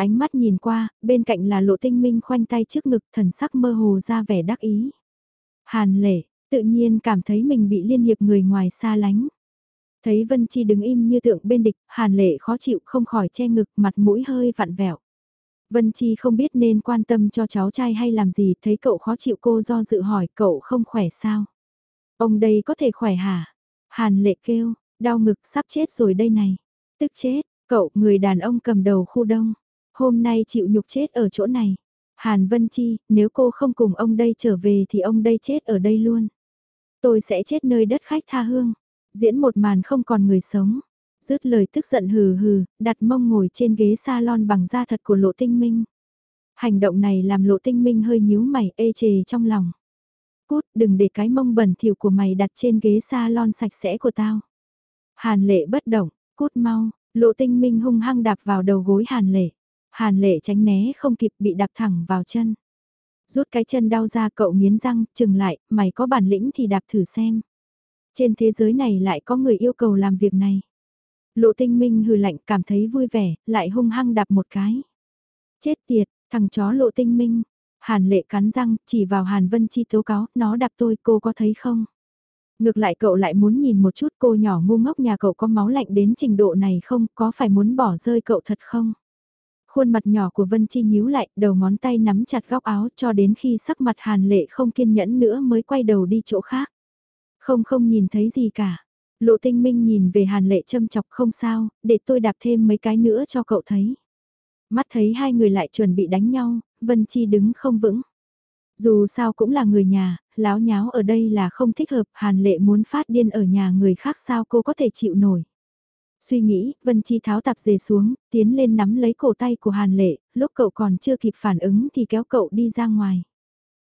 Ánh mắt nhìn qua, bên cạnh là lộ tinh minh khoanh tay trước ngực thần sắc mơ hồ ra vẻ đắc ý. Hàn lệ, tự nhiên cảm thấy mình bị liên hiệp người ngoài xa lánh. Thấy Vân Chi đứng im như tượng bên địch, Hàn Lệ khó chịu không khỏi che ngực, mặt mũi hơi vặn vẹo. Vân Chi không biết nên quan tâm cho cháu trai hay làm gì, thấy cậu khó chịu cô do dự hỏi cậu không khỏe sao. Ông đây có thể khỏe hả? Hàn Lệ kêu, đau ngực sắp chết rồi đây này. Tức chết, cậu người đàn ông cầm đầu khu đông. Hôm nay chịu nhục chết ở chỗ này. Hàn Vân Chi, nếu cô không cùng ông đây trở về thì ông đây chết ở đây luôn. Tôi sẽ chết nơi đất khách tha hương. Diễn một màn không còn người sống. Dứt lời tức giận hừ hừ, đặt mông ngồi trên ghế salon bằng da thật của lộ tinh minh. Hành động này làm lộ tinh minh hơi nhíu mày ê chề trong lòng. Cút đừng để cái mông bẩn thỉu của mày đặt trên ghế salon sạch sẽ của tao. Hàn lệ bất động, cút mau, lộ tinh minh hung hăng đạp vào đầu gối hàn lệ. Hàn lệ tránh né không kịp bị đạp thẳng vào chân. Rút cái chân đau ra cậu nghiến răng, chừng lại, mày có bản lĩnh thì đạp thử xem. Trên thế giới này lại có người yêu cầu làm việc này. Lộ tinh minh hừ lạnh cảm thấy vui vẻ, lại hung hăng đạp một cái. Chết tiệt, thằng chó lộ tinh minh. Hàn lệ cắn răng, chỉ vào Hàn Vân Chi tố cáo, nó đạp tôi cô có thấy không? Ngược lại cậu lại muốn nhìn một chút cô nhỏ ngu ngốc nhà cậu có máu lạnh đến trình độ này không, có phải muốn bỏ rơi cậu thật không? Khuôn mặt nhỏ của Vân Chi nhíu lại, đầu ngón tay nắm chặt góc áo cho đến khi sắc mặt Hàn lệ không kiên nhẫn nữa mới quay đầu đi chỗ khác. Không không nhìn thấy gì cả. Lộ tinh minh nhìn về hàn lệ châm chọc không sao, để tôi đạp thêm mấy cái nữa cho cậu thấy. Mắt thấy hai người lại chuẩn bị đánh nhau, Vân Chi đứng không vững. Dù sao cũng là người nhà, láo nháo ở đây là không thích hợp, hàn lệ muốn phát điên ở nhà người khác sao cô có thể chịu nổi. Suy nghĩ, Vân Chi tháo tạp dề xuống, tiến lên nắm lấy cổ tay của Hàn Lệ, lúc cậu còn chưa kịp phản ứng thì kéo cậu đi ra ngoài.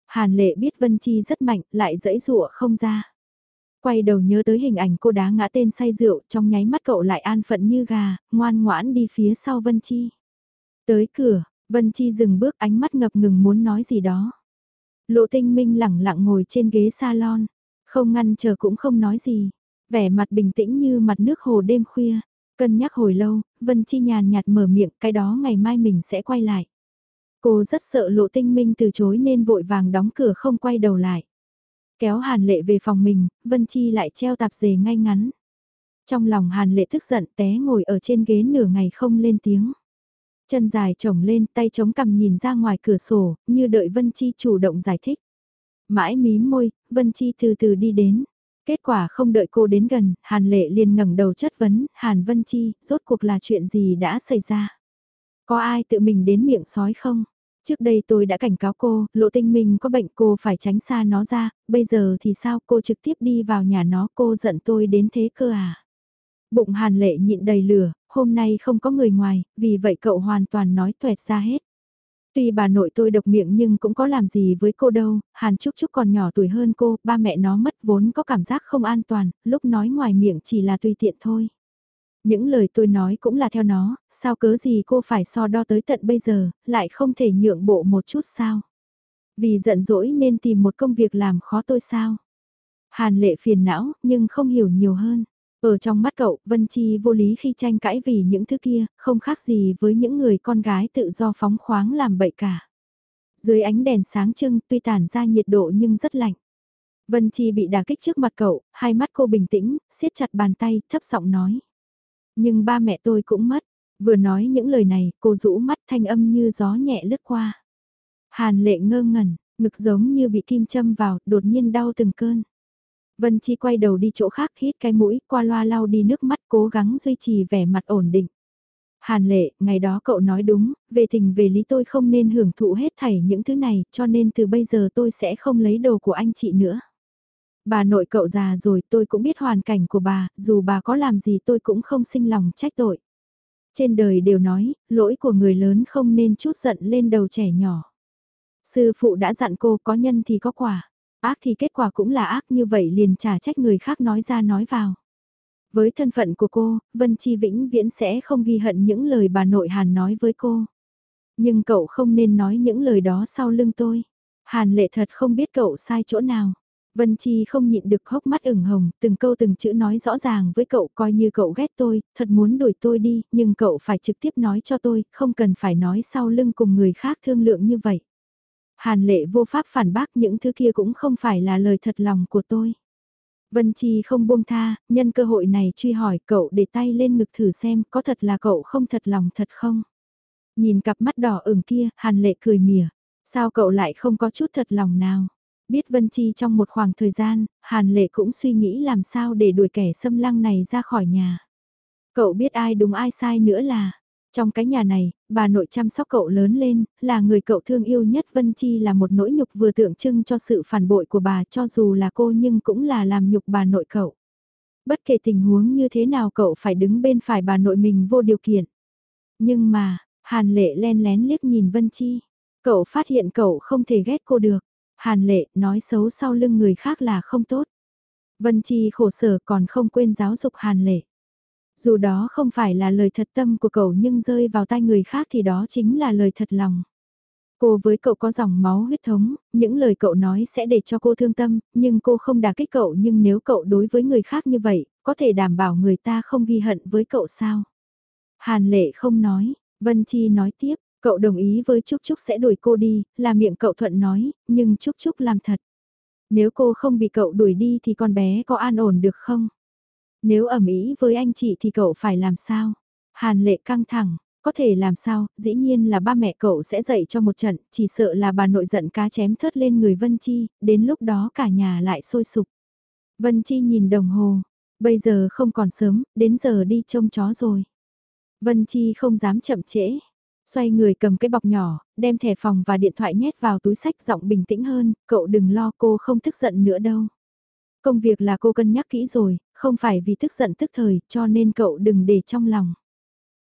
Hàn Lệ biết Vân Chi rất mạnh, lại dẫy dụa không ra. Quay đầu nhớ tới hình ảnh cô đá ngã tên say rượu, trong nháy mắt cậu lại an phận như gà, ngoan ngoãn đi phía sau Vân Chi. Tới cửa, Vân Chi dừng bước ánh mắt ngập ngừng muốn nói gì đó. Lộ tinh minh lẳng lặng ngồi trên ghế salon, không ngăn chờ cũng không nói gì. Vẻ mặt bình tĩnh như mặt nước hồ đêm khuya, cân nhắc hồi lâu, Vân Chi nhàn nhạt mở miệng cái đó ngày mai mình sẽ quay lại. Cô rất sợ lộ tinh minh từ chối nên vội vàng đóng cửa không quay đầu lại. Kéo Hàn Lệ về phòng mình, Vân Chi lại treo tạp dề ngay ngắn. Trong lòng Hàn Lệ tức giận té ngồi ở trên ghế nửa ngày không lên tiếng. Chân dài chồng lên tay chống cằm nhìn ra ngoài cửa sổ, như đợi Vân Chi chủ động giải thích. Mãi mím môi, Vân Chi từ từ đi đến. Kết quả không đợi cô đến gần, Hàn Lệ liền ngẩng đầu chất vấn, Hàn Vân Chi, rốt cuộc là chuyện gì đã xảy ra? Có ai tự mình đến miệng sói không? Trước đây tôi đã cảnh cáo cô, lộ tinh minh có bệnh cô phải tránh xa nó ra, bây giờ thì sao cô trực tiếp đi vào nhà nó cô giận tôi đến thế cơ à? Bụng hàn lệ nhịn đầy lửa, hôm nay không có người ngoài, vì vậy cậu hoàn toàn nói tuệt ra hết. Tuy bà nội tôi độc miệng nhưng cũng có làm gì với cô đâu, Hàn Trúc Trúc còn nhỏ tuổi hơn cô, ba mẹ nó mất vốn có cảm giác không an toàn, lúc nói ngoài miệng chỉ là tùy tiện thôi. Những lời tôi nói cũng là theo nó, sao cớ gì cô phải so đo tới tận bây giờ, lại không thể nhượng bộ một chút sao? Vì giận dỗi nên tìm một công việc làm khó tôi sao? Hàn lệ phiền não, nhưng không hiểu nhiều hơn. Ở trong mắt cậu, Vân Chi vô lý khi tranh cãi vì những thứ kia, không khác gì với những người con gái tự do phóng khoáng làm bậy cả. Dưới ánh đèn sáng trưng tuy tản ra nhiệt độ nhưng rất lạnh. Vân Chi bị đả kích trước mặt cậu, hai mắt cô bình tĩnh, siết chặt bàn tay, thấp giọng nói. Nhưng ba mẹ tôi cũng mất. Vừa nói những lời này, cô rũ mắt thanh âm như gió nhẹ lướt qua. Hàn lệ ngơ ngẩn, ngực giống như bị kim châm vào, đột nhiên đau từng cơn. Vân Chi quay đầu đi chỗ khác hít cái mũi, qua loa lau đi nước mắt cố gắng duy trì vẻ mặt ổn định. Hàn lệ, ngày đó cậu nói đúng, về tình về lý tôi không nên hưởng thụ hết thảy những thứ này, cho nên từ bây giờ tôi sẽ không lấy đồ của anh chị nữa. Bà nội cậu già rồi tôi cũng biết hoàn cảnh của bà, dù bà có làm gì tôi cũng không sinh lòng trách tội. Trên đời đều nói, lỗi của người lớn không nên chút giận lên đầu trẻ nhỏ. Sư phụ đã dặn cô có nhân thì có quả, ác thì kết quả cũng là ác như vậy liền trả trách người khác nói ra nói vào. Với thân phận của cô, Vân Chi Vĩnh viễn sẽ không ghi hận những lời bà nội Hàn nói với cô. Nhưng cậu không nên nói những lời đó sau lưng tôi. Hàn lệ thật không biết cậu sai chỗ nào. Vân Chi không nhịn được hốc mắt ửng hồng, từng câu từng chữ nói rõ ràng với cậu coi như cậu ghét tôi, thật muốn đuổi tôi đi, nhưng cậu phải trực tiếp nói cho tôi, không cần phải nói sau lưng cùng người khác thương lượng như vậy. Hàn lệ vô pháp phản bác những thứ kia cũng không phải là lời thật lòng của tôi. Vân Chi không buông tha, nhân cơ hội này truy hỏi cậu để tay lên ngực thử xem có thật là cậu không thật lòng thật không. Nhìn cặp mắt đỏ ửng kia, Hàn Lệ cười mỉa. Sao cậu lại không có chút thật lòng nào? Biết Vân Chi trong một khoảng thời gian, Hàn Lệ cũng suy nghĩ làm sao để đuổi kẻ xâm lăng này ra khỏi nhà. Cậu biết ai đúng ai sai nữa là, trong cái nhà này, bà nội chăm sóc cậu lớn lên, là người cậu thương yêu nhất Vân Chi là một nỗi nhục vừa tượng trưng cho sự phản bội của bà cho dù là cô nhưng cũng là làm nhục bà nội cậu. Bất kể tình huống như thế nào cậu phải đứng bên phải bà nội mình vô điều kiện. Nhưng mà, Hàn Lệ len lén liếc nhìn Vân Chi. Cậu phát hiện cậu không thể ghét cô được. Hàn Lệ nói xấu sau lưng người khác là không tốt. Vân Chi khổ sở còn không quên giáo dục Hàn Lệ. Dù đó không phải là lời thật tâm của cậu nhưng rơi vào tay người khác thì đó chính là lời thật lòng. Cô với cậu có dòng máu huyết thống, những lời cậu nói sẽ để cho cô thương tâm, nhưng cô không đả kích cậu nhưng nếu cậu đối với người khác như vậy, có thể đảm bảo người ta không ghi hận với cậu sao? Hàn lệ không nói, Vân Chi nói tiếp, cậu đồng ý với Trúc Trúc sẽ đuổi cô đi, là miệng cậu thuận nói, nhưng Trúc Trúc làm thật. Nếu cô không bị cậu đuổi đi thì con bé có an ổn được không? Nếu ẩm ý với anh chị thì cậu phải làm sao? Hàn lệ căng thẳng, có thể làm sao, dĩ nhiên là ba mẹ cậu sẽ dạy cho một trận, chỉ sợ là bà nội giận cá chém thớt lên người Vân Chi, đến lúc đó cả nhà lại sôi sục. Vân Chi nhìn đồng hồ, bây giờ không còn sớm, đến giờ đi trông chó rồi. Vân Chi không dám chậm trễ, xoay người cầm cái bọc nhỏ, đem thẻ phòng và điện thoại nhét vào túi sách giọng bình tĩnh hơn, cậu đừng lo cô không tức giận nữa đâu. Công việc là cô cân nhắc kỹ rồi, không phải vì tức giận tức thời, cho nên cậu đừng để trong lòng.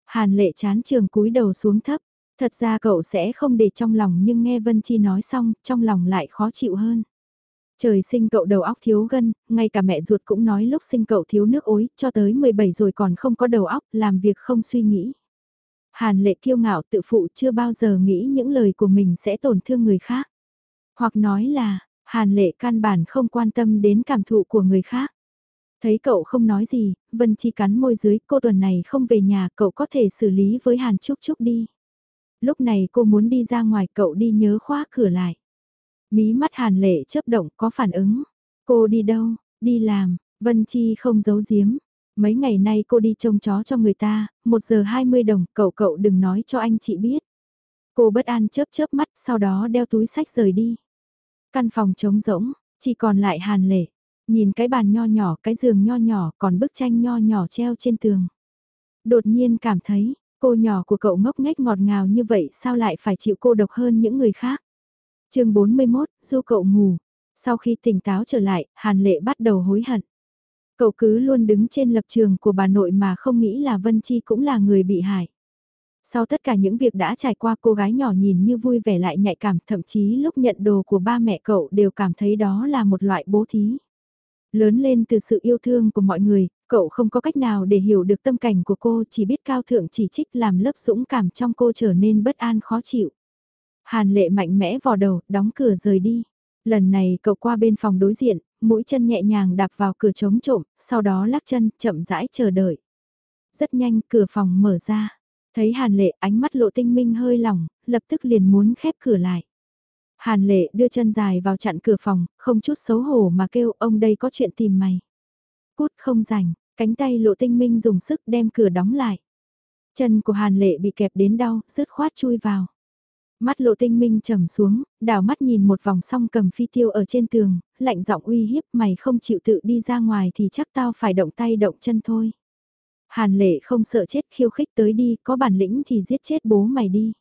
Hàn lệ chán trường cúi đầu xuống thấp, thật ra cậu sẽ không để trong lòng nhưng nghe Vân Chi nói xong, trong lòng lại khó chịu hơn. Trời sinh cậu đầu óc thiếu gân, ngay cả mẹ ruột cũng nói lúc sinh cậu thiếu nước ối, cho tới 17 rồi còn không có đầu óc, làm việc không suy nghĩ. Hàn lệ kiêu ngạo tự phụ chưa bao giờ nghĩ những lời của mình sẽ tổn thương người khác. Hoặc nói là, Hàn lệ căn bản không quan tâm đến cảm thụ của người khác. Thấy cậu không nói gì, Vân Chi cắn môi dưới, cô tuần này không về nhà, cậu có thể xử lý với Hàn Trúc Trúc đi. Lúc này cô muốn đi ra ngoài, cậu đi nhớ khóa cửa lại. Mí mắt Hàn lệ chớp động có phản ứng. Cô đi đâu, đi làm, Vân Chi không giấu giếm. Mấy ngày nay cô đi trông chó cho người ta, 1 giờ 20 đồng, cậu cậu đừng nói cho anh chị biết. Cô bất an chớp chớp mắt, sau đó đeo túi sách rời đi. Căn phòng trống rỗng, chỉ còn lại Hàn Lệ. Nhìn cái bàn nho nhỏ, cái giường nho nhỏ, còn bức tranh nho nhỏ treo trên tường. Đột nhiên cảm thấy, cô nhỏ của cậu ngốc nghếch ngọt ngào như vậy sao lại phải chịu cô độc hơn những người khác. chương 41, du cậu ngủ. Sau khi tỉnh táo trở lại, Hàn Lệ bắt đầu hối hận. Cậu cứ luôn đứng trên lập trường của bà nội mà không nghĩ là Vân Chi cũng là người bị hại. Sau tất cả những việc đã trải qua cô gái nhỏ nhìn như vui vẻ lại nhạy cảm thậm chí lúc nhận đồ của ba mẹ cậu đều cảm thấy đó là một loại bố thí. Lớn lên từ sự yêu thương của mọi người, cậu không có cách nào để hiểu được tâm cảnh của cô chỉ biết cao thượng chỉ trích làm lớp dũng cảm trong cô trở nên bất an khó chịu. Hàn lệ mạnh mẽ vò đầu, đóng cửa rời đi. Lần này cậu qua bên phòng đối diện, mũi chân nhẹ nhàng đạp vào cửa chống trộm, sau đó lắc chân, chậm rãi chờ đợi. Rất nhanh cửa phòng mở ra. Thấy Hàn Lệ ánh mắt lộ tinh minh hơi lỏng, lập tức liền muốn khép cửa lại. Hàn Lệ đưa chân dài vào chặn cửa phòng, không chút xấu hổ mà kêu ông đây có chuyện tìm mày. Cút không rảnh, cánh tay lộ tinh minh dùng sức đem cửa đóng lại. Chân của Hàn Lệ bị kẹp đến đau, rứt khoát chui vào. Mắt lộ tinh minh trầm xuống, đảo mắt nhìn một vòng song cầm phi tiêu ở trên tường, lạnh giọng uy hiếp mày không chịu tự đi ra ngoài thì chắc tao phải động tay động chân thôi. Hàn lệ không sợ chết khiêu khích tới đi, có bản lĩnh thì giết chết bố mày đi.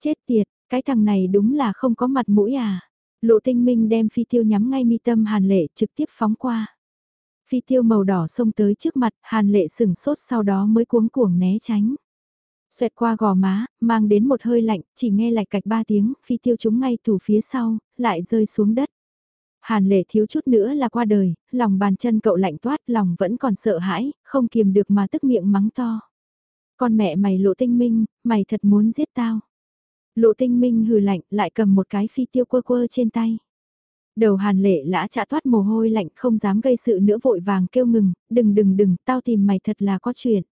Chết tiệt, cái thằng này đúng là không có mặt mũi à. Lộ tinh minh đem phi tiêu nhắm ngay mi tâm hàn lệ trực tiếp phóng qua. Phi tiêu màu đỏ xông tới trước mặt, hàn lệ sửng sốt sau đó mới cuống cuồng né tránh. Xoẹt qua gò má, mang đến một hơi lạnh, chỉ nghe lạch cạch ba tiếng, phi tiêu chúng ngay tủ phía sau, lại rơi xuống đất. Hàn lệ thiếu chút nữa là qua đời, lòng bàn chân cậu lạnh toát, lòng vẫn còn sợ hãi, không kiềm được mà tức miệng mắng to. Con mẹ mày lộ tinh minh, mày thật muốn giết tao. Lộ tinh minh hừ lạnh, lại cầm một cái phi tiêu quơ quơ trên tay. Đầu hàn lệ lã chả toát mồ hôi lạnh không dám gây sự nữa vội vàng kêu ngừng, đừng đừng đừng, tao tìm mày thật là có chuyện.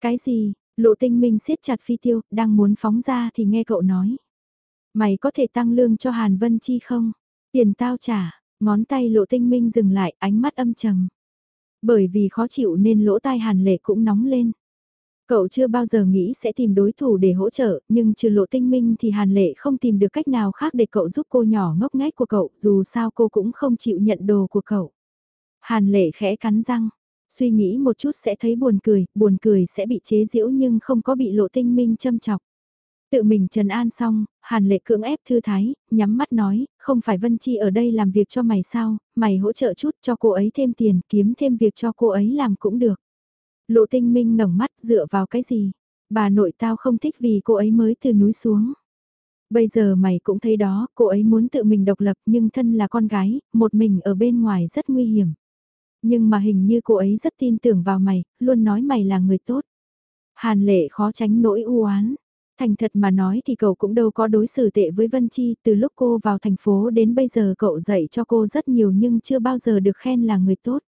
Cái gì, lộ tinh minh siết chặt phi tiêu, đang muốn phóng ra thì nghe cậu nói. Mày có thể tăng lương cho Hàn Vân Chi không? Tiền tao trả, Ngón tay lộ tinh minh dừng lại, ánh mắt âm trầm. Bởi vì khó chịu nên lỗ tai hàn lệ cũng nóng lên. Cậu chưa bao giờ nghĩ sẽ tìm đối thủ để hỗ trợ, nhưng trừ lộ tinh minh thì Hàn Lệ không tìm được cách nào khác để cậu giúp cô nhỏ ngốc nghếch của cậu, dù sao cô cũng không chịu nhận đồ của cậu. Hàn Lệ khẽ cắn răng, suy nghĩ một chút sẽ thấy buồn cười, buồn cười sẽ bị chế giễu nhưng không có bị lộ tinh minh châm chọc. Tự mình trần an xong, Hàn Lệ cưỡng ép thư thái, nhắm mắt nói, không phải Vân Chi ở đây làm việc cho mày sao, mày hỗ trợ chút cho cô ấy thêm tiền, kiếm thêm việc cho cô ấy làm cũng được. Lộ tinh minh ngẩng mắt dựa vào cái gì? Bà nội tao không thích vì cô ấy mới từ núi xuống. Bây giờ mày cũng thấy đó, cô ấy muốn tự mình độc lập nhưng thân là con gái, một mình ở bên ngoài rất nguy hiểm. Nhưng mà hình như cô ấy rất tin tưởng vào mày, luôn nói mày là người tốt. Hàn lệ khó tránh nỗi u oán Thành thật mà nói thì cậu cũng đâu có đối xử tệ với Vân Chi, từ lúc cô vào thành phố đến bây giờ cậu dạy cho cô rất nhiều nhưng chưa bao giờ được khen là người tốt.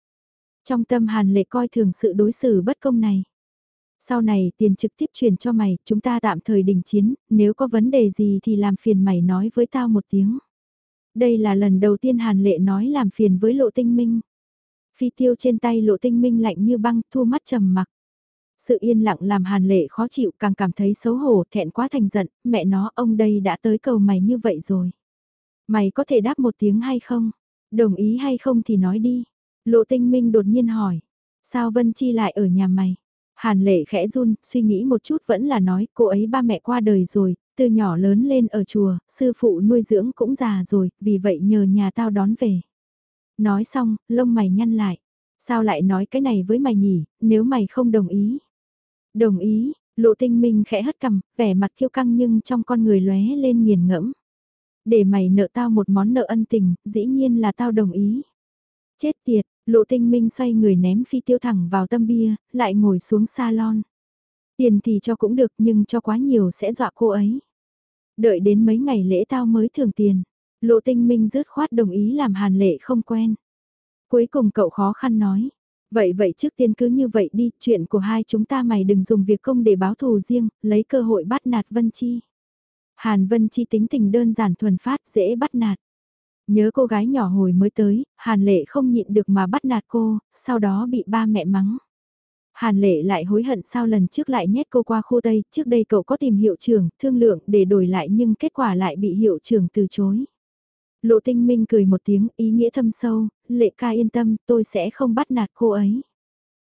Trong tâm Hàn Lệ coi thường sự đối xử bất công này. Sau này tiền trực tiếp chuyển cho mày, chúng ta tạm thời đình chiến, nếu có vấn đề gì thì làm phiền mày nói với tao một tiếng. Đây là lần đầu tiên Hàn Lệ nói làm phiền với Lộ Tinh Minh. Phi tiêu trên tay Lộ Tinh Minh lạnh như băng, thu mắt trầm mặc. Sự yên lặng làm Hàn Lệ khó chịu càng cảm thấy xấu hổ thẹn quá thành giận, mẹ nó ông đây đã tới cầu mày như vậy rồi. Mày có thể đáp một tiếng hay không? Đồng ý hay không thì nói đi. Lộ tinh minh đột nhiên hỏi, sao Vân Chi lại ở nhà mày? Hàn lệ khẽ run, suy nghĩ một chút vẫn là nói cô ấy ba mẹ qua đời rồi, từ nhỏ lớn lên ở chùa, sư phụ nuôi dưỡng cũng già rồi, vì vậy nhờ nhà tao đón về. Nói xong, lông mày nhăn lại. Sao lại nói cái này với mày nhỉ, nếu mày không đồng ý? Đồng ý, lộ tinh minh khẽ hất cằm, vẻ mặt kiêu căng nhưng trong con người lóe lên nghiền ngẫm. Để mày nợ tao một món nợ ân tình, dĩ nhiên là tao đồng ý. Chết tiệt, lộ tinh minh xoay người ném phi tiêu thẳng vào tâm bia, lại ngồi xuống salon. Tiền thì cho cũng được nhưng cho quá nhiều sẽ dọa cô ấy. Đợi đến mấy ngày lễ tao mới thường tiền. Lộ tinh minh rớt khoát đồng ý làm hàn lệ không quen. Cuối cùng cậu khó khăn nói. Vậy vậy trước tiên cứ như vậy đi, chuyện của hai chúng ta mày đừng dùng việc công để báo thù riêng, lấy cơ hội bắt nạt Vân Chi. Hàn Vân Chi tính tình đơn giản thuần phát dễ bắt nạt. Nhớ cô gái nhỏ hồi mới tới, Hàn Lệ không nhịn được mà bắt nạt cô, sau đó bị ba mẹ mắng. Hàn Lệ lại hối hận sao lần trước lại nhét cô qua khu Tây, trước đây cậu có tìm hiệu trưởng, thương lượng để đổi lại nhưng kết quả lại bị hiệu trưởng từ chối. Lộ tinh minh cười một tiếng, ý nghĩa thâm sâu, Lệ ca yên tâm, tôi sẽ không bắt nạt cô ấy.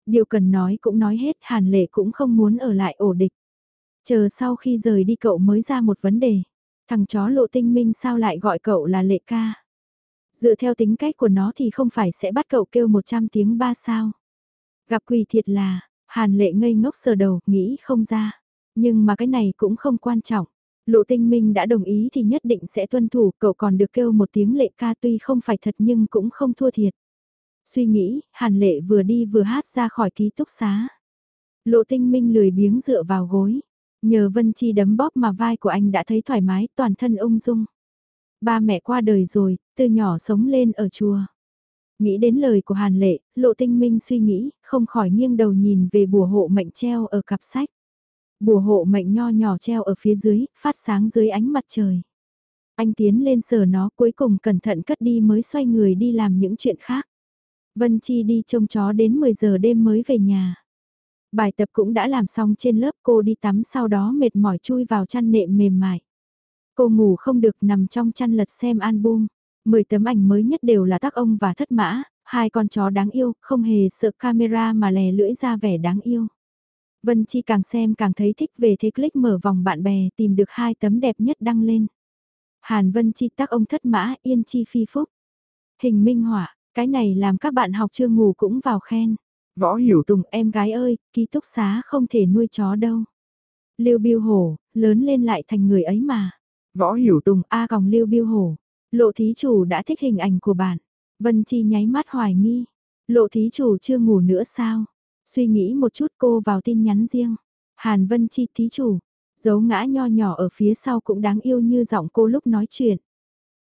Điều cần nói cũng nói hết, Hàn Lệ cũng không muốn ở lại ổ địch. Chờ sau khi rời đi cậu mới ra một vấn đề. Thằng chó lộ tinh minh sao lại gọi cậu là Lệ ca? Dựa theo tính cách của nó thì không phải sẽ bắt cậu kêu 100 tiếng ba sao. Gặp quỳ thiệt là, hàn lệ ngây ngốc sờ đầu, nghĩ không ra. Nhưng mà cái này cũng không quan trọng. Lộ tinh minh đã đồng ý thì nhất định sẽ tuân thủ, cậu còn được kêu một tiếng lệ ca tuy không phải thật nhưng cũng không thua thiệt. Suy nghĩ, hàn lệ vừa đi vừa hát ra khỏi ký túc xá. Lộ tinh minh lười biếng dựa vào gối. Nhờ Vân Chi đấm bóp mà vai của anh đã thấy thoải mái, toàn thân ung dung. Ba mẹ qua đời rồi, từ nhỏ sống lên ở chùa. Nghĩ đến lời của Hàn Lệ, Lộ Tinh Minh suy nghĩ, không khỏi nghiêng đầu nhìn về bùa hộ mệnh treo ở cặp sách. Bùa hộ mệnh nho nhỏ treo ở phía dưới, phát sáng dưới ánh mặt trời. Anh tiến lên sờ nó cuối cùng cẩn thận cất đi mới xoay người đi làm những chuyện khác. Vân Chi đi trông chó đến 10 giờ đêm mới về nhà. Bài tập cũng đã làm xong trên lớp cô đi tắm sau đó mệt mỏi chui vào chăn nệm mềm mại. Cô ngủ không được nằm trong chăn lật xem album. Mười tấm ảnh mới nhất đều là tác ông và thất mã, hai con chó đáng yêu, không hề sợ camera mà lè lưỡi ra vẻ đáng yêu. Vân Chi càng xem càng thấy thích về thế click mở vòng bạn bè tìm được hai tấm đẹp nhất đăng lên. Hàn Vân Chi tác ông thất mã yên chi phi phúc. Hình minh họa, cái này làm các bạn học chưa ngủ cũng vào khen. Võ Hiểu Tùng em gái ơi, ký túc xá không thể nuôi chó đâu. Lưu Biêu Hổ, lớn lên lại thành người ấy mà. Võ Hiểu Tùng A còng Lưu Biêu Hổ. Lộ thí chủ đã thích hình ảnh của bạn. Vân Chi nháy mắt hoài nghi. Lộ thí chủ chưa ngủ nữa sao? Suy nghĩ một chút cô vào tin nhắn riêng. Hàn Vân Chi thí chủ. Dấu ngã nho nhỏ ở phía sau cũng đáng yêu như giọng cô lúc nói chuyện.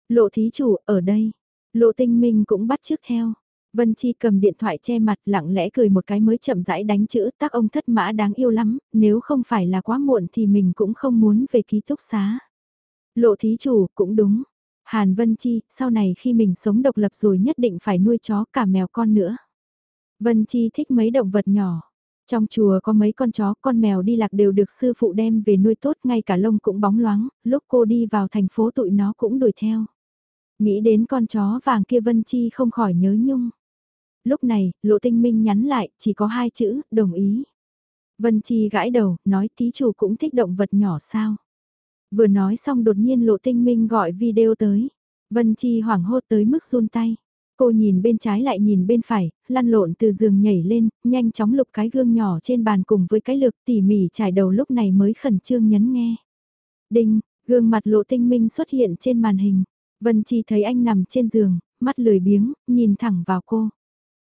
Lộ thí chủ ở đây. Lộ tinh minh cũng bắt trước theo. Vân Chi cầm điện thoại che mặt lặng lẽ cười một cái mới chậm rãi đánh chữ tác ông thất mã đáng yêu lắm, nếu không phải là quá muộn thì mình cũng không muốn về ký túc xá. Lộ thí chủ cũng đúng, Hàn Vân Chi, sau này khi mình sống độc lập rồi nhất định phải nuôi chó cả mèo con nữa. Vân Chi thích mấy động vật nhỏ. Trong chùa có mấy con chó, con mèo đi lạc đều được sư phụ đem về nuôi tốt, ngay cả lông cũng bóng loáng, lúc cô đi vào thành phố tụi nó cũng đuổi theo. Nghĩ đến con chó vàng kia Vân Chi không khỏi nhớ nhung. Lúc này, Lộ Tinh Minh nhắn lại, chỉ có hai chữ, đồng ý. Vân Chi gãi đầu, nói tí chủ cũng thích động vật nhỏ sao. Vừa nói xong đột nhiên Lộ Tinh Minh gọi video tới. Vân Chi hoảng hốt tới mức run tay. Cô nhìn bên trái lại nhìn bên phải, lăn lộn từ giường nhảy lên, nhanh chóng lục cái gương nhỏ trên bàn cùng với cái lược tỉ mỉ trải đầu lúc này mới khẩn trương nhấn nghe. Đinh, gương mặt lộ tinh minh xuất hiện trên màn hình. Vân Chi thấy anh nằm trên giường, mắt lười biếng, nhìn thẳng vào cô.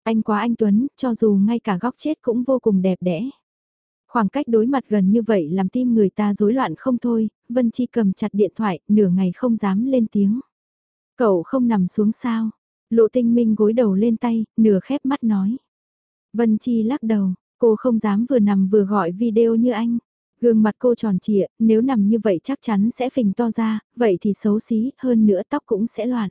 Anh quá anh Tuấn, cho dù ngay cả góc chết cũng vô cùng đẹp đẽ. Khoảng cách đối mặt gần như vậy làm tim người ta rối loạn không thôi, Vân Chi cầm chặt điện thoại, nửa ngày không dám lên tiếng. Cậu không nằm xuống sao? Lộ tinh minh gối đầu lên tay, nửa khép mắt nói. Vân Chi lắc đầu, cô không dám vừa nằm vừa gọi video như anh. Gương mặt cô tròn trịa, nếu nằm như vậy chắc chắn sẽ phình to ra, vậy thì xấu xí, hơn nữa tóc cũng sẽ loạn.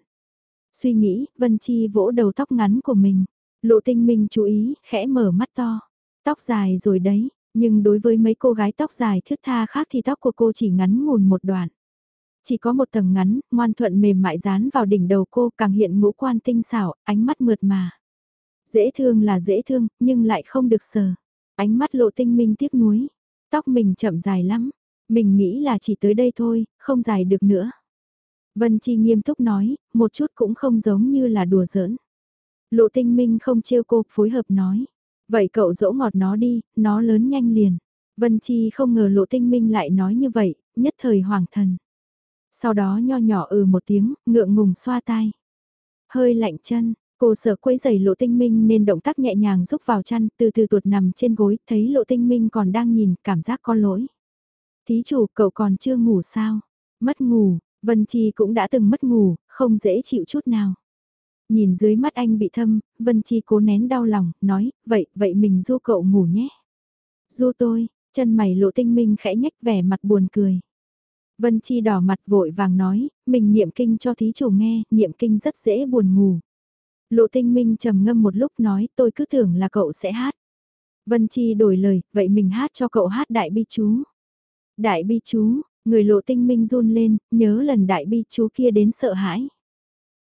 Suy nghĩ, Vân Chi vỗ đầu tóc ngắn của mình. Lộ tinh minh chú ý, khẽ mở mắt to. Tóc dài rồi đấy, nhưng đối với mấy cô gái tóc dài thướt tha khác thì tóc của cô chỉ ngắn ngủn một đoạn. Chỉ có một tầng ngắn, ngoan thuận mềm mại dán vào đỉnh đầu cô càng hiện ngũ quan tinh xảo, ánh mắt mượt mà. Dễ thương là dễ thương, nhưng lại không được sờ. Ánh mắt lộ tinh minh tiếc nuối. Tóc mình chậm dài lắm. Mình nghĩ là chỉ tới đây thôi, không dài được nữa. Vân Chi nghiêm túc nói, một chút cũng không giống như là đùa giỡn. Lộ tinh minh không trêu cô, phối hợp nói. Vậy cậu dỗ ngọt nó đi, nó lớn nhanh liền. Vân Chi không ngờ lộ tinh minh lại nói như vậy, nhất thời hoàng thần. Sau đó nho nhỏ ừ một tiếng, ngượng ngùng xoa tai. Hơi lạnh chân, cô sợ quấy giày lộ tinh minh nên động tác nhẹ nhàng rúc vào chăn, từ từ tuột nằm trên gối, thấy lộ tinh minh còn đang nhìn, cảm giác có lỗi. Thí chủ, cậu còn chưa ngủ sao? Mất ngủ, Vân Chi cũng đã từng mất ngủ, không dễ chịu chút nào. Nhìn dưới mắt anh bị thâm, Vân Chi cố nén đau lòng, nói, vậy, vậy mình du cậu ngủ nhé. Du tôi, chân mày lộ tinh minh khẽ nhách vẻ mặt buồn cười. Vân Chi đỏ mặt vội vàng nói, mình niệm kinh cho thí chủ nghe, niệm kinh rất dễ buồn ngủ. Lộ tinh minh trầm ngâm một lúc nói tôi cứ tưởng là cậu sẽ hát. Vân Chi đổi lời, vậy mình hát cho cậu hát đại bi chú. Đại bi chú, người lộ tinh minh run lên, nhớ lần đại bi chú kia đến sợ hãi.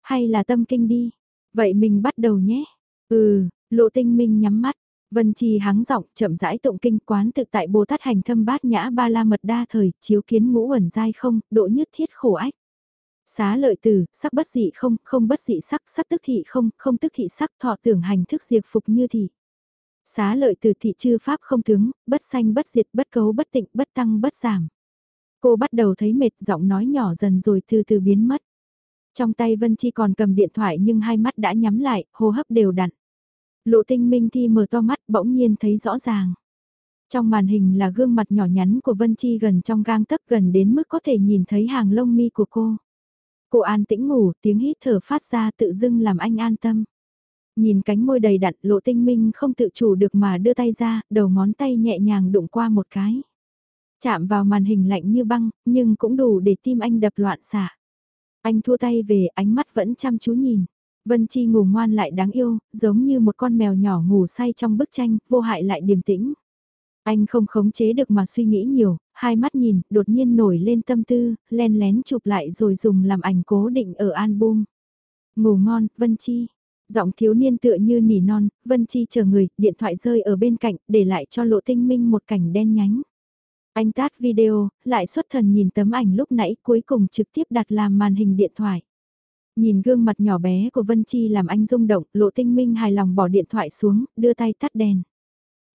Hay là tâm kinh đi. Vậy mình bắt đầu nhé. Ừ, lộ tinh minh nhắm mắt. Vân trì hắng giọng, chậm rãi tụng kinh quán thực tại Bồ Tát hành thâm bát nhã ba la mật đa thời, chiếu kiến ngũ ẩn giai không, độ nhất thiết khổ ách. Xá lợi tử, sắc bất dị không, không bất dị sắc, sắc tức thị không, không tức thị sắc, thọ tưởng hành thức diệt phục như thị. Xá lợi tử thị chư pháp không tướng, bất sanh bất diệt, bất cấu bất tịnh, bất tăng bất giảm. Cô bắt đầu thấy mệt, giọng nói nhỏ dần rồi từ từ biến mất. Trong tay Vân Chi còn cầm điện thoại nhưng hai mắt đã nhắm lại, hô hấp đều đặn. Lộ tinh minh thi mở to mắt bỗng nhiên thấy rõ ràng. Trong màn hình là gương mặt nhỏ nhắn của Vân Chi gần trong gang tấc gần đến mức có thể nhìn thấy hàng lông mi của cô. Cô an tĩnh ngủ, tiếng hít thở phát ra tự dưng làm anh an tâm. Nhìn cánh môi đầy đặn lộ tinh minh không tự chủ được mà đưa tay ra, đầu ngón tay nhẹ nhàng đụng qua một cái. Chạm vào màn hình lạnh như băng, nhưng cũng đủ để tim anh đập loạn xạ. Anh thua tay về, ánh mắt vẫn chăm chú nhìn. Vân Chi ngủ ngoan lại đáng yêu, giống như một con mèo nhỏ ngủ say trong bức tranh, vô hại lại điềm tĩnh. Anh không khống chế được mà suy nghĩ nhiều, hai mắt nhìn, đột nhiên nổi lên tâm tư, len lén chụp lại rồi dùng làm ảnh cố định ở album. Ngủ ngon, Vân Chi. Giọng thiếu niên tựa như nỉ non, Vân Chi chờ người, điện thoại rơi ở bên cạnh, để lại cho lộ tinh minh một cảnh đen nhánh. Anh tát video, lại xuất thần nhìn tấm ảnh lúc nãy cuối cùng trực tiếp đặt làm màn hình điện thoại. Nhìn gương mặt nhỏ bé của Vân Chi làm anh rung động, lộ tinh minh hài lòng bỏ điện thoại xuống, đưa tay tắt đèn.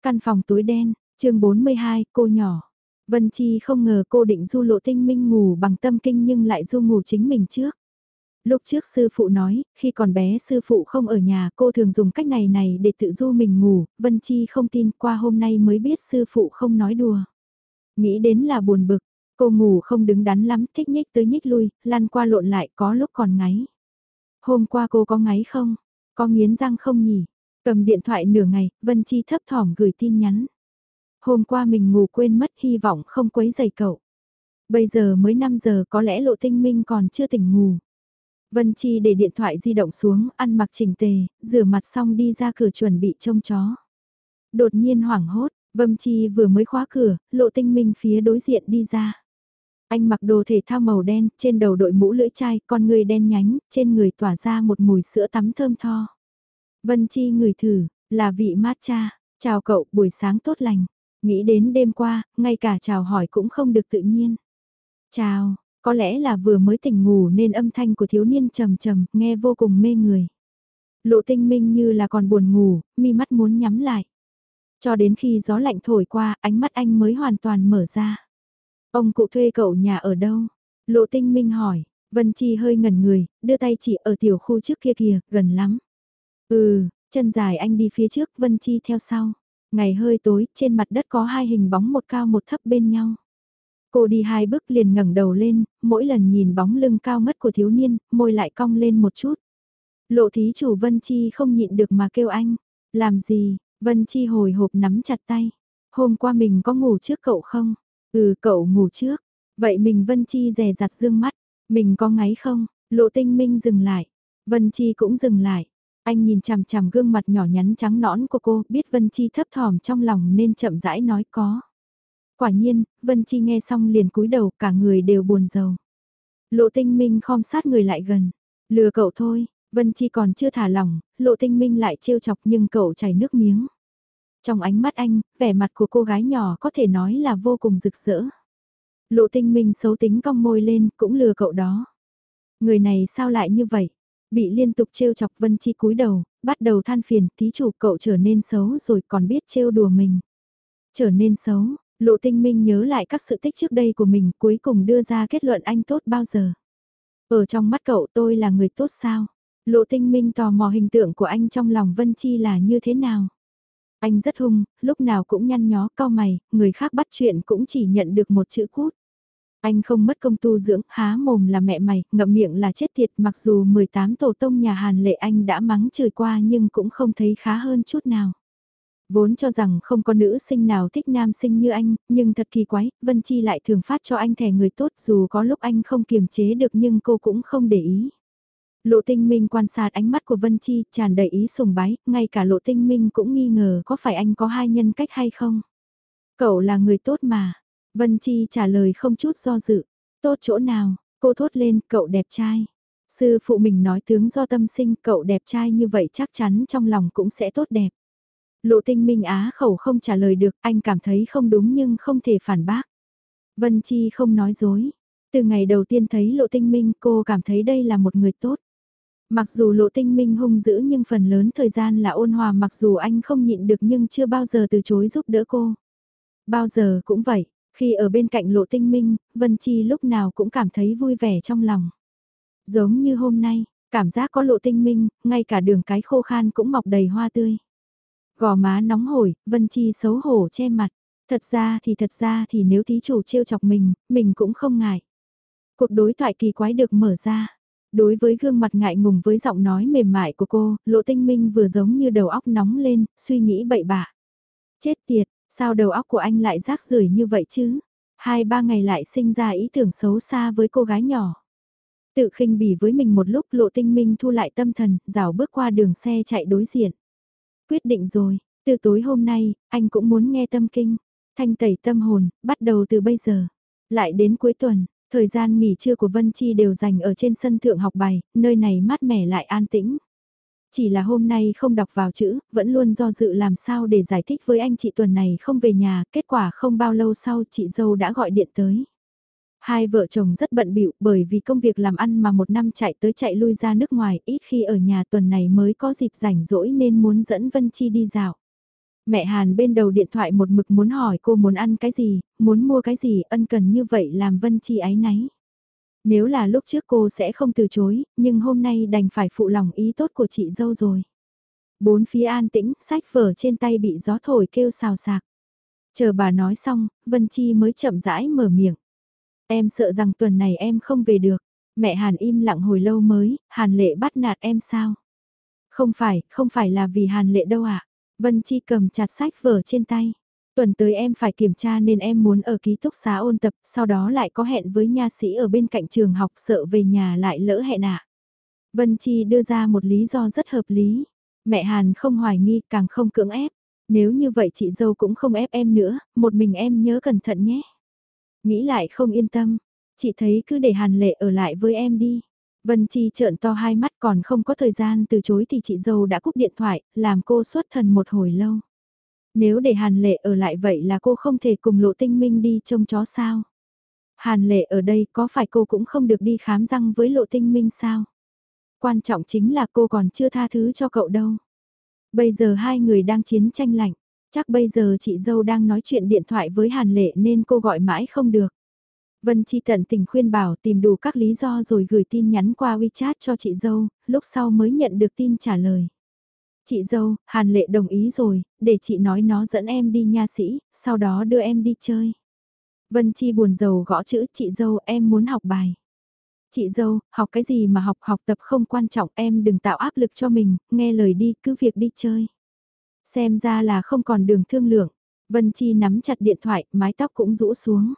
Căn phòng tối đen, chương 42, cô nhỏ. Vân Chi không ngờ cô định du lộ tinh minh ngủ bằng tâm kinh nhưng lại du ngủ chính mình trước. Lúc trước sư phụ nói, khi còn bé sư phụ không ở nhà cô thường dùng cách này này để tự du mình ngủ, Vân Chi không tin qua hôm nay mới biết sư phụ không nói đùa. Nghĩ đến là buồn bực, Cô ngủ không đứng đắn lắm, thích nhích tới nhích lui, lăn qua lộn lại có lúc còn ngáy. Hôm qua cô có ngáy không? Có nghiến răng không nhỉ? Cầm điện thoại nửa ngày, Vân Chi thấp thỏm gửi tin nhắn. Hôm qua mình ngủ quên mất hy vọng không quấy giày cậu. Bây giờ mới 5 giờ có lẽ lộ tinh minh còn chưa tỉnh ngủ. Vân Chi để điện thoại di động xuống, ăn mặc chỉnh tề, rửa mặt xong đi ra cửa chuẩn bị trông chó. Đột nhiên hoảng hốt, Vân Chi vừa mới khóa cửa, lộ tinh minh phía đối diện đi ra. Anh mặc đồ thể thao màu đen, trên đầu đội mũ lưỡi chai, con người đen nhánh, trên người tỏa ra một mùi sữa tắm thơm tho. Vân Chi ngửi thử, là vị matcha, chào cậu, buổi sáng tốt lành. Nghĩ đến đêm qua, ngay cả chào hỏi cũng không được tự nhiên. Chào, có lẽ là vừa mới tỉnh ngủ nên âm thanh của thiếu niên trầm trầm, nghe vô cùng mê người. Lộ tinh minh như là còn buồn ngủ, mi mắt muốn nhắm lại. Cho đến khi gió lạnh thổi qua, ánh mắt anh mới hoàn toàn mở ra. Ông cụ thuê cậu nhà ở đâu? Lộ tinh minh hỏi, Vân Chi hơi ngẩn người, đưa tay chỉ ở tiểu khu trước kia kìa, gần lắm. Ừ, chân dài anh đi phía trước, Vân Chi theo sau. Ngày hơi tối, trên mặt đất có hai hình bóng một cao một thấp bên nhau. Cô đi hai bước liền ngẩng đầu lên, mỗi lần nhìn bóng lưng cao ngất của thiếu niên, môi lại cong lên một chút. Lộ thí chủ Vân Chi không nhịn được mà kêu anh. Làm gì? Vân Chi hồi hộp nắm chặt tay. Hôm qua mình có ngủ trước cậu không? Ừ cậu ngủ trước. Vậy mình Vân Chi rè rặt dương mắt. Mình có ngáy không? Lộ tinh minh dừng lại. Vân Chi cũng dừng lại. Anh nhìn chằm chằm gương mặt nhỏ nhắn trắng nõn của cô, biết Vân Chi thấp thỏm trong lòng nên chậm rãi nói có. Quả nhiên, Vân Chi nghe xong liền cúi đầu, cả người đều buồn rầu. Lộ tinh minh khom sát người lại gần. Lừa cậu thôi, Vân Chi còn chưa thả lỏng, lộ tinh minh lại trêu chọc nhưng cậu chảy nước miếng. Trong ánh mắt anh, vẻ mặt của cô gái nhỏ có thể nói là vô cùng rực rỡ. Lộ tinh minh xấu tính cong môi lên, cũng lừa cậu đó. Người này sao lại như vậy? Bị liên tục trêu chọc Vân Chi cúi đầu, bắt đầu than phiền, tí chủ cậu trở nên xấu rồi còn biết trêu đùa mình. Trở nên xấu, lộ tinh minh nhớ lại các sự tích trước đây của mình cuối cùng đưa ra kết luận anh tốt bao giờ. Ở trong mắt cậu tôi là người tốt sao? Lộ tinh minh tò mò hình tượng của anh trong lòng Vân Chi là như thế nào? Anh rất hung, lúc nào cũng nhăn nhó cao mày, người khác bắt chuyện cũng chỉ nhận được một chữ cút. Anh không mất công tu dưỡng, há mồm là mẹ mày, ngậm miệng là chết tiệt mặc dù 18 tổ tông nhà Hàn lệ anh đã mắng chửi qua nhưng cũng không thấy khá hơn chút nào. Vốn cho rằng không có nữ sinh nào thích nam sinh như anh, nhưng thật kỳ quái, Vân Chi lại thường phát cho anh thẻ người tốt dù có lúc anh không kiềm chế được nhưng cô cũng không để ý. Lộ tinh minh quan sát ánh mắt của Vân Chi tràn đầy ý sùng bái, ngay cả lộ tinh minh cũng nghi ngờ có phải anh có hai nhân cách hay không. Cậu là người tốt mà. Vân Chi trả lời không chút do dự. Tốt chỗ nào, cô thốt lên cậu đẹp trai. Sư phụ mình nói tướng do tâm sinh cậu đẹp trai như vậy chắc chắn trong lòng cũng sẽ tốt đẹp. Lộ tinh minh á khẩu không trả lời được, anh cảm thấy không đúng nhưng không thể phản bác. Vân Chi không nói dối. Từ ngày đầu tiên thấy lộ tinh minh cô cảm thấy đây là một người tốt. Mặc dù lộ tinh minh hung dữ nhưng phần lớn thời gian là ôn hòa mặc dù anh không nhịn được nhưng chưa bao giờ từ chối giúp đỡ cô. Bao giờ cũng vậy, khi ở bên cạnh lộ tinh minh, Vân Chi lúc nào cũng cảm thấy vui vẻ trong lòng. Giống như hôm nay, cảm giác có lộ tinh minh, ngay cả đường cái khô khan cũng mọc đầy hoa tươi. Gò má nóng hổi, Vân Chi xấu hổ che mặt. Thật ra thì thật ra thì nếu thí chủ trêu chọc mình, mình cũng không ngại. Cuộc đối thoại kỳ quái được mở ra. Đối với gương mặt ngại ngùng với giọng nói mềm mại của cô, lộ tinh minh vừa giống như đầu óc nóng lên, suy nghĩ bậy bạ. Chết tiệt, sao đầu óc của anh lại rác rưởi như vậy chứ? Hai ba ngày lại sinh ra ý tưởng xấu xa với cô gái nhỏ. Tự khinh bỉ với mình một lúc lộ tinh minh thu lại tâm thần, rảo bước qua đường xe chạy đối diện. Quyết định rồi, từ tối hôm nay, anh cũng muốn nghe tâm kinh. Thanh tẩy tâm hồn, bắt đầu từ bây giờ. Lại đến cuối tuần, Thời gian nghỉ trưa của Vân Chi đều dành ở trên sân thượng học bài, nơi này mát mẻ lại an tĩnh. Chỉ là hôm nay không đọc vào chữ, vẫn luôn do dự làm sao để giải thích với anh chị tuần này không về nhà, kết quả không bao lâu sau chị dâu đã gọi điện tới. Hai vợ chồng rất bận bịu bởi vì công việc làm ăn mà một năm chạy tới chạy lui ra nước ngoài, ít khi ở nhà tuần này mới có dịp rảnh rỗi nên muốn dẫn Vân Chi đi dạo. Mẹ Hàn bên đầu điện thoại một mực muốn hỏi cô muốn ăn cái gì, muốn mua cái gì, ân cần như vậy làm Vân Chi ái náy. Nếu là lúc trước cô sẽ không từ chối, nhưng hôm nay đành phải phụ lòng ý tốt của chị dâu rồi. Bốn phía an tĩnh, sách vở trên tay bị gió thổi kêu xào xạc. Chờ bà nói xong, Vân Chi mới chậm rãi mở miệng. Em sợ rằng tuần này em không về được. Mẹ Hàn im lặng hồi lâu mới, Hàn lệ bắt nạt em sao? Không phải, không phải là vì Hàn lệ đâu ạ. À? Vân Chi cầm chặt sách vở trên tay. Tuần tới em phải kiểm tra nên em muốn ở ký túc xá ôn tập, sau đó lại có hẹn với nha sĩ ở bên cạnh trường học sợ về nhà lại lỡ hẹn ạ. Vân Chi đưa ra một lý do rất hợp lý. Mẹ Hàn không hoài nghi, càng không cưỡng ép. Nếu như vậy chị dâu cũng không ép em nữa, một mình em nhớ cẩn thận nhé. Nghĩ lại không yên tâm, chị thấy cứ để Hàn Lệ ở lại với em đi. Vân Chi trợn to hai mắt còn không có thời gian từ chối thì chị dâu đã cúp điện thoại, làm cô xuất thần một hồi lâu. Nếu để Hàn Lệ ở lại vậy là cô không thể cùng Lộ Tinh Minh đi trông chó sao? Hàn Lệ ở đây có phải cô cũng không được đi khám răng với Lộ Tinh Minh sao? Quan trọng chính là cô còn chưa tha thứ cho cậu đâu. Bây giờ hai người đang chiến tranh lạnh, chắc bây giờ chị dâu đang nói chuyện điện thoại với Hàn Lệ nên cô gọi mãi không được. Vân Chi tận tình khuyên bảo tìm đủ các lý do rồi gửi tin nhắn qua WeChat cho chị dâu, lúc sau mới nhận được tin trả lời. Chị dâu, Hàn Lệ đồng ý rồi, để chị nói nó dẫn em đi nha sĩ, sau đó đưa em đi chơi. Vân Chi buồn rầu gõ chữ chị dâu em muốn học bài. Chị dâu, học cái gì mà học học tập không quan trọng em đừng tạo áp lực cho mình, nghe lời đi, cứ việc đi chơi. Xem ra là không còn đường thương lượng. Vân Chi nắm chặt điện thoại, mái tóc cũng rũ xuống.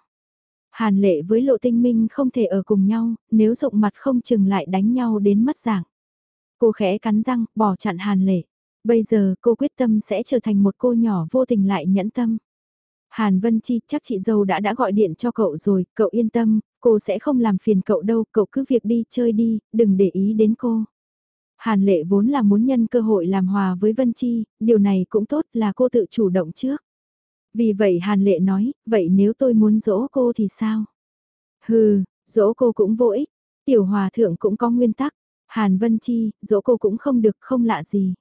Hàn lệ với lộ tinh minh không thể ở cùng nhau, nếu rộng mặt không chừng lại đánh nhau đến mất dạng. Cô khẽ cắn răng, bỏ chặn hàn lệ. Bây giờ cô quyết tâm sẽ trở thành một cô nhỏ vô tình lại nhẫn tâm. Hàn Vân Chi chắc chị dâu đã đã gọi điện cho cậu rồi, cậu yên tâm, cô sẽ không làm phiền cậu đâu, cậu cứ việc đi chơi đi, đừng để ý đến cô. Hàn Lệ vốn là muốn nhân cơ hội làm hòa với Vân Chi, điều này cũng tốt là cô tự chủ động trước. Vì vậy Hàn Lệ nói, vậy nếu tôi muốn dỗ cô thì sao? Hừ, dỗ cô cũng vô ích, tiểu hòa thượng cũng có nguyên tắc, Hàn Vân Chi, dỗ cô cũng không được không lạ gì.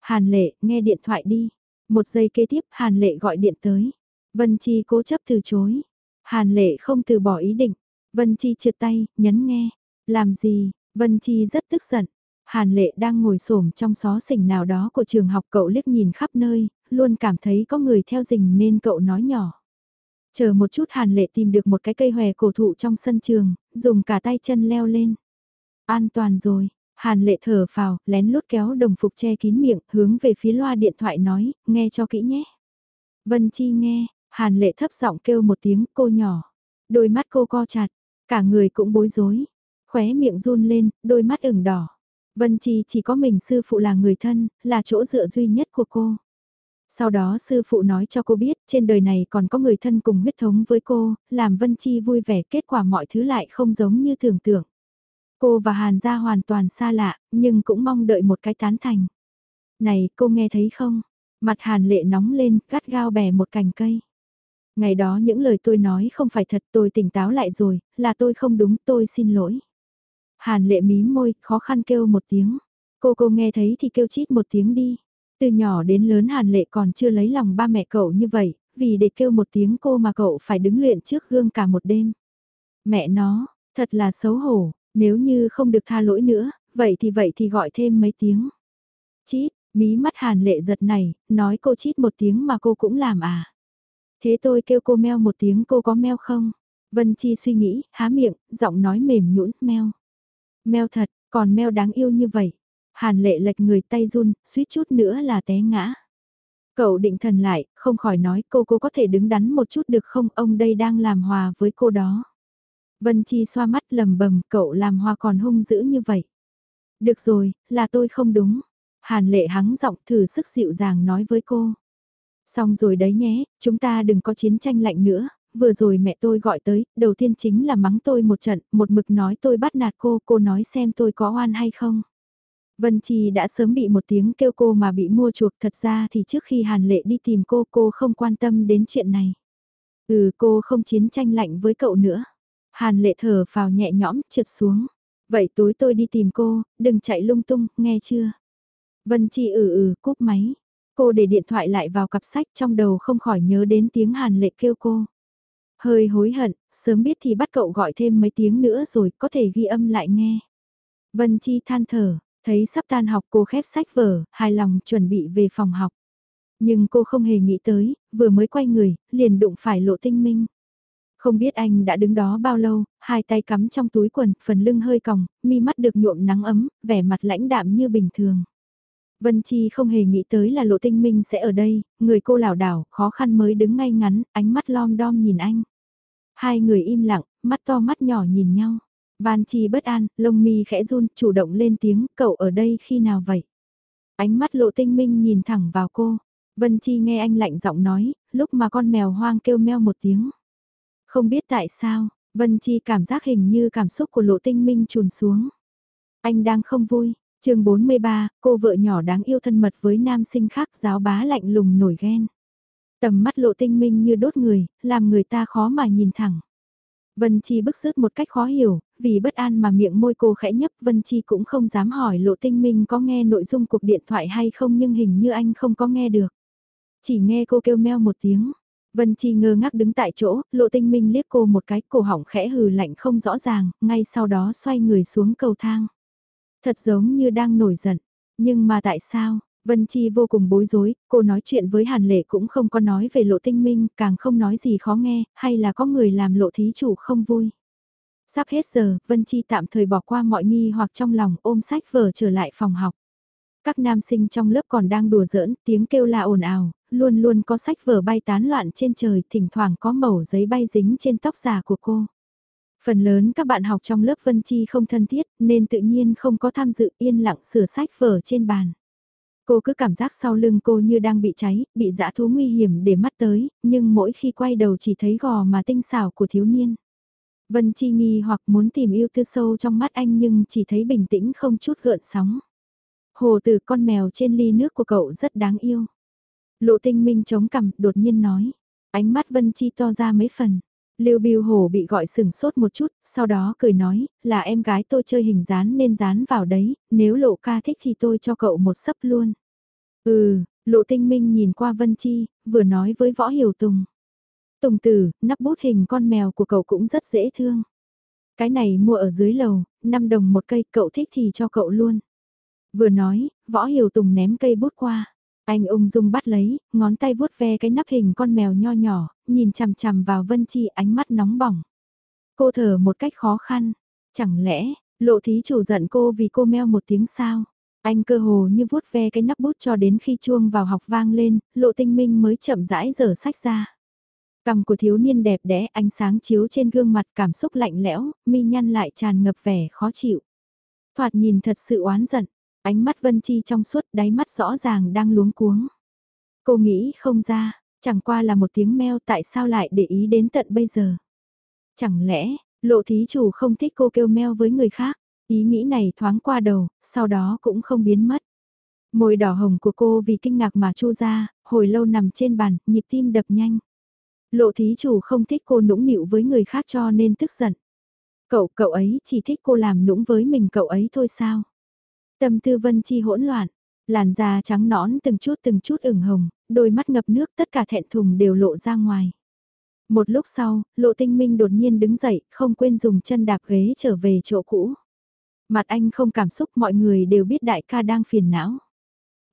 Hàn Lệ, nghe điện thoại đi. Một giây kế tiếp Hàn Lệ gọi điện tới. Vân Chi cố chấp từ chối. Hàn Lệ không từ bỏ ý định. Vân Chi trượt tay, nhấn nghe. Làm gì? Vân Chi rất tức giận. Hàn Lệ đang ngồi xổm trong xó xỉnh nào đó của trường học cậu liếc nhìn khắp nơi, luôn cảm thấy có người theo rình nên cậu nói nhỏ. Chờ một chút Hàn Lệ tìm được một cái cây hòe cổ thụ trong sân trường, dùng cả tay chân leo lên. An toàn rồi, Hàn Lệ thở phào, lén lút kéo đồng phục che kín miệng, hướng về phía loa điện thoại nói, nghe cho kỹ nhé. Vân Chi nghe, Hàn Lệ thấp giọng kêu một tiếng cô nhỏ. Đôi mắt cô co chặt, cả người cũng bối rối. Khóe miệng run lên, đôi mắt ửng đỏ. Vân Chi chỉ có mình sư phụ là người thân, là chỗ dựa duy nhất của cô. Sau đó sư phụ nói cho cô biết trên đời này còn có người thân cùng huyết thống với cô, làm Vân Chi vui vẻ kết quả mọi thứ lại không giống như tưởng tượng. Cô và Hàn gia hoàn toàn xa lạ, nhưng cũng mong đợi một cái tán thành. Này, cô nghe thấy không? Mặt Hàn lệ nóng lên, cắt gao bẻ một cành cây. Ngày đó những lời tôi nói không phải thật tôi tỉnh táo lại rồi, là tôi không đúng tôi xin lỗi. Hàn lệ mí môi, khó khăn kêu một tiếng. Cô cô nghe thấy thì kêu chít một tiếng đi. Từ nhỏ đến lớn Hàn lệ còn chưa lấy lòng ba mẹ cậu như vậy, vì để kêu một tiếng cô mà cậu phải đứng luyện trước gương cả một đêm. Mẹ nó, thật là xấu hổ, nếu như không được tha lỗi nữa, vậy thì vậy thì gọi thêm mấy tiếng. Chít, mí mắt Hàn lệ giật này, nói cô chít một tiếng mà cô cũng làm à. Thế tôi kêu cô meo một tiếng cô có meo không? Vân Chi suy nghĩ, há miệng, giọng nói mềm nhũn meo mèo thật, còn mèo đáng yêu như vậy. Hàn lệ lệch người tay run, suýt chút nữa là té ngã. Cậu định thần lại, không khỏi nói cô cô có thể đứng đắn một chút được không ông đây đang làm hòa với cô đó. Vân Chi xoa mắt lầm bầm cậu làm hòa còn hung dữ như vậy. Được rồi, là tôi không đúng. Hàn lệ hắng giọng thử sức dịu dàng nói với cô. Xong rồi đấy nhé, chúng ta đừng có chiến tranh lạnh nữa, vừa rồi mẹ tôi gọi tới, đầu tiên chính là mắng tôi một trận, một mực nói tôi bắt nạt cô, cô nói xem tôi có oan hay không. Vân Chi đã sớm bị một tiếng kêu cô mà bị mua chuộc thật ra thì trước khi Hàn Lệ đi tìm cô cô không quan tâm đến chuyện này. Ừ cô không chiến tranh lạnh với cậu nữa. Hàn Lệ thở vào nhẹ nhõm trượt xuống. Vậy tối tôi đi tìm cô, đừng chạy lung tung, nghe chưa? Vân Chi ừ ừ cúp máy. Cô để điện thoại lại vào cặp sách trong đầu không khỏi nhớ đến tiếng Hàn Lệ kêu cô. Hơi hối hận, sớm biết thì bắt cậu gọi thêm mấy tiếng nữa rồi có thể ghi âm lại nghe. Vân Chi than thở, thấy sắp tan học cô khép sách vở, hài lòng chuẩn bị về phòng học. Nhưng cô không hề nghĩ tới, vừa mới quay người, liền đụng phải lộ tinh minh. Không biết anh đã đứng đó bao lâu, hai tay cắm trong túi quần, phần lưng hơi còng, mi mắt được nhuộm nắng ấm, vẻ mặt lãnh đạm như bình thường. Vân Chi không hề nghĩ tới là lộ tinh minh sẽ ở đây, người cô lảo đảo, khó khăn mới đứng ngay ngắn, ánh mắt lom đom nhìn anh. Hai người im lặng, mắt to mắt nhỏ nhìn nhau. Van Chi bất an, lông mi khẽ run, chủ động lên tiếng, cậu ở đây khi nào vậy? Ánh mắt lộ tinh minh nhìn thẳng vào cô. Vân Chi nghe anh lạnh giọng nói, lúc mà con mèo hoang kêu meo một tiếng. Không biết tại sao, Vân Chi cảm giác hình như cảm xúc của lộ tinh minh trùn xuống. Anh đang không vui chương 43, cô vợ nhỏ đáng yêu thân mật với nam sinh khác giáo bá lạnh lùng nổi ghen. Tầm mắt lộ tinh minh như đốt người, làm người ta khó mà nhìn thẳng. Vân Chi bức rứt một cách khó hiểu, vì bất an mà miệng môi cô khẽ nhấp Vân Chi cũng không dám hỏi lộ tinh minh có nghe nội dung cuộc điện thoại hay không nhưng hình như anh không có nghe được. Chỉ nghe cô kêu meo một tiếng. Vân Chi ngơ ngác đứng tại chỗ, lộ tinh minh liếc cô một cái cổ họng khẽ hừ lạnh không rõ ràng, ngay sau đó xoay người xuống cầu thang. Thật giống như đang nổi giận. Nhưng mà tại sao? Vân Chi vô cùng bối rối, cô nói chuyện với Hàn Lệ cũng không có nói về lộ tinh minh, càng không nói gì khó nghe, hay là có người làm lộ thí chủ không vui. Sắp hết giờ, Vân Chi tạm thời bỏ qua mọi nghi hoặc trong lòng ôm sách vở trở lại phòng học. Các nam sinh trong lớp còn đang đùa giỡn, tiếng kêu la ồn ào, luôn luôn có sách vở bay tán loạn trên trời, thỉnh thoảng có mẩu giấy bay dính trên tóc giả của cô. Phần lớn các bạn học trong lớp Vân Chi không thân thiết nên tự nhiên không có tham dự yên lặng sửa sách vở trên bàn. Cô cứ cảm giác sau lưng cô như đang bị cháy, bị dã thú nguy hiểm để mắt tới, nhưng mỗi khi quay đầu chỉ thấy gò mà tinh xảo của thiếu niên. Vân Chi nghi hoặc muốn tìm yêu tư sâu trong mắt anh nhưng chỉ thấy bình tĩnh không chút gợn sóng. Hồ từ con mèo trên ly nước của cậu rất đáng yêu. Lộ tinh minh chống cằm đột nhiên nói. Ánh mắt Vân Chi to ra mấy phần. Lưu Biêu Hổ bị gọi sừng sốt một chút, sau đó cười nói, là em gái tôi chơi hình dán nên dán vào đấy, nếu lộ ca thích thì tôi cho cậu một sấp luôn. Ừ, lộ tinh minh nhìn qua Vân Chi, vừa nói với Võ Hiểu Tùng. Tùng tử, nắp bút hình con mèo của cậu cũng rất dễ thương. Cái này mua ở dưới lầu, 5 đồng một cây, cậu thích thì cho cậu luôn. Vừa nói, Võ Hiểu Tùng ném cây bút qua. Anh ung dung bắt lấy, ngón tay vuốt ve cái nắp hình con mèo nho nhỏ, nhìn chằm chằm vào Vân Chi ánh mắt nóng bỏng. Cô thở một cách khó khăn, chẳng lẽ, lộ thí chủ giận cô vì cô meo một tiếng sao? Anh cơ hồ như vuốt ve cái nắp bút cho đến khi chuông vào học vang lên, lộ tinh minh mới chậm rãi dở sách ra. cầm của thiếu niên đẹp đẽ ánh sáng chiếu trên gương mặt cảm xúc lạnh lẽo, mi nhăn lại tràn ngập vẻ khó chịu. Thoạt nhìn thật sự oán giận, ánh mắt Vân Chi trong suốt đáy mắt rõ ràng đang luống cuống. Cô nghĩ không ra, chẳng qua là một tiếng meo tại sao lại để ý đến tận bây giờ. Chẳng lẽ, lộ thí chủ không thích cô kêu meo với người khác, ý nghĩ này thoáng qua đầu, sau đó cũng không biến mất. Môi đỏ hồng của cô vì kinh ngạc mà chu ra, hồi lâu nằm trên bàn, nhịp tim đập nhanh. Lộ thí chủ không thích cô nũng nịu với người khác cho nên tức giận. Cậu, cậu ấy chỉ thích cô làm nũng với mình cậu ấy thôi sao? Tâm tư vân chi hỗn loạn, làn da trắng nõn từng chút từng chút ửng hồng, đôi mắt ngập nước tất cả thẹn thùng đều lộ ra ngoài. Một lúc sau, lộ tinh minh đột nhiên đứng dậy, không quên dùng chân đạp ghế trở về chỗ cũ. Mặt anh không cảm xúc mọi người đều biết đại ca đang phiền não.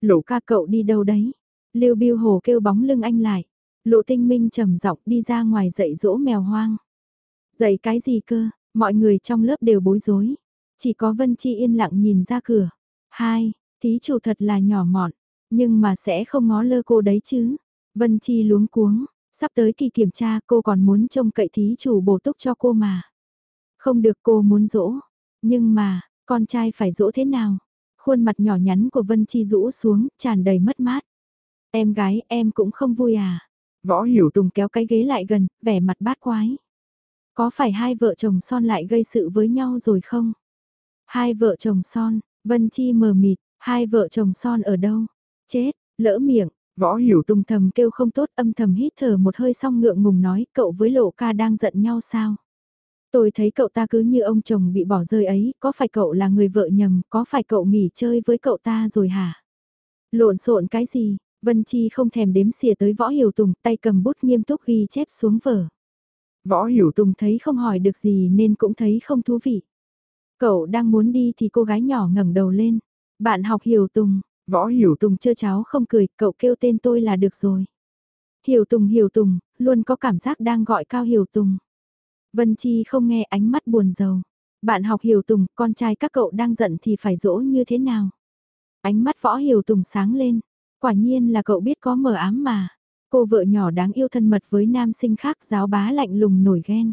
Lộ ca cậu đi đâu đấy? Lưu Biêu Hồ kêu bóng lưng anh lại. Lộ tinh minh trầm giọng đi ra ngoài dạy dỗ mèo hoang. Dạy cái gì cơ? Mọi người trong lớp đều bối rối. Chỉ có Vân Chi yên lặng nhìn ra cửa. Hai, thí chủ thật là nhỏ mọn, nhưng mà sẽ không ngó lơ cô đấy chứ. Vân Chi luống cuống, sắp tới kỳ kiểm tra cô còn muốn trông cậy thí chủ bổ túc cho cô mà. Không được cô muốn dỗ, nhưng mà, con trai phải dỗ thế nào? Khuôn mặt nhỏ nhắn của Vân Chi rũ xuống, tràn đầy mất mát. Em gái, em cũng không vui à? Võ Hiểu Tùng kéo cái ghế lại gần, vẻ mặt bát quái. Có phải hai vợ chồng son lại gây sự với nhau rồi không? Hai vợ chồng son, Vân Chi mờ mịt, hai vợ chồng son ở đâu? Chết, lỡ miệng, Võ Hiểu Tùng thầm kêu không tốt âm thầm hít thở một hơi xong ngượng ngùng nói cậu với lộ ca đang giận nhau sao? Tôi thấy cậu ta cứ như ông chồng bị bỏ rơi ấy, có phải cậu là người vợ nhầm, có phải cậu nghỉ chơi với cậu ta rồi hả? Lộn xộn cái gì? Vân Chi không thèm đếm xỉa tới Võ Hiểu Tùng, tay cầm bút nghiêm túc ghi chép xuống vở. Võ Hiểu Tùng thấy không hỏi được gì nên cũng thấy không thú vị. Cậu đang muốn đi thì cô gái nhỏ ngẩng đầu lên. Bạn học Hiểu Tùng, Võ Hiểu Tùng chơ cháo không cười, cậu kêu tên tôi là được rồi. Hiểu Tùng Hiểu Tùng, luôn có cảm giác đang gọi cao Hiểu Tùng. Vân Chi không nghe ánh mắt buồn rầu. Bạn học Hiểu Tùng, con trai các cậu đang giận thì phải dỗ như thế nào? Ánh mắt Võ Hiểu Tùng sáng lên. Quả nhiên là cậu biết có mờ ám mà. Cô vợ nhỏ đáng yêu thân mật với nam sinh khác giáo bá lạnh lùng nổi ghen.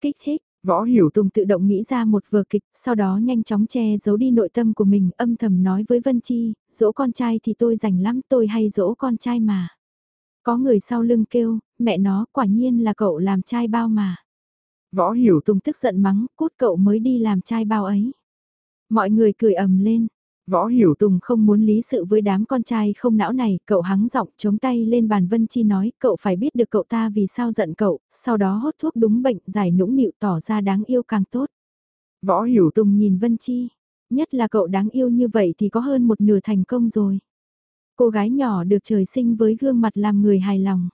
Kích thích, Võ Hiểu Tùng tự động nghĩ ra một vở kịch, sau đó nhanh chóng che giấu đi nội tâm của mình, âm thầm nói với Vân Chi, dỗ con trai thì tôi rảnh lắm, tôi hay dỗ con trai mà. Có người sau lưng kêu, mẹ nó quả nhiên là cậu làm trai bao mà. Võ Hiểu Tùng tức giận mắng, cút cậu mới đi làm trai bao ấy. Mọi người cười ầm lên. Võ Hiểu Tùng không muốn lý sự với đám con trai không não này, cậu hắng giọng chống tay lên bàn Vân Chi nói, cậu phải biết được cậu ta vì sao giận cậu, sau đó hốt thuốc đúng bệnh, giải nũng nịu tỏ ra đáng yêu càng tốt. Võ Hiểu Tùng nhìn Vân Chi, nhất là cậu đáng yêu như vậy thì có hơn một nửa thành công rồi. Cô gái nhỏ được trời sinh với gương mặt làm người hài lòng.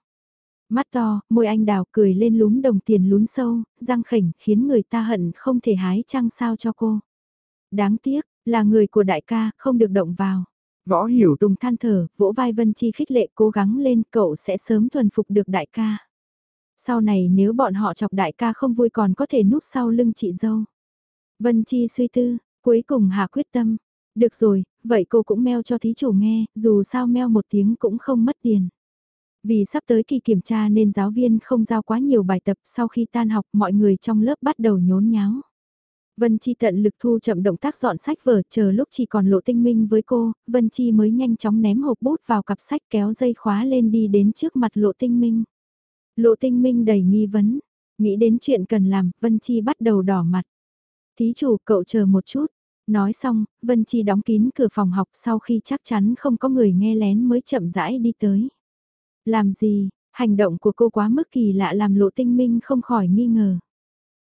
Mắt to, môi anh đào cười lên lúm đồng tiền lún sâu, răng khỉnh khiến người ta hận không thể hái trăng sao cho cô. Đáng tiếc, là người của đại ca, không được động vào. Võ hiểu Tùng than thở, vỗ vai Vân Chi khích lệ cố gắng lên cậu sẽ sớm thuần phục được đại ca. Sau này nếu bọn họ chọc đại ca không vui còn có thể núp sau lưng chị dâu. Vân Chi suy tư, cuối cùng hạ quyết tâm. Được rồi, vậy cô cũng meo cho thí chủ nghe, dù sao meo một tiếng cũng không mất tiền. Vì sắp tới kỳ kiểm tra nên giáo viên không giao quá nhiều bài tập sau khi tan học mọi người trong lớp bắt đầu nhốn nháo. Vân Chi tận lực thu chậm động tác dọn sách vở chờ lúc chỉ còn lộ tinh minh với cô, Vân Chi mới nhanh chóng ném hộp bút vào cặp sách kéo dây khóa lên đi đến trước mặt lộ tinh minh. Lộ tinh minh đầy nghi vấn, nghĩ đến chuyện cần làm, Vân Chi bắt đầu đỏ mặt. Thí chủ cậu chờ một chút, nói xong, Vân Chi đóng kín cửa phòng học sau khi chắc chắn không có người nghe lén mới chậm rãi đi tới. Làm gì, hành động của cô quá mức kỳ lạ làm lộ tinh minh không khỏi nghi ngờ.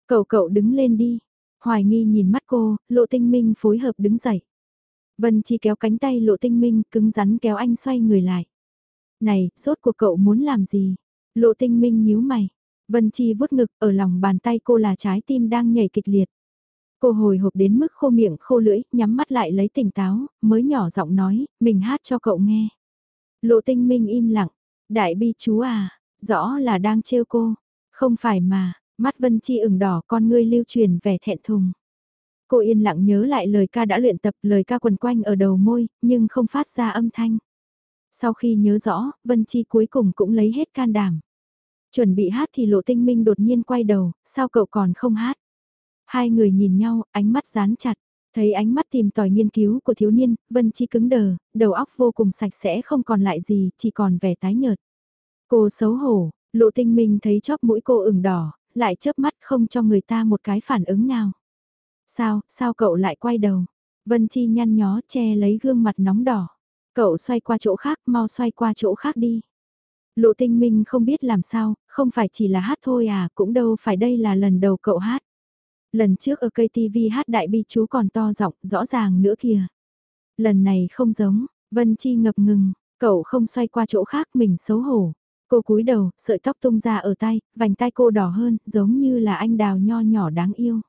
Cậu cậu đứng lên đi, Hoài nghi nhìn mắt cô, lộ tinh minh phối hợp đứng dậy. Vân Chi kéo cánh tay lộ tinh minh cứng rắn kéo anh xoay người lại. Này, rốt của cậu muốn làm gì? Lộ tinh minh nhíu mày. Vân Chi vuốt ngực ở lòng bàn tay cô là trái tim đang nhảy kịch liệt. Cô hồi hộp đến mức khô miệng khô lưỡi, nhắm mắt lại lấy tỉnh táo, mới nhỏ giọng nói, mình hát cho cậu nghe. Lộ tinh minh im lặng, đại bi chú à, rõ là đang trêu cô, không phải mà, Mắt Vân Chi ửng đỏ con ngươi lưu truyền vẻ thẹn thùng. Cô yên lặng nhớ lại lời ca đã luyện tập lời ca quần quanh ở đầu môi, nhưng không phát ra âm thanh. Sau khi nhớ rõ, Vân Chi cuối cùng cũng lấy hết can đảm. Chuẩn bị hát thì lộ tinh minh đột nhiên quay đầu, sao cậu còn không hát? Hai người nhìn nhau, ánh mắt dán chặt. Thấy ánh mắt tìm tòi nghiên cứu của thiếu niên, Vân Chi cứng đờ, đầu óc vô cùng sạch sẽ không còn lại gì, chỉ còn vẻ tái nhợt. Cô xấu hổ, lộ tinh minh thấy chóp mũi cô ửng đỏ, lại chớp mắt không cho người ta một cái phản ứng nào. Sao, sao cậu lại quay đầu? Vân Chi nhăn nhó che lấy gương mặt nóng đỏ. Cậu xoay qua chỗ khác, mau xoay qua chỗ khác đi. Lộ tinh minh không biết làm sao, không phải chỉ là hát thôi à, cũng đâu phải đây là lần đầu cậu hát. Lần trước ở cây TV hát đại bi chú còn to giọng, rõ ràng nữa kìa. Lần này không giống, Vân Chi ngập ngừng, cậu không xoay qua chỗ khác mình xấu hổ. Cô cúi đầu, sợi tóc tung ra ở tay, vành tay cô đỏ hơn, giống như là anh đào nho nhỏ đáng yêu.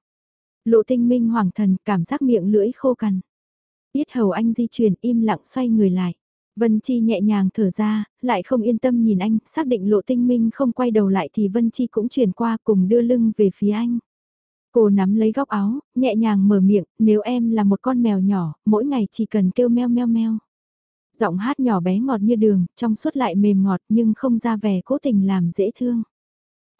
Lộ tinh minh hoàng thần, cảm giác miệng lưỡi khô cằn. Biết hầu anh di chuyển im lặng xoay người lại. Vân Chi nhẹ nhàng thở ra, lại không yên tâm nhìn anh, xác định lộ tinh minh không quay đầu lại thì Vân Chi cũng chuyển qua cùng đưa lưng về phía anh. Cô nắm lấy góc áo, nhẹ nhàng mở miệng, nếu em là một con mèo nhỏ, mỗi ngày chỉ cần kêu meo meo meo giọng hát nhỏ bé ngọt như đường, trong suốt lại mềm ngọt nhưng không ra vẻ cố tình làm dễ thương.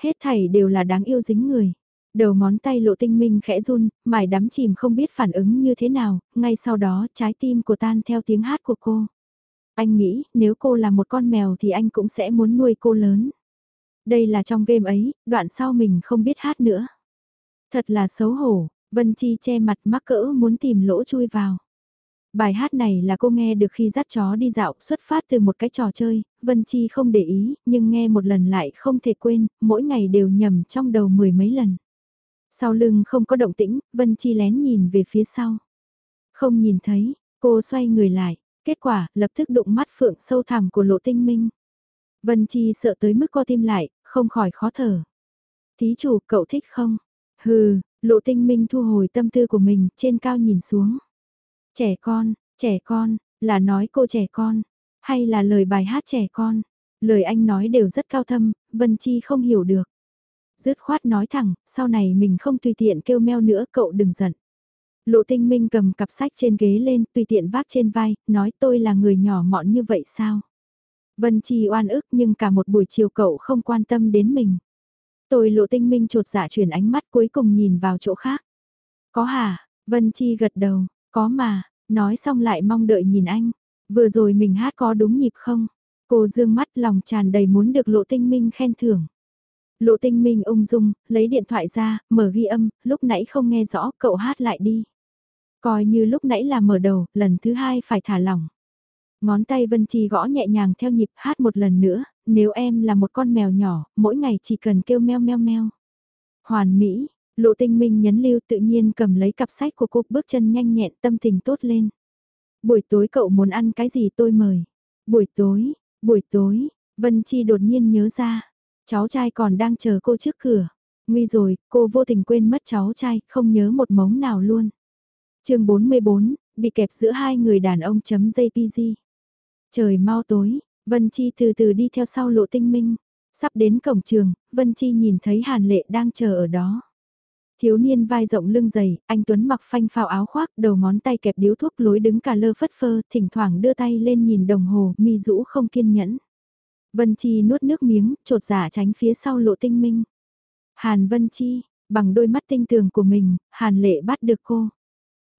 Hết thảy đều là đáng yêu dính người. Đầu ngón tay lộ tinh minh khẽ run, mải đắm chìm không biết phản ứng như thế nào, ngay sau đó trái tim của tan theo tiếng hát của cô. Anh nghĩ nếu cô là một con mèo thì anh cũng sẽ muốn nuôi cô lớn. Đây là trong game ấy, đoạn sau mình không biết hát nữa. Thật là xấu hổ, Vân Chi che mặt mắc cỡ muốn tìm lỗ chui vào. Bài hát này là cô nghe được khi dắt chó đi dạo, xuất phát từ một cái trò chơi, Vân Chi không để ý, nhưng nghe một lần lại không thể quên, mỗi ngày đều nhầm trong đầu mười mấy lần. Sau lưng không có động tĩnh, Vân Chi lén nhìn về phía sau. Không nhìn thấy, cô xoay người lại, kết quả lập tức đụng mắt phượng sâu thẳm của lộ tinh minh. Vân Chi sợ tới mức co tim lại, không khỏi khó thở. Thí chủ, cậu thích không? Hừ, lộ tinh minh thu hồi tâm tư của mình, trên cao nhìn xuống. Trẻ con, trẻ con, là nói cô trẻ con, hay là lời bài hát trẻ con. Lời anh nói đều rất cao thâm, Vân Chi không hiểu được. Dứt khoát nói thẳng, sau này mình không tùy tiện kêu meo nữa cậu đừng giận. Lộ tinh minh cầm cặp sách trên ghế lên, tùy tiện vác trên vai, nói tôi là người nhỏ mọn như vậy sao? Vân Chi oan ức nhưng cả một buổi chiều cậu không quan tâm đến mình. Tôi lộ tinh minh trột dạ chuyển ánh mắt cuối cùng nhìn vào chỗ khác. Có hả? Vân Chi gật đầu, có mà, nói xong lại mong đợi nhìn anh. Vừa rồi mình hát có đúng nhịp không? Cô dương mắt lòng tràn đầy muốn được lộ tinh minh khen thưởng. Lộ tinh minh ung dung, lấy điện thoại ra, mở ghi âm, lúc nãy không nghe rõ, cậu hát lại đi. Coi như lúc nãy là mở đầu, lần thứ hai phải thả lỏng. Ngón tay Vân Chi gõ nhẹ nhàng theo nhịp hát một lần nữa, nếu em là một con mèo nhỏ, mỗi ngày chỉ cần kêu meo meo meo. Hoàn Mỹ, lộ tinh minh nhấn lưu tự nhiên cầm lấy cặp sách của cô bước chân nhanh nhẹn tâm tình tốt lên. Buổi tối cậu muốn ăn cái gì tôi mời. Buổi tối, buổi tối, Vân Chi đột nhiên nhớ ra, cháu trai còn đang chờ cô trước cửa. Nguy rồi, cô vô tình quên mất cháu trai, không nhớ một mống nào luôn. chương 44, bị kẹp giữa hai người đàn ông chấm JPG. Trời mau tối, Vân Chi từ từ đi theo sau lộ tinh minh. Sắp đến cổng trường, Vân Chi nhìn thấy Hàn Lệ đang chờ ở đó. Thiếu niên vai rộng lưng dày, anh Tuấn mặc phanh phao áo khoác, đầu ngón tay kẹp điếu thuốc lối đứng cả lơ phất phơ, thỉnh thoảng đưa tay lên nhìn đồng hồ, mi rũ không kiên nhẫn. Vân Chi nuốt nước miếng, trột giả dạ tránh phía sau lộ tinh minh. Hàn Vân Chi, bằng đôi mắt tinh tường của mình, Hàn Lệ bắt được cô.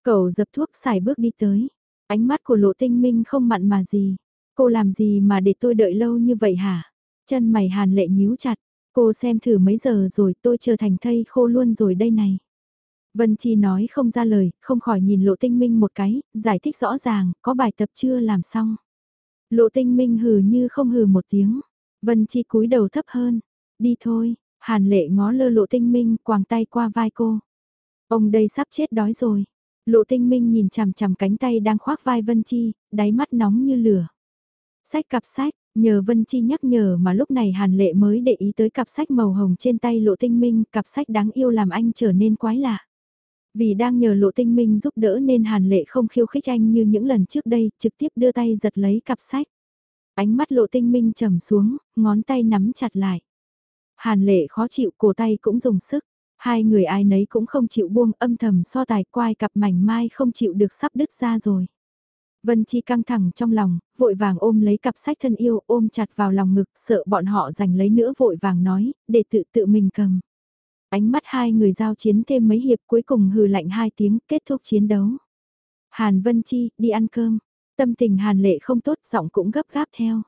Cậu dập thuốc xài bước đi tới. Ánh mắt của lộ tinh minh không mặn mà gì. Cô làm gì mà để tôi đợi lâu như vậy hả? Chân mày hàn lệ nhíu chặt. Cô xem thử mấy giờ rồi tôi chờ thành thây khô luôn rồi đây này. Vân Chi nói không ra lời, không khỏi nhìn lộ tinh minh một cái, giải thích rõ ràng, có bài tập chưa làm xong. Lộ tinh minh hừ như không hừ một tiếng. Vân Chi cúi đầu thấp hơn. Đi thôi, hàn lệ ngó lơ lộ tinh minh quàng tay qua vai cô. Ông đây sắp chết đói rồi. Lộ tinh minh nhìn chằm chằm cánh tay đang khoác vai Vân Chi, đáy mắt nóng như lửa. Sách cặp sách, nhờ Vân Chi nhắc nhở mà lúc này Hàn Lệ mới để ý tới cặp sách màu hồng trên tay Lộ Tinh Minh, cặp sách đáng yêu làm anh trở nên quái lạ. Vì đang nhờ Lộ Tinh Minh giúp đỡ nên Hàn Lệ không khiêu khích anh như những lần trước đây, trực tiếp đưa tay giật lấy cặp sách. Ánh mắt Lộ Tinh Minh trầm xuống, ngón tay nắm chặt lại. Hàn Lệ khó chịu, cổ tay cũng dùng sức. Hai người ai nấy cũng không chịu buông âm thầm so tài quai cặp mảnh mai không chịu được sắp đứt ra rồi. Vân Chi căng thẳng trong lòng, vội vàng ôm lấy cặp sách thân yêu ôm chặt vào lòng ngực sợ bọn họ giành lấy nữa vội vàng nói, để tự tự mình cầm. Ánh mắt hai người giao chiến thêm mấy hiệp cuối cùng hừ lạnh hai tiếng kết thúc chiến đấu. Hàn Vân Chi, đi ăn cơm. Tâm tình Hàn Lệ không tốt giọng cũng gấp gáp theo.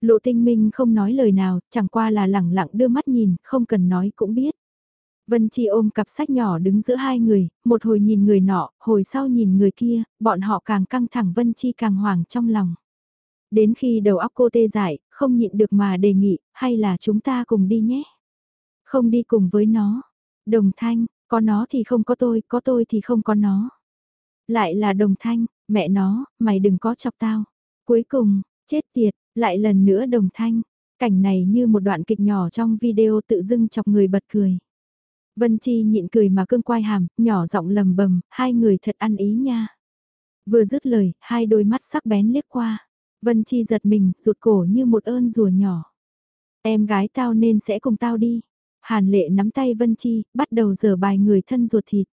Lộ tinh minh không nói lời nào, chẳng qua là lẳng lặng đưa mắt nhìn, không cần nói cũng biết. Vân Chi ôm cặp sách nhỏ đứng giữa hai người, một hồi nhìn người nọ, hồi sau nhìn người kia, bọn họ càng căng thẳng Vân Chi càng hoảng trong lòng. Đến khi đầu óc cô tê dại, không nhịn được mà đề nghị, hay là chúng ta cùng đi nhé. Không đi cùng với nó. Đồng thanh, có nó thì không có tôi, có tôi thì không có nó. Lại là đồng thanh, mẹ nó, mày đừng có chọc tao. Cuối cùng, chết tiệt, lại lần nữa đồng thanh. Cảnh này như một đoạn kịch nhỏ trong video tự dưng chọc người bật cười. Vân Chi nhịn cười mà cương quai hàm, nhỏ giọng lầm bầm, hai người thật ăn ý nha. Vừa dứt lời, hai đôi mắt sắc bén liếc qua. Vân Chi giật mình, rụt cổ như một ơn rùa nhỏ. Em gái tao nên sẽ cùng tao đi. Hàn lệ nắm tay Vân Chi, bắt đầu dở bài người thân ruột thịt.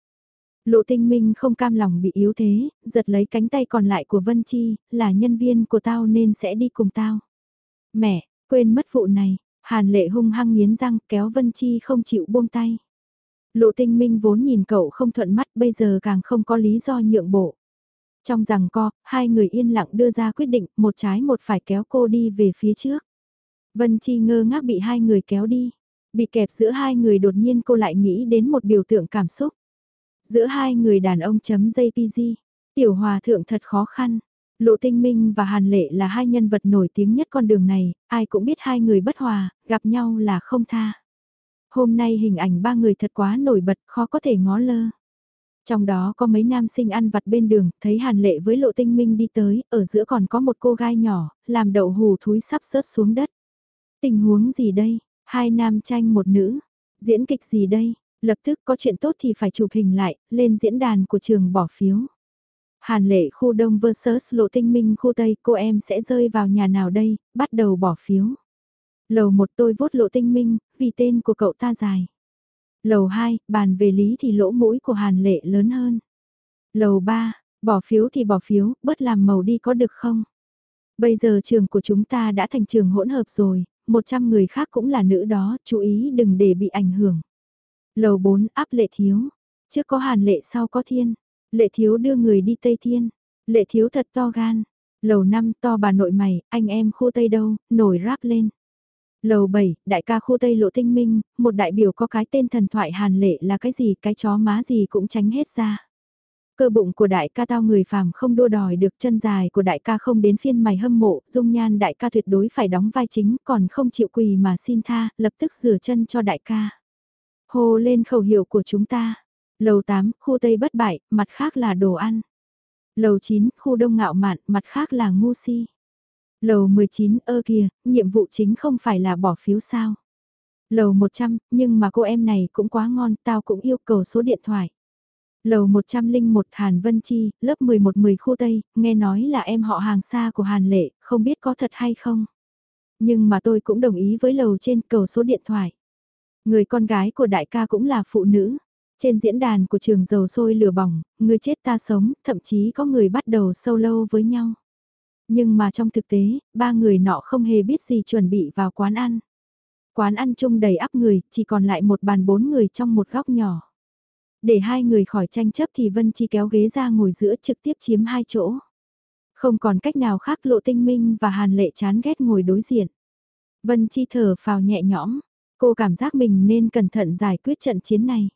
Lộ tinh minh không cam lòng bị yếu thế, giật lấy cánh tay còn lại của Vân Chi, là nhân viên của tao nên sẽ đi cùng tao. Mẹ, quên mất vụ này, Hàn lệ hung hăng nghiến răng kéo Vân Chi không chịu buông tay. Lộ tinh minh vốn nhìn cậu không thuận mắt bây giờ càng không có lý do nhượng bộ. Trong rằng co, hai người yên lặng đưa ra quyết định một trái một phải kéo cô đi về phía trước. Vân Chi ngơ ngác bị hai người kéo đi. Bị kẹp giữa hai người đột nhiên cô lại nghĩ đến một biểu tượng cảm xúc. Giữa hai người đàn ông chấm JPG, tiểu hòa thượng thật khó khăn. Lộ Tinh Minh và Hàn Lệ là hai nhân vật nổi tiếng nhất con đường này, ai cũng biết hai người bất hòa, gặp nhau là không tha. Hôm nay hình ảnh ba người thật quá nổi bật, khó có thể ngó lơ. Trong đó có mấy nam sinh ăn vặt bên đường, thấy Hàn Lệ với Lộ Tinh Minh đi tới, ở giữa còn có một cô gái nhỏ, làm đậu hù thúi sắp rớt xuống đất. Tình huống gì đây? Hai nam tranh một nữ. Diễn kịch gì đây? Lập tức có chuyện tốt thì phải chụp hình lại, lên diễn đàn của trường bỏ phiếu. Hàn lệ khu đông versus lộ tinh minh khu tây, cô em sẽ rơi vào nhà nào đây, bắt đầu bỏ phiếu. Lầu một tôi vốt lộ tinh minh, vì tên của cậu ta dài. Lầu 2, bàn về lý thì lỗ mũi của Hàn Lệ lớn hơn. Lầu 3, bỏ phiếu thì bỏ phiếu, bớt làm màu đi có được không? Bây giờ trường của chúng ta đã thành trường hỗn hợp rồi, 100 người khác cũng là nữ đó, chú ý đừng để bị ảnh hưởng. Lầu 4 áp lệ thiếu. Trước có hàn lệ sau có thiên. Lệ thiếu đưa người đi Tây Thiên. Lệ thiếu thật to gan. Lầu 5 to bà nội mày, anh em khu Tây đâu, nổi ráp lên. Lầu 7, đại ca khu Tây Lộ Tinh Minh, một đại biểu có cái tên thần thoại hàn lệ là cái gì, cái chó má gì cũng tránh hết ra. Cơ bụng của đại ca tao người phàm không đua đòi được chân dài của đại ca không đến phiên mày hâm mộ, dung nhan đại ca tuyệt đối phải đóng vai chính còn không chịu quỳ mà xin tha, lập tức rửa chân cho đại ca. Hồ lên khẩu hiệu của chúng ta. Lầu 8, khu Tây bất bại, mặt khác là đồ ăn. Lầu 9, khu Đông ngạo mạn, mặt khác là ngu si. Lầu 19, ơ kìa, nhiệm vụ chính không phải là bỏ phiếu sao. Lầu 100, nhưng mà cô em này cũng quá ngon, tao cũng yêu cầu số điện thoại. Lầu 101 Hàn Vân Chi, lớp 11-10 khu Tây, nghe nói là em họ hàng xa của Hàn Lệ, không biết có thật hay không. Nhưng mà tôi cũng đồng ý với lầu trên cầu số điện thoại. Người con gái của đại ca cũng là phụ nữ. Trên diễn đàn của trường dầu sôi lửa bỏng, người chết ta sống, thậm chí có người bắt đầu sâu lâu với nhau. Nhưng mà trong thực tế, ba người nọ không hề biết gì chuẩn bị vào quán ăn. Quán ăn chung đầy ắp người, chỉ còn lại một bàn bốn người trong một góc nhỏ. Để hai người khỏi tranh chấp thì Vân Chi kéo ghế ra ngồi giữa trực tiếp chiếm hai chỗ. Không còn cách nào khác Lộ Tinh Minh và Hàn Lệ chán ghét ngồi đối diện. Vân Chi thở phào nhẹ nhõm, cô cảm giác mình nên cẩn thận giải quyết trận chiến này.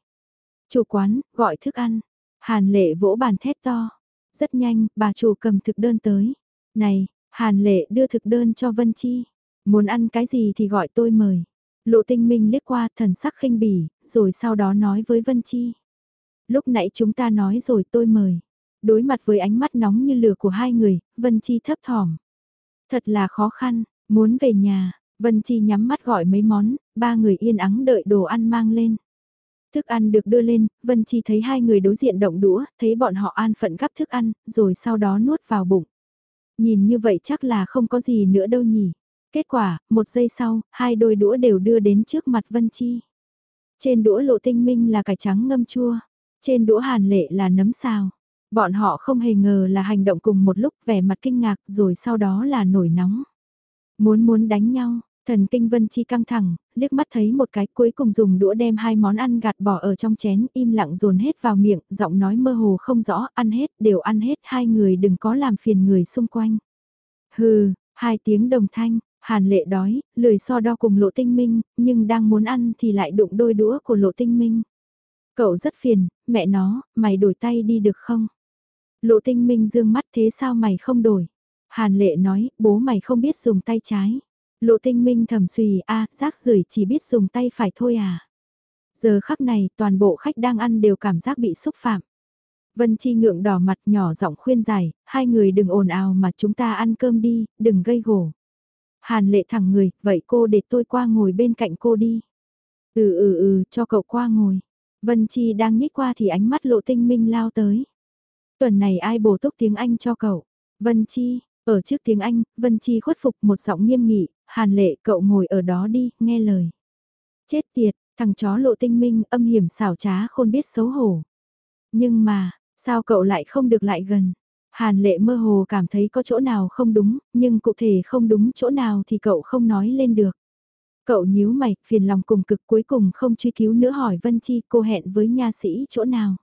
Chủ quán, gọi thức ăn. Hàn Lệ vỗ bàn thét to. Rất nhanh, bà chủ cầm thực đơn tới. Này, Hàn Lệ đưa thực đơn cho Vân Chi. Muốn ăn cái gì thì gọi tôi mời. Lộ tinh minh liếc qua thần sắc khinh bỉ, rồi sau đó nói với Vân Chi. Lúc nãy chúng ta nói rồi tôi mời. Đối mặt với ánh mắt nóng như lửa của hai người, Vân Chi thấp thỏm. Thật là khó khăn, muốn về nhà, Vân Chi nhắm mắt gọi mấy món, ba người yên ắng đợi đồ ăn mang lên. Thức ăn được đưa lên, Vân Chi thấy hai người đối diện động đũa, thấy bọn họ an phận gắp thức ăn, rồi sau đó nuốt vào bụng. Nhìn như vậy chắc là không có gì nữa đâu nhỉ. Kết quả, một giây sau, hai đôi đũa đều đưa đến trước mặt Vân Chi. Trên đũa lộ tinh minh là cải trắng ngâm chua. Trên đũa hàn lệ là nấm xào. Bọn họ không hề ngờ là hành động cùng một lúc vẻ mặt kinh ngạc rồi sau đó là nổi nóng. Muốn muốn đánh nhau, thần kinh vân chi căng thẳng, liếc mắt thấy một cái cuối cùng dùng đũa đem hai món ăn gạt bỏ ở trong chén im lặng dồn hết vào miệng, giọng nói mơ hồ không rõ, ăn hết, đều ăn hết, hai người đừng có làm phiền người xung quanh. Hừ, hai tiếng đồng thanh, hàn lệ đói, lười so đo cùng lộ tinh minh, nhưng đang muốn ăn thì lại đụng đôi đũa của lộ tinh minh. Cậu rất phiền, mẹ nó, mày đổi tay đi được không? Lộ tinh minh dương mắt thế sao mày không đổi? Hàn lệ nói, bố mày không biết dùng tay trái. Lộ tinh minh thầm suy a rác rưởi chỉ biết dùng tay phải thôi à. Giờ khắc này toàn bộ khách đang ăn đều cảm giác bị xúc phạm. Vân Chi ngượng đỏ mặt nhỏ giọng khuyên giải, hai người đừng ồn ào mà chúng ta ăn cơm đi, đừng gây gổ. Hàn lệ thẳng người, vậy cô để tôi qua ngồi bên cạnh cô đi. Ừ ừ ừ, cho cậu qua ngồi. Vân Chi đang nhích qua thì ánh mắt lộ tinh minh lao tới. Tuần này ai bổ túc tiếng Anh cho cậu? Vân Chi, ở trước tiếng Anh, Vân Chi khuất phục một giọng nghiêm nghị, hàn lệ cậu ngồi ở đó đi, nghe lời. Chết tiệt, thằng chó lộ tinh minh âm hiểm xảo trá khôn biết xấu hổ. Nhưng mà, sao cậu lại không được lại gần? Hàn lệ mơ hồ cảm thấy có chỗ nào không đúng, nhưng cụ thể không đúng chỗ nào thì cậu không nói lên được. Cậu nhíu mày, phiền lòng cùng cực cuối cùng không truy cứu nữa hỏi Vân Chi cô hẹn với nha sĩ chỗ nào.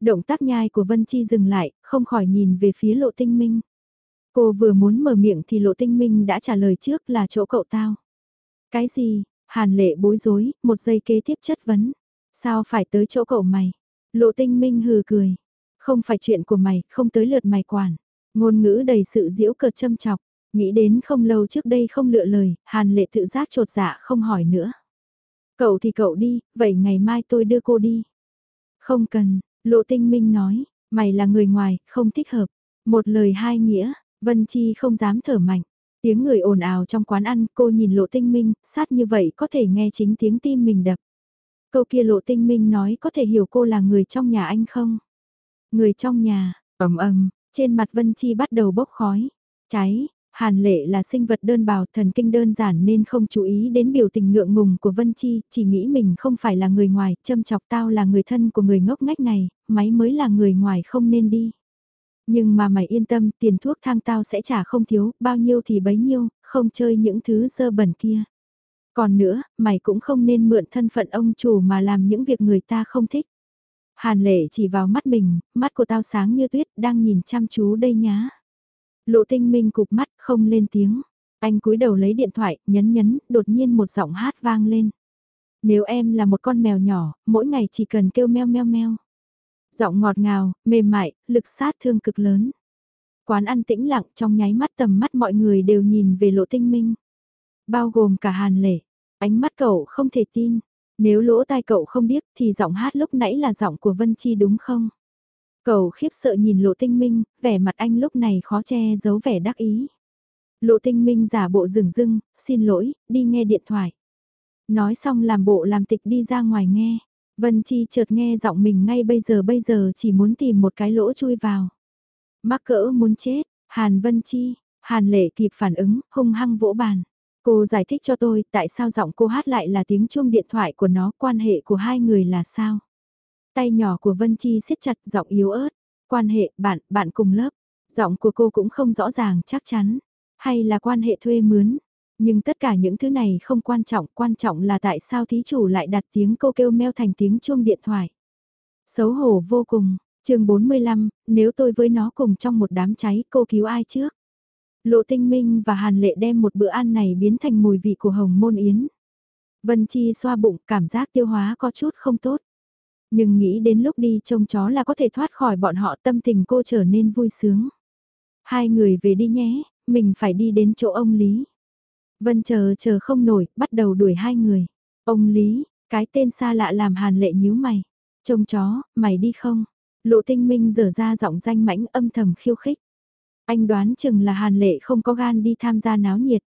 Động tác nhai của Vân Chi dừng lại, không khỏi nhìn về phía lộ tinh minh. Cô vừa muốn mở miệng thì lộ tinh minh đã trả lời trước là chỗ cậu tao. Cái gì? Hàn lệ bối rối, một giây kế tiếp chất vấn. Sao phải tới chỗ cậu mày? Lộ tinh minh hừ cười. Không phải chuyện của mày, không tới lượt mày quản. Ngôn ngữ đầy sự diễu cợt châm chọc. Nghĩ đến không lâu trước đây không lựa lời, Hàn lệ tự giác trột dạ không hỏi nữa. Cậu thì cậu đi, vậy ngày mai tôi đưa cô đi. Không cần, Lộ Tinh Minh nói, mày là người ngoài, không thích hợp. Một lời hai nghĩa, Vân Chi không dám thở mạnh. Tiếng người ồn ào trong quán ăn, cô nhìn Lộ Tinh Minh, sát như vậy có thể nghe chính tiếng tim mình đập. Câu kia Lộ Tinh Minh nói có thể hiểu cô là người trong nhà anh không? Người trong nhà, ầm ầm, trên mặt Vân Chi bắt đầu bốc khói. Cháy, Hàn lệ là sinh vật đơn bào thần kinh đơn giản nên không chú ý đến biểu tình ngượng ngùng của Vân Chi, chỉ nghĩ mình không phải là người ngoài, châm chọc tao là người thân của người ngốc ngách này, máy mới là người ngoài không nên đi. Nhưng mà mày yên tâm, tiền thuốc thang tao sẽ trả không thiếu, bao nhiêu thì bấy nhiêu, không chơi những thứ dơ bẩn kia. Còn nữa, mày cũng không nên mượn thân phận ông chủ mà làm những việc người ta không thích. Hàn lệ chỉ vào mắt mình, mắt của tao sáng như tuyết, đang nhìn chăm chú đây nhá. Lộ tinh minh cụp mắt, không lên tiếng. Anh cúi đầu lấy điện thoại, nhấn nhấn, đột nhiên một giọng hát vang lên. Nếu em là một con mèo nhỏ, mỗi ngày chỉ cần kêu meo meo meo. Giọng ngọt ngào, mềm mại, lực sát thương cực lớn. Quán ăn tĩnh lặng trong nháy mắt tầm mắt mọi người đều nhìn về lộ tinh minh. Bao gồm cả hàn lệ. Ánh mắt cậu không thể tin. Nếu lỗ tai cậu không biết thì giọng hát lúc nãy là giọng của Vân Chi đúng không? Cậu khiếp sợ nhìn lộ tinh minh, vẻ mặt anh lúc này khó che giấu vẻ đắc ý. Lộ tinh minh giả bộ rừng rưng, xin lỗi, đi nghe điện thoại. Nói xong làm bộ làm tịch đi ra ngoài nghe. Vân Chi chợt nghe giọng mình ngay bây giờ bây giờ chỉ muốn tìm một cái lỗ chui vào. Mắc cỡ muốn chết, Hàn Vân Chi, Hàn Lệ kịp phản ứng, hung hăng vỗ bàn. Cô giải thích cho tôi tại sao giọng cô hát lại là tiếng chuông điện thoại của nó, quan hệ của hai người là sao? Tay nhỏ của Vân Chi siết chặt giọng yếu ớt, quan hệ bạn, bạn cùng lớp. Giọng của cô cũng không rõ ràng chắc chắn, hay là quan hệ thuê mướn. Nhưng tất cả những thứ này không quan trọng, quan trọng là tại sao thí chủ lại đặt tiếng cô kêu meo thành tiếng chuông điện thoại. Xấu hổ vô cùng, chương 45, nếu tôi với nó cùng trong một đám cháy cô cứu ai trước? Lộ tinh minh và hàn lệ đem một bữa ăn này biến thành mùi vị của hồng môn yến. Vân Chi xoa bụng cảm giác tiêu hóa có chút không tốt. Nhưng nghĩ đến lúc đi trông chó là có thể thoát khỏi bọn họ tâm tình cô trở nên vui sướng. Hai người về đi nhé, mình phải đi đến chỗ ông Lý. Vân chờ chờ không nổi, bắt đầu đuổi hai người. Ông Lý, cái tên xa lạ làm hàn lệ nhíu mày. Trông chó, mày đi không? Lộ tinh minh dở ra giọng danh mãnh âm thầm khiêu khích. Anh đoán chừng là Hàn Lệ không có gan đi tham gia náo nhiệt.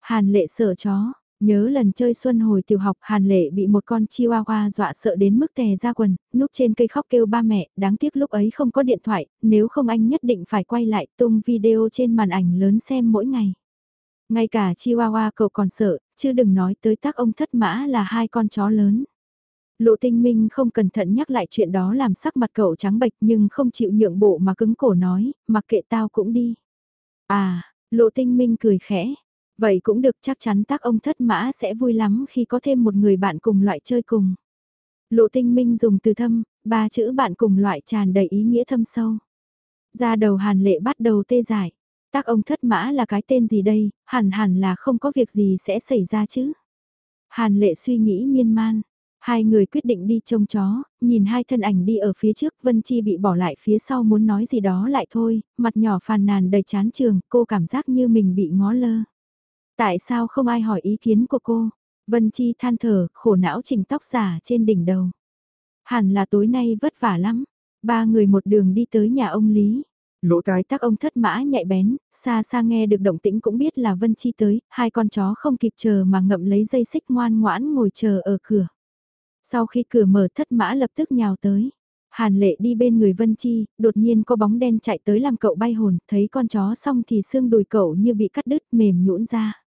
Hàn Lệ sợ chó, nhớ lần chơi xuân hồi tiểu học Hàn Lệ bị một con chihuahua dọa sợ đến mức tè ra quần, núp trên cây khóc kêu ba mẹ, đáng tiếc lúc ấy không có điện thoại, nếu không anh nhất định phải quay lại tung video trên màn ảnh lớn xem mỗi ngày. Ngay cả chihuahua cậu còn sợ, chứ đừng nói tới tác ông thất mã là hai con chó lớn. Lộ tinh minh không cẩn thận nhắc lại chuyện đó làm sắc mặt cậu trắng bệch nhưng không chịu nhượng bộ mà cứng cổ nói, mặc kệ tao cũng đi. À, lộ tinh minh cười khẽ. Vậy cũng được chắc chắn tác ông thất mã sẽ vui lắm khi có thêm một người bạn cùng loại chơi cùng. Lộ tinh minh dùng từ thâm, ba chữ bạn cùng loại tràn đầy ý nghĩa thâm sâu. Ra đầu hàn lệ bắt đầu tê giải. Tác ông thất mã là cái tên gì đây, hẳn hẳn là không có việc gì sẽ xảy ra chứ. Hàn lệ suy nghĩ miên man, Hai người quyết định đi trông chó, nhìn hai thân ảnh đi ở phía trước, Vân Chi bị bỏ lại phía sau muốn nói gì đó lại thôi, mặt nhỏ phàn nàn đầy chán trường, cô cảm giác như mình bị ngó lơ. Tại sao không ai hỏi ý kiến của cô? Vân Chi than thở, khổ não chỉnh tóc giả trên đỉnh đầu. Hẳn là tối nay vất vả lắm. Ba người một đường đi tới nhà ông Lý. Lỗ tai tắc ông thất mã nhạy bén, xa xa nghe được động tĩnh cũng biết là Vân Chi tới, hai con chó không kịp chờ mà ngậm lấy dây xích ngoan ngoãn ngồi chờ ở cửa. Sau khi cửa mở thất mã lập tức nhào tới. Hàn lệ đi bên người Vân Chi, đột nhiên có bóng đen chạy tới làm cậu bay hồn, thấy con chó xong thì xương đùi cậu như bị cắt đứt mềm nhũn ra.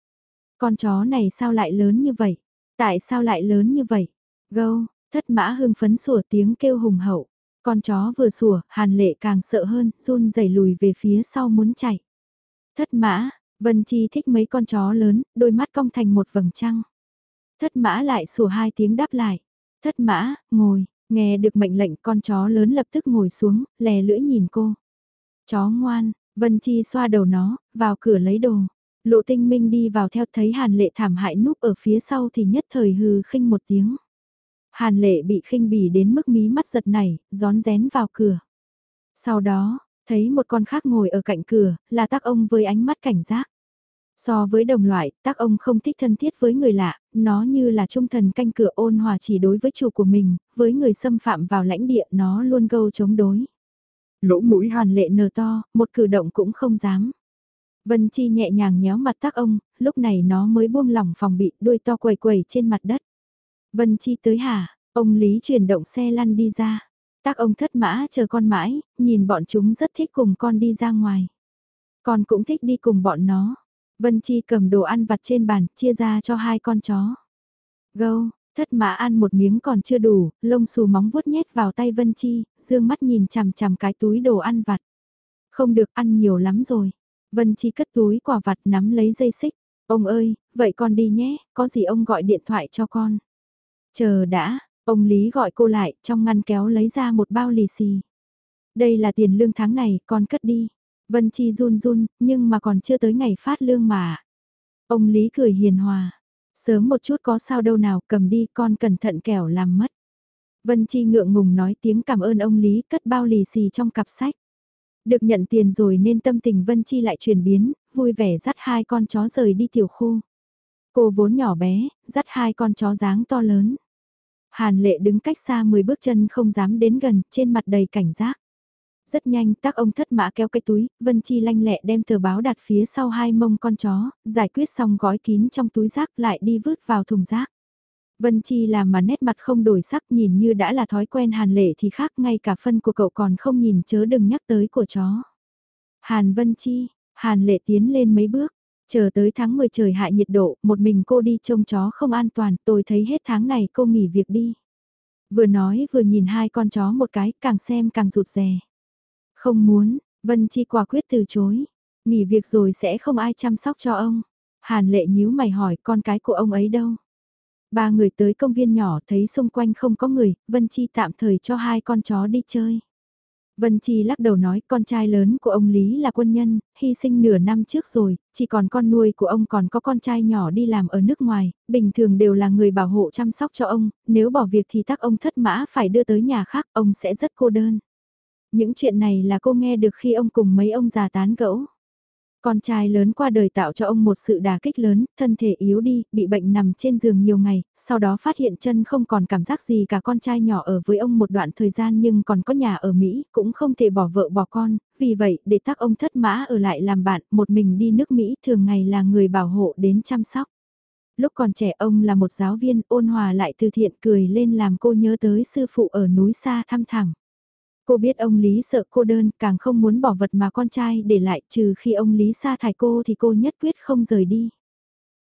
Con chó này sao lại lớn như vậy? Tại sao lại lớn như vậy? Gâu, thất mã hưng phấn sủa tiếng kêu hùng hậu. Con chó vừa sủa, hàn lệ càng sợ hơn, run rẩy lùi về phía sau muốn chạy. Thất mã, Vân Chi thích mấy con chó lớn, đôi mắt cong thành một vầng trăng. Thất mã lại sủa hai tiếng đáp lại. Thất mã, ngồi, nghe được mệnh lệnh con chó lớn lập tức ngồi xuống, lè lưỡi nhìn cô. Chó ngoan, Vân Chi xoa đầu nó, vào cửa lấy đồ. Lộ tinh minh đi vào theo thấy Hàn Lệ thảm hại núp ở phía sau thì nhất thời hừ khinh một tiếng. Hàn Lệ bị khinh bỉ đến mức mí mắt giật nảy, gión rén vào cửa. Sau đó, thấy một con khác ngồi ở cạnh cửa, là tác ông với ánh mắt cảnh giác. So với đồng loại, tác ông không thích thân thiết với người lạ, nó như là trung thần canh cửa ôn hòa chỉ đối với chủ của mình, với người xâm phạm vào lãnh địa nó luôn gâu chống đối. Lỗ mũi hàn lệ nở to, một cử động cũng không dám. Vân Chi nhẹ nhàng nhéo mặt tác ông, lúc này nó mới buông lỏng phòng bị đuôi to quầy quầy trên mặt đất. Vân Chi tới hả, ông Lý chuyển động xe lăn đi ra. Tác ông thất mã chờ con mãi, nhìn bọn chúng rất thích cùng con đi ra ngoài. Con cũng thích đi cùng bọn nó. Vân Chi cầm đồ ăn vặt trên bàn, chia ra cho hai con chó. Gâu, thất mã ăn một miếng còn chưa đủ, lông xù móng vuốt nhét vào tay Vân Chi, dương mắt nhìn chằm chằm cái túi đồ ăn vặt. Không được ăn nhiều lắm rồi. Vân Chi cất túi quả vặt nắm lấy dây xích. Ông ơi, vậy con đi nhé, có gì ông gọi điện thoại cho con. Chờ đã, ông Lý gọi cô lại, trong ngăn kéo lấy ra một bao lì xì. Đây là tiền lương tháng này, con cất đi. Vân Chi run run, nhưng mà còn chưa tới ngày phát lương mà. Ông Lý cười hiền hòa. Sớm một chút có sao đâu nào, cầm đi, con cẩn thận kẻo làm mất. Vân Chi ngượng ngùng nói tiếng cảm ơn ông Lý cất bao lì xì trong cặp sách. Được nhận tiền rồi nên tâm tình Vân Chi lại chuyển biến, vui vẻ dắt hai con chó rời đi tiểu khu. Cô vốn nhỏ bé, dắt hai con chó dáng to lớn. Hàn lệ đứng cách xa 10 bước chân không dám đến gần, trên mặt đầy cảnh giác. Rất nhanh tác ông thất mã kéo cái túi, Vân Chi lanh lẹ đem tờ báo đặt phía sau hai mông con chó, giải quyết xong gói kín trong túi rác lại đi vứt vào thùng rác. Vân Chi làm mà nét mặt không đổi sắc nhìn như đã là thói quen Hàn Lệ thì khác ngay cả phân của cậu còn không nhìn chớ đừng nhắc tới của chó. Hàn Vân Chi, Hàn Lệ tiến lên mấy bước, chờ tới tháng 10 trời hại nhiệt độ, một mình cô đi trông chó không an toàn, tôi thấy hết tháng này cô nghỉ việc đi. Vừa nói vừa nhìn hai con chó một cái, càng xem càng rụt rè. Không muốn, Vân Chi quả quyết từ chối. Nghỉ việc rồi sẽ không ai chăm sóc cho ông. Hàn lệ nhíu mày hỏi con cái của ông ấy đâu. Ba người tới công viên nhỏ thấy xung quanh không có người, Vân Chi tạm thời cho hai con chó đi chơi. Vân Chi lắc đầu nói con trai lớn của ông Lý là quân nhân, hy sinh nửa năm trước rồi, chỉ còn con nuôi của ông còn có con trai nhỏ đi làm ở nước ngoài, bình thường đều là người bảo hộ chăm sóc cho ông, nếu bỏ việc thì tắc ông thất mã phải đưa tới nhà khác, ông sẽ rất cô đơn. Những chuyện này là cô nghe được khi ông cùng mấy ông già tán gẫu. Con trai lớn qua đời tạo cho ông một sự đà kích lớn, thân thể yếu đi, bị bệnh nằm trên giường nhiều ngày, sau đó phát hiện chân không còn cảm giác gì cả con trai nhỏ ở với ông một đoạn thời gian nhưng còn có nhà ở Mỹ, cũng không thể bỏ vợ bỏ con, vì vậy để tác ông thất mã ở lại làm bạn, một mình đi nước Mỹ thường ngày là người bảo hộ đến chăm sóc. Lúc còn trẻ ông là một giáo viên ôn hòa lại từ thiện cười lên làm cô nhớ tới sư phụ ở núi xa thăm thẳng. Cô biết ông Lý sợ cô đơn, càng không muốn bỏ vật mà con trai để lại, trừ khi ông Lý sa thải cô thì cô nhất quyết không rời đi.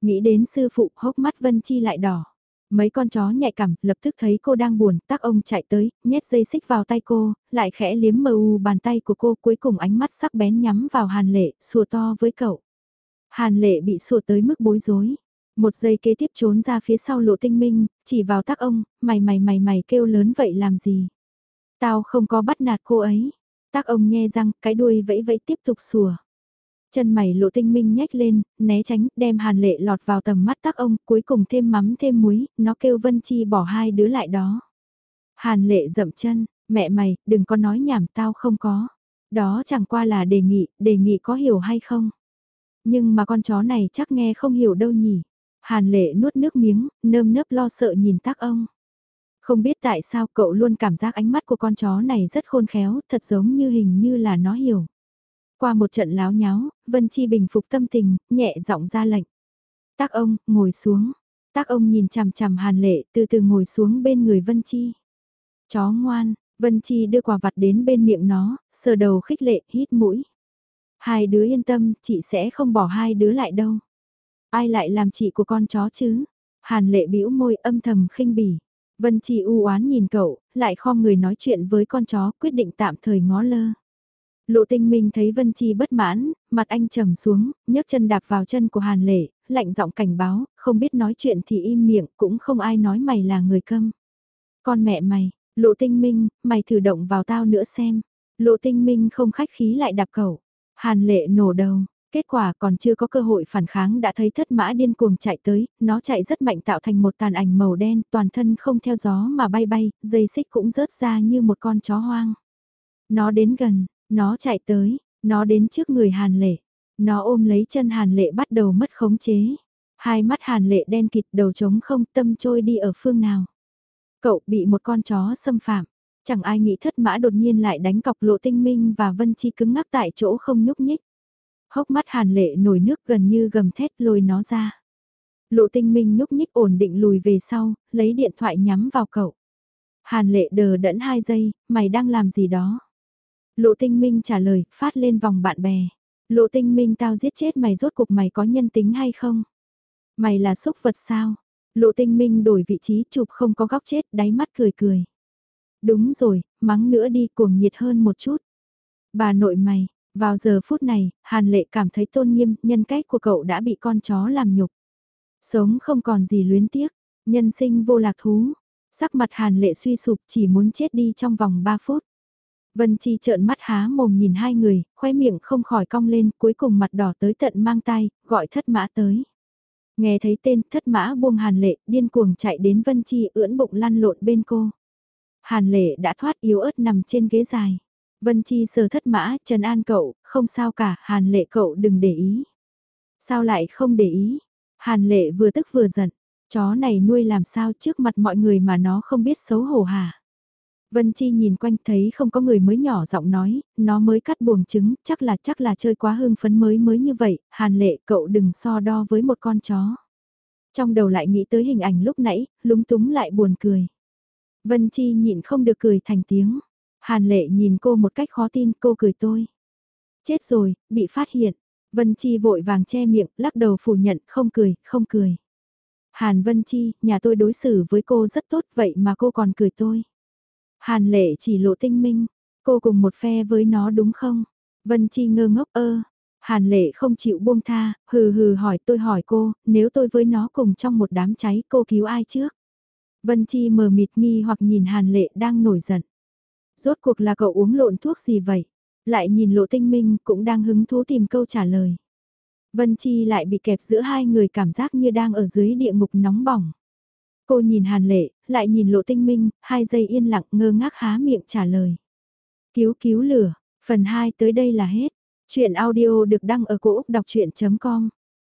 Nghĩ đến sư phụ, hốc mắt Vân Chi lại đỏ. Mấy con chó nhạy cảm, lập tức thấy cô đang buồn, tác ông chạy tới, nhét dây xích vào tay cô, lại khẽ liếm mờ u bàn tay của cô, cuối cùng ánh mắt sắc bén nhắm vào Hàn Lệ, sùa to với cậu. Hàn Lệ bị sùa tới mức bối rối. Một giây kế tiếp trốn ra phía sau lộ tinh minh, chỉ vào tác ông, mày mày mày mày kêu lớn vậy làm gì. Tao không có bắt nạt cô ấy. Tác ông nhe răng, cái đuôi vẫy vẫy tiếp tục sủa. Chân mày lộ tinh minh nhếch lên, né tránh, đem hàn lệ lọt vào tầm mắt tác ông, cuối cùng thêm mắm thêm muối, nó kêu Vân Chi bỏ hai đứa lại đó. Hàn lệ dậm chân, mẹ mày, đừng có nói nhảm tao không có. Đó chẳng qua là đề nghị, đề nghị có hiểu hay không. Nhưng mà con chó này chắc nghe không hiểu đâu nhỉ. Hàn lệ nuốt nước miếng, nơm nớp lo sợ nhìn tác ông. Không biết tại sao cậu luôn cảm giác ánh mắt của con chó này rất khôn khéo, thật giống như hình như là nó hiểu. Qua một trận láo nháo, Vân Chi bình phục tâm tình, nhẹ giọng ra lệnh. Tác ông, ngồi xuống. Tác ông nhìn chằm chằm hàn lệ, từ từ ngồi xuống bên người Vân Chi. Chó ngoan, Vân Chi đưa quà vặt đến bên miệng nó, sờ đầu khích lệ, hít mũi. Hai đứa yên tâm, chị sẽ không bỏ hai đứa lại đâu. Ai lại làm chị của con chó chứ? Hàn lệ bĩu môi âm thầm khinh bỉ. Vân Chi u oán nhìn cậu, lại khom người nói chuyện với con chó quyết định tạm thời ngó lơ. Lộ tinh minh thấy Vân Chi bất mãn, mặt anh trầm xuống, nhấc chân đạp vào chân của Hàn Lệ, lạnh giọng cảnh báo, không biết nói chuyện thì im miệng, cũng không ai nói mày là người câm. Con mẹ mày, lộ tinh minh, mày thử động vào tao nữa xem. Lộ tinh minh không khách khí lại đạp cậu. Hàn Lệ nổ đầu, Kết quả còn chưa có cơ hội phản kháng đã thấy thất mã điên cuồng chạy tới, nó chạy rất mạnh tạo thành một tàn ảnh màu đen, toàn thân không theo gió mà bay bay, dây xích cũng rớt ra như một con chó hoang. Nó đến gần, nó chạy tới, nó đến trước người Hàn Lệ. Nó ôm lấy chân Hàn Lệ bắt đầu mất khống chế. Hai mắt Hàn Lệ đen kịt đầu trống không tâm trôi đi ở phương nào. Cậu bị một con chó xâm phạm. Chẳng ai nghĩ thất mã đột nhiên lại đánh cọc lộ tinh minh và Vân Chi cứng ngắc tại chỗ không nhúc nhích. Hốc mắt hàn lệ nổi nước gần như gầm thét lôi nó ra. Lộ tinh minh nhúc nhích ổn định lùi về sau, lấy điện thoại nhắm vào cậu. Hàn lệ đờ đẫn hai giây, mày đang làm gì đó? Lộ tinh minh trả lời, phát lên vòng bạn bè. Lộ tinh minh tao giết chết mày rốt cuộc mày có nhân tính hay không? Mày là xúc vật sao? Lộ tinh minh đổi vị trí chụp không có góc chết, đáy mắt cười cười. Đúng rồi, mắng nữa đi cuồng nhiệt hơn một chút. Bà nội mày, vào giờ phút này, Hàn Lệ cảm thấy tôn nghiêm, nhân cách của cậu đã bị con chó làm nhục. Sống không còn gì luyến tiếc, nhân sinh vô lạc thú. Sắc mặt Hàn Lệ suy sụp chỉ muốn chết đi trong vòng 3 phút. Vân Chi trợn mắt há mồm nhìn hai người, khoe miệng không khỏi cong lên, cuối cùng mặt đỏ tới tận mang tay, gọi thất mã tới. Nghe thấy tên thất mã buông hàn lệ, điên cuồng chạy đến Vân Chi ưỡn bụng lăn lộn bên cô. Hàn lệ đã thoát yếu ớt nằm trên ghế dài. Vân Chi sờ thất mã, trần an cậu, không sao cả, hàn lệ cậu đừng để ý. Sao lại không để ý? Hàn lệ vừa tức vừa giận, chó này nuôi làm sao trước mặt mọi người mà nó không biết xấu hổ hả? Vân Chi nhìn quanh thấy không có người mới nhỏ giọng nói, nó mới cắt buồng trứng, chắc là chắc là chơi quá hưng phấn mới mới như vậy, hàn lệ cậu đừng so đo với một con chó. Trong đầu lại nghĩ tới hình ảnh lúc nãy, lúng túng lại buồn cười. Vân Chi nhịn không được cười thành tiếng. Hàn lệ nhìn cô một cách khó tin, cô cười tôi. Chết rồi, bị phát hiện. Vân Chi vội vàng che miệng, lắc đầu phủ nhận, không cười, không cười. Hàn Vân Chi, nhà tôi đối xử với cô rất tốt vậy mà cô còn cười tôi. Hàn lệ chỉ lộ tinh minh, cô cùng một phe với nó đúng không? Vân Chi ngơ ngốc ơ. Hàn lệ không chịu buông tha, hừ hừ hỏi tôi hỏi cô, nếu tôi với nó cùng trong một đám cháy cô cứu ai trước? Vân Chi mờ mịt nghi hoặc nhìn Hàn lệ đang nổi giận. Rốt cuộc là cậu uống lộn thuốc gì vậy? Lại nhìn lộ tinh minh cũng đang hứng thú tìm câu trả lời. Vân Chi lại bị kẹp giữa hai người cảm giác như đang ở dưới địa ngục nóng bỏng. Cô nhìn Hàn Lệ, lại nhìn Lộ Tinh Minh, hai giây yên lặng ngơ ngác há miệng trả lời. Cứu cứu lửa, phần 2 tới đây là hết. Chuyện audio được đăng ở cổ Úc đọc chuyện.com